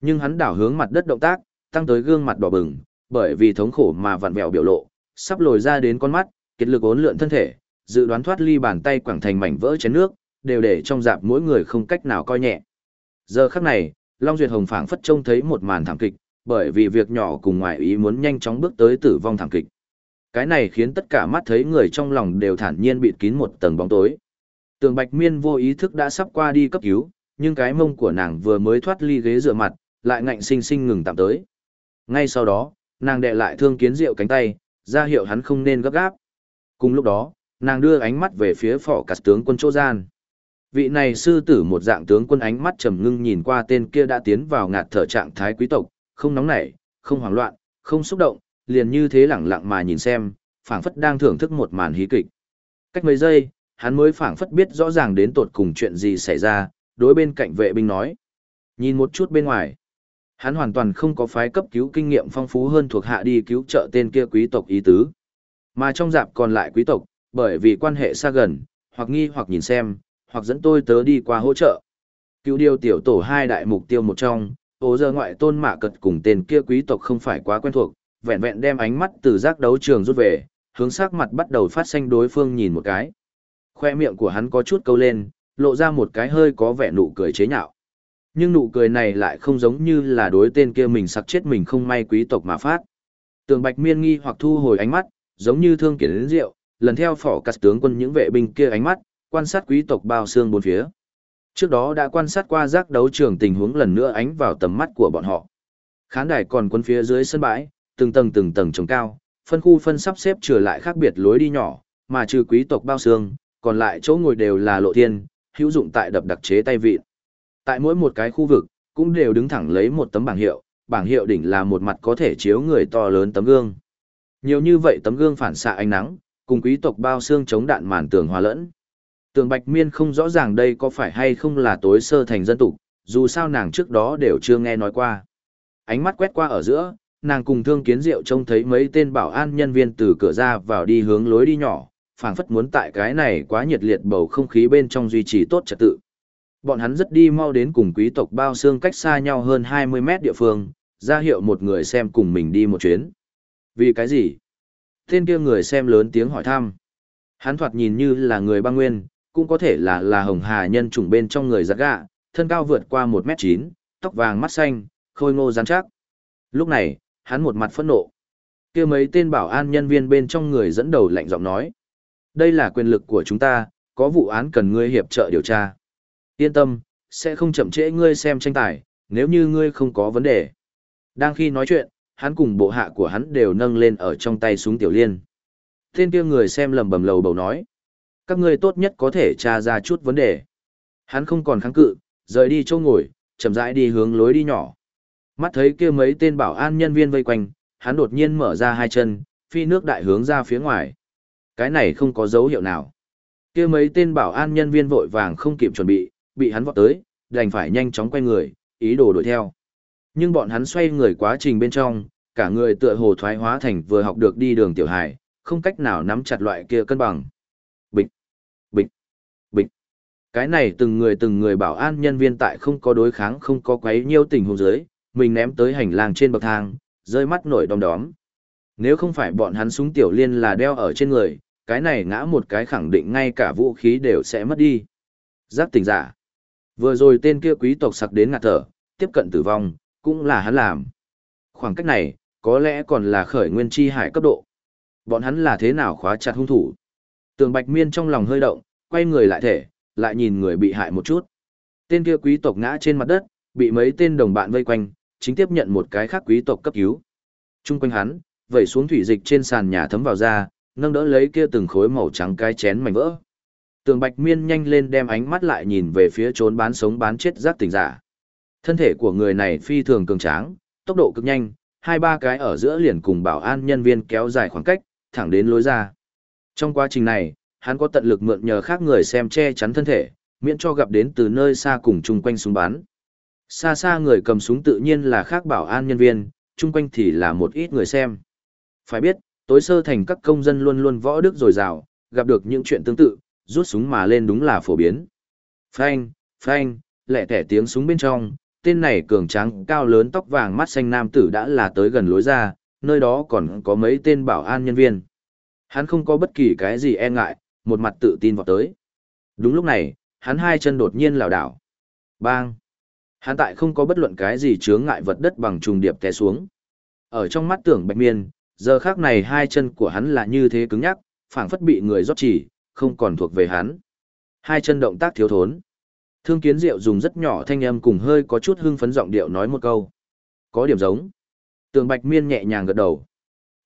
Nhưng hắn đảo hướng mặt đất động tác, tăng tới gương mặt đỏ bừng, bởi vì thống khổ mà vặn vẹo biểu lộ, sắp lồi ra đến con mắt, kiệt lực ốn lượn thân thể, dự đoán thoát ly bàn tay quẳng thành mảnh vỡ chén nước, đều để trong dạp mỗi người không cách nào coi nhẹ. Giờ khắc này, Long Duyệt Hồng phảng phất trông thấy một màn thảm kịch, bởi vì việc nhỏ cùng ngoại ý muốn nhanh chóng bước tới tử vong thảm kịch. Cái này khiến tất cả mắt thấy người trong lòng đều thản nhiên bịt kín một tầng bóng tối. Tường Bạch Miên vô ý thức đã sắp qua đi cấp cứu, nhưng cái mông của nàng vừa mới thoát ly ghế dựa mặt, lại ngạnh sinh sinh ngừng tạm tới. Ngay sau đó, nàng đệ lại thương kiến rượu cánh tay, ra hiệu hắn không nên gấp gáp. Cùng lúc đó, nàng đưa ánh mắt về phía phỏ cắt tướng quân chỗ gian. Vị này sư tử một dạng tướng quân ánh mắt trầm ngưng nhìn qua tên kia đã tiến vào ngạt thở trạng thái quý tộc, không nóng nảy, không hoảng loạn, không xúc động, liền như thế lẳng lặng mà nhìn xem, phảng phất đang thưởng thức một màn hí kịch. Cách mấy giây, hắn mới phảng phất biết rõ ràng đến tột cùng chuyện gì xảy ra, đối bên cạnh vệ binh nói. Nhìn một chút bên ngoài. Hắn hoàn toàn không có phái cấp cứu kinh nghiệm phong phú hơn thuộc hạ đi cứu trợ tên kia quý tộc ý tứ. Mà trong dạp còn lại quý tộc, bởi vì quan hệ xa gần, hoặc nghi hoặc nhìn xem, hoặc dẫn tôi tớ đi qua hỗ trợ. Cứu điều tiểu tổ hai đại mục tiêu một trong, ố giờ ngoại tôn mạ cật cùng tên kia quý tộc không phải quá quen thuộc, vẹn vẹn đem ánh mắt từ giác đấu trường rút về, hướng sắc mặt bắt đầu phát xanh đối phương nhìn một cái. Khoe miệng của hắn có chút câu lên, lộ ra một cái hơi có vẻ nụ cười chế nhạo. Nhưng nụ cười này lại không giống như là đối tên kia mình sặc chết mình không may quý tộc mà phát. Tường Bạch Miên nghi hoặc thu hồi ánh mắt, giống như thương kiến đến rượu, lần theo phỏ cắt tướng quân những vệ binh kia ánh mắt, quan sát quý tộc bao xương bốn phía. Trước đó đã quan sát qua giác đấu trường tình huống lần nữa ánh vào tầm mắt của bọn họ. Khán đài còn quân phía dưới sân bãi, từng tầng từng tầng trồng cao, phân khu phân sắp xếp trở lại khác biệt lối đi nhỏ, mà trừ quý tộc bao xương, còn lại chỗ ngồi đều là lộ thiên, hữu dụng tại đập đặc chế tay vịn. Tại mỗi một cái khu vực, cũng đều đứng thẳng lấy một tấm bảng hiệu, bảng hiệu đỉnh là một mặt có thể chiếu người to lớn tấm gương. Nhiều như vậy tấm gương phản xạ ánh nắng, cùng quý tộc bao xương chống đạn màn tường hòa lẫn. Tường Bạch Miên không rõ ràng đây có phải hay không là tối sơ thành dân tục, dù sao nàng trước đó đều chưa nghe nói qua. Ánh mắt quét qua ở giữa, nàng cùng thương kiến diệu trông thấy mấy tên bảo an nhân viên từ cửa ra vào đi hướng lối đi nhỏ, phảng phất muốn tại cái này quá nhiệt liệt bầu không khí bên trong duy trì tốt trật tự. Bọn hắn rất đi mau đến cùng quý tộc bao xương cách xa nhau hơn 20 mét địa phương, ra hiệu một người xem cùng mình đi một chuyến. Vì cái gì? Tên kia người xem lớn tiếng hỏi thăm. Hắn thoạt nhìn như là người băng nguyên, cũng có thể là là hồng hà nhân chủng bên trong người giặc gạ, thân cao vượt qua 1 mét 9, tóc vàng mắt xanh, khôi ngô rắn chắc. Lúc này, hắn một mặt phẫn nộ. kia mấy tên bảo an nhân viên bên trong người dẫn đầu lạnh giọng nói. Đây là quyền lực của chúng ta, có vụ án cần ngươi hiệp trợ điều tra. Yên tâm, sẽ không chậm trễ ngươi xem tranh tài, nếu như ngươi không có vấn đề. Đang khi nói chuyện, hắn cùng bộ hạ của hắn đều nâng lên ở trong tay súng tiểu liên. Tên kia người xem lầm bầm lầu bầu nói. Các ngươi tốt nhất có thể tra ra chút vấn đề. Hắn không còn kháng cự, rời đi chỗ ngồi, chậm rãi đi hướng lối đi nhỏ. Mắt thấy kia mấy tên bảo an nhân viên vây quanh, hắn đột nhiên mở ra hai chân, phi nước đại hướng ra phía ngoài. Cái này không có dấu hiệu nào. Kia mấy tên bảo an nhân viên vội vàng không kịp chuẩn bị, bị hắn vọt tới, đành phải nhanh chóng quay người, ý đồ đuổi theo. Nhưng bọn hắn xoay người quá trình bên trong, cả người tựa hồ thoái hóa thành vừa học được đi đường tiểu hài, không cách nào nắm chặt loại kia cân bằng. Bịch, bịch, bịch. Cái này từng người từng người bảo an nhân viên tại không có đối kháng không có quấy nhiêu tình huống dưới, mình ném tới hành lang trên bậc thang, rơi mắt nổi đom đóm. Nếu không phải bọn hắn súng tiểu liên là đeo ở trên người, cái này ngã một cái khẳng định ngay cả vũ khí đều sẽ mất đi. Giác tỉnh giả. Vừa rồi tên kia quý tộc sặc đến ngạt thở, tiếp cận tử vong, cũng là hắn làm. Khoảng cách này, có lẽ còn là khởi nguyên chi hải cấp độ. Bọn hắn là thế nào khóa chặt hung thủ? Tường Bạch Miên trong lòng hơi động, quay người lại thể, lại nhìn người bị hại một chút. Tên kia quý tộc ngã trên mặt đất, bị mấy tên đồng bạn vây quanh, chính tiếp nhận một cái khác quý tộc cấp cứu. Trung quanh hắn, vẩy xuống thủy dịch trên sàn nhà thấm vào da, nâng đỡ lấy kia từng khối màu trắng cái chén mảnh vỡ. Tường Bạch Miên nhanh lên đem ánh mắt lại nhìn về phía trốn bán sống bán chết giác tỉnh giả. Thân thể của người này phi thường cường tráng, tốc độ cực nhanh, hai ba cái ở giữa liền cùng bảo an nhân viên kéo dài khoảng cách, thẳng đến lối ra. Trong quá trình này, hắn có tận lực mượn nhờ khác người xem che chắn thân thể, miễn cho gặp đến từ nơi xa cùng chung quanh súng bắn. Xa xa người cầm súng tự nhiên là khác bảo an nhân viên, chung quanh thì là một ít người xem. Phải biết, tối sơ thành các công dân luôn luôn võ đức dồi dào, gặp được những chuyện tương tự, rút súng mà lên đúng là phổ biến. Phanh, phanh, lẹ tẻ tiếng súng bên trong, tên này cường tráng cao lớn tóc vàng mắt xanh nam tử đã là tới gần lối ra, nơi đó còn có mấy tên bảo an nhân viên. Hắn không có bất kỳ cái gì e ngại, một mặt tự tin vào tới. Đúng lúc này, hắn hai chân đột nhiên lảo đảo. Bang! Hắn tại không có bất luận cái gì chướng ngại vật đất bằng trùng điệp té xuống. Ở trong mắt tưởng bạch miên, giờ khác này hai chân của hắn là như thế cứng nhắc, phảng phất bị người rót chỉ, không còn thuộc về hắn. Hai chân động tác thiếu thốn. Thương kiến diệu dùng rất nhỏ thanh âm cùng hơi có chút hưng phấn giọng điệu nói một câu. Có điểm giống. Tường bạch miên nhẹ nhàng gật đầu.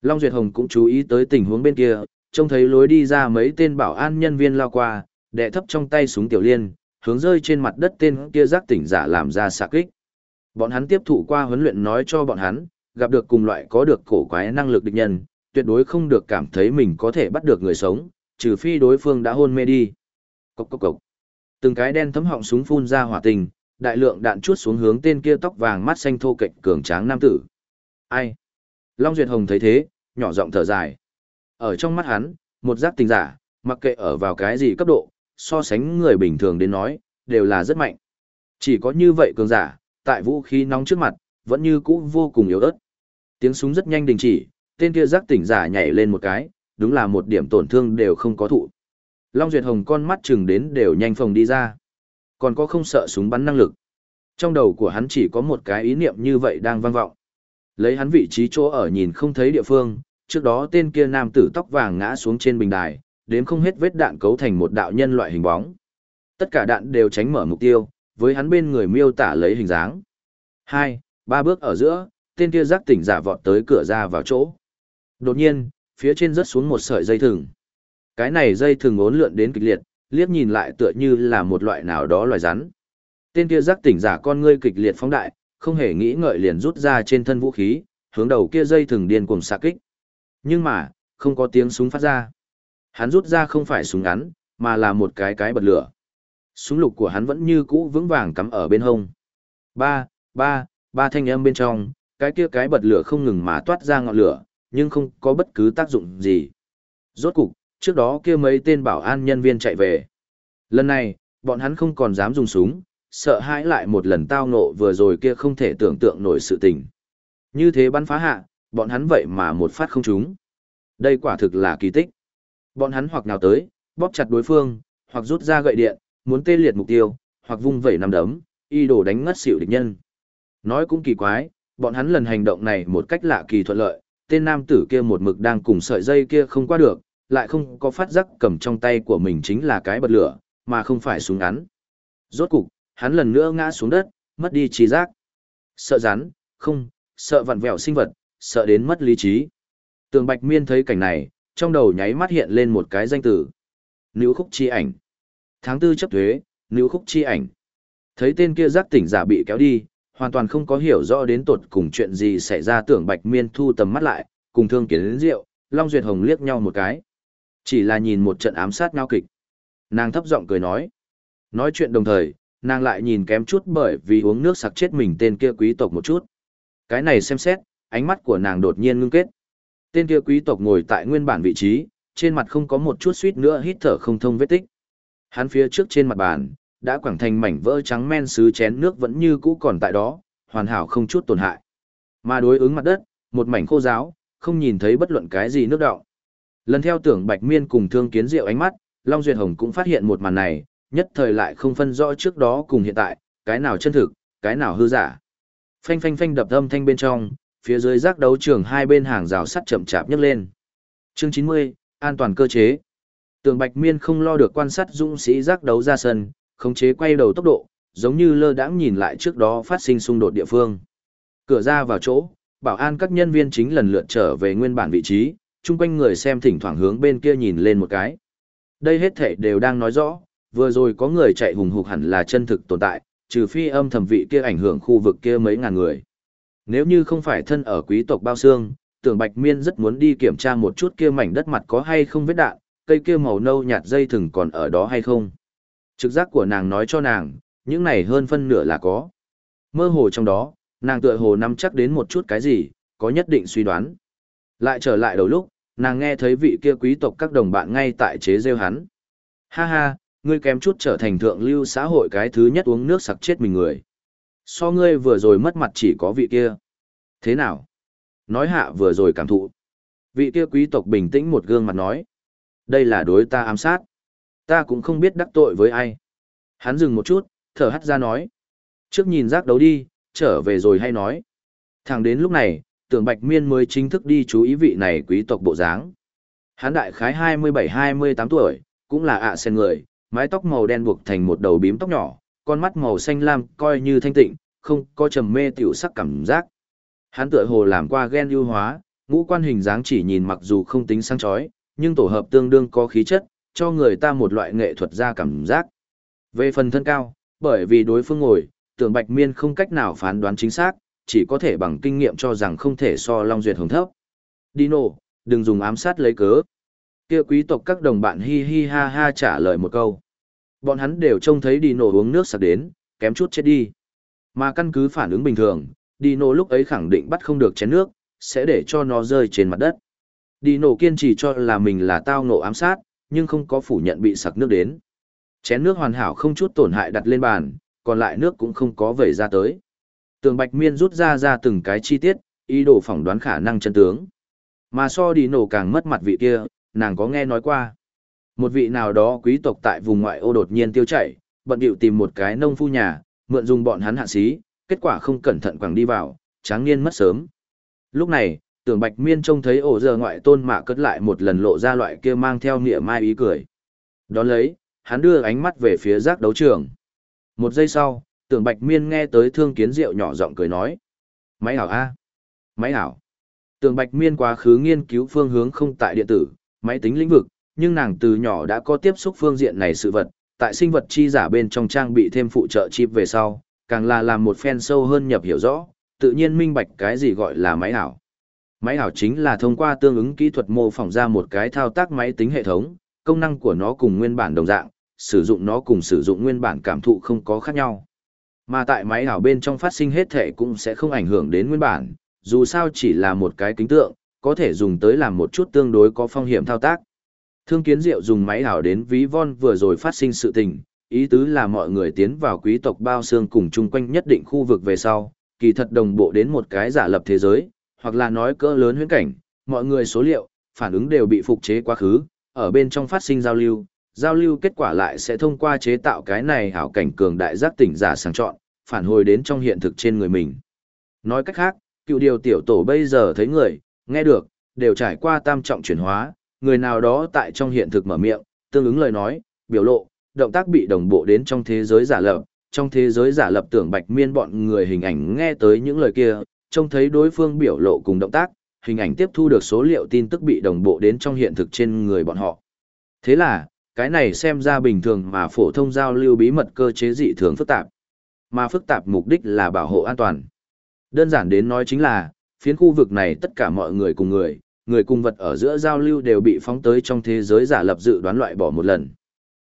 Long Duyệt Hồng cũng chú ý tới tình huống bên kia, trông thấy lối đi ra mấy tên bảo an nhân viên lao qua, đè thấp trong tay súng tiểu liên, hướng rơi trên mặt đất tên kia giác tỉnh giả làm ra xạ kích. Bọn hắn tiếp thụ qua huấn luyện nói cho bọn hắn, gặp được cùng loại có được cổ quái năng lực địch nhân, tuyệt đối không được cảm thấy mình có thể bắt được người sống, trừ phi đối phương đã hôn mê đi. Cốc cốc cốc. Từng cái đen thấm họng súng phun ra hỏa tình, đại lượng đạn chuốt xuống hướng tên kia tóc vàng mắt xanh thô kệch cường tráng nam tử. Ai? Long Duyệt Hồng thấy thế, nhỏ giọng thở dài. Ở trong mắt hắn, một giác tình giả, mặc kệ ở vào cái gì cấp độ, so sánh người bình thường đến nói, đều là rất mạnh. Chỉ có như vậy cường giả, tại vũ khí nóng trước mặt, vẫn như cũ vô cùng yếu ớt. Tiếng súng rất nhanh đình chỉ, tên kia giác tỉnh giả nhảy lên một cái, đúng là một điểm tổn thương đều không có thụ. Long Duyệt Hồng con mắt chừng đến đều nhanh phồng đi ra. Còn có không sợ súng bắn năng lực. Trong đầu của hắn chỉ có một cái ý niệm như vậy đang vang vọng. Lấy hắn vị trí chỗ ở nhìn không thấy địa phương, trước đó tên kia nam tử tóc vàng ngã xuống trên bình đài, đếm không hết vết đạn cấu thành một đạo nhân loại hình bóng. Tất cả đạn đều tránh mở mục tiêu, với hắn bên người miêu tả lấy hình dáng. Hai, ba bước ở giữa, tên kia giác tỉnh giả vọt tới cửa ra vào chỗ. Đột nhiên, phía trên rớt xuống một sợi dây thừng. Cái này dây thừng ốn lượn đến kịch liệt, liếc nhìn lại tựa như là một loại nào đó loài rắn. Tên kia giác tỉnh giả con ngươi kịch liệt phóng đại, không hề nghĩ ngợi liền rút ra trên thân vũ khí, hướng đầu kia dây thừng điên cuồng xạ kích. Nhưng mà, không có tiếng súng phát ra. Hắn rút ra không phải súng ngắn, mà là một cái cái bật lửa. Súng lục của hắn vẫn như cũ vững vàng cắm ở bên hông. Ba, ba, ba thanh âm bên trong, cái kia cái bật lửa không ngừng mà toát ra ngọn lửa, nhưng không có bất cứ tác dụng gì. Rốt cục, trước đó kia mấy tên bảo an nhân viên chạy về. Lần này, bọn hắn không còn dám dùng súng, sợ hãi lại một lần tao ngộ vừa rồi kia không thể tưởng tượng nổi sự tình. Như thế bắn phá hạ, bọn hắn vậy mà một phát không trúng. Đây quả thực là kỳ tích. Bọn hắn hoặc nào tới, bóp chặt đối phương, hoặc rút ra gậy điện, muốn tê liệt mục tiêu, hoặc vung vẩy nằm đấm, y đổ đánh ngất xỉu địch nhân. Nói cũng kỳ quái, bọn hắn lần hành động này một cách lạ kỳ thuận lợi, tên nam tử kia một mực đang cùng sợi dây kia không qua được, lại không có phát giác cầm trong tay của mình chính là cái bật lửa, mà không phải súng ngắn. Rốt cục, hắn lần nữa ngã xuống đất, mất đi trí giác. Sợ rắn, không, sợ vặn vẹo sinh vật, sợ đến mất lý trí. Tường Bạch Miên thấy cảnh này, trong đầu nháy mắt hiện lên một cái danh từ. Nữ khúc chi ảnh. Tháng tư chấp thuế, nữ khúc chi ảnh. Thấy tên kia giác tỉnh giả bị kéo đi, hoàn toàn không có hiểu rõ đến tột cùng chuyện gì xảy ra tưởng Bạch Miên thu tầm mắt lại, cùng thương kiến đến rượu, Long Duyệt Hồng liếc nhau một cái. Chỉ là nhìn một trận ám sát ngao kịch. Nàng thấp giọng cười nói. Nói chuyện đồng thời, nàng lại nhìn kém chút bởi vì uống nước sặc chết mình tên kia quý tộc một chút. Cái này xem xét, ánh mắt của nàng đột nhiên ngưng kết. Tên kia quý tộc ngồi tại nguyên bản vị trí, trên mặt không có một chút suýt nữa hít thở không thông vết tích. Hắn phía trước trên mặt bàn, đã quẳng thành mảnh vỡ trắng men sứ chén nước vẫn như cũ còn tại đó, hoàn hảo không chút tổn hại. Mà đối ứng mặt đất, một mảnh khô giáo, không nhìn thấy bất luận cái gì nước đọng. Lần theo tưởng Bạch Miên cùng Thương Kiến Diệu ánh mắt, Long Duyệt Hồng cũng phát hiện một màn này, nhất thời lại không phân rõ trước đó cùng hiện tại, cái nào chân thực, cái nào hư giả. Phanh phanh phanh đập âm thanh bên trong, phía dưới giác đấu trường hai bên hàng rào sắt chậm chạp nhấc lên. Chương 90, an toàn cơ chế. Tường Bạch Miên không lo được quan sát dũng sĩ giác đấu ra sân, khống chế quay đầu tốc độ, giống như lơ đãng nhìn lại trước đó phát sinh xung đột địa phương. Cửa ra vào chỗ, bảo an các nhân viên chính lần lượt trở về nguyên bản vị trí, chung quanh người xem thỉnh thoảng hướng bên kia nhìn lên một cái. Đây hết thể đều đang nói rõ, vừa rồi có người chạy hùng hục hẳn là chân thực tồn tại, trừ phi âm thầm vị kia ảnh hưởng khu vực kia mấy ngàn người. Nếu như không phải thân ở quý tộc bao xương, tưởng Bạch Miên rất muốn đi kiểm tra một chút kia mảnh đất mặt có hay không vết đạn, cây kia màu nâu nhạt dây thừng còn ở đó hay không. Trực giác của nàng nói cho nàng, những này hơn phân nửa là có. Mơ hồ trong đó, nàng tựa hồ nắm chắc đến một chút cái gì, có nhất định suy đoán. Lại trở lại đầu lúc, nàng nghe thấy vị kia quý tộc các đồng bạn ngay tại chế rêu hắn. Ha ha, ngươi kém chút trở thành thượng lưu xã hội cái thứ nhất uống nước sặc chết mình người. So ngươi vừa rồi mất mặt chỉ có vị kia. Thế nào? Nói hạ vừa rồi cảm thụ. Vị kia quý tộc bình tĩnh một gương mặt nói. Đây là đối ta ám sát. Ta cũng không biết đắc tội với ai. Hắn dừng một chút, thở hắt ra nói. Trước nhìn rác đấu đi, trở về rồi hay nói. Thẳng đến lúc này, tưởng Bạch Miên mới chính thức đi chú ý vị này quý tộc bộ dáng. Hắn đại khái 27-28 tuổi, cũng là ạ sen người, mái tóc màu đen buộc thành một đầu bím tóc nhỏ, con mắt màu xanh lam coi như thanh tịnh, không có trầm mê tiểu sắc cảm giác. Hắn tựa hồ làm qua gen ưu hóa, ngũ quan hình dáng chỉ nhìn mặc dù không tính sang chói, nhưng tổ hợp tương đương có khí chất, cho người ta một loại nghệ thuật ra cảm giác. Về phần thân cao, bởi vì đối phương ngồi, tưởng Bạch Miên không cách nào phán đoán chính xác, chỉ có thể bằng kinh nghiệm cho rằng không thể so Long Duyệt Hồng thấp. Dino, đừng dùng ám sát lấy cớ. Kia quý tộc các đồng bạn hi hi ha ha trả lời một câu. Bọn hắn đều trông thấy Dino uống nước sặc đến, kém chút chết đi. Mà căn cứ phản ứng bình thường, Dino lúc ấy khẳng định bắt không được chén nước, sẽ để cho nó rơi trên mặt đất. Dino kiên trì cho là mình là tao ngộ ám sát, nhưng không có phủ nhận bị sặc nước đến. Chén nước hoàn hảo không chút tổn hại đặt lên bàn, còn lại nước cũng không có vẩy ra tới. Tường Bạch Miên rút ra ra từng cái chi tiết, ý đồ phỏng đoán khả năng chân tướng. Mà so đi nổ càng mất mặt vị kia, nàng có nghe nói qua. Một vị nào đó quý tộc tại vùng ngoại ô đột nhiên tiêu chảy, bận điệu tìm một cái nông phu nhà, mượn dùng bọn hắn hạ xí, kết quả không cẩn thận quẳng đi vào, tráng niên mất sớm. Lúc này, tưởng Bạch Miên trông thấy ổ giờ ngoại tôn mạ cất lại một lần lộ ra loại kia mang theo nghĩa mai ý cười. Đón lấy, hắn đưa ánh mắt về phía giác đấu trường. Một giây sau, tưởng Bạch Miên nghe tới thương kiến diệu nhỏ giọng cười nói. Máy ảo A. Máy ảo. Tưởng Bạch Miên quá khứ nghiên cứu phương hướng không tại điện tử, máy tính lĩnh vực, nhưng nàng từ nhỏ đã có tiếp xúc phương diện này sự vật, tại sinh vật chi giả bên trong trang bị thêm phụ trợ chip về sau, càng là làm một phen sâu hơn nhập hiểu rõ, tự nhiên minh bạch cái gì gọi là máy ảo. Máy ảo chính là thông qua tương ứng kỹ thuật mô phỏng ra một cái thao tác máy tính hệ thống, công năng của nó cùng nguyên bản đồng dạng, sử dụng nó cùng sử dụng nguyên bản cảm thụ không có khác nhau. Mà tại máy ảo bên trong phát sinh hết thể cũng sẽ không ảnh hưởng đến nguyên bản, dù sao chỉ là một cái kính tượng, có thể dùng tới làm một chút tương đối có phong hiểm thao tác. Thương kiến diệu dùng máy ảo đến ví von vừa rồi phát sinh sự tình, ý tứ là mọi người tiến vào quý tộc bao xương cùng chung quanh nhất định khu vực về sau, kỳ thật đồng bộ đến một cái giả lập thế giới, hoặc là nói cỡ lớn huyễn cảnh, mọi người số liệu, phản ứng đều bị phục chế quá khứ, ở bên trong phát sinh giao lưu, giao lưu kết quả lại sẽ thông qua chế tạo cái này hảo cảnh cường đại giác tỉnh giả sàng chọn, phản hồi đến trong hiện thực trên người mình. Nói cách khác, cựu điều tiểu tổ bây giờ thấy người, nghe được, đều trải qua tam trọng chuyển hóa, người nào đó tại trong hiện thực mở miệng, tương ứng lời nói, biểu lộ, động tác bị đồng bộ đến trong thế giới giả lập, trong thế giới giả lập tưởng bạch miên bọn người hình ảnh nghe tới những lời kia, trông thấy đối phương biểu lộ cùng động tác, hình ảnh tiếp thu được số liệu tin tức bị đồng bộ đến trong hiện thực trên người bọn họ. Thế là, cái này xem ra bình thường mà phổ thông giao lưu bí mật cơ chế dị thường phức tạp. Mà phức tạp mục đích là bảo hộ an toàn. Đơn giản đến nói chính là, phiến khu vực này tất cả mọi người cùng người, người cùng vật ở giữa giao lưu đều bị phóng tới trong thế giới giả lập dự đoán loại bỏ một lần.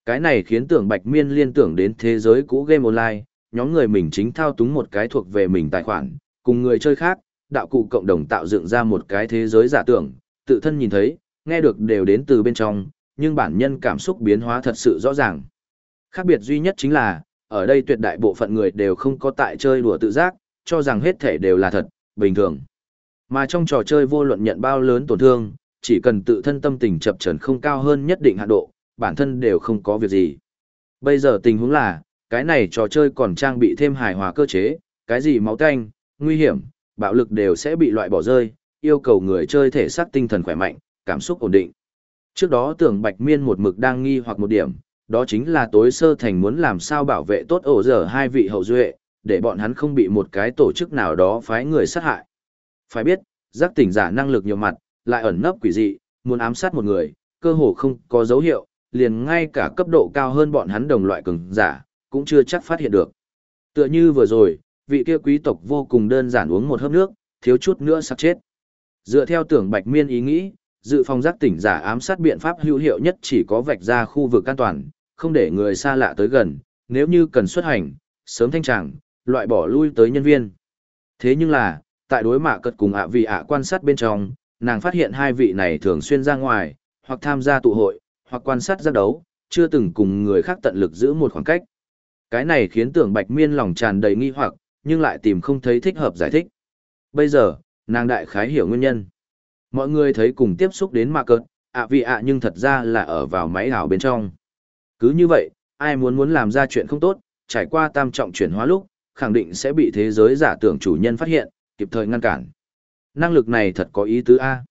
Cái này khiến tưởng Bạch Miên liên tưởng đến thế giới cũ game online, nhóm người mình chính thao túng một cái thuộc về mình tài khoản, cùng người chơi khác, đạo cụ cộng đồng tạo dựng ra một cái thế giới giả tưởng, tự thân nhìn thấy, nghe được đều đến từ bên trong, nhưng bản nhân cảm xúc biến hóa thật sự rõ ràng. Khác biệt duy nhất chính là, ở đây tuyệt đại bộ phận người đều không có tại chơi đùa tự giác, cho rằng hết thể đều là thật, bình thường. Mà trong trò chơi vô luận nhận bao lớn tổn thương, chỉ cần tự thân tâm tình chập trần không cao hơn nhất định hạn độ, bản thân đều không có việc gì. Bây giờ tình huống là, cái này trò chơi còn trang bị thêm hài hòa cơ chế, cái gì máu tanh, nguy hiểm, bạo lực đều sẽ bị loại bỏ rơi, yêu cầu người chơi thể xác tinh thần khỏe mạnh, cảm xúc ổn định. Trước đó tưởng Bạch Miên một mực đang nghi hoặc một điểm, đó chính là tối sơ thành muốn làm sao bảo vệ tốt ổ giờ hai vị hậu duệ, để bọn hắn không bị một cái tổ chức nào đó phái người sát hại. Phải biết, giác tỉnh giả năng lực nhiều mặt, lại ẩn nấp quỷ dị, muốn ám sát một người, cơ hồ không có dấu hiệu, liền ngay cả cấp độ cao hơn bọn hắn đồng loại cường giả, cũng chưa chắc phát hiện được. Tựa như vừa rồi, vị kia quý tộc vô cùng đơn giản uống một hớp nước, thiếu chút nữa sắp chết. Dựa theo tưởng Bạch Miên ý nghĩ, dự phòng giác tỉnh giả ám sát biện pháp hữu hiệu nhất chỉ có vạch ra khu vực an toàn, không để người xa lạ tới gần, nếu như cần xuất hành, sớm thanh tràng, loại bỏ lui tới nhân viên. Thế nhưng là, tại đối mạ cật cùng ạ vị ạ quan sát bên trong, nàng phát hiện hai vị này thường xuyên ra ngoài, hoặc tham gia tụ hội, hoặc quan sát giác đấu, chưa từng cùng người khác tận lực giữ một khoảng cách. Cái này khiến tưởng bạch miên lòng tràn đầy nghi hoặc, nhưng lại tìm không thấy thích hợp giải thích. Bây giờ, nàng đại khái hiểu nguyên nhân. Mọi người thấy cùng tiếp xúc đến mạ cợt, ạ vị ạ nhưng thật ra là ở vào máy ảo bên trong. Cứ như vậy, ai muốn muốn làm ra chuyện không tốt, trải qua tam trọng chuyển hóa lúc, khẳng định sẽ bị thế giới giả tưởng chủ nhân phát hiện, kịp thời ngăn cản. Năng lực này thật có ý tứ A.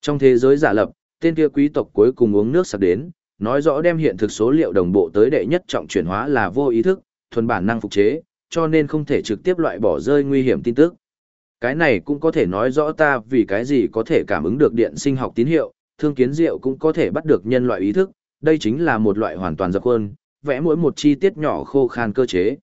Trong thế giới giả lập, tên kia quý tộc cuối cùng uống nước sặc đến, nói rõ đem hiện thực số liệu đồng bộ tới đệ nhất trọng chuyển hóa là vô ý thức, thuần bản năng phục chế, cho nên không thể trực tiếp loại bỏ rơi nguy hiểm tin tức. Cái này cũng có thể nói rõ ta vì cái gì có thể cảm ứng được điện sinh học tín hiệu, thương kiến diệu cũng có thể bắt được nhân loại ý thức, đây chính là một loại hoàn toàn dập khuôn, vẽ mỗi một chi tiết nhỏ khô khan cơ chế.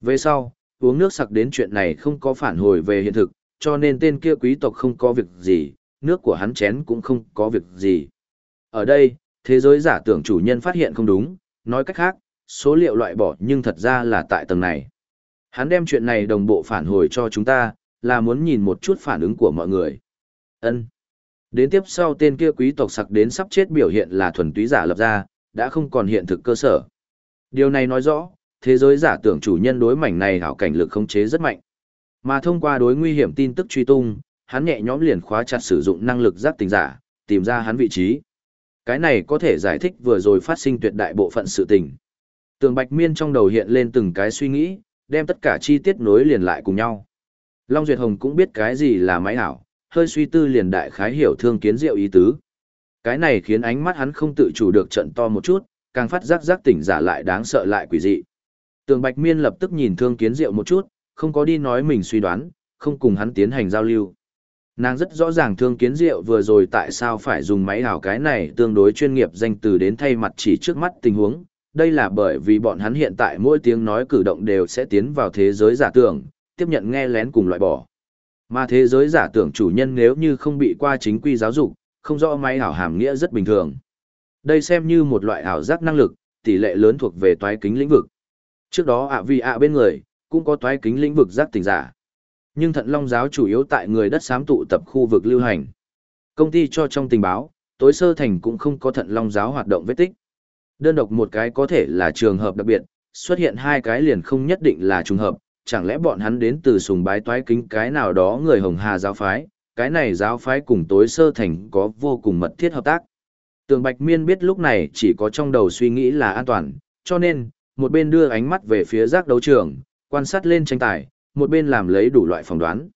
Về sau, uống nước sặc đến chuyện này không có phản hồi về hiện thực, cho nên tên kia quý tộc không có việc gì, nước của hắn chén cũng không có việc gì. Ở đây, thế giới giả tưởng chủ nhân phát hiện không đúng, nói cách khác, số liệu loại bỏ nhưng thật ra là tại tầng này. Hắn đem chuyện này đồng bộ phản hồi cho chúng ta, là muốn nhìn một chút phản ứng của mọi người. Ân. Đến tiếp sau tên kia quý tộc sặc đến sắp chết biểu hiện là thuần túy giả lập ra, đã không còn hiện thực cơ sở. Điều này nói rõ, thế giới giả tưởng chủ nhân đối mảnh này hảo cảnh lực khống chế rất mạnh. Mà thông qua đối nguy hiểm tin tức truy tung, hắn nhẹ nhõm liền khóa chặt sử dụng năng lực giác tình giả, tìm ra hắn vị trí. Cái này có thể giải thích vừa rồi phát sinh tuyệt đại bộ phận sự tình. Tường Bạch Miên trong đầu hiện lên từng cái suy nghĩ, đem tất cả chi tiết nối liền lại cùng nhau. Long Duyệt Hồng cũng biết cái gì là máy ảo, hơi suy tư liền đại khái hiểu thương kiến diệu ý tứ. Cái này khiến ánh mắt hắn không tự chủ được trận to một chút, càng phát giác giác tỉnh giả lại đáng sợ lại quỷ dị. Tường Bạch Miên lập tức nhìn thương kiến diệu một chút, không có đi nói mình suy đoán, không cùng hắn tiến hành giao lưu. Nàng rất rõ ràng thương kiến diệu vừa rồi tại sao phải dùng máy ảo cái này tương đối chuyên nghiệp danh từ đến thay mặt chỉ trước mắt tình huống. Đây là bởi vì bọn hắn hiện tại mỗi tiếng nói cử động đều sẽ tiến vào thế giới giả tưởng, tiếp nhận nghe lén cùng loại bỏ. Mà thế giới giả tưởng chủ nhân nếu như không bị qua chính quy giáo dục, không rõ máy ảo hàm nghĩa rất bình thường. Đây xem như một loại ảo giác năng lực, tỷ lệ lớn thuộc về toái kính lĩnh vực. Trước đó ạ vì ạ bên người, cũng có toái kính lĩnh vực giác tỉnh giả. Nhưng thận long giáo chủ yếu tại người đất xám tụ tập khu vực lưu hành. Công ty cho trong tình báo, tối sơ thành cũng không có thận long giáo hoạt động vết tích. Đơn độc một cái có thể là trường hợp đặc biệt, xuất hiện hai cái liền không nhất định là trùng hợp, chẳng lẽ bọn hắn đến từ sùng bái toái kính cái nào đó người hồng hà giáo phái, cái này giáo phái cùng tối sơ thành có vô cùng mật thiết hợp tác. Tường Bạch Miên biết lúc này chỉ có trong đầu suy nghĩ là an toàn, cho nên, một bên đưa ánh mắt về phía giác đấu trường, quan sát lên tranh tài, một bên làm lấy đủ loại phỏng đoán.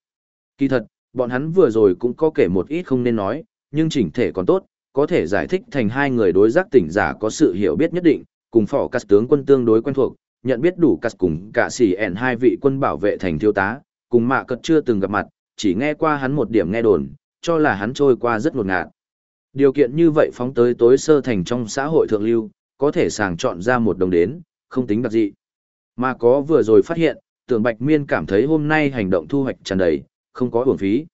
Kỳ thật, bọn hắn vừa rồi cũng có kể một ít không nên nói, nhưng chỉnh thể còn tốt, có thể giải thích thành hai người đối giác tỉnh giả có sự hiểu biết nhất định, cùng phỏ cắt tướng quân tương đối quen thuộc, nhận biết đủ cắt cùng cả xỉ ẻn hai vị quân bảo vệ thành thiếu tá, cùng mạ cật chưa từng gặp mặt, chỉ nghe qua hắn một điểm nghe đồn, cho là hắn trôi qua rất ngột ngạt. Điều kiện như vậy phóng tới tối sơ thành trong xã hội thượng lưu, có thể sàng chọn ra một đồng đến, không tính đặc dị. Mà có vừa rồi phát hiện, tưởng Bạch Miên cảm thấy hôm nay hành động thu hoạch tràn đầy, không có uổng phí.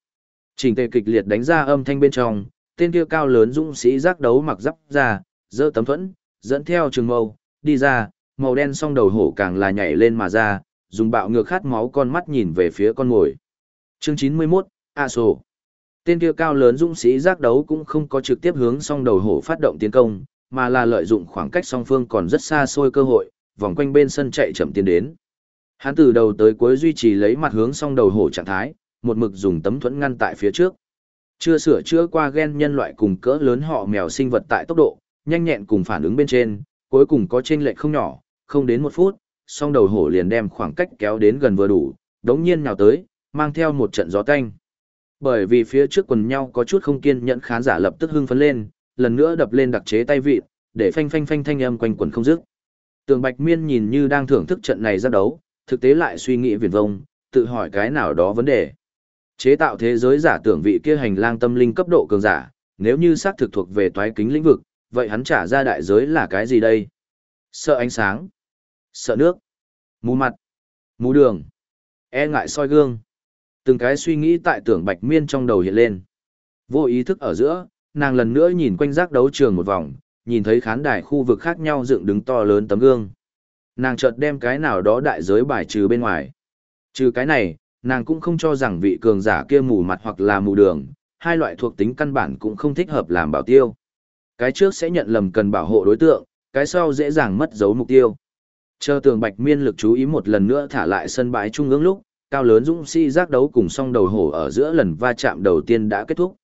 Trình tề kịch liệt đánh ra âm thanh bên trong, tên kia cao lớn dũng sĩ giác đấu mặc giáp ra, dơ tấm thuẫn, dẫn theo trường mâu, đi ra, màu đen song đầu hổ càng là nhảy lên mà ra, dùng bạo ngược khát máu con mắt nhìn về phía con mồi. Chương 91, A Sổ. Tên kia cao lớn dũng sĩ giác đấu cũng không có trực tiếp hướng song đầu hổ phát động tiến công, mà là lợi dụng khoảng cách song phương còn rất xa xôi cơ hội, vòng quanh bên sân chạy chậm tiến đến. Hắn từ đầu tới cuối duy trì lấy mặt hướng song đầu hổ trạng thái, một mực dùng tấm thuẫn ngăn tại phía trước. Chưa sửa chữa qua gen nhân loại cùng cỡ lớn họ mèo sinh vật tại tốc độ, nhanh nhẹn cùng phản ứng bên trên, cuối cùng có chênh lệch không nhỏ, không đến một phút, song đầu hổ liền đem khoảng cách kéo đến gần vừa đủ, đống nhiên nào tới, mang theo một trận gió tanh. Bởi vì phía trước quần nhau có chút không kiên nhẫn khán giả lập tức hưng phấn lên, lần nữa đập lên đặc chế tay vịt, để phanh phanh phanh thanh âm quanh quần không dứt. Tường Bạch Miên nhìn như đang thưởng thức trận này ra đấu, thực tế lại suy nghĩ viển vông, tự hỏi cái nào đó vấn đề. Chế tạo thế giới giả tưởng vị kia hành lang tâm linh cấp độ cường giả, nếu như xác thực thuộc về toái kính lĩnh vực, vậy hắn trả ra đại giới là cái gì đây? Sợ ánh sáng, sợ nước, mù mặt, mù đường, e ngại soi gương. Từng cái suy nghĩ tại tưởng Bạch Miên trong đầu hiện lên. Vô ý thức ở giữa, nàng lần nữa nhìn quanh giác đấu trường một vòng, nhìn thấy khán đài khu vực khác nhau dựng đứng to lớn tấm gương. Nàng chợt đem cái nào đó đại giới bài trừ bên ngoài. Trừ cái này, nàng cũng không cho rằng vị cường giả kia mù mặt hoặc là mù đường, hai loại thuộc tính căn bản cũng không thích hợp làm bảo tiêu. Cái trước sẽ nhận lầm cần bảo hộ đối tượng, cái sau dễ dàng mất dấu mục tiêu. Chờ tường bạch miên lực chú ý một lần nữa thả lại sân bãi trung ương lúc, cao lớn dũng si giác đấu cùng song đầu hổ ở giữa lần va chạm đầu tiên đã kết thúc.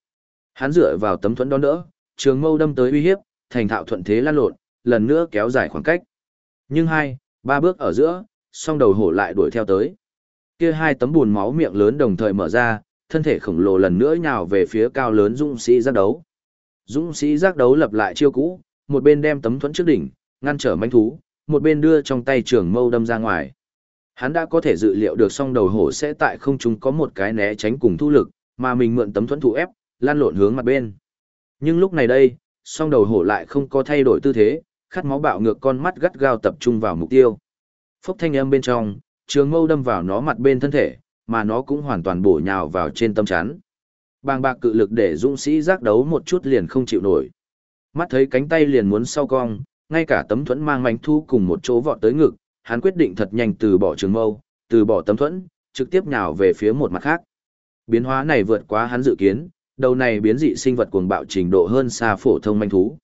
Hắn dựa vào tấm thuẫn đó đỡ, trường mâu đâm tới uy hiếp, thành thạo thuận thế lan lộn, lần nữa kéo dài khoảng cách. Nhưng hai, ba bước ở giữa, song đầu hổ lại đuổi theo tới. Kia hai tấm bùn máu miệng lớn đồng thời mở ra, thân thể khổng lồ lần nữa nhào về phía cao lớn dũng sĩ giác đấu. Dũng sĩ giác đấu lập lại chiêu cũ, một bên đem tấm thuẫn trước đỉnh, ngăn trở manh thú, một bên đưa trong tay trường mâu đâm ra ngoài. Hắn đã có thể dự liệu được song đầu hổ sẽ tại không trung có một cái né tránh cùng thu lực, mà mình mượn tấm thuẫn thủ ép, lan lộn hướng mặt bên. Nhưng lúc này đây, song đầu hổ lại không có thay đổi tư thế, khát máu bạo ngược con mắt gắt gao tập trung vào mục tiêu. Phốc thanh âm bên trong, trường mâu đâm vào nó mặt bên thân thể, mà nó cũng hoàn toàn bổ nhào vào trên tâm chắn. Bàng bạc cự lực để dũng sĩ giác đấu một chút liền không chịu nổi. Mắt thấy cánh tay liền muốn sau cong, ngay cả tấm thuẫn mang mánh thu cùng một chỗ vọt tới ngực, hắn quyết định thật nhanh từ bỏ trường mâu, từ bỏ tấm thuẫn, trực tiếp nhào về phía một mặt khác. Biến hóa này vượt quá hắn dự kiến, đầu này biến dị sinh vật cuồng bạo trình độ hơn xa phổ thông manh thú.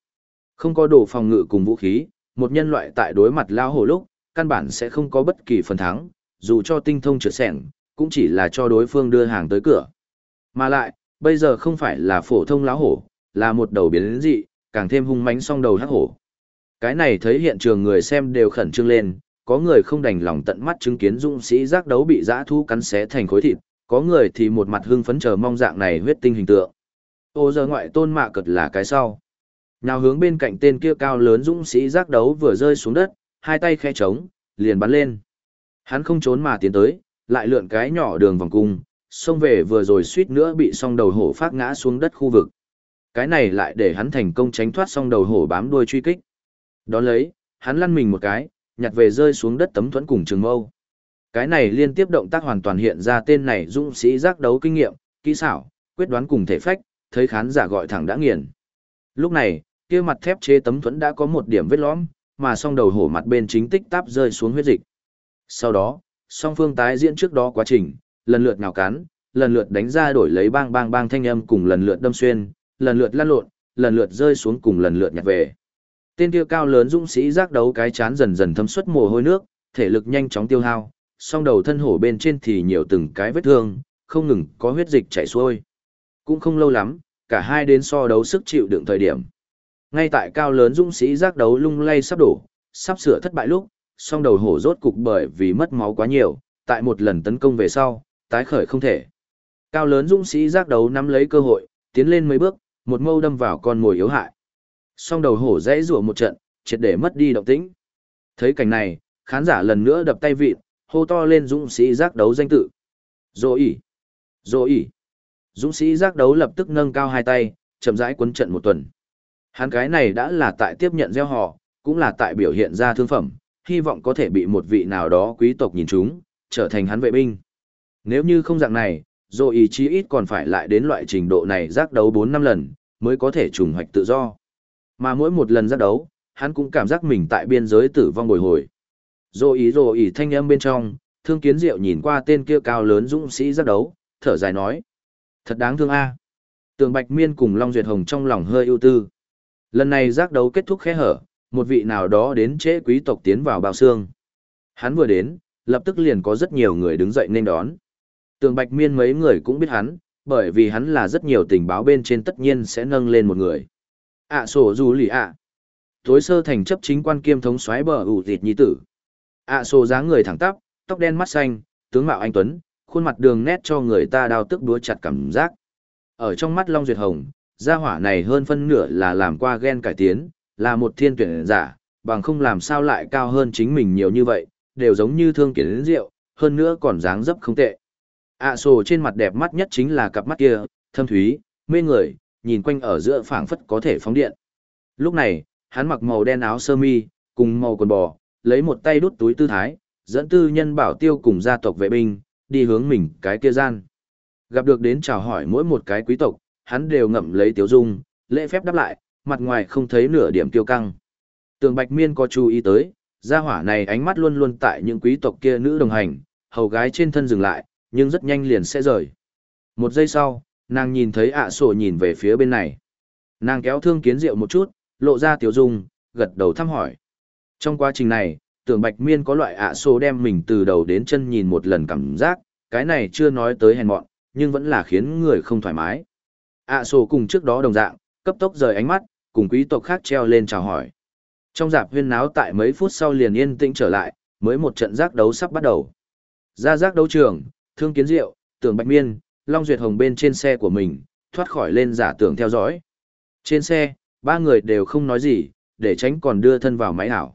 Không có đồ phòng ngự cùng vũ khí, một nhân loại tại đối mặt lao hổ lúc, căn bản sẽ không có bất kỳ phần thắng, dù cho tinh thông trượt sẻng, cũng chỉ là cho đối phương đưa hàng tới cửa. Mà lại, bây giờ không phải là phổ thông lão hổ, là một đầu biến dị, càng thêm hung mãnh song đầu hắc hổ. Cái này thấy hiện trường người xem đều khẩn trương lên, có người không đành lòng tận mắt chứng kiến dũng sĩ giác đấu bị dã thu cắn xé thành khối thịt, có người thì một mặt hưng phấn chờ mong dạng này huyết tinh hình tượng. Ô giờ ngoại tôn mạ cật là cái sau. Nào hướng bên cạnh tên kia cao lớn dũng sĩ giác đấu vừa rơi xuống đất, hai tay khẽ trống, liền bắn lên. Hắn không trốn mà tiến tới, lại lượn cái nhỏ đường vòng cung, xông về vừa rồi suýt nữa bị song đầu hổ phát ngã xuống đất khu vực. Cái này lại để hắn thành công tránh thoát song đầu hổ bám đuôi truy kích. Đón lấy, hắn lăn mình một cái, nhặt về rơi xuống đất tấm thuẫn cùng trường mâu. Cái này liên tiếp động tác hoàn toàn hiện ra tên này dũng sĩ giác đấu kinh nghiệm, kỹ xảo, quyết đoán cùng thể phách, thấy khán giả gọi thẳng đã nghiền. Lúc này, kia mặt thép chế tấm thuẫn đã có một điểm vết lõm, mà song đầu hổ mặt bên chính tích táp rơi xuống huyết dịch. Sau đó, song phương tái diễn trước đó quá trình, lần lượt nhào cắn, lần lượt đánh ra đổi lấy bang bang bang thanh âm cùng lần lượt đâm xuyên, lần lượt lăn lộn, lần lượt rơi xuống cùng lần lượt nhặt về. Tên kia cao lớn dũng sĩ giác đấu cái chán dần dần thấm xuất mồ hôi nước, thể lực nhanh chóng tiêu hao, song đầu thân hổ bên trên thì nhiều từng cái vết thương, không ngừng có huyết dịch chảy xuôi. Cũng không lâu lắm, cả hai đến so đấu sức chịu đựng thời điểm. Ngay tại cao lớn dũng sĩ giác đấu lung lay sắp đổ, sắp sửa thất bại lúc, song đầu hổ rốt cục bởi vì mất máu quá nhiều, tại một lần tấn công về sau, tái khởi không thể. Cao lớn dũng sĩ giác đấu nắm lấy cơ hội, tiến lên mấy bước, một mâu đâm vào con mồi yếu hại. Song đầu hổ dãy rủa một trận, triệt để mất đi động tĩnh. Thấy cảnh này, khán giả lần nữa đập tay vịt, hô to lên dũng sĩ giác đấu danh tự. Dỗ ỉ! Dỗ ỉ! Dũng sĩ giác đấu lập tức nâng cao hai tay, chậm rãi quấn trận một tuần. Hắn cái này đã là tại tiếp nhận gieo họ, cũng là tại biểu hiện ra thương phẩm, hy vọng có thể bị một vị nào đó quý tộc nhìn chúng, trở thành hắn vệ binh. Nếu như không dạng này, rồi ý chí ít còn phải lại đến loại trình độ này giác đấu 4 năm lần, mới có thể trùng hoạch tự do. Mà mỗi một lần giác đấu, hắn cũng cảm giác mình tại biên giới tử vong bồi hồi. Rồi ý rồi ý thanh âm bên trong, thương kiến diệu nhìn qua tên kia cao lớn dũng sĩ giác đấu, thở dài nói. Thật đáng thương a. Tường Bạch Miên cùng Long Duyệt Hồng trong lòng hơi ưu tư. Lần này giác đấu kết thúc khẽ hở, một vị nào đó đến trễ quý tộc tiến vào bao xương. Hắn vừa đến, lập tức liền có rất nhiều người đứng dậy nên đón. Tường Bạch Miên mấy người cũng biết hắn, bởi vì hắn là rất nhiều tình báo bên trên tất nhiên sẽ nâng lên một người. ạ sổ dù lì ạ. Tối sơ thành chấp chính quan kiêm thống xoáy bờ ủ thịt nhi tử. ạ sổ dáng người thẳng tắp, tóc đen mắt xanh, tướng mạo anh Tuấn, khuôn mặt đường nét cho người ta đau tức đúa chặt cảm giác. Ở trong mắt Long Duyệt Hồng, gia hỏa này hơn phân nửa là làm qua gen cải tiến, là một thiên tuyển giả, bằng không làm sao lại cao hơn chính mình nhiều như vậy, đều giống như thương kiến rượu, hơn nữa còn dáng dấp không tệ. ạ sổ trên mặt đẹp mắt nhất chính là cặp mắt kia, thâm thúy, mê người, nhìn quanh ở giữa phảng phất có thể phóng điện. Lúc này, hắn mặc màu đen áo sơ mi, cùng màu quần bò, lấy một tay đút túi tư thái, dẫn tư nhân bảo tiêu cùng gia tộc vệ binh, đi hướng mình cái kia gian. Gặp được đến chào hỏi mỗi một cái quý tộc, hắn đều ngậm lấy tiếu dung, lễ phép đáp lại, mặt ngoài không thấy nửa điểm tiêu căng. Tường Bạch Miên có chú ý tới, gia hỏa này ánh mắt luôn luôn tại những quý tộc kia nữ đồng hành, hầu gái trên thân dừng lại, nhưng rất nhanh liền sẽ rời. Một giây sau, nàng nhìn thấy ạ sổ nhìn về phía bên này. Nàng kéo thương kiến rượu một chút, lộ ra tiểu dung, gật đầu thăm hỏi. Trong quá trình này, tưởng bạch miên có loại ạ sổ đem mình từ đầu đến chân nhìn một lần cảm giác, cái này chưa nói tới hèn mọn, nhưng vẫn là khiến người không thoải mái ạ à sổ cùng trước đó đồng dạng, cấp tốc rời ánh mắt, cùng quý tộc khác treo lên chào hỏi. Trong dạp huyên náo tại mấy phút sau liền yên tĩnh trở lại, mới một trận giác đấu sắp bắt đầu. Ra giác đấu trường, thương kiến diệu, tưởng bạch miên, Long Duyệt Hồng bên trên xe của mình, thoát khỏi lên giả tưởng theo dõi. Trên xe, ba người đều không nói gì, để tránh còn đưa thân vào máy ảo.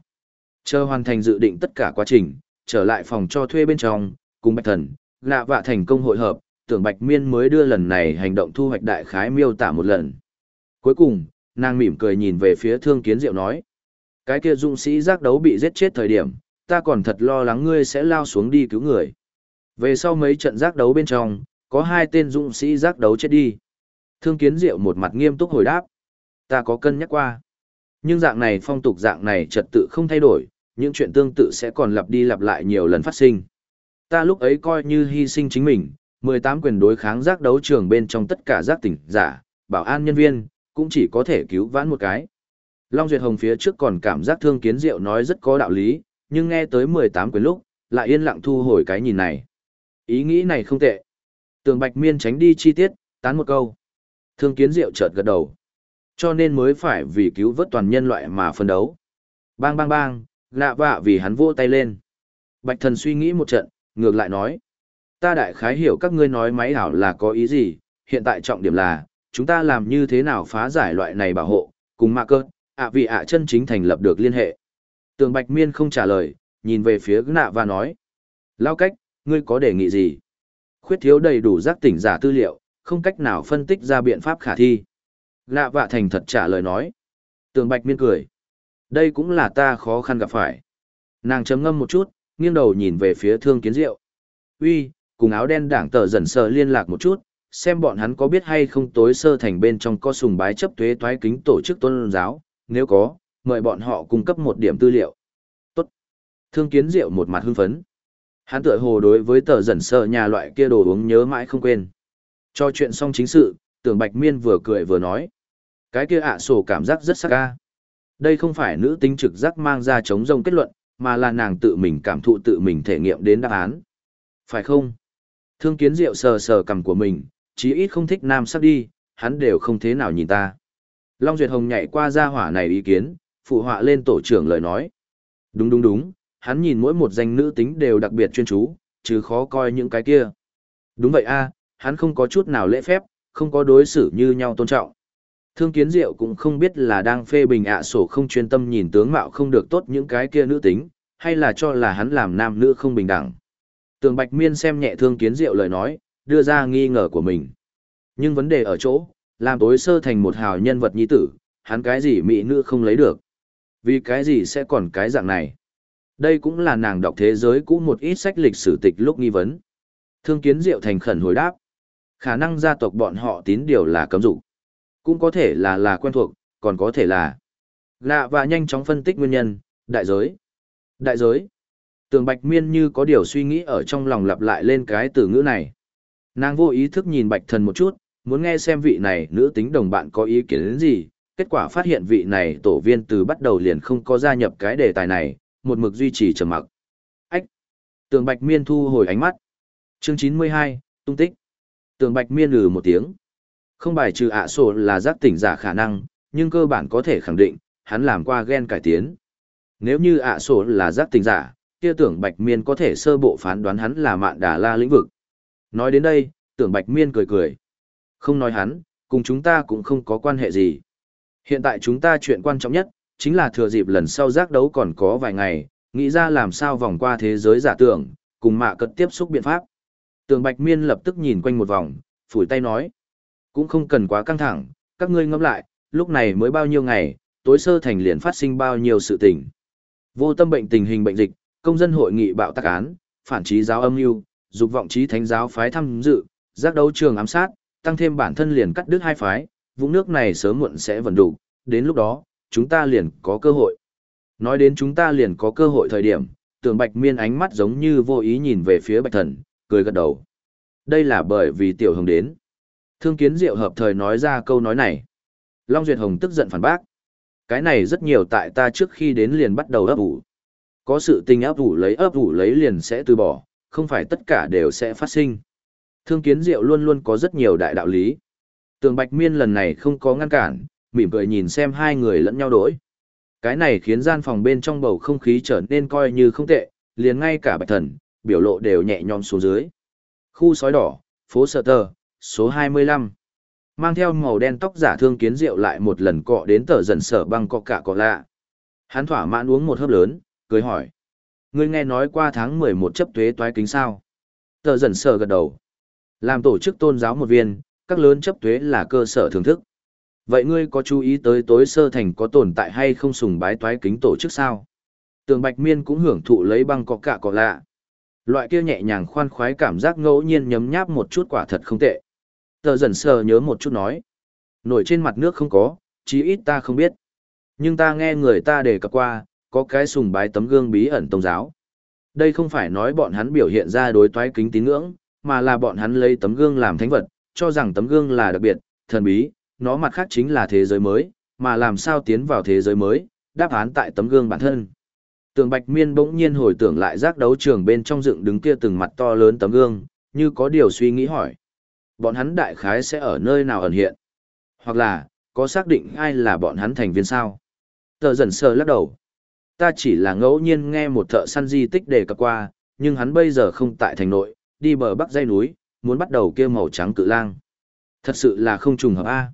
Chờ hoàn thành dự định tất cả quá trình, trở lại phòng cho thuê bên trong, cùng Bạch Thần, lạ vạ thành công hội hợp, tưởng Bạch Miên mới đưa lần này hành động thu hoạch đại khái miêu tả một lần. Cuối cùng, nàng mỉm cười nhìn về phía thương kiến diệu nói. Cái kia dũng sĩ giác đấu bị giết chết thời điểm, ta còn thật lo lắng ngươi sẽ lao xuống đi cứu người. Về sau mấy trận giác đấu bên trong, có hai tên dũng sĩ giác đấu chết đi. Thương kiến diệu một mặt nghiêm túc hồi đáp. Ta có cân nhắc qua. Nhưng dạng này phong tục dạng này trật tự không thay đổi, những chuyện tương tự sẽ còn lặp đi lặp lại nhiều lần phát sinh. Ta lúc ấy coi như hy sinh chính mình, 18 quyền đối kháng giác đấu trường bên trong tất cả giác tỉnh giả, bảo an nhân viên, cũng chỉ có thể cứu vãn một cái. Long Duyệt Hồng phía trước còn cảm giác thương kiến diệu nói rất có đạo lý, nhưng nghe tới 18 quyền lúc, lại yên lặng thu hồi cái nhìn này. Ý nghĩ này không tệ. Tường Bạch Miên tránh đi chi tiết, tán một câu. Thương kiến diệu chợt gật đầu. Cho nên mới phải vì cứu vớt toàn nhân loại mà phân đấu. Bang bang bang, lạ vạ vì hắn vỗ tay lên. Bạch thần suy nghĩ một trận, ngược lại nói. Ta đại khái hiểu các ngươi nói máy ảo là có ý gì, hiện tại trọng điểm là, chúng ta làm như thế nào phá giải loại này bảo hộ, cùng mạ cơ, ạ vị ạ chân chính thành lập được liên hệ. Tường Bạch Miên không trả lời, nhìn về phía nạ và nói. Lao cách, ngươi có đề nghị gì? Khuyết thiếu đầy đủ giác tỉnh giả tư liệu, không cách nào phân tích ra biện pháp khả thi. Nạ vạ thành thật trả lời nói. Tường Bạch Miên cười. Đây cũng là ta khó khăn gặp phải. Nàng chấm ngâm một chút, nghiêng đầu nhìn về phía thương kiến diệu. Uy, cùng áo đen đảng tờ dần sờ liên lạc một chút, xem bọn hắn có biết hay không tối sơ thành bên trong có sùng bái chấp thuế toái kính tổ chức tôn giáo, nếu có, mời bọn họ cung cấp một điểm tư liệu. Tốt. Thương kiến diệu một mặt hưng phấn. Hắn tựa hồ đối với tờ dần sờ nhà loại kia đồ uống nhớ mãi không quên. Cho chuyện xong chính sự, tưởng bạch miên vừa cười vừa nói. Cái kia ạ sổ cảm giác rất sắc ca. Đây không phải nữ tính trực giác mang ra chống rông kết luận, mà là nàng tự mình cảm thụ tự mình thể nghiệm đến đáp án. Phải không? Thương kiến diệu sờ sờ cằm của mình, chí ít không thích nam sắc đi, hắn đều không thế nào nhìn ta. Long Duyệt Hồng nhảy qua ra hỏa này ý kiến, phụ họa lên tổ trưởng lời nói. Đúng đúng đúng, hắn nhìn mỗi một danh nữ tính đều đặc biệt chuyên chú, chứ khó coi những cái kia. Đúng vậy a, hắn không có chút nào lễ phép, không có đối xử như nhau tôn trọng. Thương kiến diệu cũng không biết là đang phê bình ạ sổ không chuyên tâm nhìn tướng mạo không được tốt những cái kia nữ tính, hay là cho là hắn làm nam nữ không bình đẳng. Tường Bạch Miên xem nhẹ thương kiến diệu lời nói, đưa ra nghi ngờ của mình. Nhưng vấn đề ở chỗ, làm tối sơ thành một hào nhân vật nhi tử, hắn cái gì mỹ nữ không lấy được. Vì cái gì sẽ còn cái dạng này. Đây cũng là nàng đọc thế giới cũ một ít sách lịch sử tịch lúc nghi vấn. Thương kiến diệu thành khẩn hồi đáp. Khả năng gia tộc bọn họ tín điều là cấm dục Cũng có thể là là quen thuộc, còn có thể là lạ và nhanh chóng phân tích nguyên nhân, đại giới. Đại giới. Tường Bạch Miên như có điều suy nghĩ ở trong lòng lặp lại lên cái từ ngữ này. Nàng vô ý thức nhìn Bạch Thần một chút, muốn nghe xem vị này nữ tính đồng bạn có ý kiến đến gì, kết quả phát hiện vị này tổ viên từ bắt đầu liền không có gia nhập cái đề tài này, một mực duy trì trầm mặc. Ách! Tường Bạch Miên thu hồi ánh mắt. Chương 92, tung tích. Tường Bạch Miên lừ một tiếng. Không bài trừ ạ sổ là giác tỉnh giả khả năng, nhưng cơ bản có thể khẳng định, hắn làm qua gen cải tiến. Nếu như ạ sổ là giác tỉnh giả, kia tưởng Bạch Miên có thể sơ bộ phán đoán hắn là mạn đà la lĩnh vực. Nói đến đây, tưởng Bạch Miên cười cười. Không nói hắn, cùng chúng ta cũng không có quan hệ gì. Hiện tại chúng ta chuyện quan trọng nhất, chính là thừa dịp lần sau giác đấu còn có vài ngày, nghĩ ra làm sao vòng qua thế giới giả tưởng, cùng mạ cật tiếp xúc biện pháp. Tường Bạch Miên lập tức nhìn quanh một vòng, phủi tay nói. Cũng không cần quá căng thẳng, các ngươi ngẫm lại, lúc này mới bao nhiêu ngày, tối sơ thành liền phát sinh bao nhiêu sự tình. Vô tâm bệnh tình hình bệnh dịch, công dân hội nghị bạo tác án, phản trí giáo âm mưu, dục vọng trí thánh giáo phái tham dự, giác đấu trường ám sát, tăng thêm bản thân liền cắt đứt hai phái, vùng nước này sớm muộn sẽ vận đủ, đến lúc đó, chúng ta liền có cơ hội. Nói đến chúng ta liền có cơ hội thời điểm, tưởng bạch miên ánh mắt giống như vô ý nhìn về phía bạch thần, cười gật đầu. Đây là bởi vì tiểu hồng đến. Thương kiến diệu hợp thời nói ra câu nói này. Long Duyệt Hồng tức giận phản bác. Cái này rất nhiều tại ta trước khi đến liền bắt đầu ấp ủ. Có sự tình ấp ủ lấy ấp ủ lấy liền sẽ từ bỏ, không phải tất cả đều sẽ phát sinh. Thương kiến diệu luôn luôn có rất nhiều đại đạo lý. Tường Bạch Miên lần này không có ngăn cản, mỉm cười nhìn xem hai người lẫn nhau đổi. Cái này khiến gian phòng bên trong bầu không khí trở nên coi như không tệ, liền ngay cả Bạch Thần, biểu lộ đều nhẹ nhõm xuống dưới. Khu sói đỏ, phố Sở Tờ, số 25. Mang theo màu đen tóc giả thương kiến rượu lại một lần cọ đến tờ dần sở băng cọ cả cọ lạ. Hắn thỏa mãn uống một hớp lớn, cười hỏi. Ngươi nghe nói qua tháng 11 chấp thuế toái kính sao? Tờ dần sờ gật đầu. Làm tổ chức tôn giáo một viên, các lớn chấp thuế là cơ sở thưởng thức. Vậy ngươi có chú ý tới tối sơ thành có tồn tại hay không sùng bái toái kính tổ chức sao? Tường Bạch Miên cũng hưởng thụ lấy băng có cả cỏ lạ. Loại kia nhẹ nhàng khoan khoái cảm giác ngẫu nhiên nhấm nháp một chút quả thật không tệ. Tờ dần sờ nhớ một chút nói. Nổi trên mặt nước không có, chí ít ta không biết. Nhưng ta nghe người ta đề cập qua, có cái sùng bái tấm gương bí ẩn tôn giáo. Đây không phải nói bọn hắn biểu hiện ra đối toái kính tín ngưỡng, mà là bọn hắn lấy tấm gương làm thánh vật, cho rằng tấm gương là đặc biệt, thần bí, nó mặt khác chính là thế giới mới, mà làm sao tiến vào thế giới mới, đáp án tại tấm gương bản thân. Tường Bạch Miên bỗng nhiên hồi tưởng lại giác đấu trường bên trong dựng đứng kia từng mặt to lớn tấm gương, như có điều suy nghĩ hỏi. Bọn hắn đại khái sẽ ở nơi nào ẩn hiện? Hoặc là, có xác định ai là bọn hắn thành viên sao? Tờ dần sờ lắc đầu. Ta chỉ là ngẫu nhiên nghe một thợ săn di tích đề cập qua, nhưng hắn bây giờ không tại thành nội, đi bờ bắc dây núi, muốn bắt đầu kia màu trắng cự lang. Thật sự là không trùng hợp a.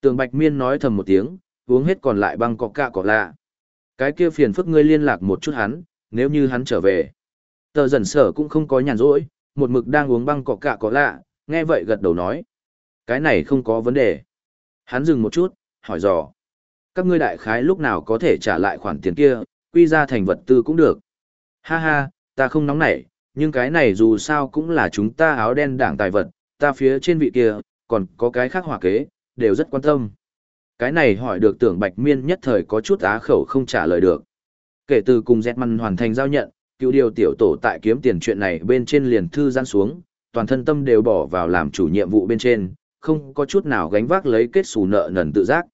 Tường Bạch Miên nói thầm một tiếng, uống hết còn lại băng cọ cạ cọ lạ. Cái kia phiền phức ngươi liên lạc một chút hắn, nếu như hắn trở về. Tờ dần sở cũng không có nhàn rỗi, một mực đang uống băng cọ cạ cọ lạ, nghe vậy gật đầu nói. Cái này không có vấn đề. Hắn dừng một chút, hỏi dò. Các ngươi đại khái lúc nào có thể trả lại khoản tiền kia, quy ra thành vật tư cũng được. Ha ha, ta không nóng nảy, nhưng cái này dù sao cũng là chúng ta áo đen đảng tài vật, ta phía trên vị kia, còn có cái khác hỏa kế, đều rất quan tâm. Cái này hỏi được tưởng Bạch Miên nhất thời có chút á khẩu không trả lời được. Kể từ cùng dẹt măn hoàn thành giao nhận, cựu điều tiểu tổ tại kiếm tiền chuyện này bên trên liền thư gian xuống, toàn thân tâm đều bỏ vào làm chủ nhiệm vụ bên trên, không có chút nào gánh vác lấy kết xù nợ nần tự giác.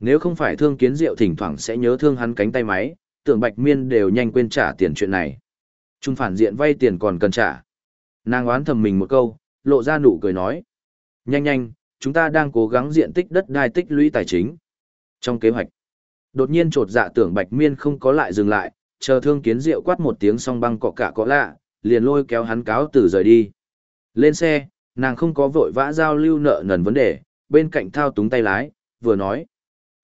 Nếu không phải thương kiến diệu thỉnh thoảng sẽ nhớ thương hắn cánh tay máy, tưởng Bạch Miên đều nhanh quên trả tiền chuyện này. Trung phản diện vay tiền còn cần trả. Nàng oán thầm mình một câu, lộ ra nụ cười nói. Nhanh nhanh, chúng ta đang cố gắng diện tích đất đai tích lũy tài chính. Trong kế hoạch, đột nhiên trột dạ tưởng Bạch Miên không có lại dừng lại, chờ thương kiến rượu quát một tiếng song băng cọ cả cọ lạ, liền lôi kéo hắn cáo từ rời đi. Lên xe, nàng không có vội vã giao lưu nợ nần vấn đề, bên cạnh thao túng tay lái, vừa nói.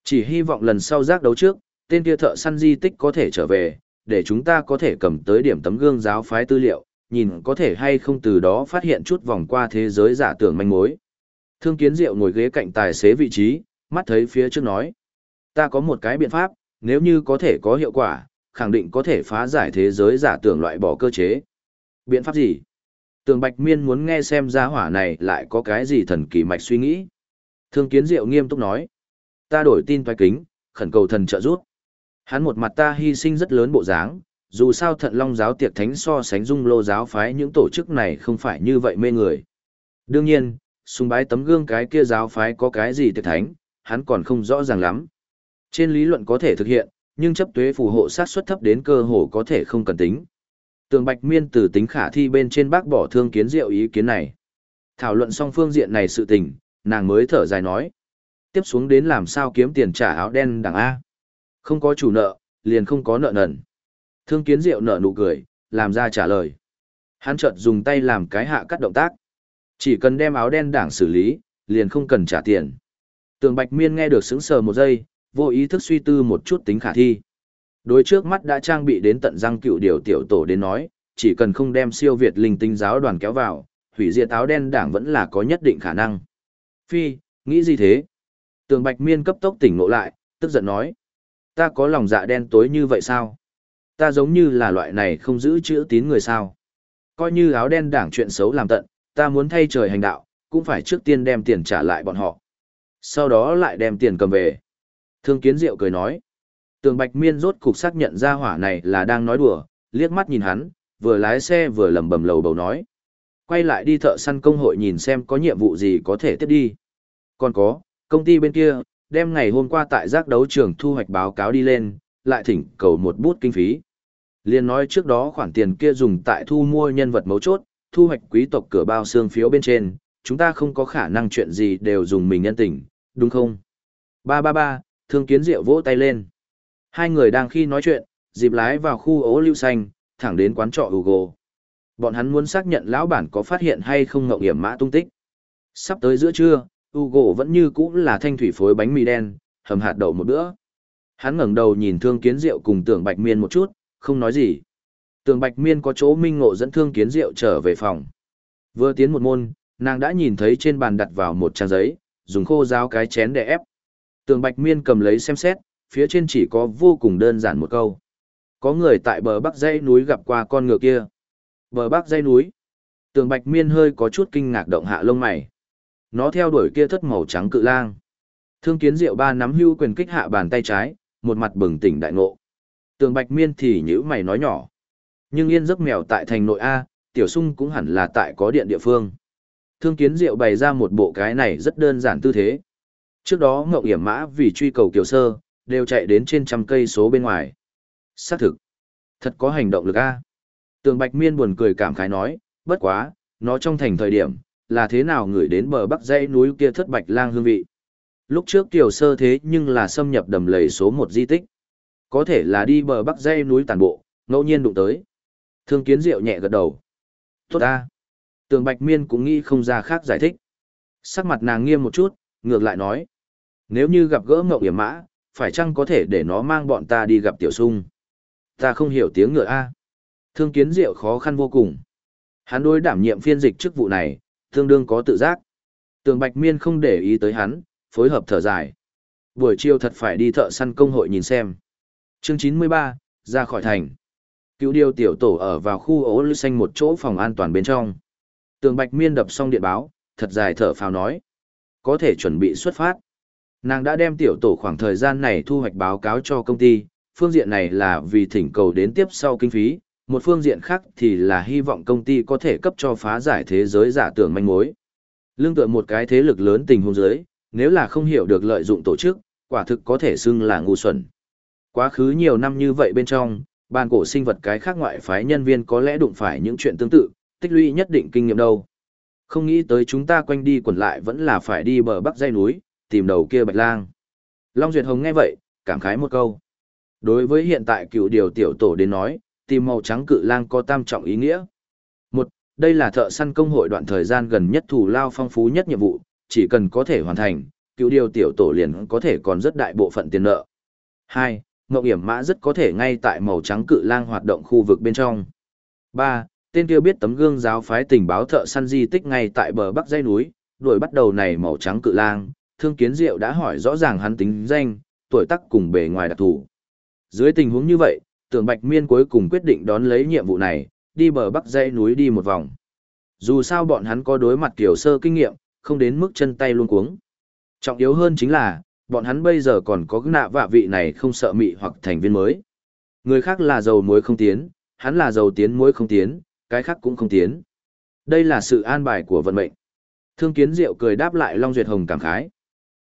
Chỉ hy vọng lần sau giác đấu trước, tên kia thợ săn di tích có thể trở về, để chúng ta có thể cầm tới điểm tấm gương giáo phái tư liệu, nhìn có thể hay không từ đó phát hiện chút vòng qua thế giới giả tưởng manh mối. Thương kiến diệu ngồi ghế cạnh tài xế vị trí, mắt thấy phía trước nói. Ta có một cái biện pháp, nếu như có thể có hiệu quả, khẳng định có thể phá giải thế giới giả tưởng loại bỏ cơ chế. Biện pháp gì? Tường Bạch Miên muốn nghe xem ra hỏa này lại có cái gì thần kỳ mạch suy nghĩ. Thương kiến diệu nghiêm túc nói. Ta đổi tin thoái kính, khẩn cầu thần trợ giúp. Hắn một mặt ta hy sinh rất lớn bộ dáng, dù sao thận long giáo tiệc thánh so sánh dung lô giáo phái những tổ chức này không phải như vậy mê người. Đương nhiên, sùng bái tấm gương cái kia giáo phái có cái gì tiệc thánh, hắn còn không rõ ràng lắm. Trên lý luận có thể thực hiện, nhưng chấp tuế phù hộ sát suất thấp đến cơ hồ có thể không cần tính. Tường Bạch Miên từ tính khả thi bên trên bác bỏ thương kiến diệu ý kiến này. Thảo luận xong phương diện này sự tình, nàng mới thở dài nói. Tiếp xuống đến làm sao kiếm tiền trả áo đen đằng A. Không có chủ nợ, liền không có nợ nần. Thương kiến diệu nợ nụ cười, làm ra trả lời. Hắn chợt dùng tay làm cái hạ cắt động tác. Chỉ cần đem áo đen đảng xử lý, liền không cần trả tiền. Tường Bạch Miên nghe được sững sờ một giây, vô ý thức suy tư một chút tính khả thi. Đối trước mắt đã trang bị đến tận răng cựu điều tiểu tổ đến nói, chỉ cần không đem siêu Việt linh tinh giáo đoàn kéo vào, hủy diệt áo đen đảng vẫn là có nhất định khả năng. Phi, nghĩ gì thế? Tường Bạch Miên cấp tốc tỉnh ngộ lại, tức giận nói. Ta có lòng dạ đen tối như vậy sao? Ta giống như là loại này không giữ chữ tín người sao? Coi như áo đen đảng chuyện xấu làm tận, ta muốn thay trời hành đạo, cũng phải trước tiên đem tiền trả lại bọn họ. Sau đó lại đem tiền cầm về. Thương kiến diệu cười nói. Tường Bạch Miên rốt cục xác nhận ra hỏa này là đang nói đùa, liếc mắt nhìn hắn, vừa lái xe vừa lầm bầm lầu bầu nói. Quay lại đi thợ săn công hội nhìn xem có nhiệm vụ gì có thể tiếp đi. Còn có, công ty bên kia, đem ngày hôm qua tại giác đấu trường thu hoạch báo cáo đi lên, lại thỉnh cầu một bút kinh phí. Liên nói trước đó khoản tiền kia dùng tại thu mua nhân vật mấu chốt, thu hoạch quý tộc cửa bao xương phiếu bên trên, chúng ta không có khả năng chuyện gì đều dùng mình nhân tình, đúng không? Ba ba ba, thương kiến diệu vỗ tay lên. Hai người đang khi nói chuyện, dịp lái vào khu ố lưu xanh, thẳng đến quán trọ Hugo. Bọn hắn muốn xác nhận lão bản có phát hiện hay không ngậu hiểm mã tung tích. Sắp tới giữa trưa, Ugo vẫn như cũ là thanh thủy phối bánh mì đen, hầm hạt đậu một bữa. Hắn ngẩng đầu nhìn thương kiến diệu cùng tưởng bạch miên một chút, không nói gì. Tường Bạch Miên có chỗ minh ngộ dẫn Thương Kiến Diệu trở về phòng. Vừa tiến một môn, nàng đã nhìn thấy trên bàn đặt vào một trang giấy, dùng khô giáo cái chén để ép. Tường Bạch Miên cầm lấy xem xét, phía trên chỉ có vô cùng đơn giản một câu. Có người tại bờ bắc dãy núi gặp qua con ngựa kia. Bờ bắc dãy núi. Tường Bạch Miên hơi có chút kinh ngạc động hạ lông mày. Nó theo đuổi kia thất màu trắng cự lang. Thương Kiến Diệu ba nắm hưu quyền kích hạ bàn tay trái, một mặt bừng tỉnh đại ngộ. Tường Bạch Miên thì nhữ mày nói nhỏ. Nhưng yên giấc mèo tại thành nội A, tiểu sung cũng hẳn là tại có điện địa phương. Thương Kiến Diệu bày ra một bộ cái này rất đơn giản tư thế. Trước đó ngậu Hiểm Mã vì truy cầu Kiều Sơ, đều chạy đến trên trăm cây số bên ngoài. Xác thực. Thật có hành động lực A. Tường Bạch Miên buồn cười cảm khái nói, bất quá, nó trong thành thời điểm, là thế nào ngửi đến bờ bắc dãy núi kia thất bạch lang hương vị. Lúc trước tiểu Sơ thế nhưng là xâm nhập đầm lầy số một di tích. Có thể là đi bờ bắc dãy núi tàn bộ, ngẫu nhiên đụng tới. Thương Kiến Diệu nhẹ gật đầu. Tốt ta. Tường Bạch Miên cũng nghĩ không ra khác giải thích. Sắc mặt nàng nghiêm một chút, ngược lại nói. Nếu như gặp gỡ mộng hiểm mã, phải chăng có thể để nó mang bọn ta đi gặp tiểu sung? Ta không hiểu tiếng ngựa A. Thương kiến diệu khó khăn vô cùng. Hắn đối đảm nhiệm phiên dịch chức vụ này, tương đương có tự giác. Tường Bạch Miên không để ý tới hắn, phối hợp thở dài. Buổi chiều thật phải đi thợ săn công hội nhìn xem. Chương 93, ra khỏi thành. Cứu điều tiểu tổ ở vào khu ố lưu xanh một chỗ phòng an toàn bên trong. Tường Bạch Miên đập xong điện báo, thật dài thở phào nói. Có thể chuẩn bị xuất phát. Nàng đã đem tiểu tổ khoảng thời gian này thu hoạch báo cáo cho công ty, phương diện này là vì thỉnh cầu đến tiếp sau kinh phí, một phương diện khác thì là hy vọng công ty có thể cấp cho phá giải thế giới giả tưởng manh mối. Lương tựa một cái thế lực lớn tình huống giới, nếu là không hiểu được lợi dụng tổ chức, quả thực có thể xưng là ngu xuẩn. Quá khứ nhiều năm như vậy bên trong, ban cổ sinh vật cái khác ngoại phái nhân viên có lẽ đụng phải những chuyện tương tự, tích lũy nhất định kinh nghiệm đâu. Không nghĩ tới chúng ta quanh đi quẩn lại vẫn là phải đi bờ bắc dây núi, tìm đầu kia bạch lang. Long Duyệt Hồng nghe vậy, cảm khái một câu. Đối với hiện tại cựu điều tiểu tổ đến nói, tìm màu trắng cự lang có tam trọng ý nghĩa. Một, đây là thợ săn công hội đoạn thời gian gần nhất thủ lao phong phú nhất nhiệm vụ, chỉ cần có thể hoàn thành, cứu điều tiểu tổ liền có thể còn rất đại bộ phận tiền nợ. Hai, Ngọc Hiểm Mã rất có thể ngay tại màu trắng cự lang hoạt động khu vực bên trong. Ba, tên kia biết tấm gương giáo phái tình báo thợ săn di tích ngay tại bờ bắc dãy núi, đuổi bắt đầu này màu trắng cự lang, Thương Kiến Diệu đã hỏi rõ ràng hắn tính danh, tuổi tác cùng bề ngoài đặc thù. Dưới tình huống như vậy, Tưởng Bạch Miên cuối cùng quyết định đón lấy nhiệm vụ này, đi bờ bắc dãy núi đi một vòng. Dù sao bọn hắn có đối mặt kiểu sơ kinh nghiệm, không đến mức chân tay luôn cuống. Trọng yếu hơn chính là, bọn hắn bây giờ còn có nạ vạ vị này không sợ mị hoặc thành viên mới. Người khác là dầu muối không tiến, hắn là dầu tiến muối không tiến, cái khác cũng không tiến. Đây là sự an bài của vận mệnh. Thương Kiến Diệu cười đáp lại Long Duyệt Hồng cảm khái.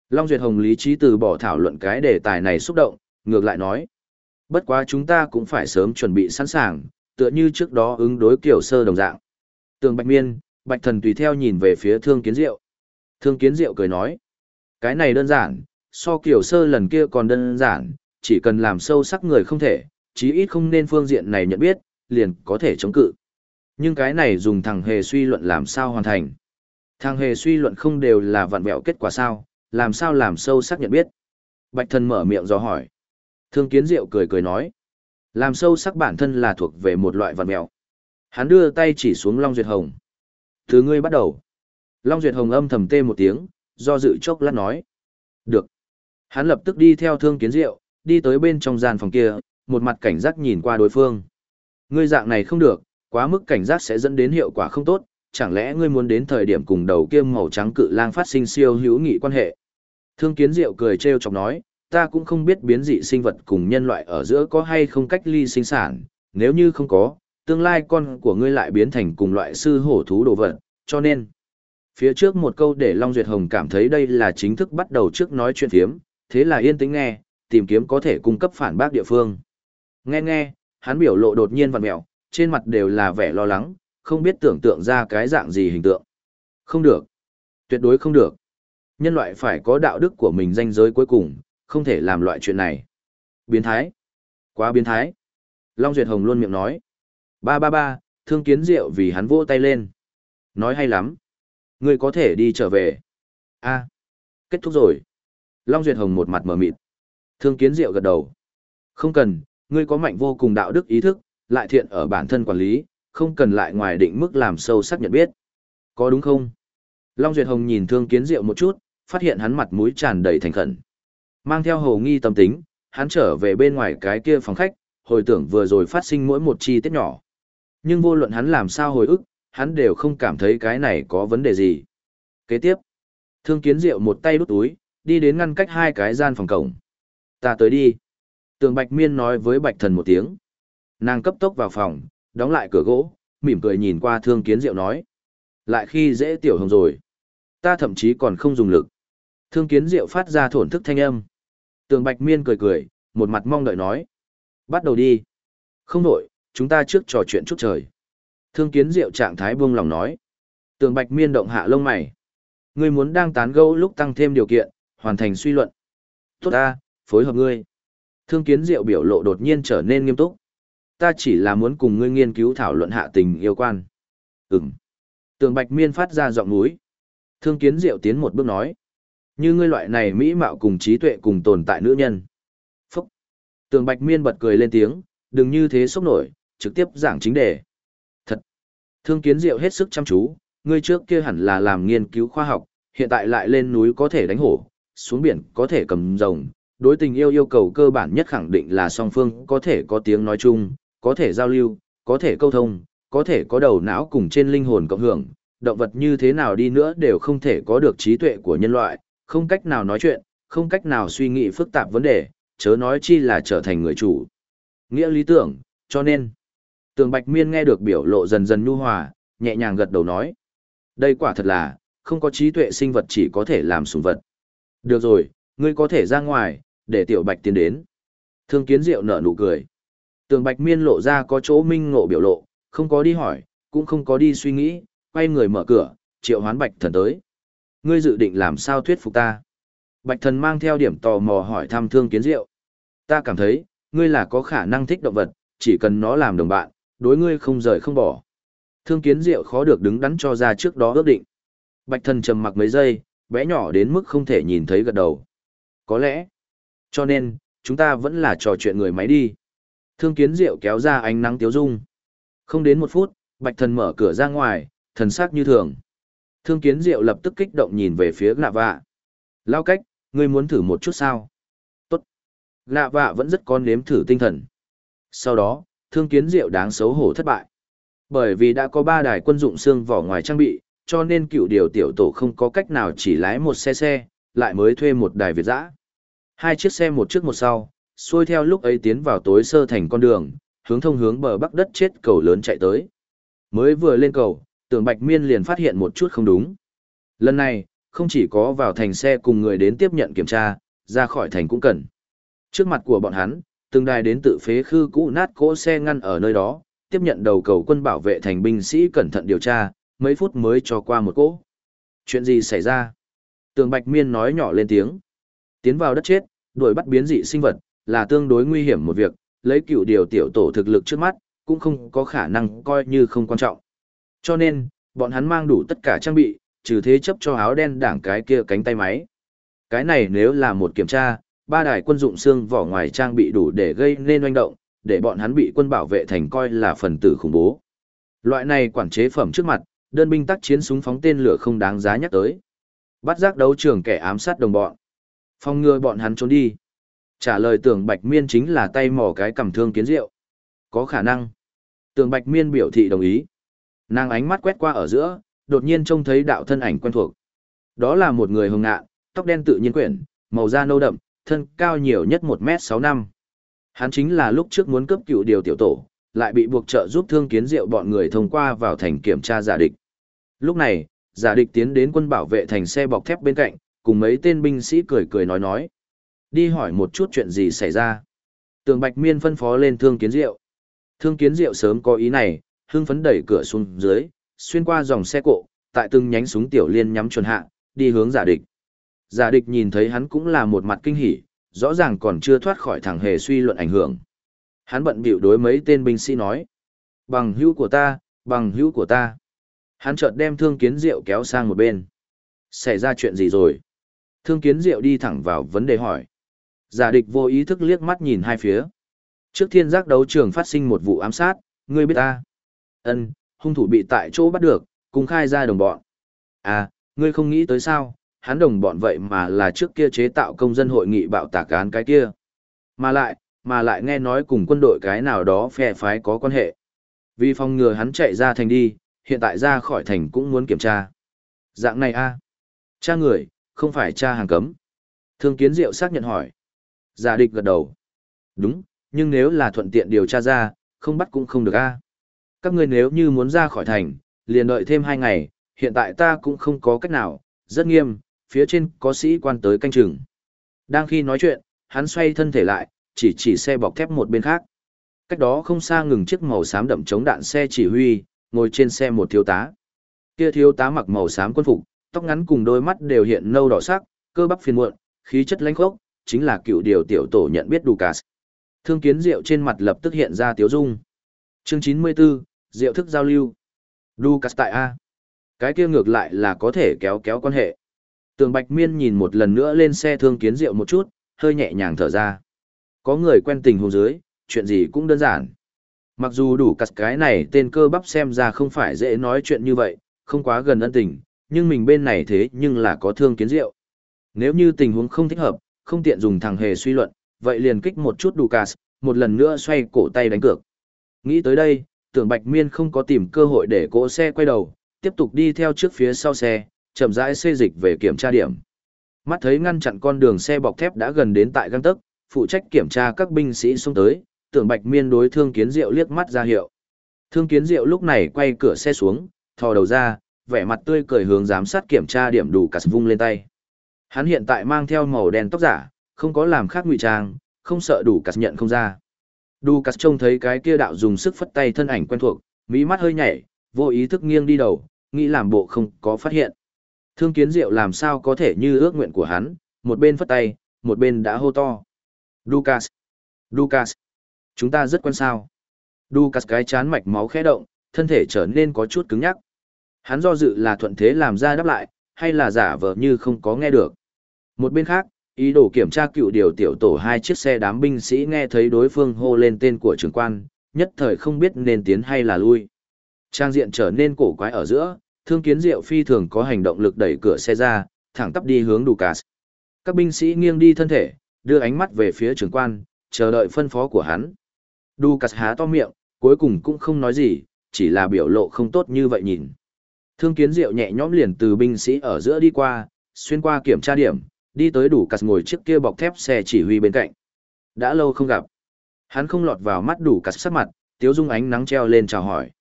Long Duyệt Hồng lý trí từ bỏ thảo luận cái đề tài này xúc động, ngược lại nói. Bất quá chúng ta cũng phải sớm chuẩn bị sẵn sàng, tựa như trước đó ứng đối kiểu sơ đồng dạng. Tường Bạch Miên, Bạch Thần tùy theo nhìn về phía Thương Kiến Diệu. Thương Kiến Diệu cười nói. Cái này đơn giản, so kiểu sơ lần kia còn đơn giản, chỉ cần làm sâu sắc người không thể, chí ít không nên phương diện này nhận biết, liền có thể chống cự. Nhưng cái này dùng thằng hề suy luận làm sao hoàn thành. Thằng hề suy luận không đều là vặn vẹo kết quả sao, làm sao làm sâu sắc nhận biết. Bạch thần mở miệng do hỏi. Thương kiến diệu cười cười nói. Làm sâu sắc bản thân là thuộc về một loại vật mèo. Hắn đưa tay chỉ xuống Long Duyệt Hồng. Thứ ngươi bắt đầu. Long Duyệt Hồng âm thầm tê một tiếng, do dự chốc lát nói. Được. Hắn lập tức đi theo thương kiến diệu, đi tới bên trong gian phòng kia, một mặt cảnh giác nhìn qua đối phương. Ngươi dạng này không được, quá mức cảnh giác sẽ dẫn đến hiệu quả không tốt, chẳng lẽ ngươi muốn đến thời điểm cùng đầu kia màu trắng cự lang phát sinh siêu hữu nghị quan hệ. Thương kiến diệu cười trêu chọc nói, ta cũng không biết biến dị sinh vật cùng nhân loại ở giữa có hay không cách ly sinh sản, nếu như không có, tương lai con của ngươi lại biến thành cùng loại sư hổ thú đồ vật, cho nên. Phía trước một câu để Long Duyệt Hồng cảm thấy đây là chính thức bắt đầu trước nói chuyện thiếm, thế là yên tĩnh nghe, tìm kiếm có thể cung cấp phản bác địa phương. Nghe nghe, hắn biểu lộ đột nhiên vặn mẹo, trên mặt đều là vẻ lo lắng, không biết tưởng tượng ra cái dạng gì hình tượng. Không được. Tuyệt đối không được. Nhân loại phải có đạo đức của mình danh giới cuối cùng, không thể làm loại chuyện này. Biến thái. Quá biến thái. Long Duyệt Hồng luôn miệng nói. Ba ba ba, thương kiến diệu vì hắn vỗ tay lên. Nói hay lắm. Ngươi có thể đi trở về. a kết thúc rồi. Long Duyệt Hồng một mặt mở mịt. Thương kiến diệu gật đầu. Không cần, ngươi có mạnh vô cùng đạo đức ý thức, lại thiện ở bản thân quản lý, không cần lại ngoài định mức làm sâu sắc nhận biết. Có đúng không? Long Duyệt Hồng nhìn Thương Kiến Diệu một chút, phát hiện hắn mặt mũi tràn đầy thành khẩn. Mang theo hồ nghi tâm tính, hắn trở về bên ngoài cái kia phòng khách, hồi tưởng vừa rồi phát sinh mỗi một chi tiết nhỏ. Nhưng vô luận hắn làm sao hồi ức, hắn đều không cảm thấy cái này có vấn đề gì. Kế tiếp, Thương Kiến Diệu một tay đút túi, đi đến ngăn cách hai cái gian phòng cổng. Ta tới đi. Tường Bạch Miên nói với Bạch Thần một tiếng. Nàng cấp tốc vào phòng, đóng lại cửa gỗ, mỉm cười nhìn qua Thương Kiến Diệu nói. Lại khi dễ tiểu hồng rồi. Ta thậm chí còn không dùng lực. Thương Kiến Diệu phát ra thổn thức thanh âm. Tường Bạch Miên cười cười, một mặt mong đợi nói. Bắt đầu đi. Không nổi, chúng ta trước trò chuyện chút trời. Thương Kiến Diệu trạng thái buông lòng nói. Tường Bạch Miên động hạ lông mày. Ngươi muốn đang tán gẫu lúc tăng thêm điều kiện, hoàn thành suy luận. Tốt ta, phối hợp ngươi. Thương kiến diệu biểu lộ đột nhiên trở nên nghiêm túc. Ta chỉ là muốn cùng ngươi nghiên cứu thảo luận hạ tình yêu quan. Ừm. Tường Bạch Miên phát ra giọng núi. Thương kiến diệu tiến một bước nói. Như ngươi loại này mỹ mạo cùng trí tuệ cùng tồn tại nữ nhân. Phúc. Tường Bạch Miên bật cười lên tiếng, đừng như thế sốc nổi, trực tiếp giảng chính đề. Thật. Thương kiến diệu hết sức chăm chú, ngươi trước kia hẳn là làm nghiên cứu khoa học, hiện tại lại lên núi có thể đánh hổ, xuống biển có thể cầm rồng, đối tình yêu yêu cầu cơ bản nhất khẳng định là song phương có thể có tiếng nói chung, có thể giao lưu, có thể câu thông, có thể có đầu não cùng trên linh hồn cộng hưởng, động vật như thế nào đi nữa đều không thể có được trí tuệ của nhân loại, không cách nào nói chuyện, không cách nào suy nghĩ phức tạp vấn đề, chớ nói chi là trở thành người chủ. Nghĩa lý tưởng, cho nên, tường bạch miên nghe được biểu lộ dần dần nhu hòa, nhẹ nhàng gật đầu nói. Đây quả thật là, không có trí tuệ sinh vật chỉ có thể làm sùng vật. Được rồi, ngươi có thể ra ngoài, để tiểu bạch tiến đến. Thương kiến diệu nở nụ cười. Tường bạch miên lộ ra có chỗ minh ngộ biểu lộ, không có đi hỏi, cũng không có đi suy nghĩ, quay người mở cửa, triệu hoán bạch thần tới. Ngươi dự định làm sao thuyết phục ta? Bạch thần mang theo điểm tò mò hỏi thăm thương kiến diệu. Ta cảm thấy, ngươi là có khả năng thích động vật, chỉ cần nó làm đồng bạn, đối ngươi không rời không bỏ. Thương kiến diệu khó được đứng đắn cho ra trước đó ước định. Bạch thần trầm mặc mấy giây, bé nhỏ đến mức không thể nhìn thấy gật đầu. Có lẽ, cho nên, chúng ta vẫn là trò chuyện người máy đi. Thương kiến diệu kéo ra ánh nắng tiếu dung. Không đến một phút, bạch thần mở cửa ra ngoài, thần sắc như thường. Thương kiến diệu lập tức kích động nhìn về phía lạ vạ. Lao cách, ngươi muốn thử một chút sao? Tốt. Lạ vạ vẫn rất con nếm thử tinh thần. Sau đó, thương kiến diệu đáng xấu hổ thất bại. Bởi vì đã có ba đài quân dụng xương vỏ ngoài trang bị, cho nên cựu điều tiểu tổ không có cách nào chỉ lái một xe xe, lại mới thuê một đài Việt dã. Hai chiếc xe một trước một sau, xuôi theo lúc ấy tiến vào tối sơ thành con đường, hướng thông hướng bờ bắc đất chết cầu lớn chạy tới. Mới vừa lên cầu, tưởng Bạch Miên liền phát hiện một chút không đúng. Lần này, không chỉ có vào thành xe cùng người đến tiếp nhận kiểm tra, ra khỏi thành cũng cần. Trước mặt của bọn hắn, từng đài đến tự phế khư cũ nát cỗ xe ngăn ở nơi đó, tiếp nhận đầu cầu quân bảo vệ thành binh sĩ cẩn thận điều tra, mấy phút mới cho qua một cỗ. Chuyện gì xảy ra? Tường Bạch Miên nói nhỏ lên tiếng. Tiến vào đất chết, đuổi bắt biến dị sinh vật, là tương đối nguy hiểm một việc, lấy cựu điều tiểu tổ thực lực trước mắt, cũng không có khả năng coi như không quan trọng. Cho nên, bọn hắn mang đủ tất cả trang bị, trừ thế chấp cho áo đen đảng cái kia cánh tay máy. Cái này nếu là một kiểm tra, ba đài quân dụng xương vỏ ngoài trang bị đủ để gây nên oanh động, để bọn hắn bị quân bảo vệ thành coi là phần tử khủng bố. Loại này quản chế phẩm trước mặt, đơn binh tác chiến súng phóng tên lửa không đáng giá nhắc tới. Bắt giác đấu trường kẻ ám sát đồng bọn. Phong ngừa bọn hắn trốn đi. Trả lời tưởng Bạch Miên chính là tay mỏ cái cầm thương kiến rượu. Có khả năng. Tưởng Bạch Miên biểu thị đồng ý. Nàng ánh mắt quét qua ở giữa, đột nhiên trông thấy đạo thân ảnh quen thuộc. Đó là một người hồng ngạn, tóc đen tự nhiên quyển, màu da nâu đậm, thân cao nhiều nhất 1m65. Hắn chính là lúc trước muốn cấp cựu điều tiểu tổ, lại bị buộc trợ giúp thương kiến diệu bọn người thông qua vào thành kiểm tra giả địch. Lúc này, giả địch tiến đến quân bảo vệ thành xe bọc thép bên cạnh, cùng mấy tên binh sĩ cười cười nói nói. Đi hỏi một chút chuyện gì xảy ra. Tường Bạch Miên phân phó lên thương kiến diệu. Thương kiến diệu sớm có ý này, hưng phấn đẩy cửa xuống dưới, xuyên qua dòng xe cộ, tại từng nhánh súng tiểu liên nhắm chuẩn hạ, đi hướng giả địch. Giả địch nhìn thấy hắn cũng là một mặt kinh hỉ, rõ ràng còn chưa thoát khỏi thằng hề suy luận ảnh hưởng. Hắn bận bịu đối mấy tên binh sĩ nói. Bằng hữu của ta, bằng hữu của ta. Hắn chợt đem thương kiến diệu kéo sang một bên. Xảy ra chuyện gì rồi? Thương kiến diệu đi thẳng vào vấn đề hỏi. Giả địch vô ý thức liếc mắt nhìn hai phía. Trước thiên giác đấu trường phát sinh một vụ ám sát, ngươi biết ta. Ân, hung thủ bị tại chỗ bắt được, cùng khai ra đồng bọn. À, ngươi không nghĩ tới sao, hắn đồng bọn vậy mà là trước kia chế tạo công dân hội nghị bạo tạc án cái kia. Mà lại, mà lại nghe nói cùng quân đội cái nào đó phe phái có quan hệ. Vì phòng ngừa hắn chạy ra thành đi, hiện tại ra khỏi thành cũng muốn kiểm tra. Dạng này a à? Cha người, không phải cha hàng cấm. Thương kiến diệu xác nhận hỏi. Giả địch gật đầu. Đúng, nhưng nếu là thuận tiện điều tra ra, không bắt cũng không được a. Các ngươi nếu như muốn ra khỏi thành, liền đợi thêm hai ngày, hiện tại ta cũng không có cách nào, rất nghiêm, phía trên có sĩ quan tới canh chừng. Đang khi nói chuyện, hắn xoay thân thể lại, chỉ chỉ xe bọc thép một bên khác. Cách đó không xa ngừng chiếc màu xám đậm chống đạn xe chỉ huy, ngồi trên xe một thiếu tá. Kia thiếu tá mặc màu xám quân phục, tóc ngắn cùng đôi mắt đều hiện nâu đỏ sắc, cơ bắp phiền muộn, khí chất lãnh khốc, chính là cựu điều tiểu tổ nhận biết Lucas. Thương kiến rượu trên mặt lập tức hiện ra tiếu dung. Chương 94, diệu thức giao lưu. Lucas tại A. Cái kia ngược lại là có thể kéo kéo quan hệ. Tường Bạch Miên nhìn một lần nữa lên xe thương kiến rượu một chút, hơi nhẹ nhàng thở ra. Có người quen tình hồ dưới, chuyện gì cũng đơn giản. Mặc dù đủ cắt cái này tên cơ bắp xem ra không phải dễ nói chuyện như vậy, không quá gần ân tình, nhưng mình bên này thế nhưng là có thương kiến rượu. Nếu như tình huống không thích hợp, không tiện dùng thằng hề suy luận, vậy liền kích một chút đủ cắt, một lần nữa xoay cổ tay đánh cược. Nghĩ tới đây, tưởng Bạch Miên không có tìm cơ hội để cỗ xe quay đầu, tiếp tục đi theo trước phía sau xe, chậm rãi xê dịch về kiểm tra điểm. Mắt thấy ngăn chặn con đường xe bọc thép đã gần đến tại găng tấc, phụ trách kiểm tra các binh sĩ xông tới, tưởng Bạch Miên đối Thương Kiến Diệu liếc mắt ra hiệu. Thương Kiến Diệu lúc này quay cửa xe xuống, thò đầu ra, vẻ mặt tươi cười hướng giám sát kiểm tra điểm đủ cả vung lên tay. Hắn hiện tại mang theo màu đen tóc giả, không có làm khác ngụy trang, không sợ đủ cả nhận không ra. Đủ cả trông thấy cái kia đạo dùng sức phất tay thân ảnh quen thuộc, mỹ mắt hơi nhảy, vô ý thức nghiêng đi đầu, nghĩ làm bộ không có phát hiện. Thương kiến diệu làm sao có thể như ước nguyện của hắn, một bên phất tay, một bên đã hô to. Lucas! Lucas! Chúng ta rất quen sao. Lucas cái chán mạch máu khẽ động, thân thể trở nên có chút cứng nhắc. Hắn do dự là thuận thế làm ra đáp lại, hay là giả vờ như không có nghe được. Một bên khác, ý đồ kiểm tra cựu điều tiểu tổ hai chiếc xe đám binh sĩ nghe thấy đối phương hô lên tên của trưởng quan, nhất thời không biết nên tiến hay là lui. Trang diện trở nên cổ quái ở giữa, thương kiến diệu phi thường có hành động lực đẩy cửa xe ra, thẳng tắp đi hướng Lucas. Các binh sĩ nghiêng đi thân thể, đưa ánh mắt về phía trưởng quan, chờ đợi phân phó của hắn. Lucas há to miệng, cuối cùng cũng không nói gì, chỉ là biểu lộ không tốt như vậy nhìn. Thương kiến diệu nhẹ nhõm liền từ binh sĩ ở giữa đi qua, xuyên qua kiểm tra điểm, đi tới đủ cắt ngồi chiếc kia bọc thép xe chỉ huy bên cạnh. Đã lâu không gặp. Hắn không lọt vào mắt đủ cắt sắc mặt, tiếu dung ánh nắng treo lên chào hỏi.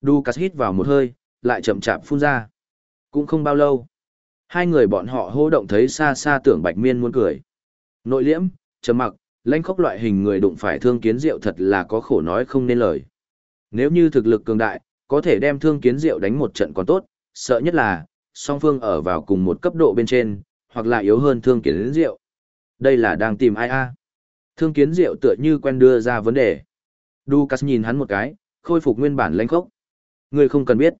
Đủ cắt hít vào một hơi, lại chậm chạp phun ra. Cũng không bao lâu. Hai người bọn họ hô động thấy xa xa tưởng bạch miên muốn cười. Nội liễm, trầm mặc, lãnh khốc loại hình người đụng phải thương kiến diệu thật là có khổ nói không nên lời. Nếu như thực lực cường đại, có thể đem thương kiến diệu đánh một trận còn tốt, sợ nhất là, song phương ở vào cùng một cấp độ bên trên, hoặc là yếu hơn thương kiến diệu. Đây là đang tìm ai a? Thương kiến diệu tựa như quen đưa ra vấn đề. Ducas nhìn hắn một cái, khôi phục nguyên bản lãnh khốc. Người không cần biết.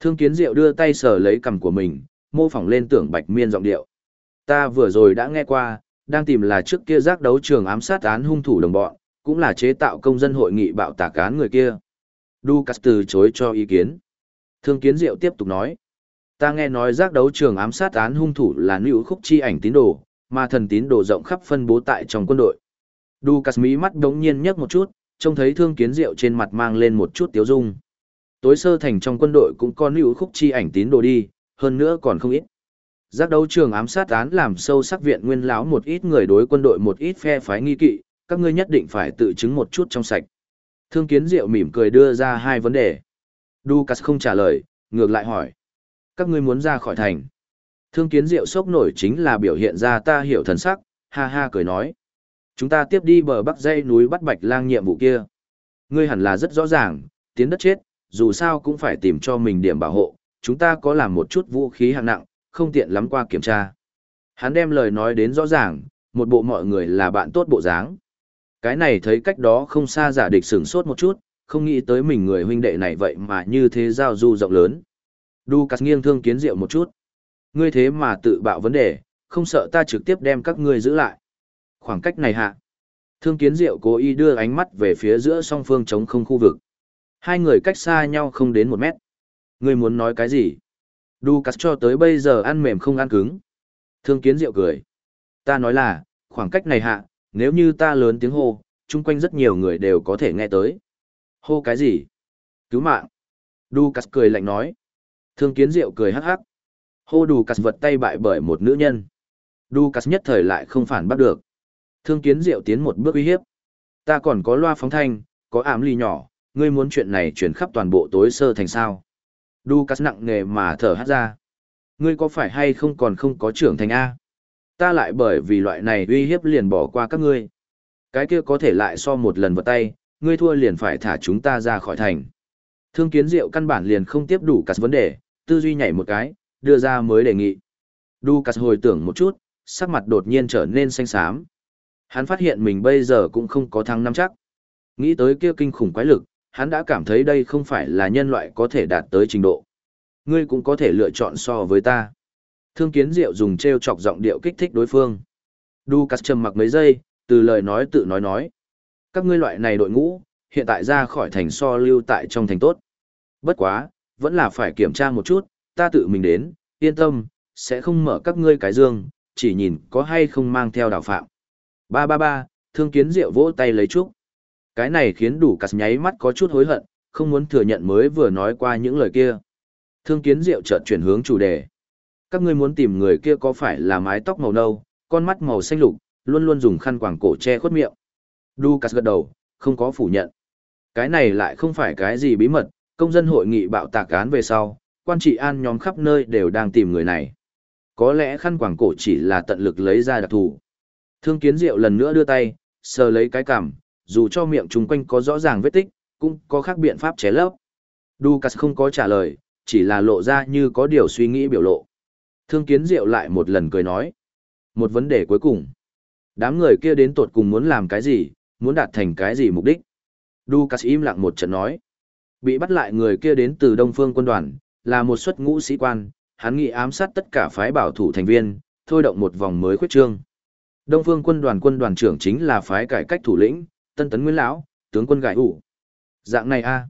Thương kiến diệu đưa tay sờ lấy cằm của mình, mô phỏng lên tưởng bạch miên giọng điệu. Ta vừa rồi đã nghe qua, đang tìm là trước kia giác đấu trường ám sát án hung thủ đồng bọn, cũng là chế tạo công dân hội nghị bạo tạc án người kia. Ducas từ chối cho ý kiến. Thương kiến diệu tiếp tục nói. Ta nghe nói giác đấu trường ám sát án hung thủ là nữ khúc chi ảnh tín đồ, mà thần tín đồ rộng khắp phân bố tại trong quân đội. Lucas mí mắt đống nhiên nhấc một chút, trông thấy thương kiến diệu trên mặt mang lên một chút tiếu dung. Tối sơ thành trong quân đội cũng có nữ khúc chi ảnh tín đồ đi, hơn nữa còn không ít. Giác đấu trường ám sát án làm sâu sắc viện nguyên lão một ít người đối quân đội một ít phe phái nghi kỵ, các ngươi nhất định phải tự chứng một chút trong sạch. Thương kiến diệu mỉm cười đưa ra hai vấn đề. Lucas không trả lời, ngược lại hỏi. Các ngươi muốn ra khỏi thành. Thương kiến diệu sốc nổi chính là biểu hiện ra ta hiểu thần sắc, ha ha cười nói. Chúng ta tiếp đi bờ bắc dây núi bắt bạch lang nhiệm vụ kia. Ngươi hẳn là rất rõ ràng, tiến đất chết, dù sao cũng phải tìm cho mình điểm bảo hộ, chúng ta có làm một chút vũ khí hạng nặng, không tiện lắm qua kiểm tra. Hắn đem lời nói đến rõ ràng, một bộ mọi người là bạn tốt bộ dáng. Cái này thấy cách đó không xa giả địch sửng sốt một chút, không nghĩ tới mình người huynh đệ này vậy mà như thế giao du rộng lớn. Đu cắt nghiêng thương kiến diệu một chút. Ngươi thế mà tự bạo vấn đề, không sợ ta trực tiếp đem các ngươi giữ lại. Khoảng cách này hạ. Thương kiến diệu cố ý đưa ánh mắt về phía giữa song phương chống không khu vực. Hai người cách xa nhau không đến một mét. Ngươi muốn nói cái gì? Đu cắt cho tới bây giờ ăn mềm không ăn cứng. Thương kiến diệu cười. Ta nói là, khoảng cách này hạ, nếu như ta lớn tiếng hô, chung quanh rất nhiều người đều có thể nghe tới. Hô cái gì? Cứu mạng. Đu cắt cười lạnh nói. Thương kiến diệu cười hắc hắc. Hô đù cắt vật tay bại bởi một nữ nhân. Đu cắt nhất thời lại không phản bắt được. Thương kiến diệu tiến một bước uy hiếp. Ta còn có loa phóng thanh, có ảm ly nhỏ, ngươi muốn chuyện này chuyển khắp toàn bộ tối sơ thành sao. Đu cắt nặng nghề mà thở hát ra. Ngươi có phải hay không còn không có trưởng thành A? Ta lại bởi vì loại này uy hiếp liền bỏ qua các ngươi. Cái kia có thể lại so một lần vật tay, ngươi thua liền phải thả chúng ta ra khỏi thành. Thương kiến diệu căn bản liền không tiếp đủ cắt vấn đề, tư duy nhảy một cái, đưa ra mới đề nghị. Ducas hồi tưởng một chút, sắc mặt đột nhiên trở nên xanh xám. Hắn phát hiện mình bây giờ cũng không có thắng năm chắc. Nghĩ tới kia kinh khủng quái lực, hắn đã cảm thấy đây không phải là nhân loại có thể đạt tới trình độ. Ngươi cũng có thể lựa chọn so với ta. Thương kiến diệu dùng treo chọc giọng điệu kích thích đối phương. Ducas trầm mặc mấy giây, từ lời nói tự nói nói. Các ngươi loại này đội ngũ, hiện tại ra khỏi thành so lưu tại trong thành tốt. Bất quá, vẫn là phải kiểm tra một chút, ta tự mình đến, yên tâm, sẽ không mở các ngươi cái dương, chỉ nhìn có hay không mang theo đào phạm. Ba ba ba, thương kiến diệu vỗ tay lấy trúc. Cái này khiến đủ cắt nháy mắt có chút hối hận, không muốn thừa nhận mới vừa nói qua những lời kia. Thương kiến diệu chợt chuyển hướng chủ đề. Các ngươi muốn tìm người kia có phải là mái tóc màu nâu, con mắt màu xanh lục, luôn luôn dùng khăn quàng cổ che khuất miệng. Lucas gật đầu, không có phủ nhận. Cái này lại không phải cái gì bí mật, công dân hội nghị bạo tạc án về sau, quan trị an nhóm khắp nơi đều đang tìm người này. Có lẽ khăn quàng cổ chỉ là tận lực lấy ra đặc thù. Thương kiến diệu lần nữa đưa tay, sờ lấy cái cằm, dù cho miệng chung quanh có rõ ràng vết tích, cũng có khác biện pháp chế lấp. Ducas không có trả lời, chỉ là lộ ra như có điều suy nghĩ biểu lộ. Thương kiến diệu lại một lần cười nói. Một vấn đề cuối cùng. Đám người kia đến tột cùng muốn làm cái gì, muốn đạt thành cái gì mục đích. Ducas im lặng một trận nói. Bị bắt lại người kia đến từ Đông Phương quân đoàn, là một xuất ngũ sĩ quan, hắn nghĩ ám sát tất cả phái bảo thủ thành viên, thôi động một vòng mới khuyết trương. Đông Phương quân đoàn quân đoàn trưởng chính là phái cải cách thủ lĩnh, Tân Tấn Nguyên lão, tướng quân gãi ủ. Dạng này a.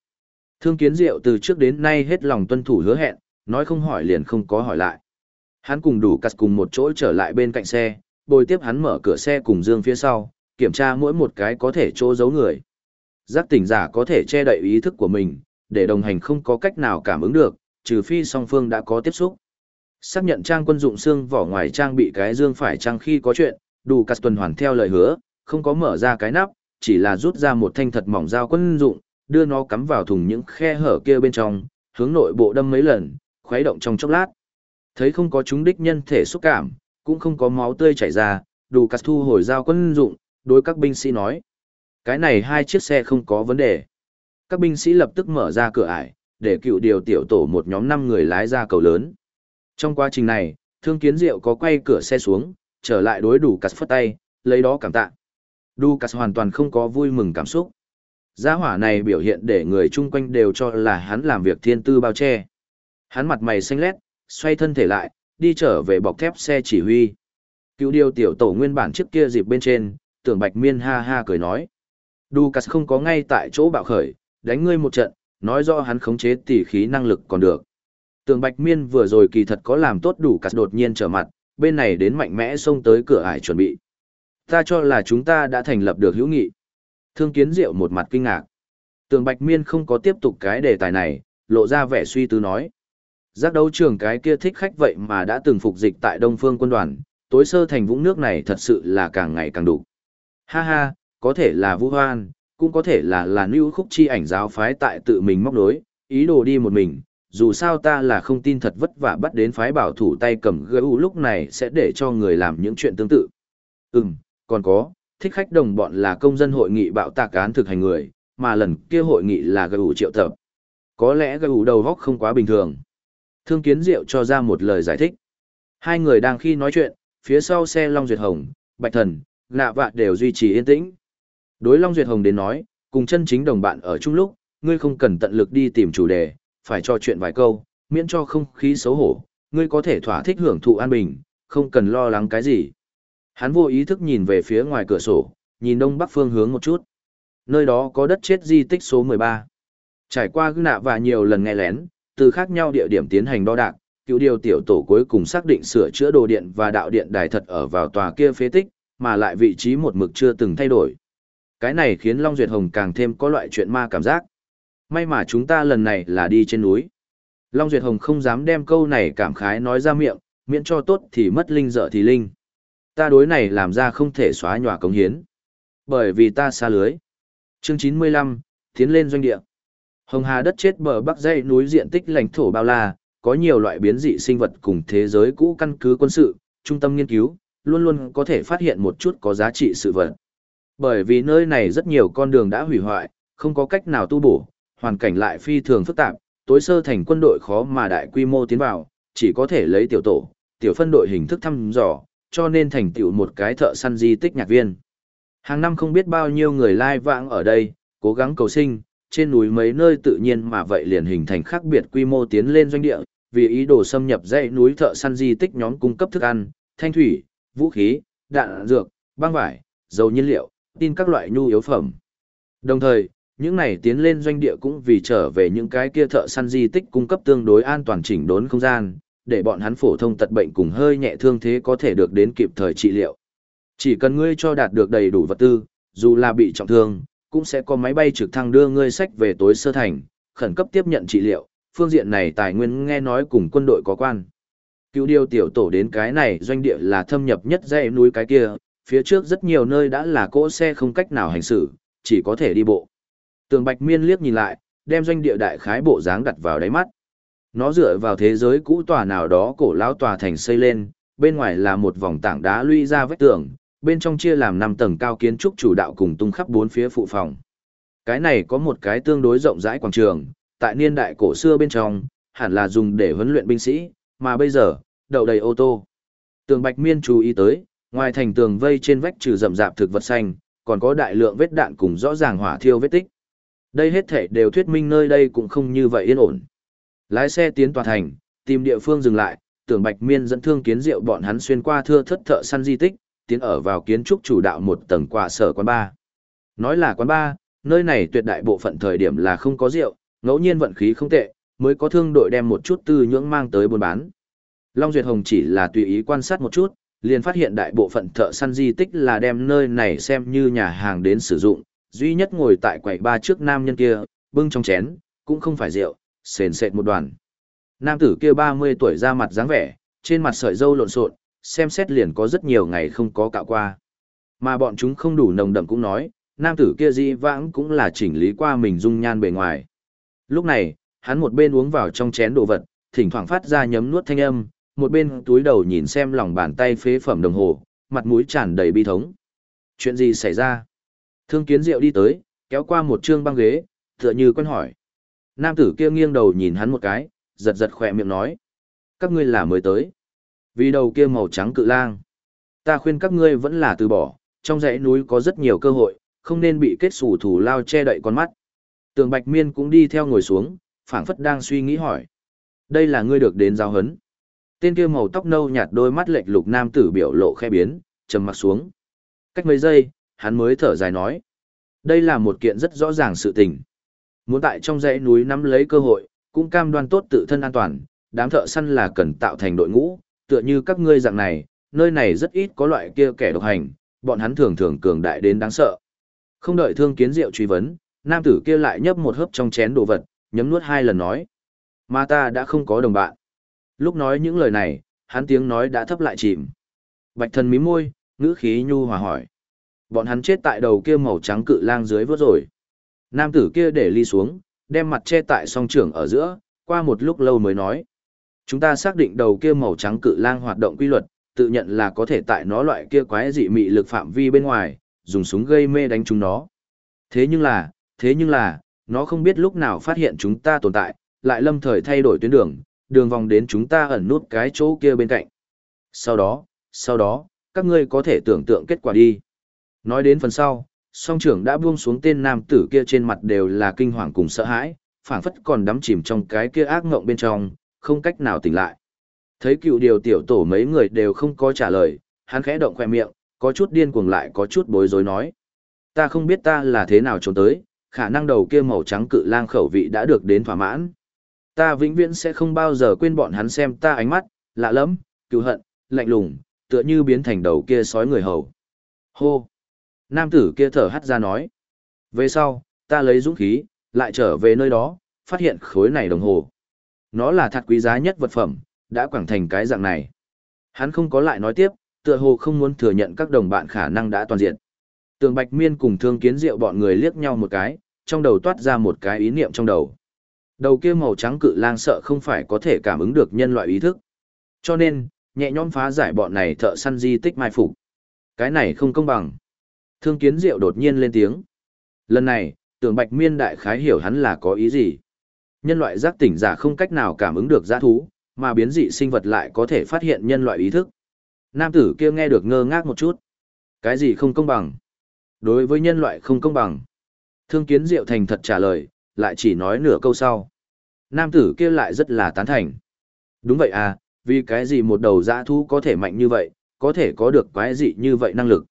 Thương Kiến Diệu từ trước đến nay hết lòng tuân thủ hứa hẹn, nói không hỏi liền không có hỏi lại. Hắn cùng đủ cắt cùng một chỗ trở lại bên cạnh xe, bồi tiếp hắn mở cửa xe cùng Dương phía sau, kiểm tra mỗi một cái có thể chỗ giấu người. Giác tỉnh giả có thể che đậy ý thức của mình, để đồng hành không có cách nào cảm ứng được, trừ phi song phương đã có tiếp xúc. Xác nhận trang quân dụng xương vỏ ngoài trang bị cái dương phải trang khi có chuyện, đủ cắt tuần hoàn theo lời hứa, không có mở ra cái nắp, chỉ là rút ra một thanh thật mỏng dao quân dụng, đưa nó cắm vào thùng những khe hở kia bên trong, hướng nội bộ đâm mấy lần, khuấy động trong chốc lát. Thấy không có chúng đích nhân thể xúc cảm, cũng không có máu tươi chảy ra, đủ cắt thu hồi dao quân dụng, đối các binh sĩ nói. Cái này hai chiếc xe không có vấn đề. Các binh sĩ lập tức mở ra cửa ải, để cựu điều tiểu tổ một nhóm năm người lái ra cầu lớn. Trong quá trình này, thương kiến diệu có quay cửa xe xuống, trở lại đối đủ cắt phất tay, lấy đó cảm tạ. Đủ cắt hoàn toàn không có vui mừng cảm xúc. Gia hỏa này biểu hiện để người chung quanh đều cho là hắn làm việc thiên tư bao che. Hắn mặt mày xanh lét, xoay thân thể lại, đi trở về bọc thép xe chỉ huy. Cựu điều tiểu tổ nguyên bản trước kia dịp bên trên, tưởng bạch miên ha ha cười nói. Ducas không có ngay tại chỗ bạo khởi, đánh ngươi một trận, nói rõ hắn khống chế tỉ khí năng lực còn được. Tường bạch miên vừa rồi kỳ thật có làm tốt đủ cắt đột nhiên trở mặt, bên này đến mạnh mẽ xông tới cửa ải chuẩn bị. Ta cho là chúng ta đã thành lập được hữu nghị. Thương kiến diệu một mặt kinh ngạc. Tường Bạch Miên không có tiếp tục cái đề tài này, lộ ra vẻ suy tư nói. Giác đấu trường cái kia thích khách vậy mà đã từng phục dịch tại Đông Phương quân đoàn, tối sơ thành vũng nước này thật sự là càng ngày càng đủ. Ha ha, có thể là Vũ Hoan, cũng có thể là là lưu Khúc Chi ảnh giáo phái tại tự mình móc đối, ý đồ đi một mình, dù sao ta là không tin thật vất vả bắt đến phái bảo thủ tay cầm gấu lúc này sẽ để cho người làm những chuyện tương tự. Ừm, còn có, thích khách đồng bọn là công dân hội nghị bạo tạc án thực hành người, mà lần kia hội nghị là gấu triệu tập. Có lẽ gấu đầu góc không quá bình thường. Thương Kiến Diệu cho ra một lời giải thích. Hai người đang khi nói chuyện, phía sau xe Long Duyệt Hồng, Bạch Thần, Nạ Vạ đều duy trì yên tĩnh. Đối Long Duyệt Hồng đến nói, cùng chân chính đồng bạn ở chung lúc, ngươi không cần tận lực đi tìm chủ đề, phải trò chuyện vài câu, miễn cho không khí xấu hổ, ngươi có thể thỏa thích hưởng thụ an bình, không cần lo lắng cái gì. Hắn vô ý thức nhìn về phía ngoài cửa sổ, nhìn đông bắc phương hướng một chút. Nơi đó có đất chết di tích số 13. Trải qua gư nạ và nhiều lần nghe lén, từ khác nhau địa điểm tiến hành đo đạc, cựu điều tiểu tổ cuối cùng xác định sửa chữa đồ điện và đạo điện đài thật ở vào tòa kia phế tích, mà lại vị trí một mực chưa từng thay đổi. Cái này khiến Long Duyệt Hồng càng thêm có loại chuyện ma cảm giác. May mà chúng ta lần này là đi trên núi. Long Duyệt Hồng không dám đem câu này cảm khái nói ra miệng, miễn cho tốt thì mất linh dở thì linh. Ta đối này làm ra không thể xóa nhòa công hiến. Bởi vì ta xa lưới. Chương 95, tiến lên doanh địa. Hồng Hà đất chết bờ bắc dãy núi diện tích lãnh thổ bao la, có nhiều loại biến dị sinh vật cùng thế giới cũ căn cứ quân sự, trung tâm nghiên cứu, luôn luôn có thể phát hiện một chút có giá trị sự vật. Bởi vì nơi này rất nhiều con đường đã hủy hoại, không có cách nào tu bổ, hoàn cảnh lại phi thường phức tạp, tối sơ thành quân đội khó mà đại quy mô tiến vào, chỉ có thể lấy tiểu tổ, tiểu phân đội hình thức thăm dò, cho nên thành tựu một cái thợ săn di tích nhạc viên. Hàng năm không biết bao nhiêu người lai vãng ở đây, cố gắng cầu sinh, trên núi mấy nơi tự nhiên mà vậy liền hình thành khác biệt quy mô tiến lên doanh địa, vì ý đồ xâm nhập dãy núi thợ săn di tích nhóm cung cấp thức ăn, thanh thủy, vũ khí, đạn dược, băng vải, dầu nhiên liệu, tin các loại nhu yếu phẩm. Đồng thời, những này tiến lên doanh địa cũng vì trở về những cái kia thợ săn di tích cung cấp tương đối an toàn chỉnh đốn không gian, để bọn hắn phổ thông tật bệnh cùng hơi nhẹ thương thế có thể được đến kịp thời trị liệu. Chỉ cần ngươi cho đạt được đầy đủ vật tư, dù là bị trọng thương, cũng sẽ có máy bay trực thăng đưa ngươi sách về tối sơ thành, khẩn cấp tiếp nhận trị liệu, phương diện này tài nguyên nghe nói cùng quân đội có quan. Cứu điều tiểu tổ đến cái này doanh địa là thâm nhập nhất dãy núi cái kia, phía trước rất nhiều nơi đã là cỗ xe không cách nào hành xử, chỉ có thể đi bộ. Tường Bạch Miên liếc nhìn lại, đem doanh địa đại khái bộ dáng đặt vào đáy mắt. Nó dựa vào thế giới cũ tòa nào đó cổ lão tòa thành xây lên, bên ngoài là một vòng tảng đá lũy ra vách tường, bên trong chia làm 5 tầng cao kiến trúc chủ đạo cùng tung khắp bốn phía phụ phòng. Cái này có một cái tương đối rộng rãi quảng trường, tại niên đại cổ xưa bên trong, hẳn là dùng để huấn luyện binh sĩ, mà bây giờ, đậu đầy ô tô. Tường Bạch Miên chú ý tới, ngoài thành tường vây trên vách trừ rậm rạp thực vật xanh, còn có đại lượng vết đạn cùng rõ ràng hỏa thiêu vết tích. Đây hết thể đều thuyết minh nơi đây cũng không như vậy yên ổn. Lái xe tiến tòa thành, tìm địa phương dừng lại, tưởng Bạch Miên dẫn thương kiến rượu bọn hắn xuyên qua thưa thất thợ săn di tích, tiến ở vào kiến trúc chủ đạo một tầng quả sở quán ba. Nói là quán ba, nơi này tuyệt đại bộ phận thời điểm là không có rượu, ngẫu nhiên vận khí không tệ, mới có thương đội đem một chút tư nhưỡng mang tới buôn bán. Long Duyệt Hồng chỉ là tùy ý quan sát một chút, liền phát hiện đại bộ phận thợ săn di tích là đem nơi này xem như nhà hàng đến sử dụng, duy nhất ngồi tại quầy ba trước nam nhân kia, bưng trong chén, cũng không phải rượu, sền sệt một đoàn. Nam tử kia 30 tuổi ra mặt dáng vẻ, trên mặt sợi râu lộn xộn, xem xét liền có rất nhiều ngày không có cạo qua. Mà bọn chúng không đủ nồng đậm cũng nói, nam tử kia di vãng cũng là chỉnh lý qua mình dung nhan bề ngoài. Lúc này, hắn một bên uống vào trong chén đồ vật, thỉnh thoảng phát ra nhấm nuốt thanh âm, một bên túi đầu nhìn xem lòng bàn tay phế phẩm đồng hồ, mặt mũi tràn đầy bi thống. Chuyện gì xảy ra? Thương kiến diệu đi tới, kéo qua một trương băng ghế, tựa như quen hỏi. Nam tử kia nghiêng đầu nhìn hắn một cái, giật giật khỏe miệng nói. Các ngươi là mới tới. Vì đầu kia màu trắng cự lang. Ta khuyên các ngươi vẫn là từ bỏ, trong dãy núi có rất nhiều cơ hội, không nên bị kết sủ thủ lao che đậy con mắt. Tường Bạch Miên cũng đi theo ngồi xuống, phảng phất đang suy nghĩ hỏi. Đây là ngươi được đến giao hấn. Tên kia màu tóc nâu nhạt đôi mắt lệch lục nam tử biểu lộ khe biến, trầm mặt xuống. Cách mấy giây, hắn mới thở dài nói. Đây là một kiện rất rõ ràng sự tình. Muốn tại trong dãy núi nắm lấy cơ hội, cũng cam đoan tốt tự thân an toàn, đám thợ săn là cần tạo thành đội ngũ, tựa như các ngươi dạng này, nơi này rất ít có loại kia kẻ độc hành, bọn hắn thường thường cường đại đến đáng sợ. Không đợi thương kiến diệu truy vấn, nam tử kia lại nhấp một hớp trong chén đồ vật, nhấm nuốt hai lần nói. Mà ta đã không có đồng bạn. Lúc nói những lời này, hắn tiếng nói đã thấp lại chìm. Bạch thần mí môi, ngữ khí nhu hòa hỏi. Bọn hắn chết tại đầu kia màu trắng cự lang dưới vớt rồi. Nam tử kia để ly xuống, đem mặt che tại song trưởng ở giữa, qua một lúc lâu mới nói. Chúng ta xác định đầu kia màu trắng cự lang hoạt động quy luật, tự nhận là có thể tại nó loại kia quái dị mị lực phạm vi bên ngoài, dùng súng gây mê đánh chúng nó. Thế nhưng là, thế nhưng là, nó không biết lúc nào phát hiện chúng ta tồn tại, lại lâm thời thay đổi tuyến đường, đường vòng đến chúng ta ẩn nút cái chỗ kia bên cạnh. Sau đó, sau đó, các ngươi có thể tưởng tượng kết quả đi. Nói đến phần sau, song trưởng đã buông xuống tên nam tử kia trên mặt đều là kinh hoàng cùng sợ hãi, phảng phất còn đắm chìm trong cái kia ác ngộng bên trong, không cách nào tỉnh lại. Thấy cựu điều tiểu tổ mấy người đều không có trả lời, hắn khẽ động khoe miệng, có chút điên cuồng lại có chút bối rối nói. Ta không biết ta là thế nào trốn tới, khả năng đầu kia màu trắng cự lang khẩu vị đã được đến thỏa mãn. Ta vĩnh viễn sẽ không bao giờ quên bọn hắn xem ta ánh mắt, lạ lẫm, cứu hận, lạnh lùng, tựa như biến thành đầu kia sói người hầu. Hô! Nam tử kia thở hắt ra nói. Về sau, ta lấy dũng khí, lại trở về nơi đó, phát hiện khối này đồng hồ. Nó là thật quý giá nhất vật phẩm, đã quảng thành cái dạng này. Hắn không có lại nói tiếp, tựa hồ không muốn thừa nhận các đồng bạn khả năng đã toàn diện. Tường Bạch Miên cùng Thương Kiến Diệu bọn người liếc nhau một cái, trong đầu toát ra một cái ý niệm trong đầu. Đầu kia màu trắng cự lang sợ không phải có thể cảm ứng được nhân loại ý thức. Cho nên, nhẹ nhõm phá giải bọn này thợ săn di tích mai phục. Cái này không công bằng. Thương Kiến Diệu đột nhiên lên tiếng. Lần này, Tưởng Bạch Miên đại khái hiểu hắn là có ý gì. Nhân loại giác tỉnh giả không cách nào cảm ứng được giã thú, mà biến dị sinh vật lại có thể phát hiện nhân loại ý thức. Nam tử kia nghe được ngơ ngác một chút. Cái gì không công bằng? Đối với nhân loại không công bằng. Thương kiến diệu thành thật trả lời, lại chỉ nói nửa câu sau. Nam tử kia lại rất là tán thành. Đúng vậy à, vì cái gì một đầu dã thú có thể mạnh như vậy, có thể có được quái dị như vậy năng lực.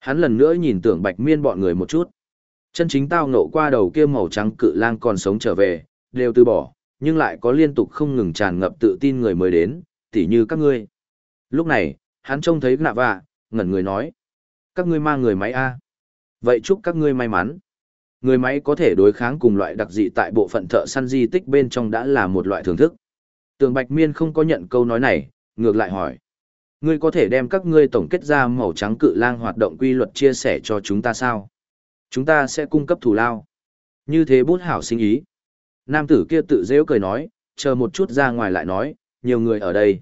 Hắn lần nữa nhìn tưởng bạch miên bọn người một chút. Chân chính tao nộ qua đầu kia màu trắng cự lang còn sống trở về, đều từ bỏ, nhưng lại có liên tục không ngừng tràn ngập tự tin người mới đến, tỉ như các ngươi. Lúc này, hắn trông thấy nạ vạ, ngẩn người nói. Các ngươi mang người máy A. Vậy chúc các ngươi may mắn. Người máy có thể đối kháng cùng loại đặc dị tại bộ phận thợ săn di tích bên trong đã là một loại thưởng thức. Tường Bạch Miên không có nhận câu nói này, ngược lại hỏi. Ngươi có thể đem các ngươi tổng kết ra màu trắng cự lang hoạt động quy luật chia sẻ cho chúng ta sao? Chúng ta sẽ cung cấp thù lao. Như thế bút hảo sinh ý. Nam tử kia tự dễ cười nói, chờ một chút ra ngoài lại nói, nhiều người ở đây.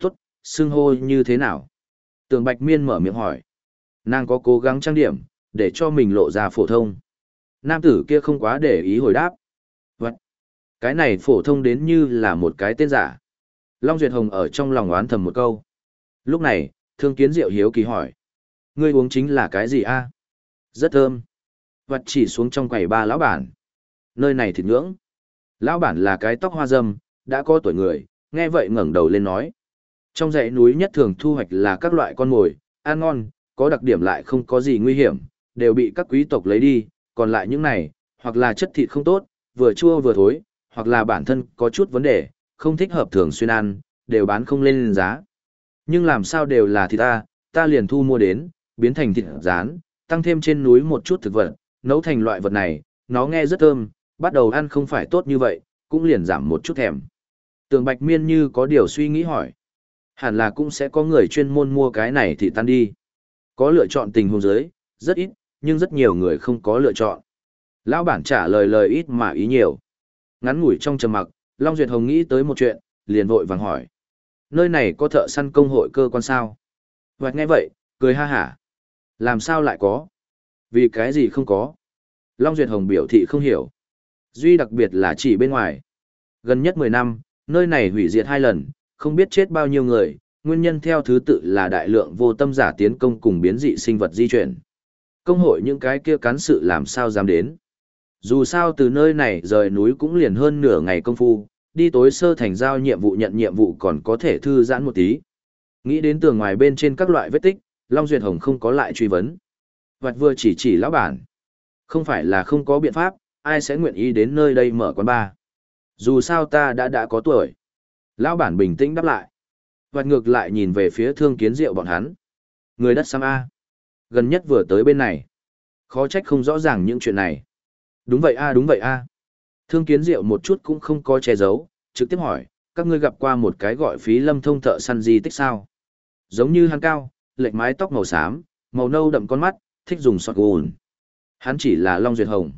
Tốt, xưng hô như thế nào? Tường Bạch Miên mở miệng hỏi. Nàng có cố gắng trang điểm, để cho mình lộ ra phổ thông. Nam tử kia không quá để ý hồi đáp. Vậy, cái này phổ thông đến như là một cái tên giả. Long Duyệt Hồng ở trong lòng oán thầm một câu. Lúc này, thương kiến diệu hiếu kỳ hỏi. Ngươi uống chính là cái gì a? Rất thơm. Vật chỉ xuống trong quầy ba lão bản. Nơi này thịt ngưỡng. Lão bản là cái tóc hoa dâm, đã có tuổi người, nghe vậy ngẩng đầu lên nói. Trong dãy núi nhất thường thu hoạch là các loại con mồi, ăn ngon, có đặc điểm lại không có gì nguy hiểm, đều bị các quý tộc lấy đi, còn lại những này, hoặc là chất thịt không tốt, vừa chua vừa thối, hoặc là bản thân có chút vấn đề, không thích hợp thường xuyên ăn, đều bán không lên giá. Nhưng làm sao đều là thịt ta, ta liền thu mua đến, biến thành thịt rán, tăng thêm trên núi một chút thực vật, nấu thành loại vật này, nó nghe rất thơm, bắt đầu ăn không phải tốt như vậy, cũng liền giảm một chút thèm. Tường Bạch Miên như có điều suy nghĩ hỏi. Hẳn là cũng sẽ có người chuyên môn mua cái này thì tan đi. Có lựa chọn tình huống giới, rất ít, nhưng rất nhiều người không có lựa chọn. Lão bản trả lời lời ít mà ý nhiều. Ngắn ngủi trong trầm mặc, Long Duyệt Hồng nghĩ tới một chuyện, liền vội vàng hỏi. Nơi này có thợ săn công hội cơ quan sao? Hoặc nghe vậy, cười ha hả. Làm sao lại có? Vì cái gì không có? Long Duyệt Hồng biểu thị không hiểu. Duy đặc biệt là chỉ bên ngoài. Gần nhất 10 năm, nơi này hủy diệt hai lần, không biết chết bao nhiêu người, nguyên nhân theo thứ tự là đại lượng vô tâm giả tiến công cùng biến dị sinh vật di chuyển. Công hội những cái kia cán sự làm sao dám đến. Dù sao từ nơi này rời núi cũng liền hơn nửa ngày công phu, đi tối sơ thành giao nhiệm vụ nhận nhiệm vụ còn có thể thư giãn một tí. Nghĩ đến tường ngoài bên trên các loại vết tích, Long Duyệt Hồng không có lại truy vấn. Vạch vừa chỉ chỉ lão bản. Không phải là không có biện pháp, ai sẽ nguyện ý đến nơi đây mở quán bar. Dù sao ta đã đã có tuổi. Lão bản bình tĩnh đáp lại. Vạch ngược lại nhìn về phía thương kiến rượu bọn hắn. Người đất xăm A. Gần nhất vừa tới bên này. Khó trách không rõ ràng những chuyện này. Đúng vậy A đúng vậy A. Thương kiến diệu một chút cũng không có che giấu, trực tiếp hỏi, các ngươi gặp qua một cái gọi phí lâm thông thợ săn di tích sao? Giống như hắn cao, lệch mái tóc màu xám, màu nâu đậm con mắt, thích dùng sọt gùn. Hắn chỉ là Long Duyệt Hồng.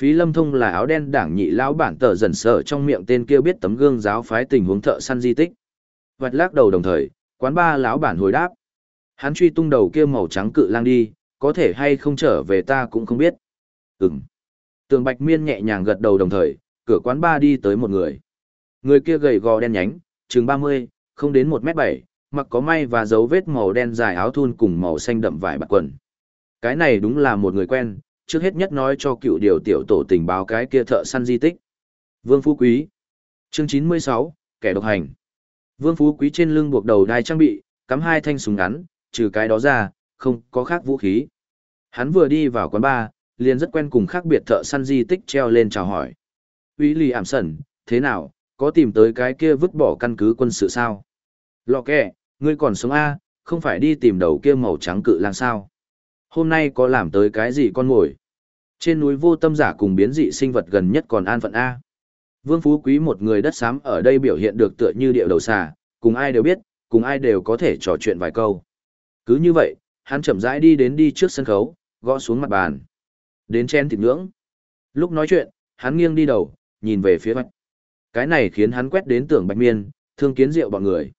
Phí lâm thông là áo đen đảng nhị lão bản tờ dần sở trong miệng tên kia biết tấm gương giáo phái tình huống thợ săn di tích. Vạch lắc đầu đồng thời, quán ba lão bản hồi đáp. Hắn truy tung đầu kia màu trắng cự lang đi, có thể hay không trở về ta cũng không biết. Ừm. Tường Bạch Miên nhẹ nhàng gật đầu đồng thời, cửa quán ba đi tới một người. Người kia gầy gò đen nhánh, chừng 30, không đến 1 mét 7, mặc có may và dấu vết màu đen dài áo thun cùng màu xanh đậm vải bạc quần. Cái này đúng là một người quen, trước hết nhất nói cho cựu điều tiểu tổ tình báo cái kia thợ săn di tích. Vương Phú Quý. Chương 96, kẻ độc hành. Vương Phú Quý trên lưng buộc đầu đai trang bị, cắm hai thanh súng ngắn, trừ cái đó ra, không có khác vũ khí. Hắn vừa đi vào quán bar, liền rất quen cùng khác biệt thợ săn di tích treo lên chào hỏi. Vĩ lì ảm sẩn, thế nào, có tìm tới cái kia vứt bỏ căn cứ quân sự sao? Lò kẹ, ngươi còn sống A, không phải đi tìm đầu kia màu trắng cự lang sao? Hôm nay có làm tới cái gì con ngồi? Trên núi vô tâm giả cùng biến dị sinh vật gần nhất còn an phận A. Vương Phú Quý một người đất xám ở đây biểu hiện được tựa như điệu đầu xà, cùng ai đều biết, cùng ai đều có thể trò chuyện vài câu. Cứ như vậy, hắn chậm rãi đi đến đi trước sân khấu, gõ xuống mặt bàn. Đến chen thịt ngưỡng. Lúc nói chuyện, hắn nghiêng đi đầu, nhìn về phía bạch. Cái này khiến hắn quét đến tưởng bạch miên, thương kiến rượu bọn người.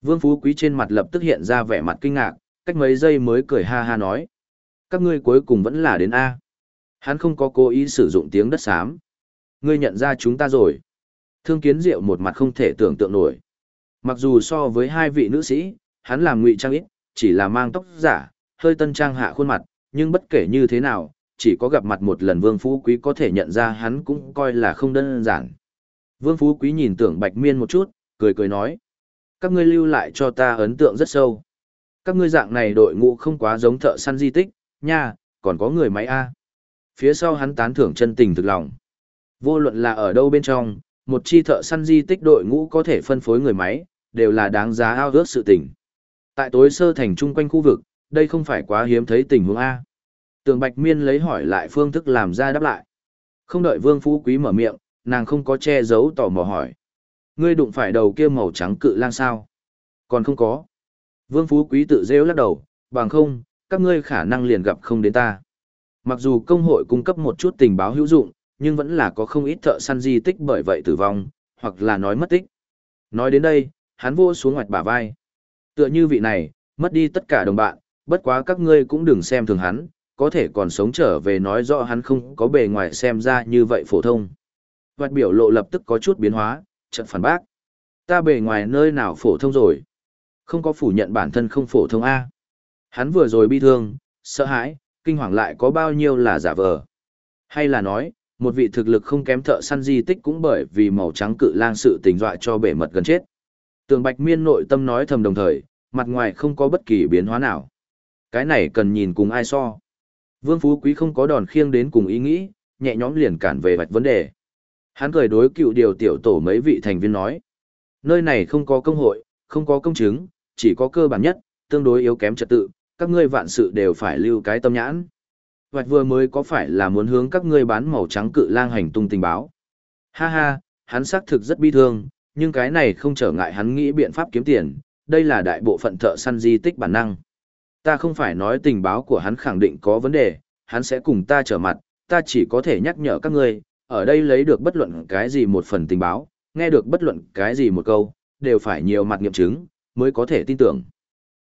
Vương Phú Quý trên mặt lập tức hiện ra vẻ mặt kinh ngạc, cách mấy giây mới cười ha ha nói. Các ngươi cuối cùng vẫn là đến A. Hắn không có cố ý sử dụng tiếng đất xám. Ngươi nhận ra chúng ta rồi. Thương kiến diệu một mặt không thể tưởng tượng nổi. Mặc dù so với hai vị nữ sĩ, hắn làm ngụy trang ít, chỉ là mang tóc giả, hơi tân trang hạ khuôn mặt, nhưng bất kể như thế nào, chỉ có gặp mặt một lần Vương Phú Quý có thể nhận ra hắn cũng coi là không đơn giản. Vương Phú Quý nhìn tưởng Bạch Miên một chút, cười cười nói. Các ngươi lưu lại cho ta ấn tượng rất sâu. Các ngươi dạng này đội ngũ không quá giống thợ săn di tích, nha, còn có người máy A. Phía sau hắn tán thưởng chân tình thực lòng. Vô luận là ở đâu bên trong, một chi thợ săn di tích đội ngũ có thể phân phối người máy, đều là đáng giá ao ước sự tình. Tại tối sơ thành chung quanh khu vực, đây không phải quá hiếm thấy tình huống A. Tường Bạch Miên lấy hỏi lại phương thức làm ra đáp lại. Không đợi Vương Phú Quý mở miệng, nàng không có che giấu tò mò hỏi. Ngươi đụng phải đầu kia màu trắng cự lang sao? Còn không có. Vương Phú Quý tự rêu lắc đầu, bằng không, các ngươi khả năng liền gặp không đến ta. Mặc dù công hội cung cấp một chút tình báo hữu dụng, nhưng vẫn là có không ít thợ săn di tích bởi vậy tử vong, hoặc là nói mất tích. Nói đến đây, hắn vô xuống ngoặt bả vai. Tựa như vị này, mất đi tất cả đồng bạn, bất quá các ngươi cũng đừng xem thường hắn, có thể còn sống trở về nói rõ hắn không có bề ngoài xem ra như vậy phổ thông. Hoạt biểu lộ lập tức có chút biến hóa, trận phản bác. Ta bề ngoài nơi nào phổ thông rồi? Không có phủ nhận bản thân không phổ thông A. Hắn vừa rồi bi thương, sợ hãi, kinh hoàng lại có bao nhiêu là giả vờ. Hay là nói, một vị thực lực không kém thợ săn di tích cũng bởi vì màu trắng cự lang sự tình dọa cho bể mật gần chết. Tường Bạch Miên nội tâm nói thầm đồng thời, mặt ngoài không có bất kỳ biến hóa nào. Cái này cần nhìn cùng ai so. Vương Phú Quý không có đòn khiêng đến cùng ý nghĩ, nhẹ nhõm liền cản về vạch vấn đề. Hắn cười đối cựu điều tiểu tổ mấy vị thành viên nói. Nơi này không có công hội, không có công chứng, chỉ có cơ bản nhất, tương đối yếu kém trật tự, các ngươi vạn sự đều phải lưu cái tâm nhãn. Vạch vừa mới có phải là muốn hướng các ngươi bán màu trắng cự lang hành tung tình báo. Ha ha, hắn xác thực rất bi thương, nhưng cái này không trở ngại hắn nghĩ biện pháp kiếm tiền, đây là đại bộ phận thợ săn di tích bản năng. Ta không phải nói tình báo của hắn khẳng định có vấn đề, hắn sẽ cùng ta trở mặt, ta chỉ có thể nhắc nhở các ngươi, ở đây lấy được bất luận cái gì một phần tình báo, nghe được bất luận cái gì một câu, đều phải nhiều mặt nghiệm chứng, mới có thể tin tưởng.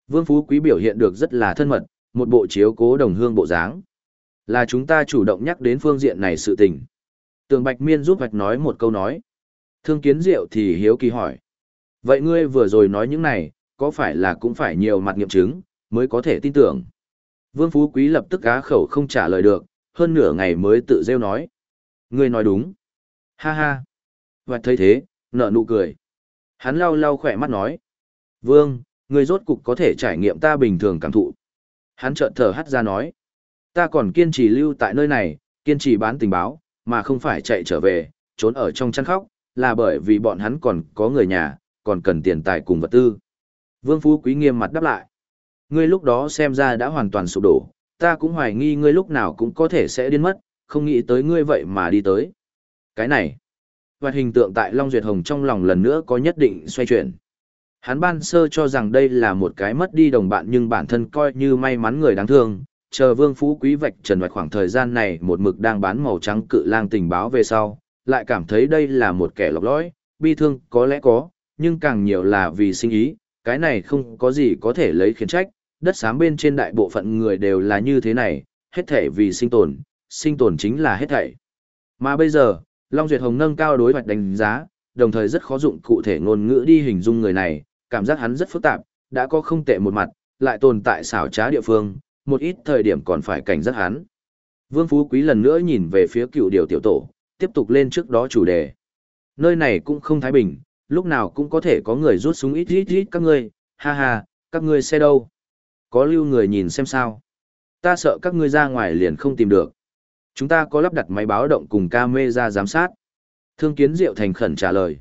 Vương Phú Quý biểu hiện được rất là thân mật, một bộ chiếu cố đồng hương bộ dáng. Là chúng ta chủ động nhắc đến phương diện này sự tình. Tường Bạch Miên giúp Bạch nói một câu nói. Thương kiến diệu thì hiếu kỳ hỏi. Vậy ngươi vừa rồi nói những này, có phải là cũng phải nhiều mặt nghiệm chứng, mới có thể tin tưởng. Vương Phú Quý lập tức á khẩu không trả lời được, hơn nửa ngày mới tự rêu nói. Ngươi nói đúng. Ha ha. Và thấy thế, nở nụ cười. Hắn lau lau khỏe mắt nói. Vương, ngươi rốt cục có thể trải nghiệm ta bình thường cảm thụ. Hắn trợn thở hắt ra nói. Ta còn kiên trì lưu tại nơi này, kiên trì bán tình báo, mà không phải chạy trở về, trốn ở trong chăn khóc, là bởi vì bọn hắn còn có người nhà, còn cần tiền tài cùng vật tư. Vương Phú Quý nghiêm mặt đáp lại. Ngươi lúc đó xem ra đã hoàn toàn sụp đổ, ta cũng hoài nghi ngươi lúc nào cũng có thể sẽ điên mất, không nghĩ tới ngươi vậy mà đi tới. Cái này, và hình tượng tại Long Duyệt Hồng trong lòng lần nữa có nhất định xoay chuyển. Hắn ban sơ cho rằng đây là một cái mất đi đồng bạn nhưng bản thân coi như may mắn người đáng thương, chờ Vương Phú Quý vạch trần vạch khoảng thời gian này một mực đang bán màu trắng cự lang tình báo về sau, lại cảm thấy đây là một kẻ lọc lõi, bi thương có lẽ có, nhưng càng nhiều là vì sinh ý, cái này không có gì có thể lấy khiển trách, đất xám bên trên đại bộ phận người đều là như thế này, hết thể vì sinh tồn, sinh tồn chính là hết thảy. Mà bây giờ, Long Duyệt Hồng nâng cao đối hoạch đánh giá, đồng thời rất khó dụng cụ thể ngôn ngữ đi hình dung người này, cảm giác hắn rất phức tạp, đã có không tệ một mặt, lại tồn tại xảo trá địa phương, một ít thời điểm còn phải cảnh giác hắn. Vương Phú Quý lần nữa nhìn về phía cựu điều tiểu tổ, tiếp tục lên trước đó chủ đề. Nơi này cũng không thái bình, lúc nào cũng có thể có người rút súng ít ít ít các ngươi, ha ha, các ngươi xe đâu? Có lưu người nhìn xem sao? Ta sợ các ngươi ra ngoài liền không tìm được. Chúng ta có lắp đặt máy báo động cùng camera giám sát. Thương kiến diệu thành khẩn trả lời.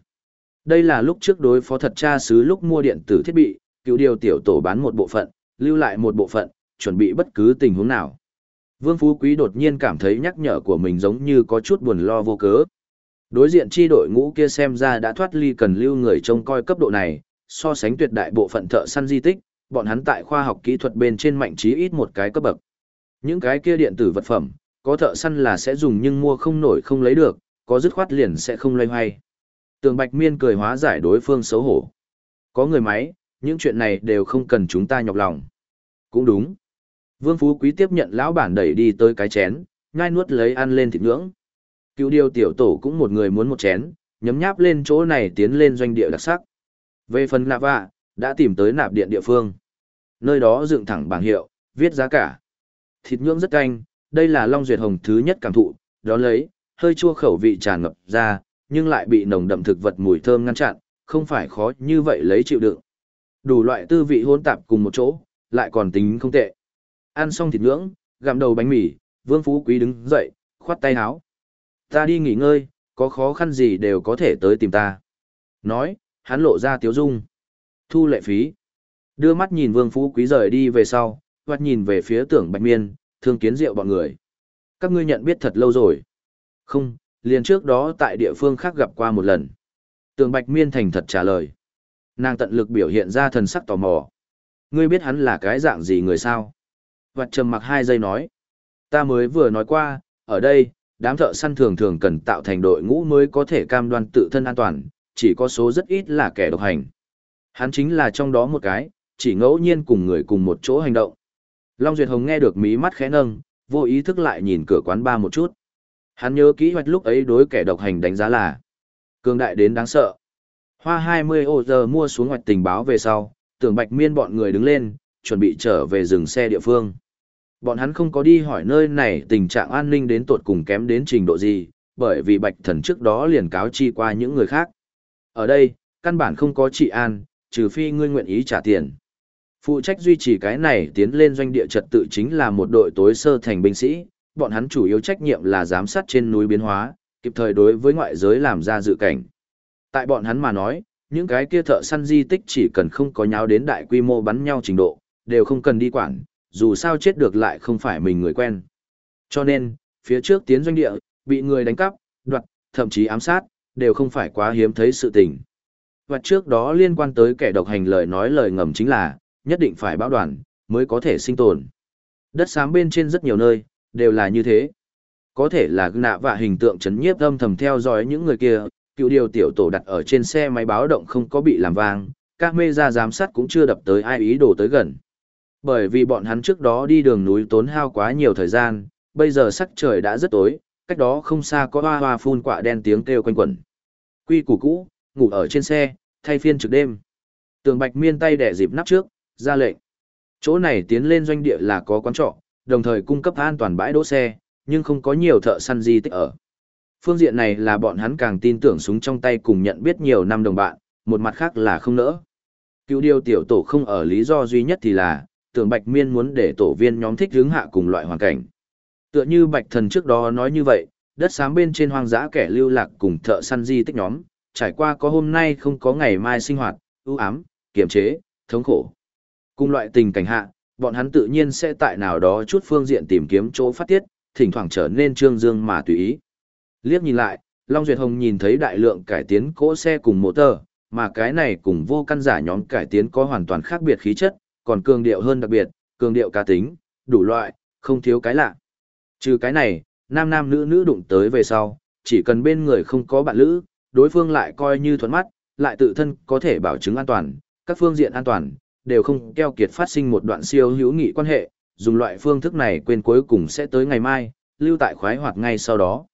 Đây là lúc trước đối phó thật cha sứ lúc mua điện tử thiết bị, cựu điều tiểu tổ bán một bộ phận, lưu lại một bộ phận, chuẩn bị bất cứ tình huống nào. Vương Phú Quý đột nhiên cảm thấy nhắc nhở của mình giống như có chút buồn lo vô cớ. Đối diện chi đội ngũ kia xem ra đã thoát ly cần lưu người trông coi cấp độ này, so sánh tuyệt đại bộ phận thợ săn di tích, bọn hắn tại khoa học kỹ thuật bên trên mạnh trí ít một cái cấp bậc. Những cái kia điện tử vật phẩm, có thợ săn là sẽ dùng nhưng mua không nổi không lấy được, có dứt khoát liền sẽ không loay hoay. Tường Bạch Miên cười hóa giải đối phương xấu hổ. Có người máy, những chuyện này đều không cần chúng ta nhọc lòng. Cũng đúng. Vương Phú Quý tiếp nhận lão bản đẩy đi tới cái chén, ngai nuốt lấy ăn lên thịt nướng. Cựu điều tiểu tổ cũng một người muốn một chén, nhấm nháp lên chỗ này tiến lên doanh địa đặc sắc. Về phần nạp vạ, đã tìm tới nạp điện địa phương. Nơi đó dựng thẳng bảng hiệu, viết giá cả. Thịt nhưỡng rất canh, đây là Long Duyệt Hồng thứ nhất cảm thụ, đó lấy, hơi chua khẩu vị tràn ngập ra, nhưng lại bị nồng đậm thực vật mùi thơm ngăn chặn, không phải khó như vậy lấy chịu đựng. Đủ loại tư vị hỗn tạp cùng một chỗ, lại còn tính không tệ. Ăn xong thịt nướng, gặm đầu bánh mì, Vương Phú Quý đứng dậy, khoát tay áo. Ta đi nghỉ ngơi, có khó khăn gì đều có thể tới tìm ta. Nói, hắn lộ ra tiếu dung. Thu lệ phí. Đưa mắt nhìn Vương Phú Quý rời đi về sau, hoặc nhìn về phía tưởng Bạch Miên, thương kiến rượu bọn người. Các ngươi nhận biết thật lâu rồi. Không, liền trước đó tại địa phương khác gặp qua một lần. Tưởng Bạch Miên thành thật trả lời. Nàng tận lực biểu hiện ra thần sắc tò mò. Ngươi biết hắn là cái dạng gì người sao? Vặt trầm mặc hai giây nói. Ta mới vừa nói qua, ở đây, đám thợ săn thường thường cần tạo thành đội ngũ mới có thể cam đoan tự thân an toàn, chỉ có số rất ít là kẻ độc hành. Hắn chính là trong đó một cái, chỉ ngẫu nhiên cùng người cùng một chỗ hành động. Long Duyệt Hồng nghe được mí mắt khẽ nâng, vô ý thức lại nhìn cửa quán ba một chút. Hắn nhớ kỹ hoạch lúc ấy đối kẻ độc hành đánh giá là cường đại đến đáng sợ. Hoa 20 ô giờ mua xuống hoạch tình báo về sau, tưởng bạch miên bọn người đứng lên, chuẩn bị trở về dừng xe địa phương. Bọn hắn không có đi hỏi nơi này tình trạng an ninh đến tột cùng kém đến trình độ gì, bởi vì bạch thần trước đó liền cáo chi qua những người khác. Ở đây, căn bản không có trị an, trừ phi ngươi nguyện ý trả tiền. Phụ trách duy trì cái này tiến lên doanh địa trật tự chính là một đội tối sơ thành binh sĩ, bọn hắn chủ yếu trách nhiệm là giám sát trên núi biến hóa, kịp thời đối với ngoại giới làm ra dự cảnh. Tại bọn hắn mà nói, những cái kia thợ săn di tích chỉ cần không có nháo đến đại quy mô bắn nhau trình độ, đều không cần đi quản, dù sao chết được lại không phải mình người quen. Cho nên, phía trước tiến doanh địa, bị người đánh cắp, đoạt, thậm chí ám sát, đều không phải quá hiếm thấy sự tình. Và trước đó liên quan tới kẻ độc hành lời nói lời ngầm chính là, nhất định phải báo đoàn, mới có thể sinh tồn. Đất xám bên trên rất nhiều nơi, đều là như thế. Có thể là nạ và hình tượng chấn nhiếp âm thầm theo dõi những người kia, cựu điều tiểu tổ đặt ở trên xe máy báo động không có bị làm vang, các mê ra giám sát cũng chưa đập tới ai ý đồ tới gần. Bởi vì bọn hắn trước đó đi đường núi tốn hao quá nhiều thời gian, bây giờ sắc trời đã rất tối, cách đó không xa có hoa hoa phun quạ đen tiếng kêu quanh quẩn. Quy củ cũ, ngủ ở trên xe, thay phiên trực đêm. Tường Bạch Miên tay đẻ dịp nắp trước, ra lệnh. Chỗ này tiến lên doanh địa là có quán trọ, đồng thời cung cấp an toàn bãi đỗ xe, nhưng không có nhiều thợ săn di tích ở. Phương diện này là bọn hắn càng tin tưởng súng trong tay cùng nhận biết nhiều năm đồng bạn, một mặt khác là không nỡ. Cựu điều tiểu tổ không ở lý do duy nhất thì là, tưởng Bạch Miên muốn để tổ viên nhóm thích hướng hạ cùng loại hoàn cảnh. Tựa như Bạch Thần trước đó nói như vậy, đất xám bên trên hoang dã kẻ lưu lạc cùng thợ săn di tích nhóm, trải qua có hôm nay không có ngày mai sinh hoạt, ưu ám, kiềm chế, thống khổ. Cùng loại tình cảnh hạ, bọn hắn tự nhiên sẽ tại nào đó chút phương diện tìm kiếm chỗ phát tiết, thỉnh thoảng trở nên trương dương mà tùy ý. Liếc nhìn lại, Long Duyệt Hồng nhìn thấy đại lượng cải tiến cỗ xe cùng mô tơ, mà cái này cùng vô căn giả nhóm cải tiến có hoàn toàn khác biệt khí chất, còn cường điệu hơn đặc biệt, cường điệu cá tính, đủ loại, không thiếu cái lạ. Trừ cái này, nam nam nữ nữ đụng tới về sau, chỉ cần bên người không có bạn lữ, đối phương lại coi như thuận mắt, lại tự thân có thể bảo chứng an toàn, các phương diện an toàn, đều không keo kiệt phát sinh một đoạn siêu hữu nghị quan hệ, dùng loại phương thức này quên cuối cùng sẽ tới ngày mai, lưu tại khoái hoạt ngay sau đó.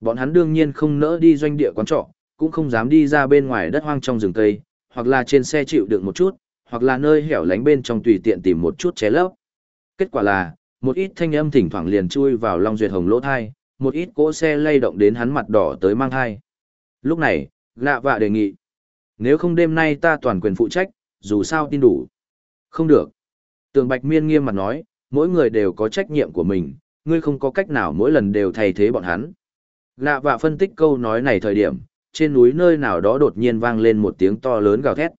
Bọn hắn đương nhiên không nỡ đi doanh địa quán trọ, cũng không dám đi ra bên ngoài đất hoang trong rừng cây, hoặc là trên xe chịu đựng một chút, hoặc là nơi hẻo lánh bên trong tùy tiện tìm một chút ché lấp. Kết quả là, một ít thanh âm thỉnh thoảng liền chui vào Long Duyệt Hồng lỗ thai, một ít cỗ xe lay động đến hắn mặt đỏ tới mang thai. Lúc này, lạ vạ đề nghị. Nếu không đêm nay ta toàn quyền phụ trách, dù sao tin đủ. Không được. Tường Bạch Miên nghiêm mặt nói, mỗi người đều có trách nhiệm của mình, ngươi không có cách nào mỗi lần đều thay thế bọn hắn. Lạ vạ phân tích câu nói này thời điểm, trên núi nơi nào đó đột nhiên vang lên một tiếng to lớn gào thét.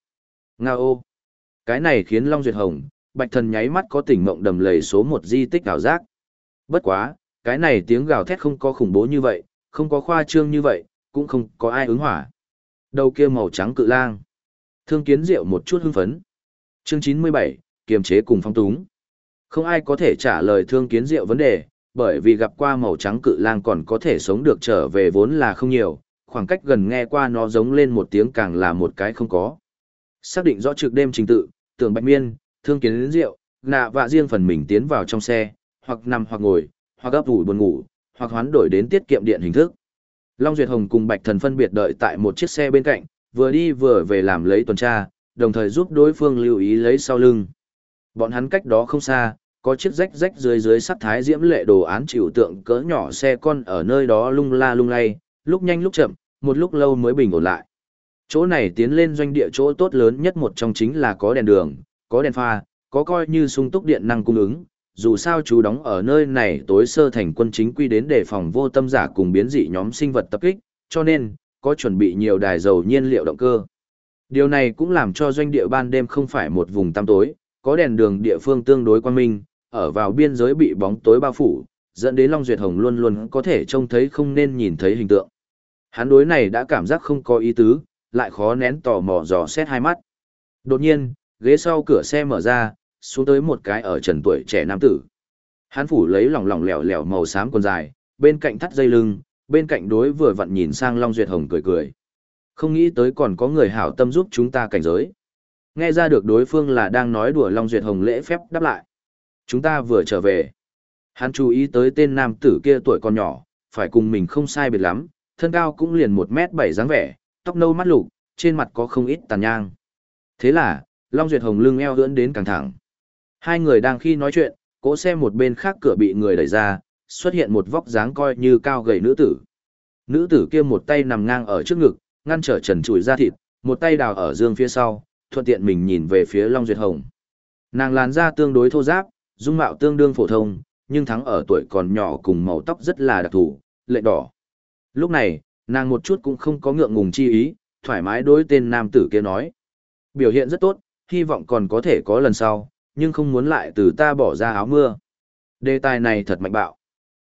Nga ô! Cái này khiến Long Duyệt Hồng, Bạch Thần nháy mắt có tỉnh mộng đầm lầy số một di tích ảo giác. Bất quá, cái này tiếng gào thét không có khủng bố như vậy, không có khoa trương như vậy, cũng không có ai ứng hỏa. Đầu kia màu trắng cự lang. Thương kiến diệu một chút hưng phấn. Chương 97, kiềm chế cùng phong túng. Không ai có thể trả lời thương kiến diệu vấn đề, bởi vì gặp qua màu trắng cự lang còn có thể sống được trở về vốn là không nhiều, khoảng cách gần nghe qua nó giống lên một tiếng càng là một cái không có. Xác định rõ trực đêm trình tự, tưởng bạch miên, thương kiến diệu, nạ vạ riêng phần mình tiến vào trong xe, hoặc nằm hoặc ngồi, hoặc ấp ủ buồn ngủ, hoặc hoán đổi đến tiết kiệm điện hình thức. Long Duyệt Hồng cùng Bạch Thần phân biệt đợi tại một chiếc xe bên cạnh, vừa đi vừa về làm lấy tuần tra, đồng thời giúp đối phương lưu ý lấy sau lưng. Bọn hắn cách đó không xa, có chiếc rách rách dưới dưới sắt thái diễm lệ đồ án chịu tượng cỡ nhỏ xe con ở nơi đó lung la lung lay, lúc nhanh lúc chậm, một lúc lâu mới bình ổn lại. Chỗ này tiến lên doanh địa chỗ tốt lớn nhất một trong chính là có đèn đường, có đèn pha, có coi như sung túc điện năng cung ứng, dù sao chú đóng ở nơi này tối sơ thành quân chính quy đến đề phòng vô tâm giả cùng biến dị nhóm sinh vật tập kích, cho nên, có chuẩn bị nhiều đài dầu nhiên liệu động cơ. Điều này cũng làm cho doanh địa ban đêm không phải một vùng tăm tối, có đèn đường địa phương tương đối quan minh, ở vào biên giới bị bóng tối bao phủ, dẫn đến Long Duyệt Hồng luôn luôn có thể trông thấy không nên nhìn thấy hình tượng. Hắn đối này đã cảm giác không có ý tứ, lại khó nén tò mò dò xét hai mắt. Đột nhiên, ghế sau cửa xe mở ra, xuống tới một cái ở trần tuổi trẻ nam tử. Hắn phủ lấy lỏng lỏng lẻo lẻo màu xám quần dài, bên cạnh thắt dây lưng, bên cạnh đối vừa vặn nhìn sang Long Duyệt Hồng cười cười. Không nghĩ tới còn có người hảo tâm giúp chúng ta cảnh giới. Nghe ra được đối phương là đang nói đùa Long Duyệt Hồng lễ phép đáp lại. Chúng ta vừa trở về. Hắn chú ý tới tên nam tử kia tuổi còn nhỏ, phải cùng mình không sai biệt lắm, thân cao cũng liền một mét bảy dáng vẻ, tóc nâu mắt lục, trên mặt có không ít tàn nhang. Thế là, Long Duyệt Hồng lưng eo ưỡn đến càng thẳng. Hai người đang khi nói chuyện, cỗ xe một bên khác cửa bị người đẩy ra, xuất hiện một vóc dáng coi như cao gầy nữ tử. Nữ tử kia một tay nằm ngang ở trước ngực, ngăn trở trần trụi da thịt, một tay đào ở dương phía sau, thuận tiện mình nhìn về phía Long Duyệt Hồng. Nàng làn da tương đối thô ráp, dung mạo tương đương phổ thông, nhưng thắng ở tuổi còn nhỏ cùng màu tóc rất là đặc thù, lệ đỏ. Lúc này, nàng một chút cũng không có ngượng ngùng chi ý, thoải mái đối tên nam tử kia nói. Biểu hiện rất tốt, hy vọng còn có thể có lần sau, nhưng không muốn lại từ ta bỏ ra áo mưa. Đề tài này thật mạnh bạo.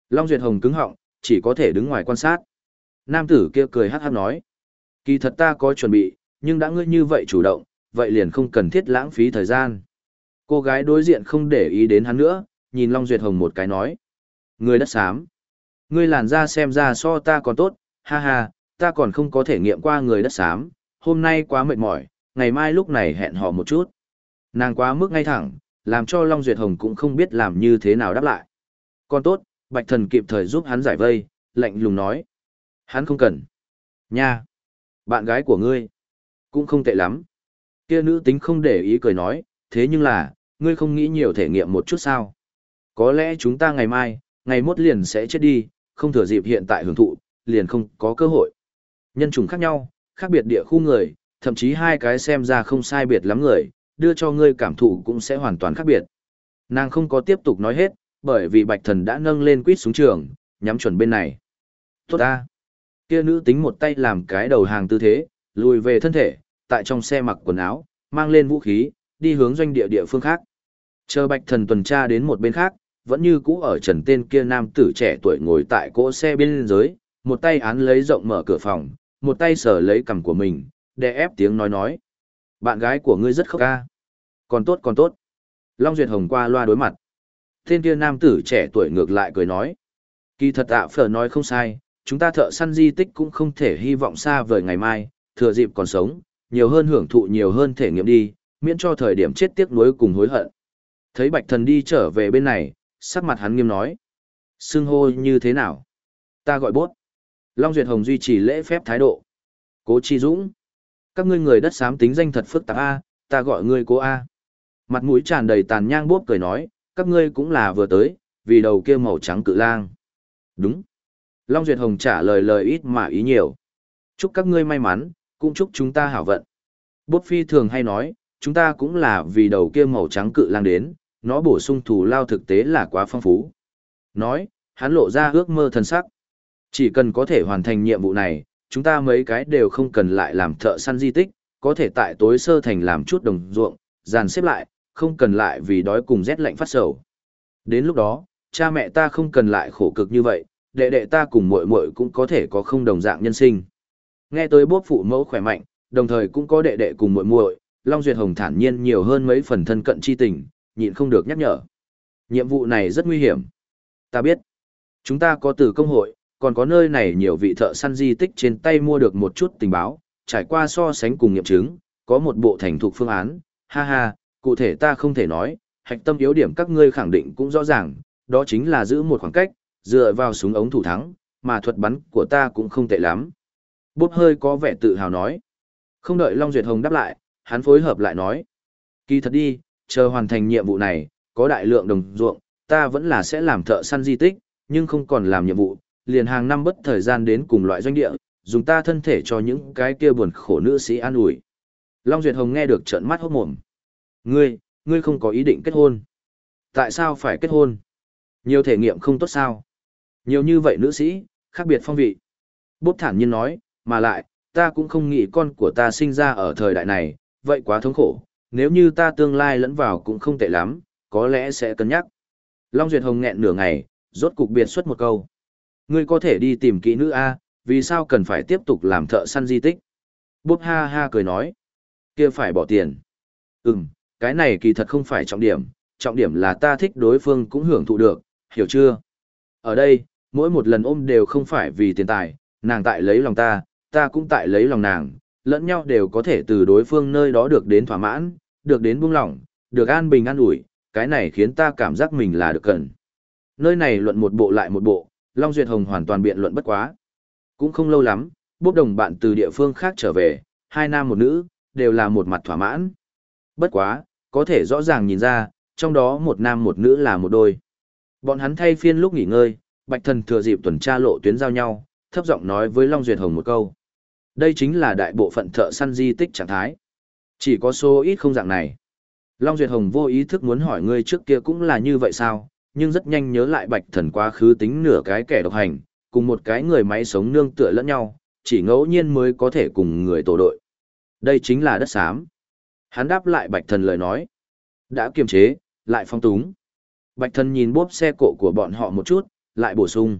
Long Duyệt Hồng cứng họng, chỉ có thể đứng ngoài quan sát. Nam tử kia cười hát hát nói. Kỳ thật ta có chuẩn bị, nhưng đã ngươi như vậy chủ động, vậy liền không cần thiết lãng phí thời gian. Cô gái đối diện không để ý đến hắn nữa, nhìn Long Duyệt Hồng một cái nói. Ngươi đất xám. Ngươi làn da xem ra so ta còn tốt, ha ha, ta còn không có thể nghiệm qua người đất xám, hôm nay quá mệt mỏi, ngày mai lúc này hẹn hò một chút. Nàng quá mức ngay thẳng, làm cho Long Duyệt Hồng cũng không biết làm như thế nào đáp lại. Còn tốt, Bạch Thần kịp thời giúp hắn giải vây, lạnh lùng nói. Hắn không cần. Nha! Bạn gái của ngươi. Cũng không tệ lắm. Kia nữ tính không để ý cười nói, thế nhưng là, ngươi không nghĩ nhiều thể nghiệm một chút sao. Có lẽ chúng ta ngày mai, ngày mốt liền sẽ chết đi, không thừa dịp hiện tại hưởng thụ, liền không có cơ hội. Nhân chủng khác nhau, khác biệt địa khu người, thậm chí hai cái xem ra không sai biệt lắm người, đưa cho ngươi cảm thụ cũng sẽ hoàn toàn khác biệt. Nàng không có tiếp tục nói hết, bởi vì bạch thần đã nâng lên quýt xuống trường, nhắm chuẩn bên này. Tốt ta! Kia nữ tính một tay làm cái đầu hàng tư thế, lùi về thân thể, tại trong xe mặc quần áo, mang lên vũ khí, đi hướng doanh địa địa phương khác. Chờ bạch thần tuần tra đến một bên khác, vẫn như cũ ở trần tên kia nam tử trẻ tuổi ngồi tại cỗ xe bên dưới, một tay án lấy rộng mở cửa phòng, một tay sở lấy cằm của mình, để ép tiếng nói nói. Bạn gái của ngươi rất khóc ca. Còn tốt còn tốt. Long Duyệt Hồng qua loa đối mặt. Tên kia nam tử trẻ tuổi ngược lại cười nói. Kỳ thật ạ phở nói không sai, chúng ta thợ săn di tích cũng không thể hy vọng xa vời ngày mai, thừa dịp còn sống, nhiều hơn hưởng thụ nhiều hơn thể nghiệm đi, miễn cho thời điểm chết tiếc nuối cùng hối hận. Thấy bạch thần đi trở về bên này, sắc mặt hắn nghiêm nói. Sưng hô như thế nào? Ta gọi bốt. Long Duyệt Hồng duy trì lễ phép thái độ. Cố Chi Dũng. Các ngươi người đất xám tính danh thật phức tạp A, ta gọi ngươi cố A. Mặt mũi tràn đầy tàn nhang bốp cười nói, các ngươi cũng là vừa tới, vì đầu kia màu trắng cự lang. Đúng. Long Duyệt Hồng trả lời lời ít mà ý nhiều. Chúc các ngươi may mắn, cũng chúc chúng ta hảo vận. Bốp phi thường hay nói, chúng ta cũng là vì đầu kia màu trắng cự lang đến, nó bổ sung thù lao thực tế là quá phong phú. Nói, hắn lộ ra ước mơ thần sắc. Chỉ cần có thể hoàn thành nhiệm vụ này, chúng ta mấy cái đều không cần lại làm thợ săn di tích, có thể tại tối sơ thành làm chút đồng ruộng, dàn xếp lại, không cần lại vì đói cùng rét lạnh phát sầu. Đến lúc đó, cha mẹ ta không cần lại khổ cực như vậy, đệ đệ ta cùng muội muội cũng có thể có không đồng dạng nhân sinh. Nghe tới bốp phụ mẫu khỏe mạnh, đồng thời cũng có đệ đệ cùng muội muội, Long Duyệt Hồng thản nhiên nhiều hơn mấy phần thân cận chi tình, nhịn không được nhắc nhở. Nhiệm vụ này rất nguy hiểm. Ta biết. Chúng ta có từ công hội, còn có nơi này nhiều vị thợ săn di tích trên tay mua được một chút tình báo, trải qua so sánh cùng nghiệm chứng, có một bộ thành thục phương án, ha ha, cụ thể ta không thể nói, hạch tâm yếu điểm các ngươi khẳng định cũng rõ ràng, đó chính là giữ một khoảng cách, dựa vào súng ống thủ thắng, mà thuật bắn của ta cũng không tệ lắm. Bốp hơi có vẻ tự hào nói. Không đợi Long Duyệt Hồng đáp lại, hắn phối hợp lại nói. Kỳ thật đi, chờ hoàn thành nhiệm vụ này, có đại lượng đồng ruộng, ta vẫn là sẽ làm thợ săn di tích, nhưng không còn làm nhiệm vụ, liền hàng năm bất thời gian đến cùng loại doanh địa, dùng ta thân thể cho những cái kia buồn khổ nữ sĩ an ủi. Long Duyệt Hồng nghe được trợn mắt hốt mồm. Ngươi, ngươi không có ý định kết hôn. Tại sao phải kết hôn? Nhiều thể nghiệm không tốt sao? Nhiều như vậy nữ sĩ, khác biệt phong vị. Bốp thản nhiên nói, mà lại, ta cũng không nghĩ con của ta sinh ra ở thời đại này, vậy quá thống khổ. Nếu như ta tương lai lẫn vào cũng không tệ lắm, có lẽ sẽ cân nhắc. Long Duyệt Hồng nghẹn nửa ngày, rốt cục biệt xuất một câu. Ngươi có thể đi tìm kỹ nữ A, vì sao cần phải tiếp tục làm thợ săn di tích? Bốp ha ha cười nói. kia phải bỏ tiền. Ừm, cái này kỳ thật không phải trọng điểm, trọng điểm là ta thích đối phương cũng hưởng thụ được, hiểu chưa? Ở đây, mỗi một lần ôm đều không phải vì tiền tài, nàng tại lấy lòng ta, ta cũng tại lấy lòng nàng, lẫn nhau đều có thể từ đối phương nơi đó được đến thỏa mãn, được đến buông lỏng, được an bình an ủi, cái này khiến ta cảm giác mình là được cần. Nơi này luận một bộ lại một bộ, Long Duyệt Hồng hoàn toàn biện luận bất quá. Cũng không lâu lắm, bốp đồng bạn từ địa phương khác trở về, hai nam một nữ, đều là một mặt thỏa mãn. Bất quá, có thể rõ ràng nhìn ra, trong đó một nam một nữ là một đôi. Bọn hắn thay phiên lúc nghỉ ngơi, Bạch Thần thừa dịp tuần tra lộ tuyến giao nhau, thấp giọng nói với Long Duyệt Hồng một câu. Đây chính là đại bộ phận thợ săn di tích trạng thái. Chỉ có số ít không dạng này. Long Duyệt Hồng vô ý thức muốn hỏi ngươi trước kia cũng là như vậy sao, nhưng rất nhanh nhớ lại Bạch Thần quá khứ tính nửa cái kẻ độc hành, cùng một cái người máy sống nương tựa lẫn nhau, chỉ ngẫu nhiên mới có thể cùng người tổ đội. Đây chính là đất xám. Hắn đáp lại Bạch Thần lời nói. Đã kiềm chế, lại phong túng. Bạch Thần nhìn bốp xe cộ của bọn họ một chút, lại bổ sung.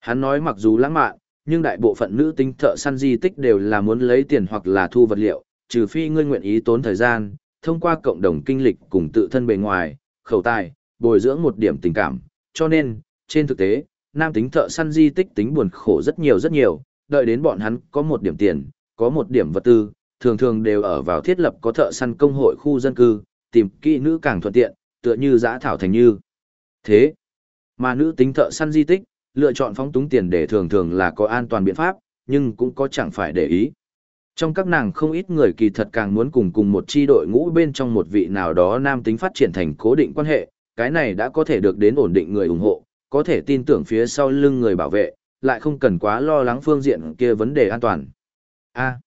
Hắn nói mặc dù lãng mạn, nhưng đại bộ phận nữ tính thợ săn di tích đều là muốn lấy tiền hoặc là thu vật liệu, trừ phi ngươi nguyện ý tốn thời gian, thông qua cộng đồng kinh lịch cùng tự thân bề ngoài, khẩu tài, bồi dưỡng một điểm tình cảm. Cho nên, trên thực tế, nam tính thợ săn di tích tính buồn khổ rất nhiều rất nhiều, đợi đến bọn hắn có một điểm tiền, có một điểm vật tư, thường thường đều ở vào thiết lập có thợ săn công hội khu dân cư, tìm kỹ nữ càng thuận tiện, tựa như giã thảo thành như. Thế, mà nữ tính thợ săn di tích, lựa chọn phóng túng tiền để thường thường là có an toàn biện pháp, nhưng cũng có chẳng phải để ý. Trong các nàng không ít người kỳ thật càng muốn cùng cùng một chi đội ngũ bên trong một vị nào đó nam tính phát triển thành cố định quan hệ, cái này đã có thể được đến ổn định người ủng hộ, có thể tin tưởng phía sau lưng người bảo vệ, lại không cần quá lo lắng phương diện kia vấn đề an toàn. A.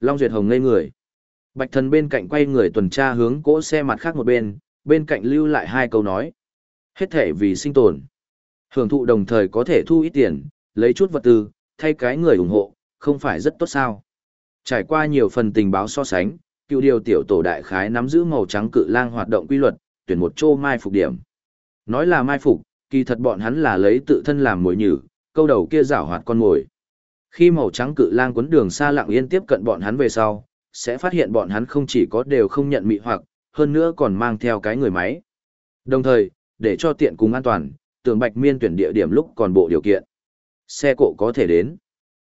Long Duyệt Hồng ngây người. Bạch thần bên cạnh quay người tuần tra hướng cỗ xe mặt khác một bên, bên cạnh lưu lại hai câu nói. Hết thể vì sinh tồn. Hưởng thụ đồng thời có thể thu ít tiền, lấy chút vật tư, thay cái người ủng hộ, không phải rất tốt sao. Trải qua nhiều phần tình báo so sánh, cựu điều tiểu tổ đại khái nắm giữ màu trắng cự lang hoạt động quy luật, tuyển một chỗ mai phục điểm. Nói là mai phục, kỳ thật bọn hắn là lấy tự thân làm mồi nhử, câu đầu kia giảo hoạt con mồi. Khi màu trắng cự lang quấn đường xa lặng yên tiếp cận bọn hắn về sau, sẽ phát hiện bọn hắn không chỉ có đều không nhận mị hoặc, hơn nữa còn mang theo cái người máy. Đồng thời, để cho tiện cùng an toàn, tường Bạch Miên tuyển địa điểm lúc còn bộ điều kiện. Xe cộ có thể đến.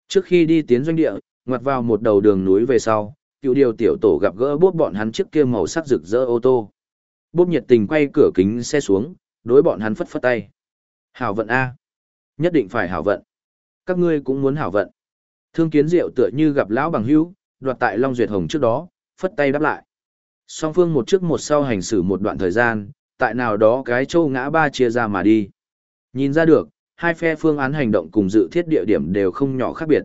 Trước khi đi tiến doanh địa, ngoặt vào một đầu đường núi về sau, cựu điều tiểu tổ gặp gỡ bốt bọn hắn chiếc kia màu sắc rực rỡ ô tô. Bốp nhiệt tình quay cửa kính xe xuống, đối bọn hắn phất phất tay. Hảo vận A. Nhất định phải hảo vận. Các ngươi cũng muốn hảo vận. Thương kiến diệu tựa như gặp lão bằng hữu, đoạt tại Long Duyệt Hồng trước đó, phất tay đáp lại. Song phương một trước một sau hành xử một đoạn thời gian, tại nào đó cái châu ngã ba chia ra mà đi. Nhìn ra được, hai phe phương án hành động cùng dự thiết địa điểm đều không nhỏ khác biệt.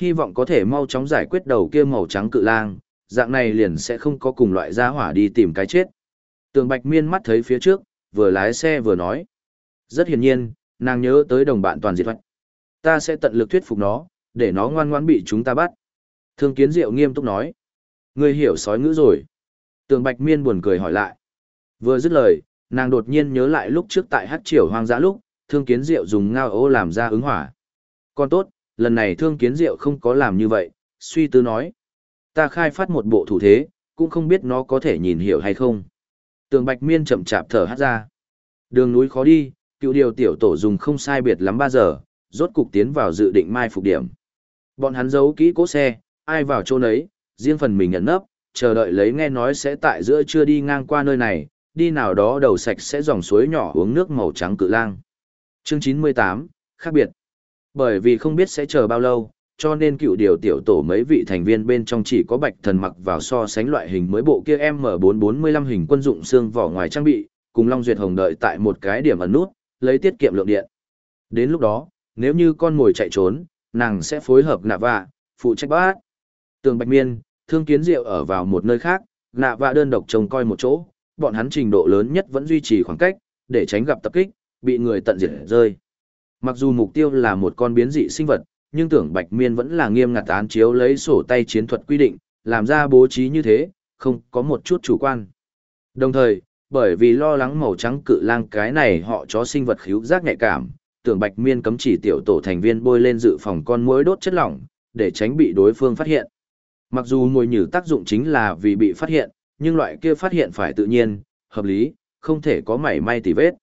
Hy vọng có thể mau chóng giải quyết đầu kia màu trắng cự lang, dạng này liền sẽ không có cùng loại gia hỏa đi tìm cái chết. Tường Bạch Miên mắt thấy phía trước, vừa lái xe vừa nói. Rất hiển nhiên, nàng nhớ tới đồng bạn toàn diệt hoạch. Ta sẽ tận lực thuyết phục nó, để nó ngoan ngoãn bị chúng ta bắt. Thương Kiến Diệu nghiêm túc nói. Ngươi hiểu sói ngữ rồi. Tường Bạch Miên buồn cười hỏi lại. Vừa dứt lời, nàng đột nhiên nhớ lại lúc trước tại hát triều hoang dã lúc, Thương Kiến Diệu dùng ngao ô làm ra ứng hỏa. Còn tốt, lần này Thương Kiến Diệu không có làm như vậy, suy tư nói. Ta khai phát một bộ thủ thế, cũng không biết nó có thể nhìn hiểu hay không. Tường Bạch Miên chậm chạp thở hát ra. Đường núi khó đi, cựu điều tiểu tổ dùng không sai biệt lắm 3 giờ, rốt cục tiến vào dự định mai phục điểm. Bọn hắn giấu kỹ cố xe, ai vào chỗ nấy, riêng phần mình nhận nấp, chờ đợi lấy nghe nói sẽ tại giữa trưa đi ngang qua nơi này, đi nào đó đầu sạch sẽ dòng suối nhỏ uống nước màu trắng cự lang. Chương 98, khác biệt. Bởi vì không biết sẽ chờ bao lâu, cho nên cựu điều tiểu tổ mấy vị thành viên bên trong chỉ có bạch thần mặc vào so sánh loại hình mới bộ kia M445 hình quân dụng xương vỏ ngoài trang bị, cùng Long Duyệt Hồng đợi tại một cái điểm ẩn nút, lấy tiết kiệm lượng điện. Đến lúc đó, nếu như con ngồi chạy trốn, nàng sẽ phối hợp nạ vạ, phụ trách bát. Tường Bạch Miên, Thương Kiến Diệu ở vào một nơi khác, nạ vạ đơn độc trông coi một chỗ, bọn hắn trình độ lớn nhất vẫn duy trì khoảng cách, để tránh gặp tập kích, bị người tận diệt rơi. Mặc dù mục tiêu là một con biến dị sinh vật, nhưng tưởng Bạch Miên vẫn là nghiêm ngặt án chiếu lấy sổ tay chiến thuật quy định, làm ra bố trí như thế, không có một chút chủ quan. Đồng thời, bởi vì lo lắng màu trắng cự lang cái này họ chó sinh vật khíu giác nhạy cảm, tưởng Bạch Miên cấm chỉ tiểu tổ thành viên bôi lên dự phòng con muỗi đốt chất lỏng, để tránh bị đối phương phát hiện. Mặc dù mùi nhử tác dụng chính là vì bị phát hiện, nhưng loại kia phát hiện phải tự nhiên, hợp lý, không thể có mảy may tì vết.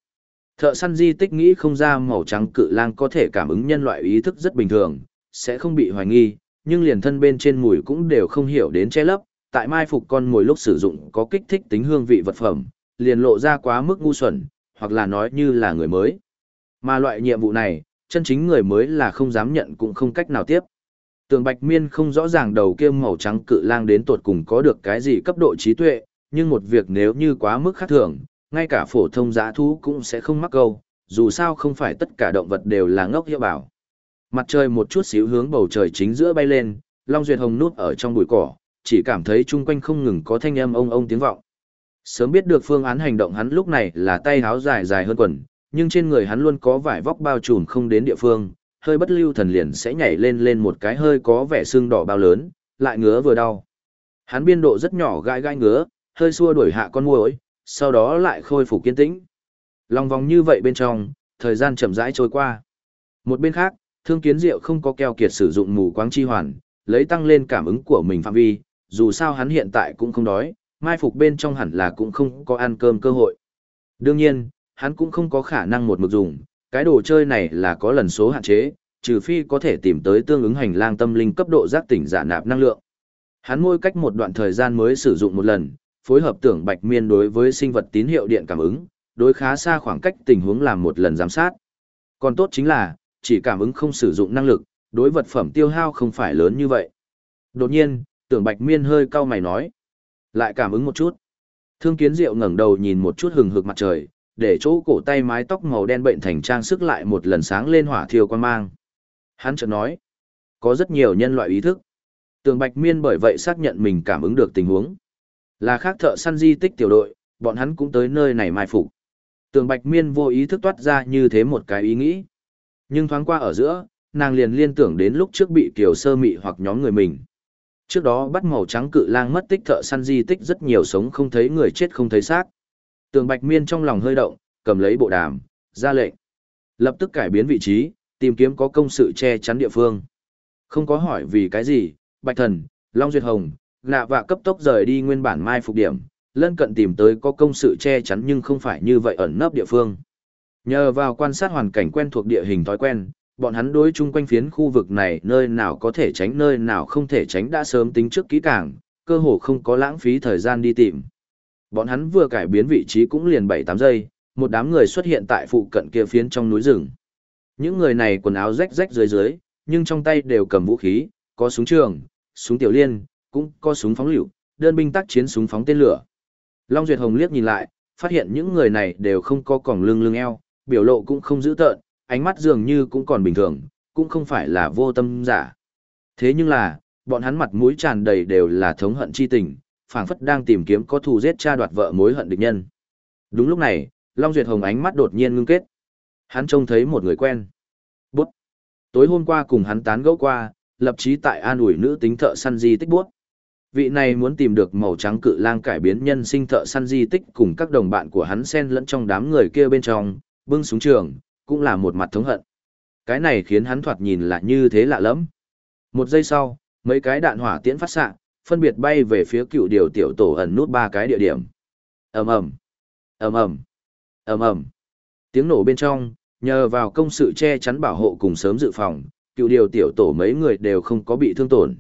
Thợ săn di tích nghĩ không ra màu trắng cự lang có thể cảm ứng nhân loại ý thức rất bình thường, sẽ không bị hoài nghi, nhưng liền thân bên trên mùi cũng đều không hiểu đến che lấp, tại mai phục con mùi lúc sử dụng có kích thích tính hương vị vật phẩm, liền lộ ra quá mức ngu xuẩn, hoặc là nói như là người mới. Mà loại nhiệm vụ này, chân chính người mới là không dám nhận cũng không cách nào tiếp. Tường Bạch Miên không rõ ràng đầu kia màu trắng cự lang đến tột cùng có được cái gì cấp độ trí tuệ, nhưng một việc nếu như quá mức khác thường, ngay cả phổ thông giã thú cũng sẽ không mắc câu, dù sao không phải tất cả động vật đều là ngốc hiệu bảo. Mặt trời một chút xíu hướng bầu trời chính giữa bay lên, Long Duyệt Hồng nút ở trong bụi cỏ, chỉ cảm thấy chung quanh không ngừng có thanh âm ông ông tiếng vọng. Sớm biết được phương án hành động hắn lúc này là tay háo dài dài hơn quần, nhưng trên người hắn luôn có vải vóc bao trùm không đến địa phương, hơi bất lưu thần liền sẽ nhảy lên lên một cái hơi có vẻ xương đỏ bao lớn, lại ngứa vừa đau. Hắn biên độ rất nhỏ gai gai ngứa, hơi xua đuổi hạ con muỗi, sau đó lại khôi phục kiên tĩnh. Lòng vòng như vậy bên trong, thời gian chậm rãi trôi qua. Một bên khác, Thương Kiến Diệu không có keo kiệt sử dụng mù quáng chi hoàn, lấy tăng lên cảm ứng của mình phạm vi, dù sao hắn hiện tại cũng không đói, mai phục bên trong hẳn là cũng không có ăn cơm cơ hội. Đương nhiên, hắn cũng không có khả năng một mực dùng, cái đồ chơi này là có lần số hạn chế, trừ phi có thể tìm tới tương ứng hành lang tâm linh cấp độ giác tỉnh giả nạp năng lượng. Hắn mỗi cách một đoạn thời gian mới sử dụng một lần, phối hợp tưởng bạch miên đối với sinh vật tín hiệu điện cảm ứng, đối khá xa khoảng cách tình huống làm một lần giám sát. Còn tốt chính là, chỉ cảm ứng không sử dụng năng lực, đối vật phẩm tiêu hao không phải lớn như vậy. Đột nhiên, tưởng bạch miên hơi cau mày nói. Lại cảm ứng một chút. Thương kiến diệu ngẩng đầu nhìn một chút hừng hực mặt trời, để chỗ cổ tay mái tóc màu đen bệnh thành trang sức lại một lần sáng lên hỏa thiêu quan mang. Hắn chợt nói, có rất nhiều nhân loại ý thức. Tường Bạch Miên bởi vậy xác nhận mình cảm ứng được tình huống. Là khác thợ săn di tích tiểu đội, bọn hắn cũng tới nơi này mai phục. Tường Bạch Miên vô ý thức toát ra như thế một cái ý nghĩ. Nhưng thoáng qua ở giữa, nàng liền liên tưởng đến lúc trước bị Kiều Sơ Mị hoặc nhóm người mình. Trước đó bắt màu trắng cự lang mất tích thợ săn di tích rất nhiều sống không thấy người chết không thấy xác. Tường Bạch Miên trong lòng hơi động, cầm lấy bộ đàm, ra lệnh. Lập tức cải biến vị trí, tìm kiếm có công sự che chắn địa phương. Không có hỏi vì cái gì, Bạch Thần, Long Duyệt Hồng, nạ vạ cấp tốc rời đi nguyên bản mai phục điểm, lân cận tìm tới có công sự che chắn nhưng không phải như vậy ẩn nấp địa phương. Nhờ vào quan sát hoàn cảnh quen thuộc địa hình thói quen, bọn hắn đối chung quanh phiến khu vực này nơi nào có thể tránh nơi nào không thể tránh đã sớm tính trước kỹ càng, cơ hồ không có lãng phí thời gian đi tìm. Bọn hắn vừa cải biến vị trí cũng liền 7-8 giây, một đám người xuất hiện tại phụ cận kia phiến trong núi rừng. Những người này quần áo rách rách dưới dưới, nhưng trong tay đều cầm vũ khí, có súng trường, súng tiểu liên, cũng có súng phóng lựu, đơn binh tác chiến súng phóng tên lửa. Long Duyệt Hồng liếc nhìn lại, phát hiện những người này đều không có còng lưng lưng eo, biểu lộ cũng không dữ tợn, ánh mắt dường như cũng còn bình thường, cũng không phải là vô tâm giả. Thế nhưng là, bọn hắn mặt mũi tràn đầy đều là thống hận chi tình, phảng phất đang tìm kiếm có thù giết cha đoạt vợ mối hận địch nhân. Đúng lúc này, Long Duyệt Hồng ánh mắt đột nhiên ngưng kết. Hắn trông thấy một người quen. Bút. Tối hôm qua cùng hắn tán gẫu qua, lập chí tại an ủi nữ tính thợ săn di tích bút. Vị này muốn tìm được màu trắng cự lang cải biến nhân sinh thợ săn di tích cùng các đồng bạn của hắn xen lẫn trong đám người kia bên trong, bưng súng trường, cũng là một mặt thống hận. Cái này khiến hắn thoạt nhìn là như thế lạ lắm. Một giây sau, mấy cái đạn hỏa tiễn phát xạ, phân biệt bay về phía cựu điều tiểu tổ ẩn nút ba cái địa điểm. ầm ầm, ầm ầm, ầm ầm. Tiếng nổ bên trong, nhờ vào công sự che chắn bảo hộ cùng sớm dự phòng, cựu điều tiểu tổ mấy người đều không có bị thương tổn.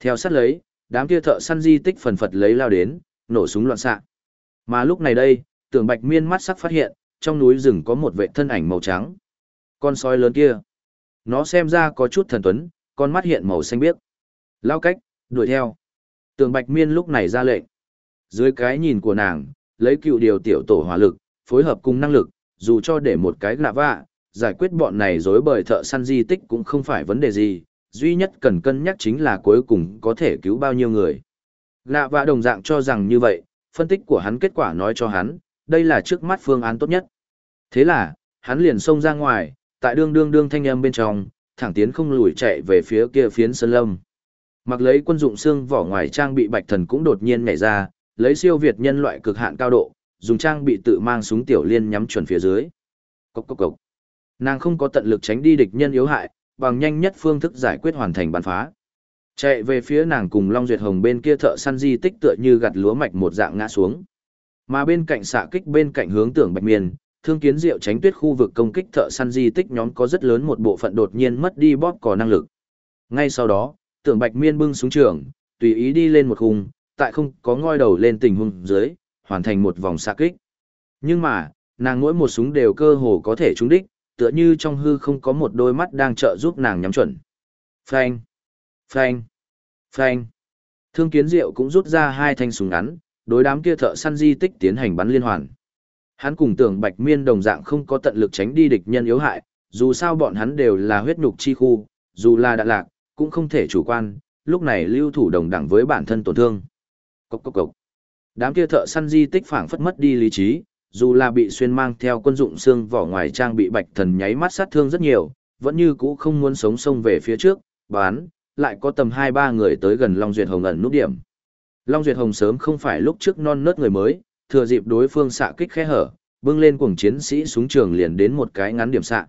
Theo sát lấy, đám kia thợ săn di tích phần phật lấy lao đến, nổ súng loạn xạ. Mà lúc này đây, tưởng bạch miên mắt sắc phát hiện, trong núi rừng có một vệ thân ảnh màu trắng. Con sói lớn kia. Nó xem ra có chút thần tuấn, con mắt hiện màu xanh biếc. Lao cách, đuổi theo. Tường Bạch Miên lúc này ra lệnh. Dưới cái nhìn của nàng, lấy cựu điều tiểu tổ hỏa lực, phối hợp cùng năng lực, dù cho để một cái lạ vạ, giải quyết bọn này dối bời thợ săn di tích cũng không phải vấn đề gì, duy nhất cần cân nhắc chính là cuối cùng có thể cứu bao nhiêu người. Lạ vạ đồng dạng cho rằng như vậy, phân tích của hắn kết quả nói cho hắn, đây là trước mắt phương án tốt nhất. Thế là, hắn liền xông ra ngoài, tại đương đương đương thanh âm bên trong, thẳng tiến không lùi chạy về phía kia phiến sơn lâm. Mặc lấy quân dụng xương vỏ ngoài trang bị bạch thần cũng đột nhiên nhảy ra, lấy siêu việt nhân loại cực hạn cao độ, dùng trang bị tự mang súng tiểu liên nhắm chuẩn phía dưới. Cốc cốc cốc. Nàng không có tận lực tránh đi địch nhân yếu hại, bằng nhanh nhất phương thức giải quyết hoàn thành bắn phá. Chạy về phía nàng cùng Long Duyệt Hồng bên kia thợ săn di tích tựa như gặt lúa mạch một dạng ngã xuống. Mà bên cạnh xạ kích bên cạnh hướng tưởng Bạch Miên, thương kiến diệu tránh tuyết khu vực công kích thợ săn di tích nhóm có rất lớn một bộ phận đột nhiên mất đi bóp cò năng lực. Ngay sau đó, tưởng bạch miên bưng súng trường, tùy ý đi lên một khung, tại không có ngoi đầu lên tình huống dưới, hoàn thành một vòng xạ kích. Nhưng mà, nàng mỗi một súng đều cơ hồ có thể trúng đích, tựa như trong hư không có một đôi mắt đang trợ giúp nàng nhắm chuẩn. Phanh, phanh, phanh. Thương kiến diệu cũng rút ra hai thanh súng ngắn, đối đám kia thợ săn di tích tiến hành bắn liên hoàn. Hắn cùng tưởng bạch miên đồng dạng không có tận lực tránh đi địch nhân yếu hại, dù sao bọn hắn đều là huyết nhục chi khu, dù là đạn lạc, cũng không thể chủ quan, lúc này lưu thủ đồng đẳng với bản thân tổn thương. Cốc cốc cốc. Đám kia thợ săn di tích phảng phất mất đi lý trí, dù là bị xuyên mang theo quân dụng xương vỏ ngoài trang bị bạch thần nháy mắt sát thương rất nhiều, vẫn như cũ không muốn sống sông về phía trước, bán, lại có tầm 2-3 người tới gần Long Duyệt Hồng ẩn nút điểm. Long Duyệt Hồng sớm không phải lúc trước non nớt người mới, thừa dịp đối phương xạ kích khe hở, bưng lên cuồng chiến sĩ xuống trường liền đến một cái ngắn điểm xạ.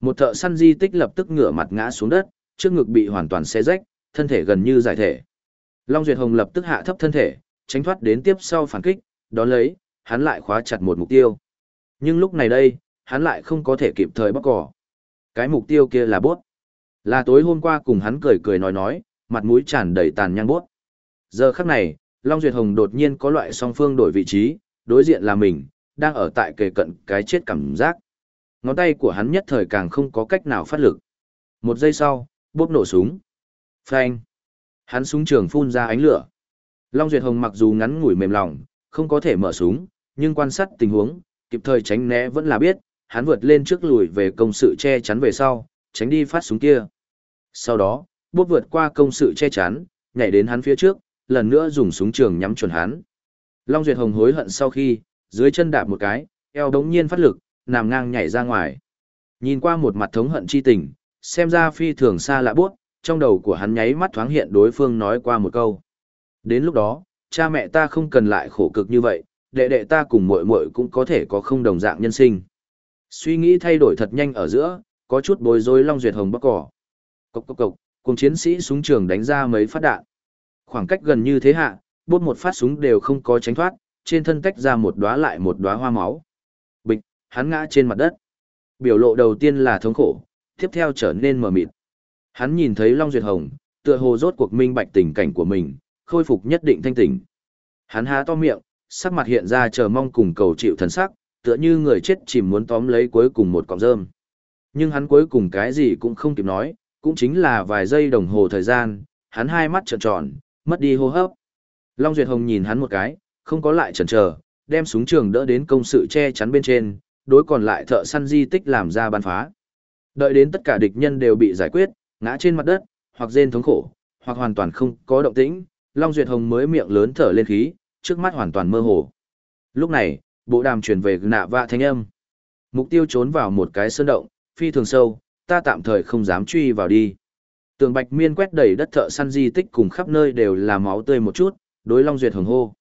Một thợ săn di tích lập tức ngửa mặt ngã xuống đất, trước ngực bị hoàn toàn xé rách, thân thể gần như giải thể. Long Duyệt Hồng lập tức hạ thấp thân thể, tránh thoát đến tiếp sau phản kích, đó lấy, hắn lại khóa chặt một mục tiêu. Nhưng lúc này đây, hắn lại không có thể kịp thời bóc cỏ. Cái mục tiêu kia là bốt. Là tối hôm qua cùng hắn cười cười nói nói, mặt mũi tràn đầy tàn nhang bốt. Giờ khắc này, Long Duyệt Hồng đột nhiên có loại song phương đổi vị trí, đối diện là mình, đang ở tại kề cận cái chết cảm giác. Ngón tay của hắn nhất thời càng không có cách nào phát lực. Một giây sau, bốp nổ súng. Phanh. Hắn súng trường phun ra ánh lửa. Long Duyệt Hồng mặc dù ngắn ngủi mềm lòng, không có thể mở súng, nhưng quan sát tình huống, kịp thời tránh né vẫn là biết, hắn vượt lên trước lùi về công sự che chắn về sau, tránh đi phát súng kia. Sau đó, bốt vượt qua công sự che chắn, nhảy đến hắn phía trước, lần nữa dùng súng trường nhắm chuẩn hắn. Long Duyệt Hồng hối hận sau khi, dưới chân đạp một cái, eo đống nhiên phát lực, nằm ngang nhảy ra ngoài. Nhìn qua một mặt thống hận chi tình, xem ra phi thường xa lạ buốt, trong đầu của hắn nháy mắt thoáng hiện đối phương nói qua một câu. Đến lúc đó, cha mẹ ta không cần lại khổ cực như vậy, đệ đệ ta cùng muội muội cũng có thể có không đồng dạng nhân sinh. Suy nghĩ thay đổi thật nhanh ở giữa, có chút bối rối Long Duyệt Hồng bắc cỏ. Cốc cốc cốc, cùng chiến sĩ súng trường đánh ra mấy phát đạn. Khoảng cách gần như thế hạ, bốt một phát súng đều không có tránh thoát, trên thân tách ra một đóa lại một đóa hoa máu. Bịch, hắn ngã trên mặt đất. Biểu lộ đầu tiên là thống khổ, tiếp theo trở nên mờ mịt. Hắn nhìn thấy Long Duyệt Hồng, tựa hồ rốt cuộc minh bạch tình cảnh của mình, khôi phục nhất định thanh tỉnh. Hắn há to miệng, sắc mặt hiện ra chờ mong cùng cầu chịu thần sắc, tựa như người chết chìm muốn tóm lấy cuối cùng một cọng rơm. Nhưng hắn cuối cùng cái gì cũng không kịp nói, cũng chính là vài giây đồng hồ thời gian, hắn hai mắt trợn tròn, mất đi hô hấp. Long Duyệt Hồng nhìn hắn một cái, không có lại chần chờ, đem súng trường đỡ đến công sự che chắn bên trên, đối còn lại thợ săn di tích làm ra ban phá. Đợi đến tất cả địch nhân đều bị giải quyết, ngã trên mặt đất, hoặc rên thống khổ, hoặc hoàn toàn không có động tĩnh, Long Duyệt Hồng mới miệng lớn thở lên khí, trước mắt hoàn toàn mơ hồ. Lúc này, bộ đàm truyền về nạ vạ thanh âm. Mục tiêu trốn vào một cái sơn động, phi thường sâu, ta tạm thời không dám truy vào đi. Tường Bạch Miên quét đầy đất thợ săn di tích cùng khắp nơi đều là máu tươi một chút, đối Long Duyệt hồng hô.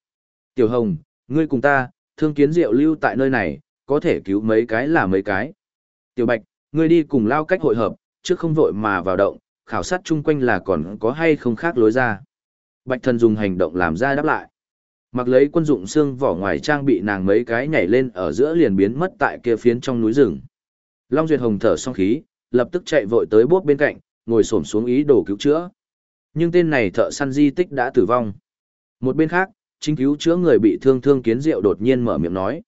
Tiểu Hồng, ngươi cùng ta, thương kiến diệu lưu tại nơi này, có thể cứu mấy cái là mấy cái. Tiểu Bạch, ngươi đi cùng lao cách hội hợp, trước không vội mà vào động, khảo sát chung quanh là còn có hay không khác lối ra. Bạch thần dùng hành động làm ra đáp lại. Mặc lấy quân dụng xương vỏ ngoài trang bị nàng mấy cái nhảy lên ở giữa liền biến mất tại kia phiến trong núi rừng. Long Duyệt Hồng thở xong khí, lập tức chạy vội tới bốt bên cạnh, ngồi xổm xuống ý đồ cứu chữa. Nhưng tên này thợ săn di tích đã tử vong. Một bên khác, chính cứu chữa người bị thương thương kiến diệu đột nhiên mở miệng nói.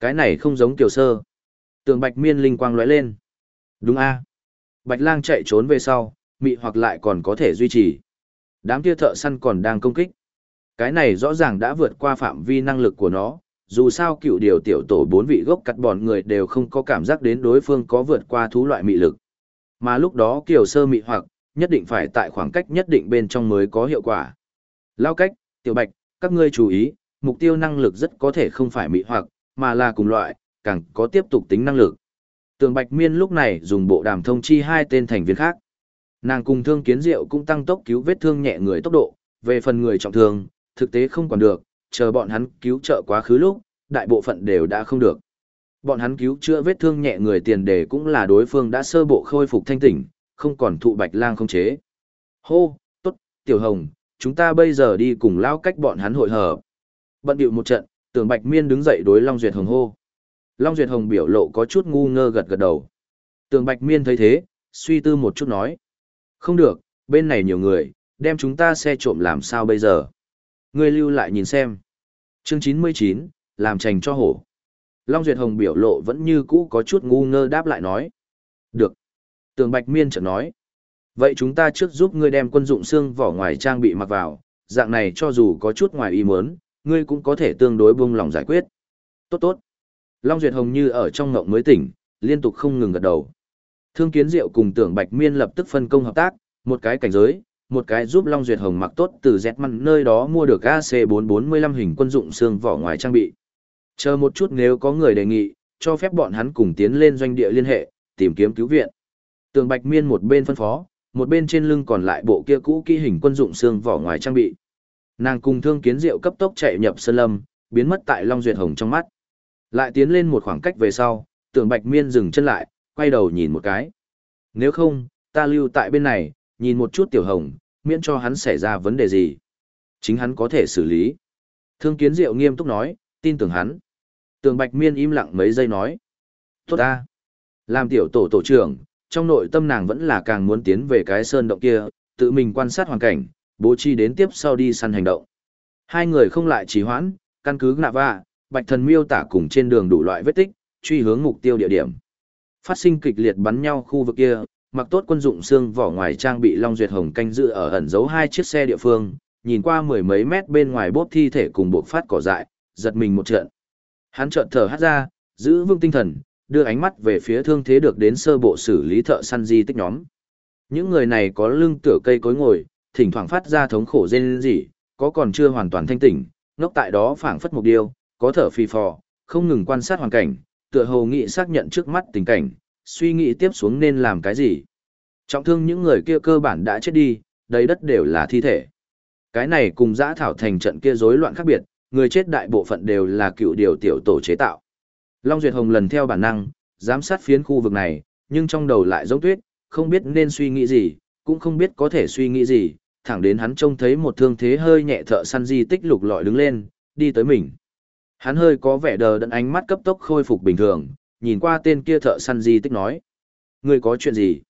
Cái này không giống tiểu sơ. Tường bạch miên linh quang lóe lên. Đúng a Bạch lang chạy trốn về sau, mị hoặc lại còn có thể duy trì. Đám kia thợ săn còn đang công kích. Cái này rõ ràng đã vượt qua phạm vi năng lực của nó, dù sao cựu điều tiểu tổ bốn vị gốc cắt bọn người đều không có cảm giác đến đối phương có vượt qua thú loại mị lực. Mà lúc đó kiều sơ mị hoặc, nhất định phải tại khoảng cách nhất định bên trong mới có hiệu quả. Lao cách, tiểu bạch, các ngươi chú ý, mục tiêu năng lực rất có thể không phải mị hoặc, mà là cùng loại, càng có tiếp tục tính năng lực. Tường Bạch Miên lúc này dùng bộ đàm thông chi hai tên thành viên khác. Nàng cùng thương kiến diệu cũng tăng tốc cứu vết thương nhẹ người tốc độ, về phần người trọng thương, thực tế không còn được, chờ bọn hắn cứu trợ quá khứ lúc, đại bộ phận đều đã không được. Bọn hắn cứu chữa vết thương nhẹ người tiền đề cũng là đối phương đã sơ bộ khôi phục thanh tỉnh, không còn thụ bạch lang không chế. Hô, tốt, tiểu hồng, chúng ta bây giờ đi cùng lao cách bọn hắn hội hợp. Bận điệu một trận, tưởng bạch miên đứng dậy đối Long Duyệt Hồng hô. Long Duyệt Hồng biểu lộ có chút ngu ngơ gật gật đầu. Tưởng bạch miên thấy thế, suy tư một chút nói. Không được, bên này nhiều người, đem chúng ta xe trộm làm sao bây giờ. Ngươi lưu lại nhìn xem. Chương 99, làm trành cho hổ. Long Duyệt Hồng biểu lộ vẫn như cũ có chút ngu ngơ đáp lại nói. Được. Tường Bạch Miên chợt nói. Vậy chúng ta trước giúp ngươi đem quân dụng xương vỏ ngoài trang bị mặc vào, dạng này cho dù có chút ngoài ý muốn, ngươi cũng có thể tương đối buông lòng giải quyết. Tốt tốt. Long Duyệt Hồng như ở trong ngộng mới tỉnh, liên tục không ngừng gật đầu. Thương Kiến Diệu cùng Tưởng Bạch Miên lập tức phân công hợp tác, một cái cảnh giới, một cái giúp Long Duyệt Hồng mặc tốt từ dẹt mặn nơi đó mua được AC445 hình quân dụng xương vỏ ngoài trang bị. Chờ một chút nếu có người đề nghị, cho phép bọn hắn cùng tiến lên doanh địa liên hệ, tìm kiếm cứu viện. Tường Bạch Miên một bên phân phó, một bên trên lưng còn lại bộ kia cũ kỹ hình quân dụng xương vỏ ngoài trang bị. Nàng cùng Thương Kiến Diệu cấp tốc chạy nhập sơn lâm, biến mất tại Long Duyệt Hồng trong mắt. Lại tiến lên một khoảng cách về sau, Tường Bạch Miên dừng chân lại, quay đầu nhìn một cái. Nếu không, ta lưu tại bên này, nhìn một chút Tiểu Hồng, miễn cho hắn xảy ra vấn đề gì. Chính hắn có thể xử lý. Thương Kiến Diệu nghiêm túc nói, tin tưởng hắn. Tường Bạch Miên im lặng mấy giây nói. Tốt ta. Làm tiểu tổ tổ trưởng, trong nội tâm nàng vẫn là càng muốn tiến về cái sơn động kia, tự mình quan sát hoàn cảnh, bố trí đến tiếp sau đi săn hành động. Hai người không lại trì hoãn, căn cứ nạ vạ, bạch thần miêu tả cùng trên đường đủ loại vết tích, truy hướng mục tiêu địa điểm. Phát sinh kịch liệt bắn nhau khu vực kia, mặc tốt quân dụng xương vỏ ngoài trang bị Long Duyệt Hồng canh giữ ở ẩn giấu hai chiếc xe địa phương, nhìn qua mười mấy mét bên ngoài bốp thi thể cùng buộc phát cỏ dại, giật mình một trận. Hắn chợt thở hắt ra, giữ vững tinh thần, đưa ánh mắt về phía thương thế được đến sơ bộ xử lý thợ săn di tích nhóm. Những người này có lưng tựa cây cối ngồi, thỉnh thoảng phát ra thống khổ rên rỉ, có còn chưa hoàn toàn thanh tỉnh, ngốc tại đó phảng phất mục điêu, có thở phì phò, không ngừng quan sát hoàn cảnh, tựa hồ nghị xác nhận trước mắt tình cảnh, suy nghĩ tiếp xuống nên làm cái gì. Trọng thương những người kia cơ bản đã chết đi, đầy đất đều là thi thể. Cái này cùng giã thảo thành trận kia rối loạn khác biệt, người chết đại bộ phận đều là cựu điều tiểu tổ chế tạo. Long Duyệt Hồng lần theo bản năng, giám sát phiến khu vực này, nhưng trong đầu lại giống tuyết, không biết nên suy nghĩ gì, cũng không biết có thể suy nghĩ gì, thẳng đến hắn trông thấy một thương thế hơi nhẹ thợ săn di tích lục lọi đứng lên, đi tới mình. Hắn hơi có vẻ đờ đẫn ánh mắt cấp tốc khôi phục bình thường, nhìn qua tên kia thợ săn di tích nói. ngươi có chuyện gì?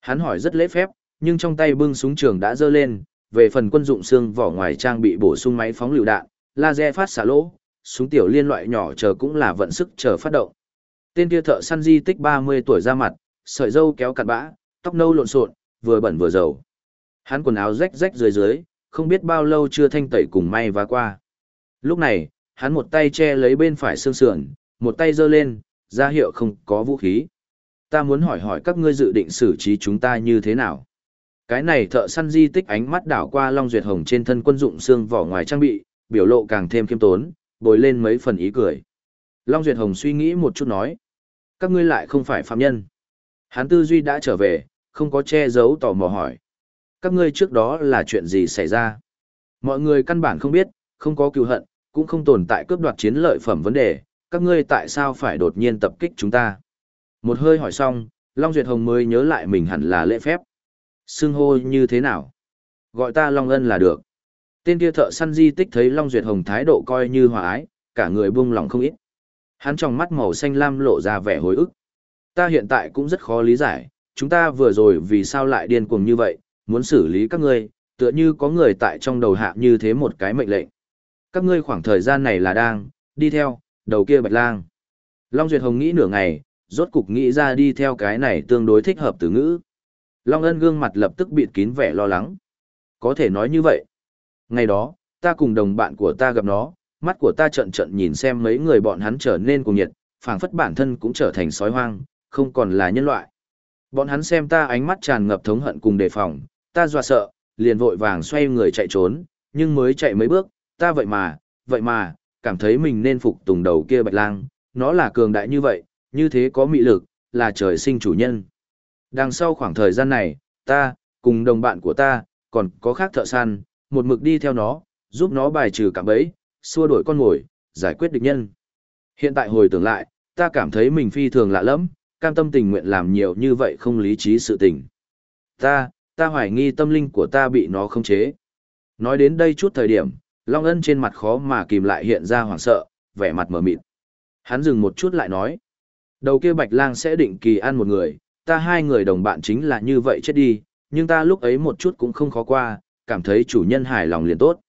Hắn hỏi rất lễ phép, nhưng trong tay bưng súng trường đã dơ lên, về phần quân dụng xương vỏ ngoài trang bị bổ sung máy phóng lựu đạn, laser phát xả lỗ, súng tiểu liên loại nhỏ chờ cũng là vận sức chờ phát động. Tên kia thợ săn di tích 30 tuổi ra mặt, sợi râu kéo cặn bã, tóc nâu lộn xộn, vừa bẩn vừa dầu. Hắn quần áo rách rách dưới dưới, không biết bao lâu chưa thanh tẩy cùng may vá qua. Lúc này, hắn một tay che lấy bên phải xương sườn, một tay giơ lên, ra hiệu không có vũ khí. Ta muốn hỏi hỏi các ngươi dự định xử trí chúng ta như thế nào? Cái này thợ săn di tích ánh mắt đảo qua Long Duyệt Hồng trên thân quân dụng xương vỏ ngoài trang bị, biểu lộ càng thêm khiêm tốn, bồi lên mấy phần ý cười. Long Duyệt Hồng suy nghĩ một chút nói. Các ngươi lại không phải phạm nhân. Hán tư duy đã trở về, không có che giấu tò mò hỏi. Các ngươi trước đó là chuyện gì xảy ra? Mọi người căn bản không biết, không có cựu hận, cũng không tồn tại cướp đoạt chiến lợi phẩm vấn đề, các ngươi tại sao phải đột nhiên tập kích chúng ta? Một hơi hỏi xong, Long Duyệt Hồng mới nhớ lại mình hẳn là lễ phép. Xưng hô như thế nào? Gọi ta Long Ân là được. Tên kia thợ săn di tích thấy Long Duyệt Hồng thái độ coi như hòa ái, cả người buông lòng không ít. Hắn trong mắt màu xanh lam lộ ra vẻ hối ức. Ta hiện tại cũng rất khó lý giải, chúng ta vừa rồi vì sao lại điên cuồng như vậy, muốn xử lý các ngươi, tựa như có người tại trong đầu hạ như thế một cái mệnh lệnh. Các ngươi khoảng thời gian này là đang, đi theo, đầu kia bạch lang. Long Duyệt Hồng nghĩ nửa ngày, rốt cục nghĩ ra đi theo cái này tương đối thích hợp từ ngữ. Long Ân gương mặt lập tức bịt kín vẻ lo lắng. Có thể nói như vậy. Ngày đó, ta cùng đồng bạn của ta gặp nó, mắt của ta trận trận nhìn xem mấy người bọn hắn trở nên cuồng nhiệt, phảng phất bản thân cũng trở thành sói hoang, không còn là nhân loại. Bọn hắn xem ta ánh mắt tràn ngập thống hận cùng đề phòng, ta dọa sợ, liền vội vàng xoay người chạy trốn, nhưng mới chạy mấy bước, ta vậy mà, vậy mà, cảm thấy mình nên phục tùng đầu kia bạch lang, nó là cường đại như vậy, như thế có mị lực, là trời sinh chủ nhân. Đằng sau khoảng thời gian này, ta, cùng đồng bạn của ta, còn có khác thợ săn, một mực đi theo nó, giúp nó bài trừ cảm bẫy, xua đuổi con mồi, giải quyết địch nhân. Hiện tại hồi tưởng lại, ta cảm thấy mình phi thường lạ lẫm, cam tâm tình nguyện làm nhiều như vậy không lý trí sự tình. Ta, ta hoài nghi tâm linh của ta bị nó khống chế. Nói đến đây chút thời điểm, Long Ân trên mặt khó mà kìm lại hiện ra hoảng sợ, vẻ mặt mở mịt. Hắn dừng một chút lại nói. Đầu kia Bạch Lang sẽ định kỳ ăn một người, ta hai người đồng bạn chính là như vậy chết đi, nhưng ta lúc ấy một chút cũng không khó qua, cảm thấy chủ nhân hài lòng liền tốt.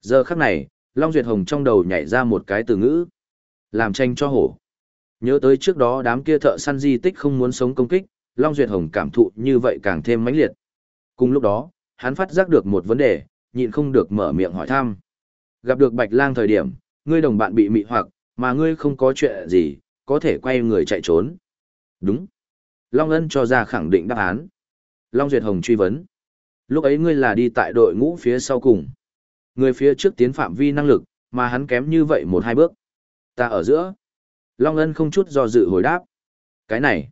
Giờ khắc này, Long Duyệt Hồng trong đầu nhảy ra một cái từ ngữ. Làm tranh cho hổ. Nhớ tới trước đó đám kia thợ săn di tích không muốn sống công kích, Long Duyệt Hồng cảm thụ như vậy càng thêm mãnh liệt. Cùng lúc đó, hắn phát giác được một vấn đề, nhịn không được mở miệng hỏi thăm. Gặp được Bạch Lang thời điểm, ngươi đồng bạn bị mị hoặc, mà ngươi không có chuyện gì, có thể quay người chạy trốn. Đúng. Long Ân cho ra khẳng định đáp án. Long Duyệt Hồng truy vấn. Lúc ấy ngươi là đi tại đội ngũ phía sau cùng. Người phía trước tiến phạm vi năng lực, mà hắn kém như vậy một hai bước. Ta ở giữa. Long Ân không chút do dự hồi đáp. Cái này.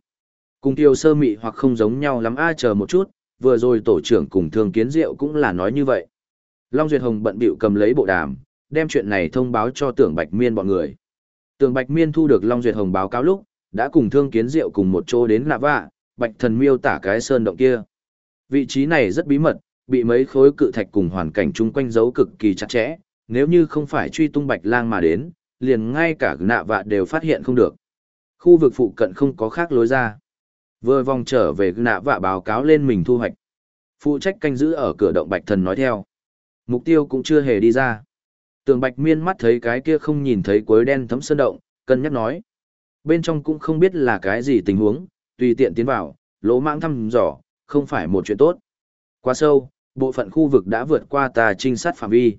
Cùng tiêu sơ mị hoặc không giống nhau lắm a chờ một chút, vừa rồi tổ trưởng cùng thương kiến diệu cũng là nói như vậy. Long Duyệt Hồng bận bịu cầm lấy bộ đàm, đem chuyện này thông báo cho tưởng Bạch Miên bọn người. Tưởng Bạch Miên thu được Long Duyệt Hồng báo cáo lúc, đã cùng thương kiến diệu cùng một chỗ đến lạ vạ, Bạch Thần miêu tả cái sơn động kia. Vị trí này rất bí mật, bị mấy khối cự thạch cùng hoàn cảnh chung quanh giấu cực kỳ chặt chẽ, nếu như không phải truy tung Bạch Lang mà đến, liền ngay cả nạ vạ đều phát hiện không được. Khu vực phụ cận không có khác lối ra. Vừa vòng trở về nạ vạ báo cáo lên mình thu hoạch. Phụ trách canh giữ ở cửa động Bạch Thần nói theo. Mục tiêu cũng chưa hề đi ra. Tường Bạch Miên mắt thấy cái kia không nhìn thấy cuối đen thấm sơn động, cân nhắc nói. Bên trong cũng không biết là cái gì tình huống, tùy tiện tiến vào, lỗ mạng thăm dò, không phải một chuyện tốt. Quá sâu, bộ phận khu vực đã vượt qua tà trinh sát phạm vi.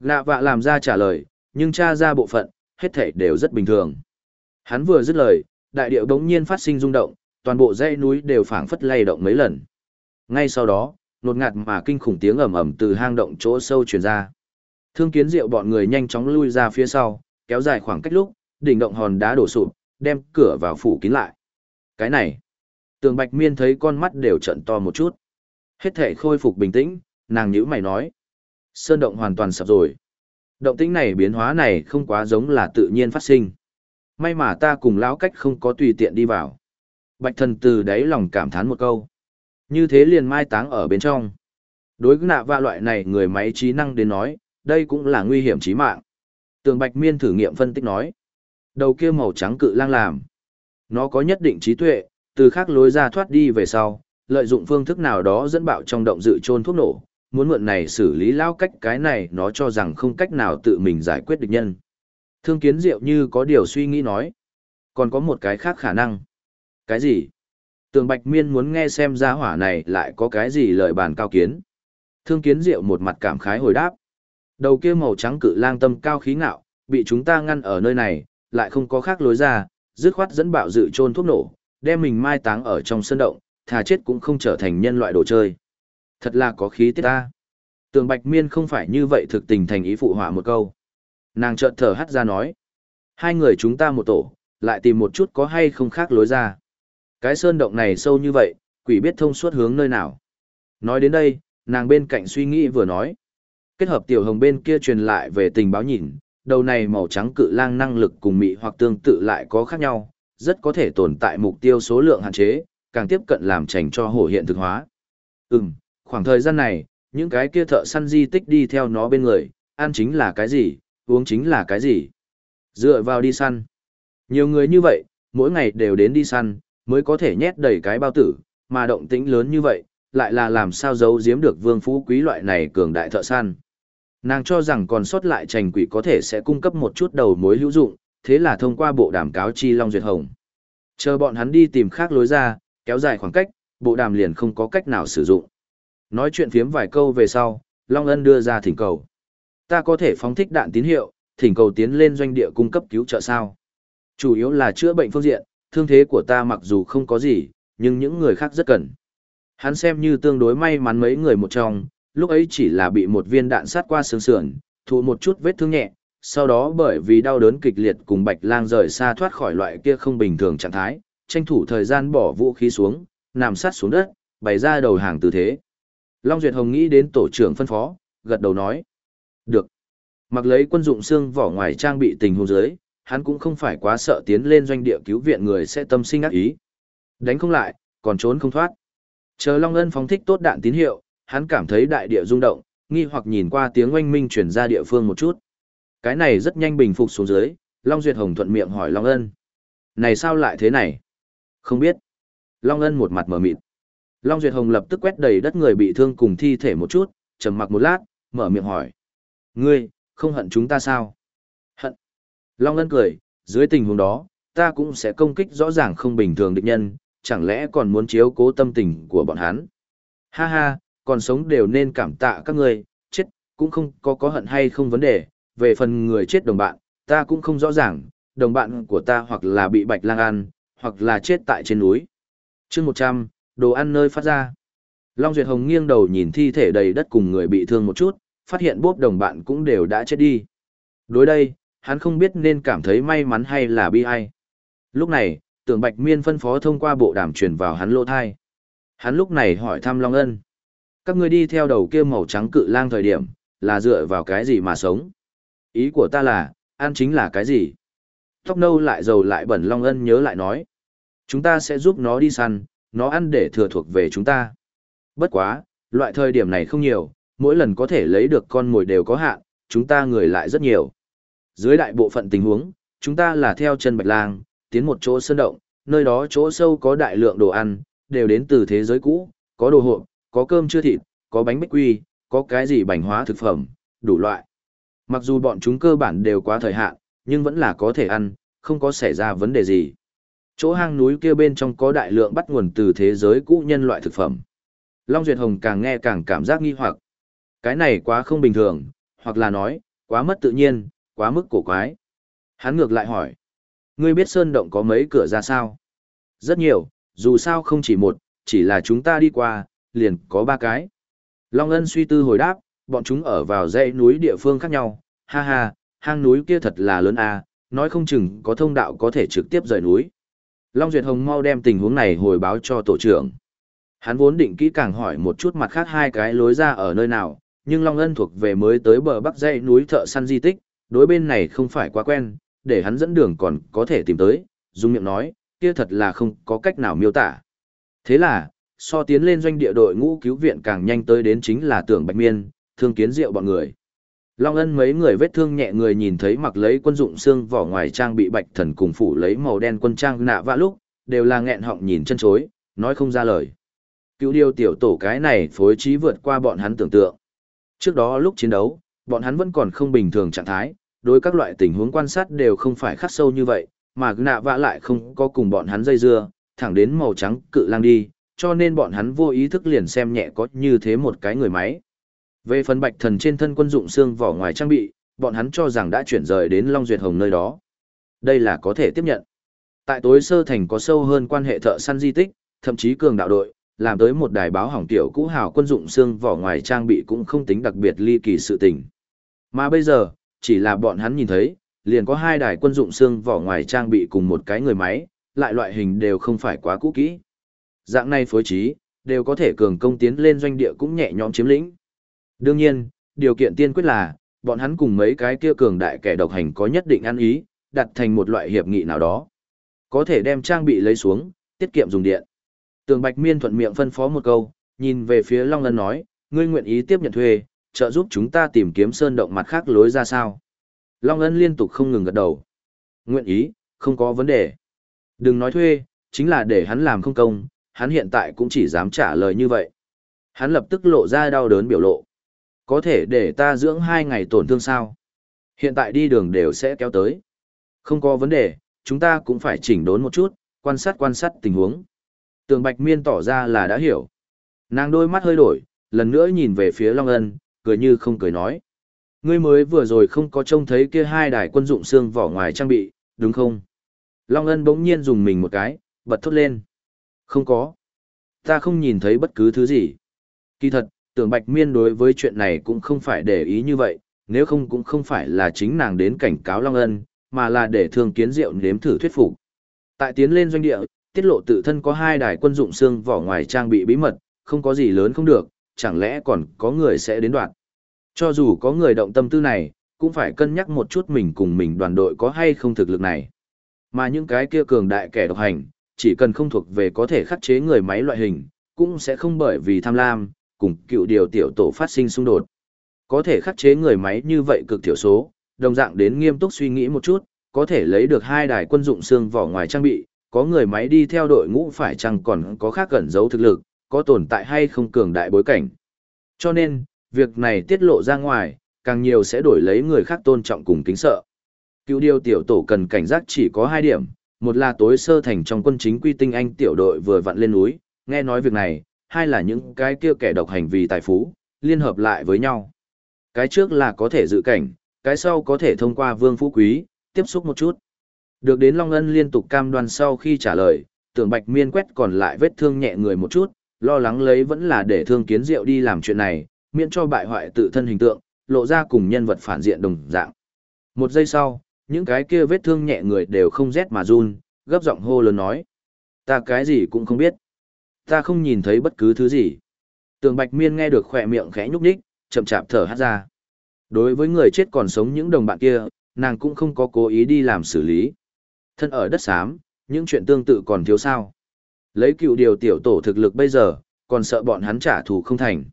Lạ vạ làm ra trả lời, nhưng tra ra bộ phận, hết thảy đều rất bình thường. Hắn vừa dứt lời, đại điệu đống nhiên phát sinh rung động, toàn bộ dãy núi đều phảng phất lay động mấy lần. Ngay sau đó, nột ngạt mà kinh khủng tiếng ầm ầm từ hang động chỗ sâu truyền ra. Thương kiến diệu bọn người nhanh chóng lui ra phía sau, kéo dài khoảng cách lúc, đỉnh động hòn đá đổ sụp, đem cửa vào phủ kín lại. Cái này, tường bạch miên thấy con mắt đều trận to một chút. Hết thể khôi phục bình tĩnh, nàng nhữ mày nói. Sơn động hoàn toàn sập rồi. Động tĩnh này biến hóa này không quá giống là tự nhiên phát sinh. May mà ta cùng lão cách không có tùy tiện đi vào. Bạch thần từ đáy lòng cảm thán một câu. Như thế liền mai táng ở bên trong. Đối với nạ va loại này người máy trí năng đến nói, đây cũng là nguy hiểm chí mạng. Tường Bạch Miên thử nghiệm phân tích nói. Đầu kia màu trắng cự lang làm. Nó có nhất định trí tuệ, từ khác lối ra thoát đi về sau, lợi dụng phương thức nào đó dẫn bạo trong động dự trôn thuốc nổ, muốn mượn này xử lý lao cách cái này nó cho rằng không cách nào tự mình giải quyết địch nhân. Thương kiến diệu như có điều suy nghĩ nói. Còn có một cái khác khả năng. Cái gì? Tường Bạch Miên muốn nghe xem ra hỏa này lại có cái gì lời bàn cao kiến. Thương kiến diệu một mặt cảm khái hồi đáp. Đầu kia màu trắng cự lang tâm cao khí ngạo, bị chúng ta ngăn ở nơi này, lại không có khác lối ra, dứt khoát dẫn bạo dự trôn thuốc nổ, đem mình mai táng ở trong sân động, thà chết cũng không trở thành nhân loại đồ chơi. Thật là có khí tiết ta. Tường Bạch Miên không phải như vậy thực tình thành ý phụ họa một câu. Nàng chợt thở hắt ra nói. Hai người chúng ta một tổ, lại tìm một chút có hay không khác lối ra. Cái sơn động này sâu như vậy, quỷ biết thông suốt hướng nơi nào. Nói đến đây, nàng bên cạnh suy nghĩ vừa nói. Kết hợp tiểu hồng bên kia truyền lại về tình báo nhìn, đầu này màu trắng cự lang năng lực cùng mị hoặc tương tự lại có khác nhau, rất có thể tồn tại mục tiêu số lượng hạn chế, càng tiếp cận làm trành cho hổ hiện thực hóa. Ừm, khoảng thời gian này, những cái kia thợ săn di tích đi theo nó bên người, ăn chính là cái gì, uống chính là cái gì. Dựa vào đi săn. Nhiều người như vậy, mỗi ngày đều đến đi săn, mới có thể nhét đầy cái bao tử, mà động tĩnh lớn như vậy, lại là làm sao giấu giếm được vương phú quý loại này cường đại thợ săn. Nàng cho rằng còn sót lại trành quỷ có thể sẽ cung cấp một chút đầu mối hữu dụng, thế là thông qua bộ đàm cáo chi Long Duyệt Hồng. Chờ bọn hắn đi tìm khác lối ra, kéo dài khoảng cách, bộ đàm liền không có cách nào sử dụng. Nói chuyện phiếm vài câu về sau, Long Ân đưa ra thỉnh cầu. Ta có thể phóng thích đạn tín hiệu, thỉnh cầu tiến lên doanh địa cung cấp cứu trợ sao. Chủ yếu là chữa bệnh phương diện, thương thế của ta mặc dù không có gì, nhưng những người khác rất cần. Hắn xem như tương đối may mắn mấy người một trong, lúc ấy chỉ là bị một viên đạn sát qua xương sườn, thụ một chút vết thương nhẹ, sau đó bởi vì đau đớn kịch liệt cùng Bạch Lang rời xa thoát khỏi loại kia không bình thường trạng thái, tranh thủ thời gian bỏ vũ khí xuống, nằm sát xuống đất, bày ra đầu hàng tư thế. Long Duyệt Hồng nghĩ đến tổ trưởng phân phó, gật đầu nói. Được. Mặc lấy quân dụng xương vỏ ngoài trang bị tình huống dưới, hắn cũng không phải quá sợ tiến lên doanh địa cứu viện người sẽ tâm sinh ác ý. Đánh không lại, còn trốn không thoát. Chờ Long Ân phóng thích tốt đạn tín hiệu, hắn cảm thấy đại địa rung động, nghi hoặc nhìn qua tiếng oanh minh chuyển ra địa phương một chút. Cái này rất nhanh bình phục xuống dưới, Long Duyệt Hồng thuận miệng hỏi Long Ân. Này sao lại thế này? Không biết. Long Ân một mặt mở mịt. Long Duyệt Hồng lập tức quét đầy đất người bị thương cùng thi thể một chút, trầm mặc một lát, mở miệng hỏi. Ngươi, không hận chúng ta sao? Long Ân cười, dưới tình huống đó, ta cũng sẽ công kích rõ ràng không bình thường địch nhân, chẳng lẽ còn muốn chiếu cố tâm tình của bọn hắn. Ha ha, còn sống đều nên cảm tạ các ngươi, chết, cũng không có có hận hay không vấn đề, về phần người chết đồng bạn, ta cũng không rõ ràng, đồng bạn của ta hoặc là bị bạch lang ăn, hoặc là chết tại trên núi. chương 100, đồ ăn nơi phát ra. Long Duyệt Hồng nghiêng đầu nhìn thi thể đầy đất cùng người bị thương một chút, phát hiện bốp đồng bạn cũng đều đã chết đi. Đối đây, hắn không biết nên cảm thấy may mắn hay là bi ai. Lúc này, tưởng Bạch Miên phân phó thông qua bộ đàm truyền vào hắn lô thai. Hắn lúc này hỏi thăm Long Ân. Các ngươi đi theo đầu kia màu trắng cự lang thời điểm, là dựa vào cái gì mà sống? Ý của ta là, ăn chính là cái gì? Tóc nâu lại dầu lại bẩn Long Ân nhớ lại nói. Chúng ta sẽ giúp nó đi săn, nó ăn để thừa thuộc về chúng ta. Bất quá, loại thời điểm này không nhiều, mỗi lần có thể lấy được con mồi đều có hạn, chúng ta người lại rất nhiều. Dưới đại bộ phận tình huống, chúng ta là theo chân bạch lang, tiến một chỗ sơn động, nơi đó chỗ sâu có đại lượng đồ ăn, đều đến từ thế giới cũ, có đồ hộp, có cơm chưa thịt, có bánh bích quy, có cái gì bánh hóa thực phẩm, đủ loại. Mặc dù bọn chúng cơ bản đều quá thời hạn, nhưng vẫn là có thể ăn, không có xảy ra vấn đề gì. Chỗ hang núi kia bên trong có đại lượng bắt nguồn từ thế giới cũ nhân loại thực phẩm. Long Duyệt Hồng càng nghe càng cảm giác nghi hoặc. Cái này quá không bình thường, hoặc là nói, quá mất tự nhiên, quá mức cổ quái. Hắn ngược lại hỏi. Ngươi biết sơn động có mấy cửa ra sao? Rất nhiều, dù sao không chỉ một, chỉ là chúng ta đi qua, liền có ba cái. Long Ân suy tư hồi đáp, bọn chúng ở vào dãy núi địa phương khác nhau, ha ha, hang núi kia thật là lớn à, nói không chừng có thông đạo có thể trực tiếp rời núi. Long Duyệt Hồng mau đem tình huống này hồi báo cho tổ trưởng. Hắn vốn định kỹ càng hỏi một chút mặt khác hai cái lối ra ở nơi nào, nhưng Long Ân thuộc về mới tới bờ bắc dãy núi thợ săn di tích, đối bên này không phải quá quen, để hắn dẫn đường còn có thể tìm tới, dùng miệng nói, kia thật là không có cách nào miêu tả. Thế là, so tiến lên doanh địa đội ngũ cứu viện càng nhanh tới đến chính là tưởng bạch miên, thương kiến rượu bọn người. Long ân mấy người vết thương nhẹ người nhìn thấy mặc lấy quân dụng xương vỏ ngoài trang bị bạch thần cùng phủ lấy màu đen quân trang nạ vã lúc, đều là nghẹn họng nhìn chân chối, nói không ra lời. Cứu điều tiểu tổ cái này phối trí vượt qua bọn hắn tưởng tượng. Trước đó lúc chiến đấu, bọn hắn vẫn còn không bình thường trạng thái, đối các loại tình huống quan sát đều không phải khắc sâu như vậy, mà nạ vã lại không có cùng bọn hắn dây dưa, thẳng đến màu trắng cự lang đi, cho nên bọn hắn vô ý thức liền xem nhẹ có như thế một cái người máy. Về phần bạch thần trên thân quân dụng xương vỏ ngoài trang bị, bọn hắn cho rằng đã chuyển rời đến Long Duyệt Hồng nơi đó. Đây là có thể tiếp nhận. Tại tối sơ thành có sâu hơn quan hệ thợ săn di tích, thậm chí cường đạo đội, làm tới một đài báo hỏng tiểu cũ hào quân dụng xương vỏ ngoài trang bị cũng không tính đặc biệt ly kỳ sự tình. Mà bây giờ, chỉ là bọn hắn nhìn thấy, liền có hai đài quân dụng xương vỏ ngoài trang bị cùng một cái người máy, lại loại hình đều không phải quá cũ kỹ. Dạng này phối trí, đều có thể cường công tiến lên doanh địa cũng nhẹ nhõm chiếm lĩnh. Đương nhiên, điều kiện tiên quyết là, bọn hắn cùng mấy cái kia cường đại kẻ độc hành có nhất định ăn ý, đặt thành một loại hiệp nghị nào đó. Có thể đem trang bị lấy xuống, tiết kiệm dùng điện. Tường Bạch Miên thuận miệng phân phó một câu, nhìn về phía Long Lân nói, ngươi nguyện ý tiếp nhận thuê, trợ giúp chúng ta tìm kiếm sơn động mặt khác lối ra sao. Long Ân liên tục không ngừng gật đầu. Nguyện ý, không có vấn đề. Đừng nói thuê, chính là để hắn làm không công, hắn hiện tại cũng chỉ dám trả lời như vậy. Hắn lập tức lộ ra đau đớn biểu lộ. Có thể để ta dưỡng hai ngày tổn thương sao? Hiện tại đi đường đều sẽ kéo tới. Không có vấn đề, chúng ta cũng phải chỉnh đốn một chút, quan sát quan sát tình huống. Tường Bạch Miên tỏ ra là đã hiểu. Nàng đôi mắt hơi đổi, lần nữa nhìn về phía Long Ân, cười như không cười nói. Ngươi mới vừa rồi không có trông thấy kia hai đài quân dụng xương vỏ ngoài trang bị, đúng không? Long Ân bỗng nhiên dùng mình một cái, bật thốt lên. Không có. Ta không nhìn thấy bất cứ thứ gì. Kỳ thật, tưởng Bạch Miên đối với chuyện này cũng không phải để ý như vậy, nếu không cũng không phải là chính nàng đến cảnh cáo Long Ân, mà là để thương kiến diệu nếm thử thuyết phục. Tại tiến lên doanh địa, tiết lộ tự thân có hai đài quân dụng xương vỏ ngoài trang bị bí mật, không có gì lớn không được, chẳng lẽ còn có người sẽ đến đoạt. Cho dù có người động tâm tư này, cũng phải cân nhắc một chút mình cùng mình đoàn đội có hay không thực lực này. Mà những cái kia cường đại kẻ độc hành, chỉ cần không thuộc về có thể khắc chế người máy loại hình, cũng sẽ không bởi vì tham lam, cùng cựu điều tiểu tổ phát sinh xung đột. Có thể khắc chế người máy như vậy cực thiểu số, đồng dạng đến nghiêm túc suy nghĩ một chút, có thể lấy được hai đài quân dụng xương vỏ ngoài trang bị, có người máy đi theo đội ngũ phải chăng còn có khác gần giấu thực lực, có tồn tại hay không cường đại bối cảnh. Cho nên, việc này tiết lộ ra ngoài, càng nhiều sẽ đổi lấy người khác tôn trọng cùng kính sợ. cứu điều tiểu tổ cần cảnh giác chỉ có hai điểm, một là tối sơ thành trong quân chính quy tinh anh tiểu đội vừa vặn lên núi, nghe nói việc này, hai là những cái kia kẻ độc hành vì tài phú, liên hợp lại với nhau. Cái trước là có thể dự cảnh, cái sau có thể thông qua vương phú quý, tiếp xúc một chút. Được đến Long Ân liên tục cam đoan sau khi trả lời, tưởng bạch miên quét còn lại vết thương nhẹ người một chút, lo lắng lấy vẫn là để thương kiến diệu đi làm chuyện này, miễn cho bại hoại tự thân hình tượng, lộ ra cùng nhân vật phản diện đồng dạng. Một giây sau, những cái kia vết thương nhẹ người đều không rét mà run, gấp giọng hô lớn nói. Ta cái gì cũng không biết. Ta không nhìn thấy bất cứ thứ gì. Tường Bạch Miên nghe được khỏe miệng khẽ nhúc nhích, chậm chạp thở hát ra. Đối với người chết còn sống những đồng bạn kia, nàng cũng không có cố ý đi làm xử lý. Thân ở đất xám, những chuyện tương tự còn thiếu sao. Lấy cựu điều tiểu tổ thực lực bây giờ, còn sợ bọn hắn trả thù không thành.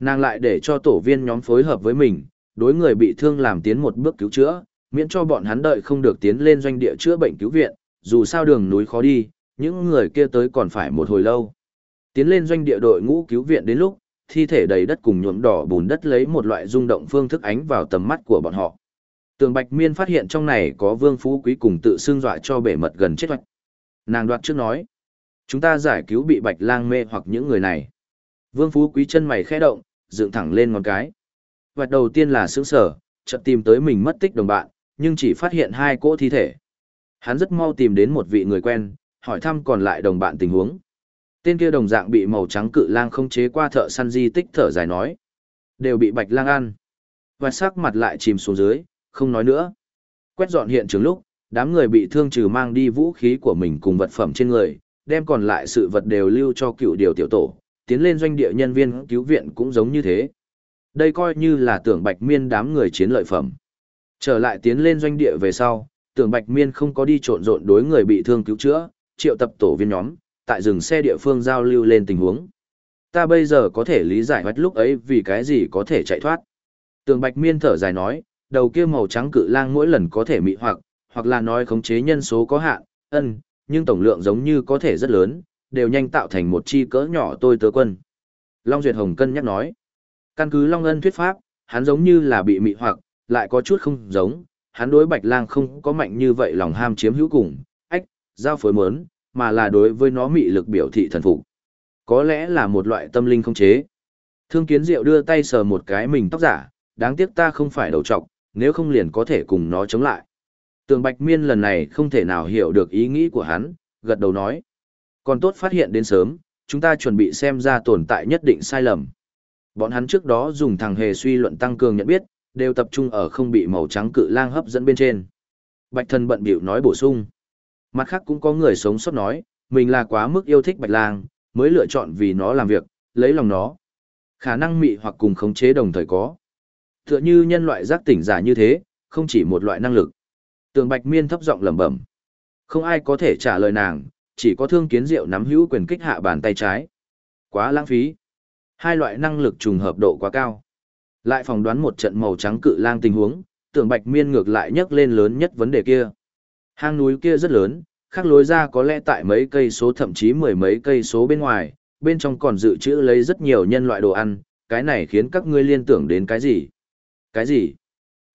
Nàng lại để cho tổ viên nhóm phối hợp với mình, đối người bị thương làm tiến một bước cứu chữa, miễn cho bọn hắn đợi không được tiến lên doanh địa chữa bệnh cứu viện, dù sao đường núi khó đi, những người kia tới còn phải một hồi lâu. Tiến lên doanh địa đội ngũ cứu viện đến lúc, thi thể đầy đất cùng nhuộm đỏ bùn đất lấy một loại rung động phương thức ánh vào tầm mắt của bọn họ. Tường Bạch Miên phát hiện trong này có Vương Phú Quý cùng tự xương dọa cho bể mật gần chết hoạch. Nàng đoạt trước nói, chúng ta giải cứu bị Bạch Lang mê hoặc những người này. Vương Phú Quý chân mày khẽ động, dựng thẳng lên ngón cái. Vạch đầu tiên là sững sở, chợt tìm tới mình mất tích đồng bạn, nhưng chỉ phát hiện hai cỗ thi thể. Hắn rất mau tìm đến một vị người quen, hỏi thăm còn lại đồng bạn tình huống. Tên kia đồng dạng bị màu trắng cự lang không chế qua thợ săn di tích thở dài nói. Đều bị bạch lang ăn. Và sắc mặt lại chìm xuống dưới, không nói nữa. Quét dọn hiện trường lúc, đám người bị thương trừ mang đi vũ khí của mình cùng vật phẩm trên người, đem còn lại sự vật đều lưu cho cựu điều tiểu tổ, tiến lên doanh địa nhân viên cứu viện cũng giống như thế. Đây coi như là tưởng bạch miên đám người chiến lợi phẩm. Trở lại tiến lên doanh địa về sau, tưởng bạch miên không có đi trộn rộn đối người bị thương cứu chữa, triệu tập tổ viên nhóm, tại rừng xe địa phương giao lưu lên tình huống. Ta bây giờ có thể lý giải hết lúc ấy vì cái gì có thể chạy thoát. Tường Bạch Miên thở dài nói, đầu kia màu trắng cự lang mỗi lần có thể mị hoặc, hoặc là nói khống chế nhân số có hạn, ân, nhưng tổng lượng giống như có thể rất lớn, đều nhanh tạo thành một chi cỡ nhỏ tôi tớ quân. Long Duyệt Hồng cân nhắc nói, căn cứ Long Ân thuyết pháp, hắn giống như là bị mị hoặc, lại có chút không giống, hắn đối Bạch Lang không có mạnh như vậy lòng ham chiếm hữu cùng, ách, giao phối mớn, mà là đối với nó mị lực biểu thị thần phục. Có lẽ là một loại tâm linh không chế. Thương Kiến Diệu đưa tay sờ một cái mình tóc giả, đáng tiếc ta không phải đầu trọc, nếu không liền có thể cùng nó chống lại. Tường Bạch Miên lần này không thể nào hiểu được ý nghĩ của hắn, gật đầu nói. Còn tốt phát hiện đến sớm, chúng ta chuẩn bị xem ra tồn tại nhất định sai lầm. Bọn hắn trước đó dùng thằng hề suy luận tăng cường nhận biết, đều tập trung ở không bị màu trắng cự lang hấp dẫn bên trên. Bạch thần bận biểu nói bổ sung. Mặt khác cũng có người sống sót nói, mình là quá mức yêu thích bạch lang, mới lựa chọn vì nó làm việc, lấy lòng nó. Khả năng mị hoặc cùng khống chế đồng thời có. Tựa như nhân loại giác tỉnh giả như thế, không chỉ một loại năng lực. Tường Bạch Miên thấp giọng lẩm bẩm. Không ai có thể trả lời nàng, chỉ có thương kiến diệu nắm hữu quyền kích hạ bàn tay trái. Quá lãng phí. Hai loại năng lực trùng hợp độ quá cao. Lại phỏng đoán một trận màu trắng cự lang tình huống, Tường Bạch Miên ngược lại nhắc lên lớn nhất vấn đề kia. Hang núi kia rất lớn, khác lối ra có lẽ tại mấy cây số thậm chí mười mấy cây số bên ngoài, bên trong còn dự trữ lấy rất nhiều nhân loại đồ ăn, cái này khiến các ngươi liên tưởng đến cái gì? Cái gì?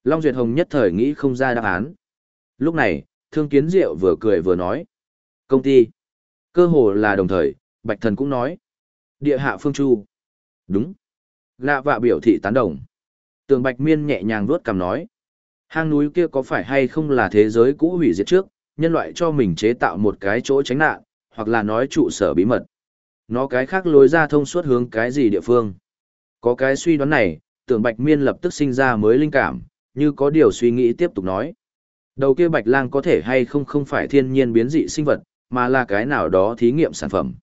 Long Duyệt Hồng nhất thời nghĩ không ra đáp án. Lúc này, Thương Kiến Diệu vừa cười vừa nói. Công ty. Cơ hồ là đồng thời, Bạch Thần cũng nói. Địa hạ phương chu. Đúng. Lạ vạ biểu thị tán đồng. Tường Bạch Miên nhẹ nhàng vuốt cằm nói. Hang núi kia có phải hay không là thế giới cũ hủy diệt trước, nhân loại cho mình chế tạo một cái chỗ tránh nạn, hoặc là nói trụ sở bí mật. Nó cái khác lối ra thông suốt hướng cái gì địa phương. Có cái suy đoán này, tưởng Bạch Miên lập tức sinh ra mới linh cảm, như có điều suy nghĩ tiếp tục nói. Đầu kia Bạch Lang có thể hay không không phải thiên nhiên biến dị sinh vật, mà là cái nào đó thí nghiệm sản phẩm.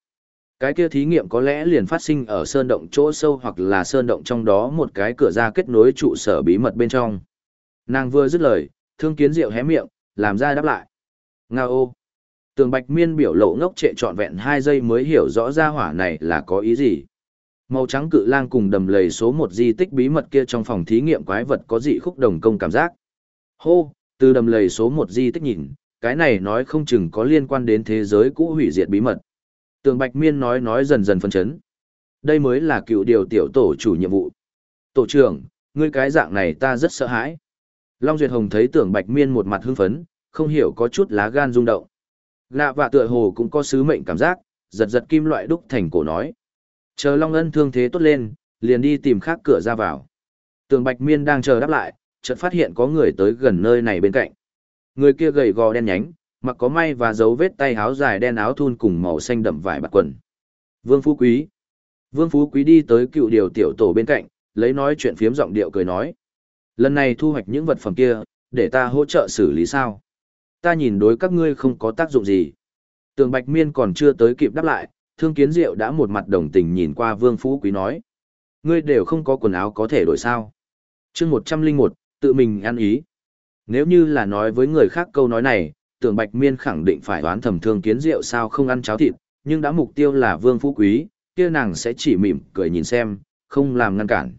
Cái kia thí nghiệm có lẽ liền phát sinh ở sơn động chỗ sâu hoặc là sơn động trong đó một cái cửa ra kết nối trụ sở bí mật bên trong. Nàng vừa dứt lời, thương kiến diệu hé miệng, làm ra đáp lại. Nga ô! Tường bạch miên biểu lộ ngốc trệ trọn vẹn hai giây mới hiểu rõ ra hỏa này là có ý gì. Màu trắng cự lang cùng đầm lầy số một di tích bí mật kia trong phòng thí nghiệm quái vật có dị khúc đồng công cảm giác. Hô, từ đầm lầy số một di tích nhìn, cái này nói không chừng có liên quan đến thế giới cũ hủy diệt bí mật. Tường Bạch Miên nói nói dần dần phân chấn. Đây mới là cựu điều tiểu tổ chủ nhiệm vụ. Tổ trưởng, ngươi cái dạng này ta rất sợ hãi. Long Duyệt Hồng thấy tưởng Bạch Miên một mặt hưng phấn, không hiểu có chút lá gan rung động. Lạ và tựa hồ cũng có sứ mệnh cảm giác, giật giật kim loại đúc thành cổ nói. Chờ Long Ân thương thế tốt lên, liền đi tìm khác cửa ra vào. Tường Bạch Miên đang chờ đáp lại, chợt phát hiện có người tới gần nơi này bên cạnh. Người kia gầy gò đen nhánh, mặc có may và dấu vết tay áo dài đen áo thun cùng màu xanh đậm vải bạc quần. Vương Phú Quý. Vương Phú Quý đi tới cựu điều tiểu tổ bên cạnh, lấy nói chuyện phiếm giọng điệu cười nói. Lần này thu hoạch những vật phẩm kia, để ta hỗ trợ xử lý sao? Ta nhìn đối các ngươi không có tác dụng gì. Tường Bạch Miên còn chưa tới kịp đáp lại, Thương Kiến Diệu đã một mặt đồng tình nhìn qua Vương Phú Quý nói. Ngươi đều không có quần áo có thể đổi sao. chương một trăm linh một, tự mình ăn ý. Nếu như là nói với người khác câu nói này, tưởng Bạch Miên khẳng định phải đoán thầm Thương Kiến rượu sao không ăn cháo thịt, nhưng đã mục tiêu là Vương Phú Quý, kia nàng sẽ chỉ mỉm cười nhìn xem, không làm ngăn cản.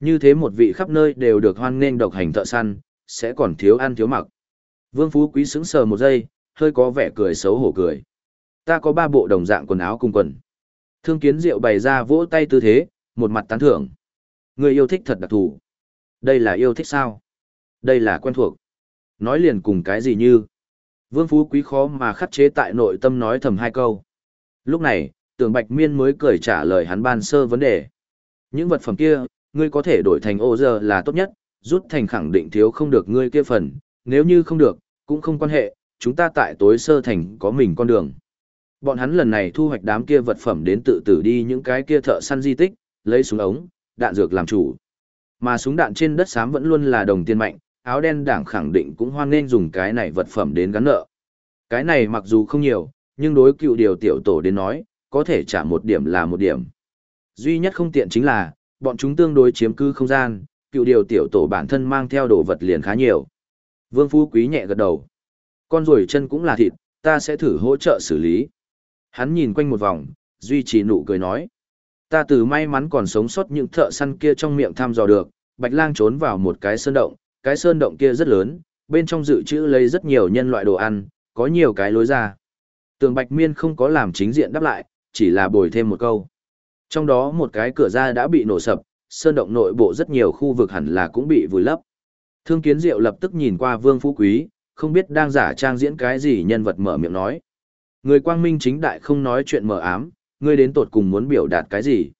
Như thế một vị khắp nơi đều được hoan nghênh độc hành thợ săn, sẽ còn thiếu ăn thiếu mặc. Vương Phú Quý sững sờ một giây, hơi có vẻ cười xấu hổ cười. Ta có ba bộ đồng dạng quần áo cùng quần. Thương kiến rượu bày ra vỗ tay tư thế, một mặt tán thưởng. Người yêu thích thật đặc thù. Đây là yêu thích sao? Đây là quen thuộc. Nói liền cùng cái gì như. Vương Phú Quý khó mà khắt chế tại nội tâm nói thầm hai câu. Lúc này, tưởng Bạch Miên mới cười trả lời hắn ban sơ vấn đề. Những vật phẩm kia, ngươi có thể đổi thành ô giờ là tốt nhất, rút thành khẳng định thiếu không được ngươi kia phần, nếu như không được, cũng không quan hệ, chúng ta tại tối sơ thành có mình con đường. Bọn hắn lần này thu hoạch đám kia vật phẩm đến tự tử đi những cái kia thợ săn di tích, lấy súng ống, đạn dược làm chủ. Mà súng đạn trên đất xám vẫn luôn là đồng tiền mạnh, áo đen đảng khẳng định cũng hoan nên dùng cái này vật phẩm đến gắn nợ. Cái này mặc dù không nhiều, nhưng đối cựu điều tiểu tổ đến nói, có thể trả một điểm là một điểm. Duy nhất không tiện chính là, bọn chúng tương đối chiếm cư không gian, cựu điều tiểu tổ bản thân mang theo đồ vật liền khá nhiều. Vương Phú Quý nhẹ gật đầu. Con rồi chân cũng là thịt, ta sẽ thử hỗ trợ xử lý. Hắn nhìn quanh một vòng, duy trì nụ cười nói. Ta từ may mắn còn sống sót những thợ săn kia trong miệng thăm dò được, Bạch Lang trốn vào một cái sơn động, cái sơn động kia rất lớn, bên trong dự trữ lấy rất nhiều nhân loại đồ ăn, có nhiều cái lối ra. Tường Bạch Miên không có làm chính diện đáp lại, chỉ là bồi thêm một câu. Trong đó một cái cửa ra đã bị nổ sập, sơn động nội bộ rất nhiều khu vực hẳn là cũng bị vùi lấp. Thương Kiến Diệu lập tức nhìn qua Vương Phú Quý, không biết đang giả trang diễn cái gì nhân vật mở miệng nói. Người quang minh chính đại không nói chuyện mờ ám, ngươi đến tột cùng muốn biểu đạt cái gì.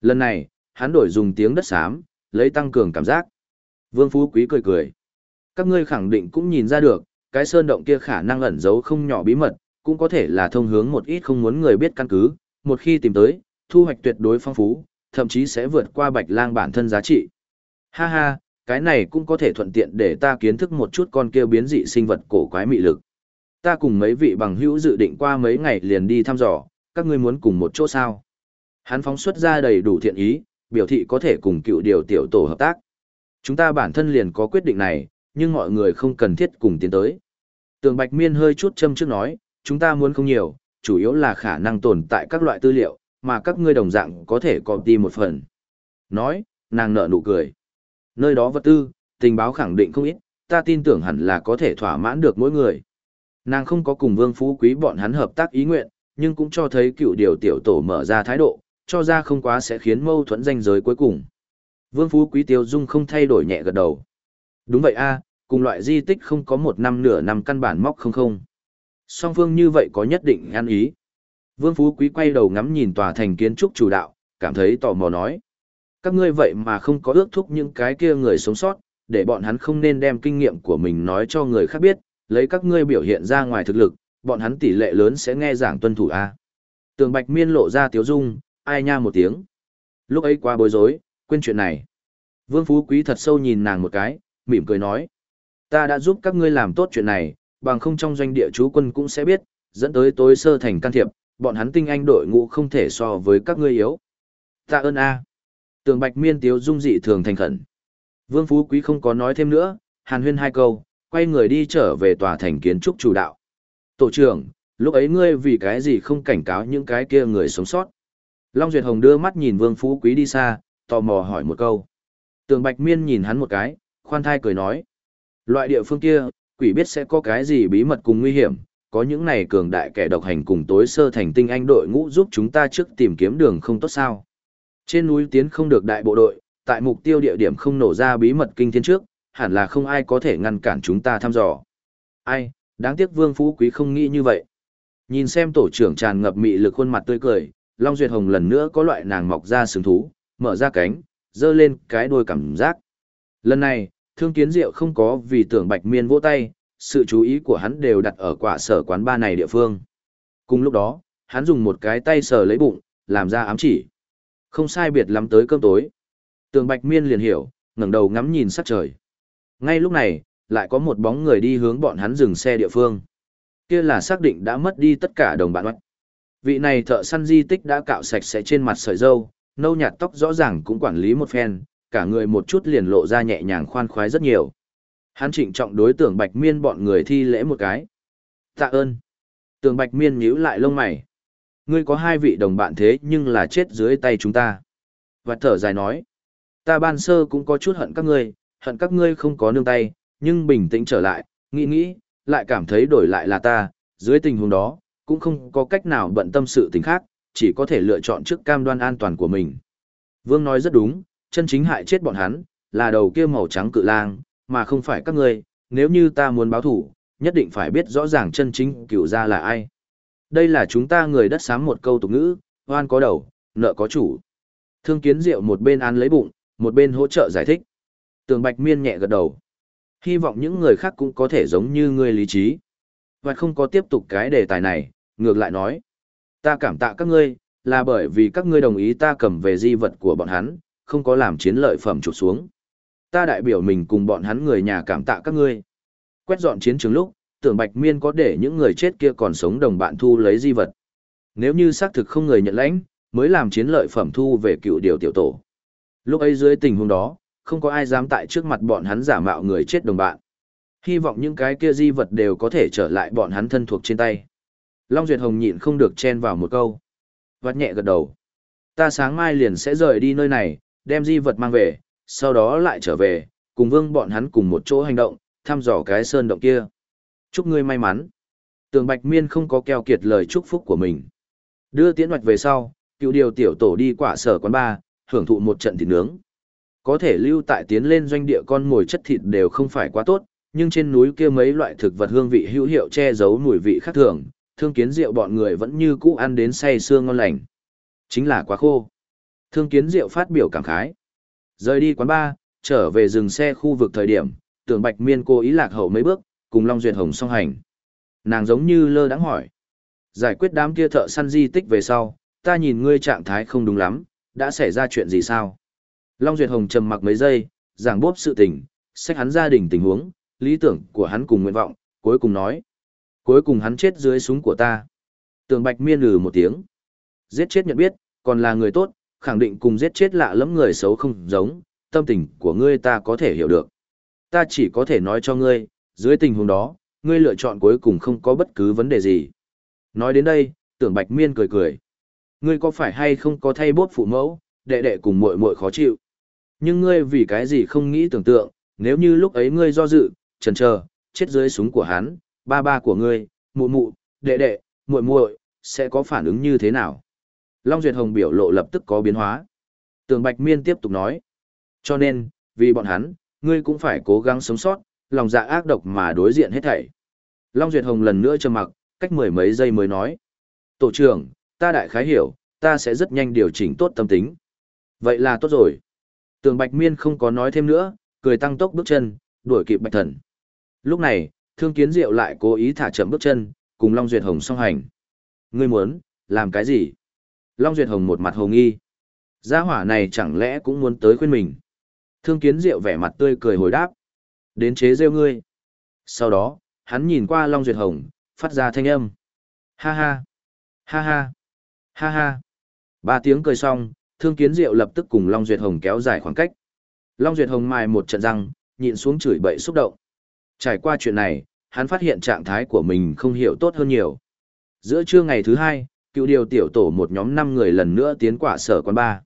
Lần này, hắn đổi dùng tiếng đất xám, lấy tăng cường cảm giác. Vương Phú Quý cười cười. Các ngươi khẳng định cũng nhìn ra được, cái sơn động kia khả năng ẩn giấu không nhỏ bí mật, cũng có thể là thông hướng một ít không muốn người biết căn cứ, một khi tìm tới, thu hoạch tuyệt đối phong phú, thậm chí sẽ vượt qua bạch lang bản thân giá trị. Ha ha, cái này cũng có thể thuận tiện để ta kiến thức một chút con kia biến dị sinh vật cổ quái mị lực. Ta cùng mấy vị bằng hữu dự định qua mấy ngày liền đi thăm dò, các ngươi muốn cùng một chỗ sao? Hắn phóng xuất ra đầy đủ thiện ý, biểu thị có thể cùng cựu điều tiểu tổ hợp tác. Chúng ta bản thân liền có quyết định này, nhưng mọi người không cần thiết cùng tiến tới. Tường Bạch Miên hơi chút châm trước nói, chúng ta muốn không nhiều, chủ yếu là khả năng tồn tại các loại tư liệu, mà các ngươi đồng dạng có thể copy một phần. Nói, nàng nở nụ cười. Nơi đó vật tư, tình báo khẳng định không ít, ta tin tưởng hẳn là có thể thỏa mãn được mỗi người. Nàng không có cùng Vương Phú Quý bọn hắn hợp tác ý nguyện, nhưng cũng cho thấy cựu điều tiểu tổ mở ra thái độ, cho ra không quá sẽ khiến mâu thuẫn danh giới cuối cùng. Vương Phú Quý Tiêu Dung không thay đổi nhẹ gật đầu. Đúng vậy a, cùng loại di tích không có một năm nửa năm căn bản móc không không. Song phương như vậy có nhất định ăn ý. Vương Phú Quý quay đầu ngắm nhìn tòa thành kiến trúc chủ đạo, cảm thấy tò mò nói. Các ngươi vậy mà không có ước thúc những cái kia người sống sót, để bọn hắn không nên đem kinh nghiệm của mình nói cho người khác biết, lấy các ngươi biểu hiện ra ngoài thực lực, bọn hắn tỷ lệ lớn sẽ nghe giảng tuân thủ A. Tường Bạch Miên lộ ra tiếu dung, ai nha một tiếng. Lúc ấy quá bối rối, quên chuyện này. Vương Phú Quý thật sâu nhìn nàng một cái, mỉm cười nói. Ta đã giúp các ngươi làm tốt chuyện này, bằng không trong doanh địa chú quân cũng sẽ biết, dẫn tới tối sơ thành can thiệp, bọn hắn tinh anh đội ngũ không thể so với các ngươi yếu. Tạ ơn A. Tường Bạch Miên tiếu dung dị thường thành khẩn. Vương Phú Quý không có nói thêm nữa, hàn huyên hai câu, quay người đi trở về tòa thành kiến trúc chủ đạo. Tổ trưởng, lúc ấy ngươi vì cái gì không cảnh cáo những cái kia người sống sót? Long Duyệt Hồng đưa mắt nhìn Vương Phú Quý đi xa, tò mò hỏi một câu. Tường Bạch Miên nhìn hắn một cái, khoan thai cười nói. Loại địa phương kia, quỷ biết sẽ có cái gì bí mật cùng nguy hiểm, có những này cường đại kẻ độc hành cùng tối sơ thành tinh anh đội ngũ giúp chúng ta trước tìm kiếm đường không tốt sao. Trên núi tiến không được đại bộ đội, tại mục tiêu địa điểm không nổ ra bí mật kinh thiên trước, hẳn là không ai có thể ngăn cản chúng ta thăm dò. Ai, đáng tiếc Vương Phú Quý không nghĩ như vậy. Nhìn xem tổ trưởng tràn ngập mị lực khuôn mặt tươi cười, Long Duyệt Hồng lần nữa có loại nàng mọc ra sừng thú, mở ra cánh, dơ lên cái đuôi cảm giác. Lần này, thương kiến diệu không có vì tưởng bạch miên vỗ tay, sự chú ý của hắn đều đặt ở quả sở quán ba này địa phương. Cùng lúc đó, hắn dùng một cái tay sờ lấy bụng, làm ra ám chỉ. Không sai biệt lắm tới cơm tối. Tường bạch miên liền hiểu, ngẩng đầu ngắm nhìn sắc trời. Ngay lúc này, lại có một bóng người đi hướng bọn hắn dừng xe địa phương. Kia là xác định đã mất đi tất cả đồng bạn oách. Vị này thợ săn di tích đã cạo sạch sẽ trên mặt sợi dâu, nâu nhạt tóc rõ ràng cũng quản lý một phen, cả người một chút liền lộ ra nhẹ nhàng khoan khoái rất nhiều. Hắn trịnh trọng đối tượng Bạch Miên bọn người thi lễ một cái. Tạ ơn. Tường Bạch Miên nhíu lại lông mày. Ngươi có hai vị đồng bạn thế nhưng là chết dưới tay chúng ta. Và thở dài nói. Ta ban sơ cũng có chút hận các ngươi, hận các ngươi không có nương tay, nhưng bình tĩnh trở lại, nghĩ nghĩ, lại cảm thấy đổi lại là ta, dưới tình huống đó, cũng không có cách nào bận tâm sự tình khác, chỉ có thể lựa chọn trước cam đoan an toàn của mình. Vương nói rất đúng, chân chính hại chết bọn hắn, là đầu kia màu trắng cự lang, mà không phải các ngươi, nếu như ta muốn báo thủ, nhất định phải biết rõ ràng chân chính cựu gia là ai. Đây là chúng ta người đất xám một câu tục ngữ, oan có đầu, nợ có chủ. Thương kiến diệu một bên ăn lấy bụng, một bên hỗ trợ giải thích. Tường Bạch Miên nhẹ gật đầu. Hy vọng những người khác cũng có thể giống như ngươi lý trí. Và không có tiếp tục cái đề tài này, ngược lại nói. Ta cảm tạ các ngươi, là bởi vì các ngươi đồng ý ta cầm về di vật của bọn hắn, không có làm chiến lợi phẩm trụt xuống. Ta đại biểu mình cùng bọn hắn người nhà cảm tạ các ngươi. Quét dọn chiến trường lúc, tưởng Bạch Miên có để những người chết kia còn sống đồng bạn thu lấy di vật. Nếu như xác thực không người nhận lãnh, mới làm chiến lợi phẩm thu về cựu điều tiểu tổ. Lúc ấy dưới tình huống đó, không có ai dám tại trước mặt bọn hắn giả mạo người chết đồng bạn. Hy vọng những cái kia di vật đều có thể trở lại bọn hắn thân thuộc trên tay. Long Duyệt Hồng nhịn không được chen vào một câu. Vắt nhẹ gật đầu. Ta sáng mai liền sẽ rời đi nơi này, đem di vật mang về, sau đó lại trở về, cùng vương bọn hắn cùng một chỗ hành động, thăm dò cái sơn động kia. Chúc ngươi may mắn. Tường Bạch Miên không có keo kiệt lời chúc phúc của mình. Đưa tiễn hoạch về sau, cựu điều tiểu tổ đi quả sở quán ba, hưởng thụ một trận thịt nướng. Có thể lưu tại tiến lên doanh địa con mồi chất thịt đều không phải quá tốt, nhưng trên núi kia mấy loại thực vật hương vị hữu hiệu che giấu mùi vị khác thường, thương kiến rượu bọn người vẫn như cũ ăn đến say xương ngon lành. Chính là quá khô. Thương kiến rượu phát biểu cảm khái. Rời đi quán ba, trở về dừng xe khu vực thời điểm, tưởng bạch miên cô ý lạc hậu mấy bước, cùng Long Duyệt Hồng song hành. Nàng giống như lơ đãng hỏi. Giải quyết đám kia thợ săn di tích về sau, ta nhìn ngươi trạng thái không đúng lắm, đã xảy ra chuyện gì sao? Long Duyệt Hồng trầm mặc mấy giây, giảng bốp sự tình, sách hắn gia đình tình huống, lý tưởng của hắn cùng nguyện vọng, cuối cùng nói. Cuối cùng hắn chết dưới súng của ta. Tường Bạch Miên lừ một tiếng. Giết chết nhận biết, còn là người tốt, khẳng định cùng giết chết lạ lẫm người xấu không giống, tâm tình của ngươi ta có thể hiểu được. Ta chỉ có thể nói cho ngươi, dưới tình huống đó, ngươi lựa chọn cuối cùng không có bất cứ vấn đề gì. Nói đến đây, tưởng Bạch Miên cười cười. Ngươi có phải hay không có thay bốt phụ mẫu, đệ đệ cùng muội muội khó chịu. Nhưng ngươi vì cái gì không nghĩ tưởng tượng, nếu như lúc ấy ngươi do dự, chần chờ, chết dưới súng của hắn, ba ba của ngươi, mụ mụ, đệ đệ, muội muội sẽ có phản ứng như thế nào? Long Duyệt Hồng biểu lộ lập tức có biến hóa. Tường Bạch Miên tiếp tục nói. Cho nên, vì bọn hắn, ngươi cũng phải cố gắng sống sót, lòng dạ ác độc mà đối diện hết thảy. Long Duyệt Hồng lần nữa trầm mặc, cách mười mấy giây mới nói. Tổ trưởng, ta đại khái hiểu, ta sẽ rất nhanh điều chỉnh tốt tâm tính. Vậy là tốt rồi. Tường Bạch Miên không có nói thêm nữa, cười tăng tốc bước chân, đuổi kịp Bạch Thần. Lúc này, Thương Kiến Diệu lại cố ý thả chậm bước chân, cùng Long Duyệt Hồng song hành. Ngươi muốn, làm cái gì? Long Duyệt Hồng một mặt hồ nghi. Gia hỏa này chẳng lẽ cũng muốn tới khuyên mình. Thương Kiến Diệu vẻ mặt tươi cười hồi đáp. Đến chế rêu ngươi. Sau đó, hắn nhìn qua Long Duyệt Hồng, phát ra thanh âm. Ha ha. Ha ha. Ha ha. Ba tiếng cười xong, Thương Kiến Diệu lập tức cùng Long Duyệt Hồng kéo dài khoảng cách. Long Duyệt Hồng mài một trận răng, nhịn xuống chửi bậy xúc động. Trải qua chuyện này, hắn phát hiện trạng thái của mình không hiểu tốt hơn nhiều. Giữa trưa ngày thứ hai, cựu điều tiểu tổ một nhóm năm người lần nữa tiến quả sở quán ba.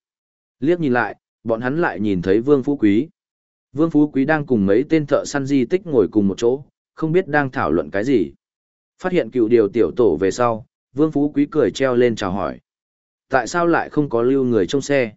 Liếc nhìn lại, bọn hắn lại nhìn thấy Vương Phú Quý. Vương Phú Quý đang cùng mấy tên thợ săn di tích ngồi cùng một chỗ, không biết đang thảo luận cái gì. Phát hiện cựu điều tiểu tổ về sau, Vương Phú Quý cười treo lên chào hỏi. Tại sao lại không có lưu người trong xe?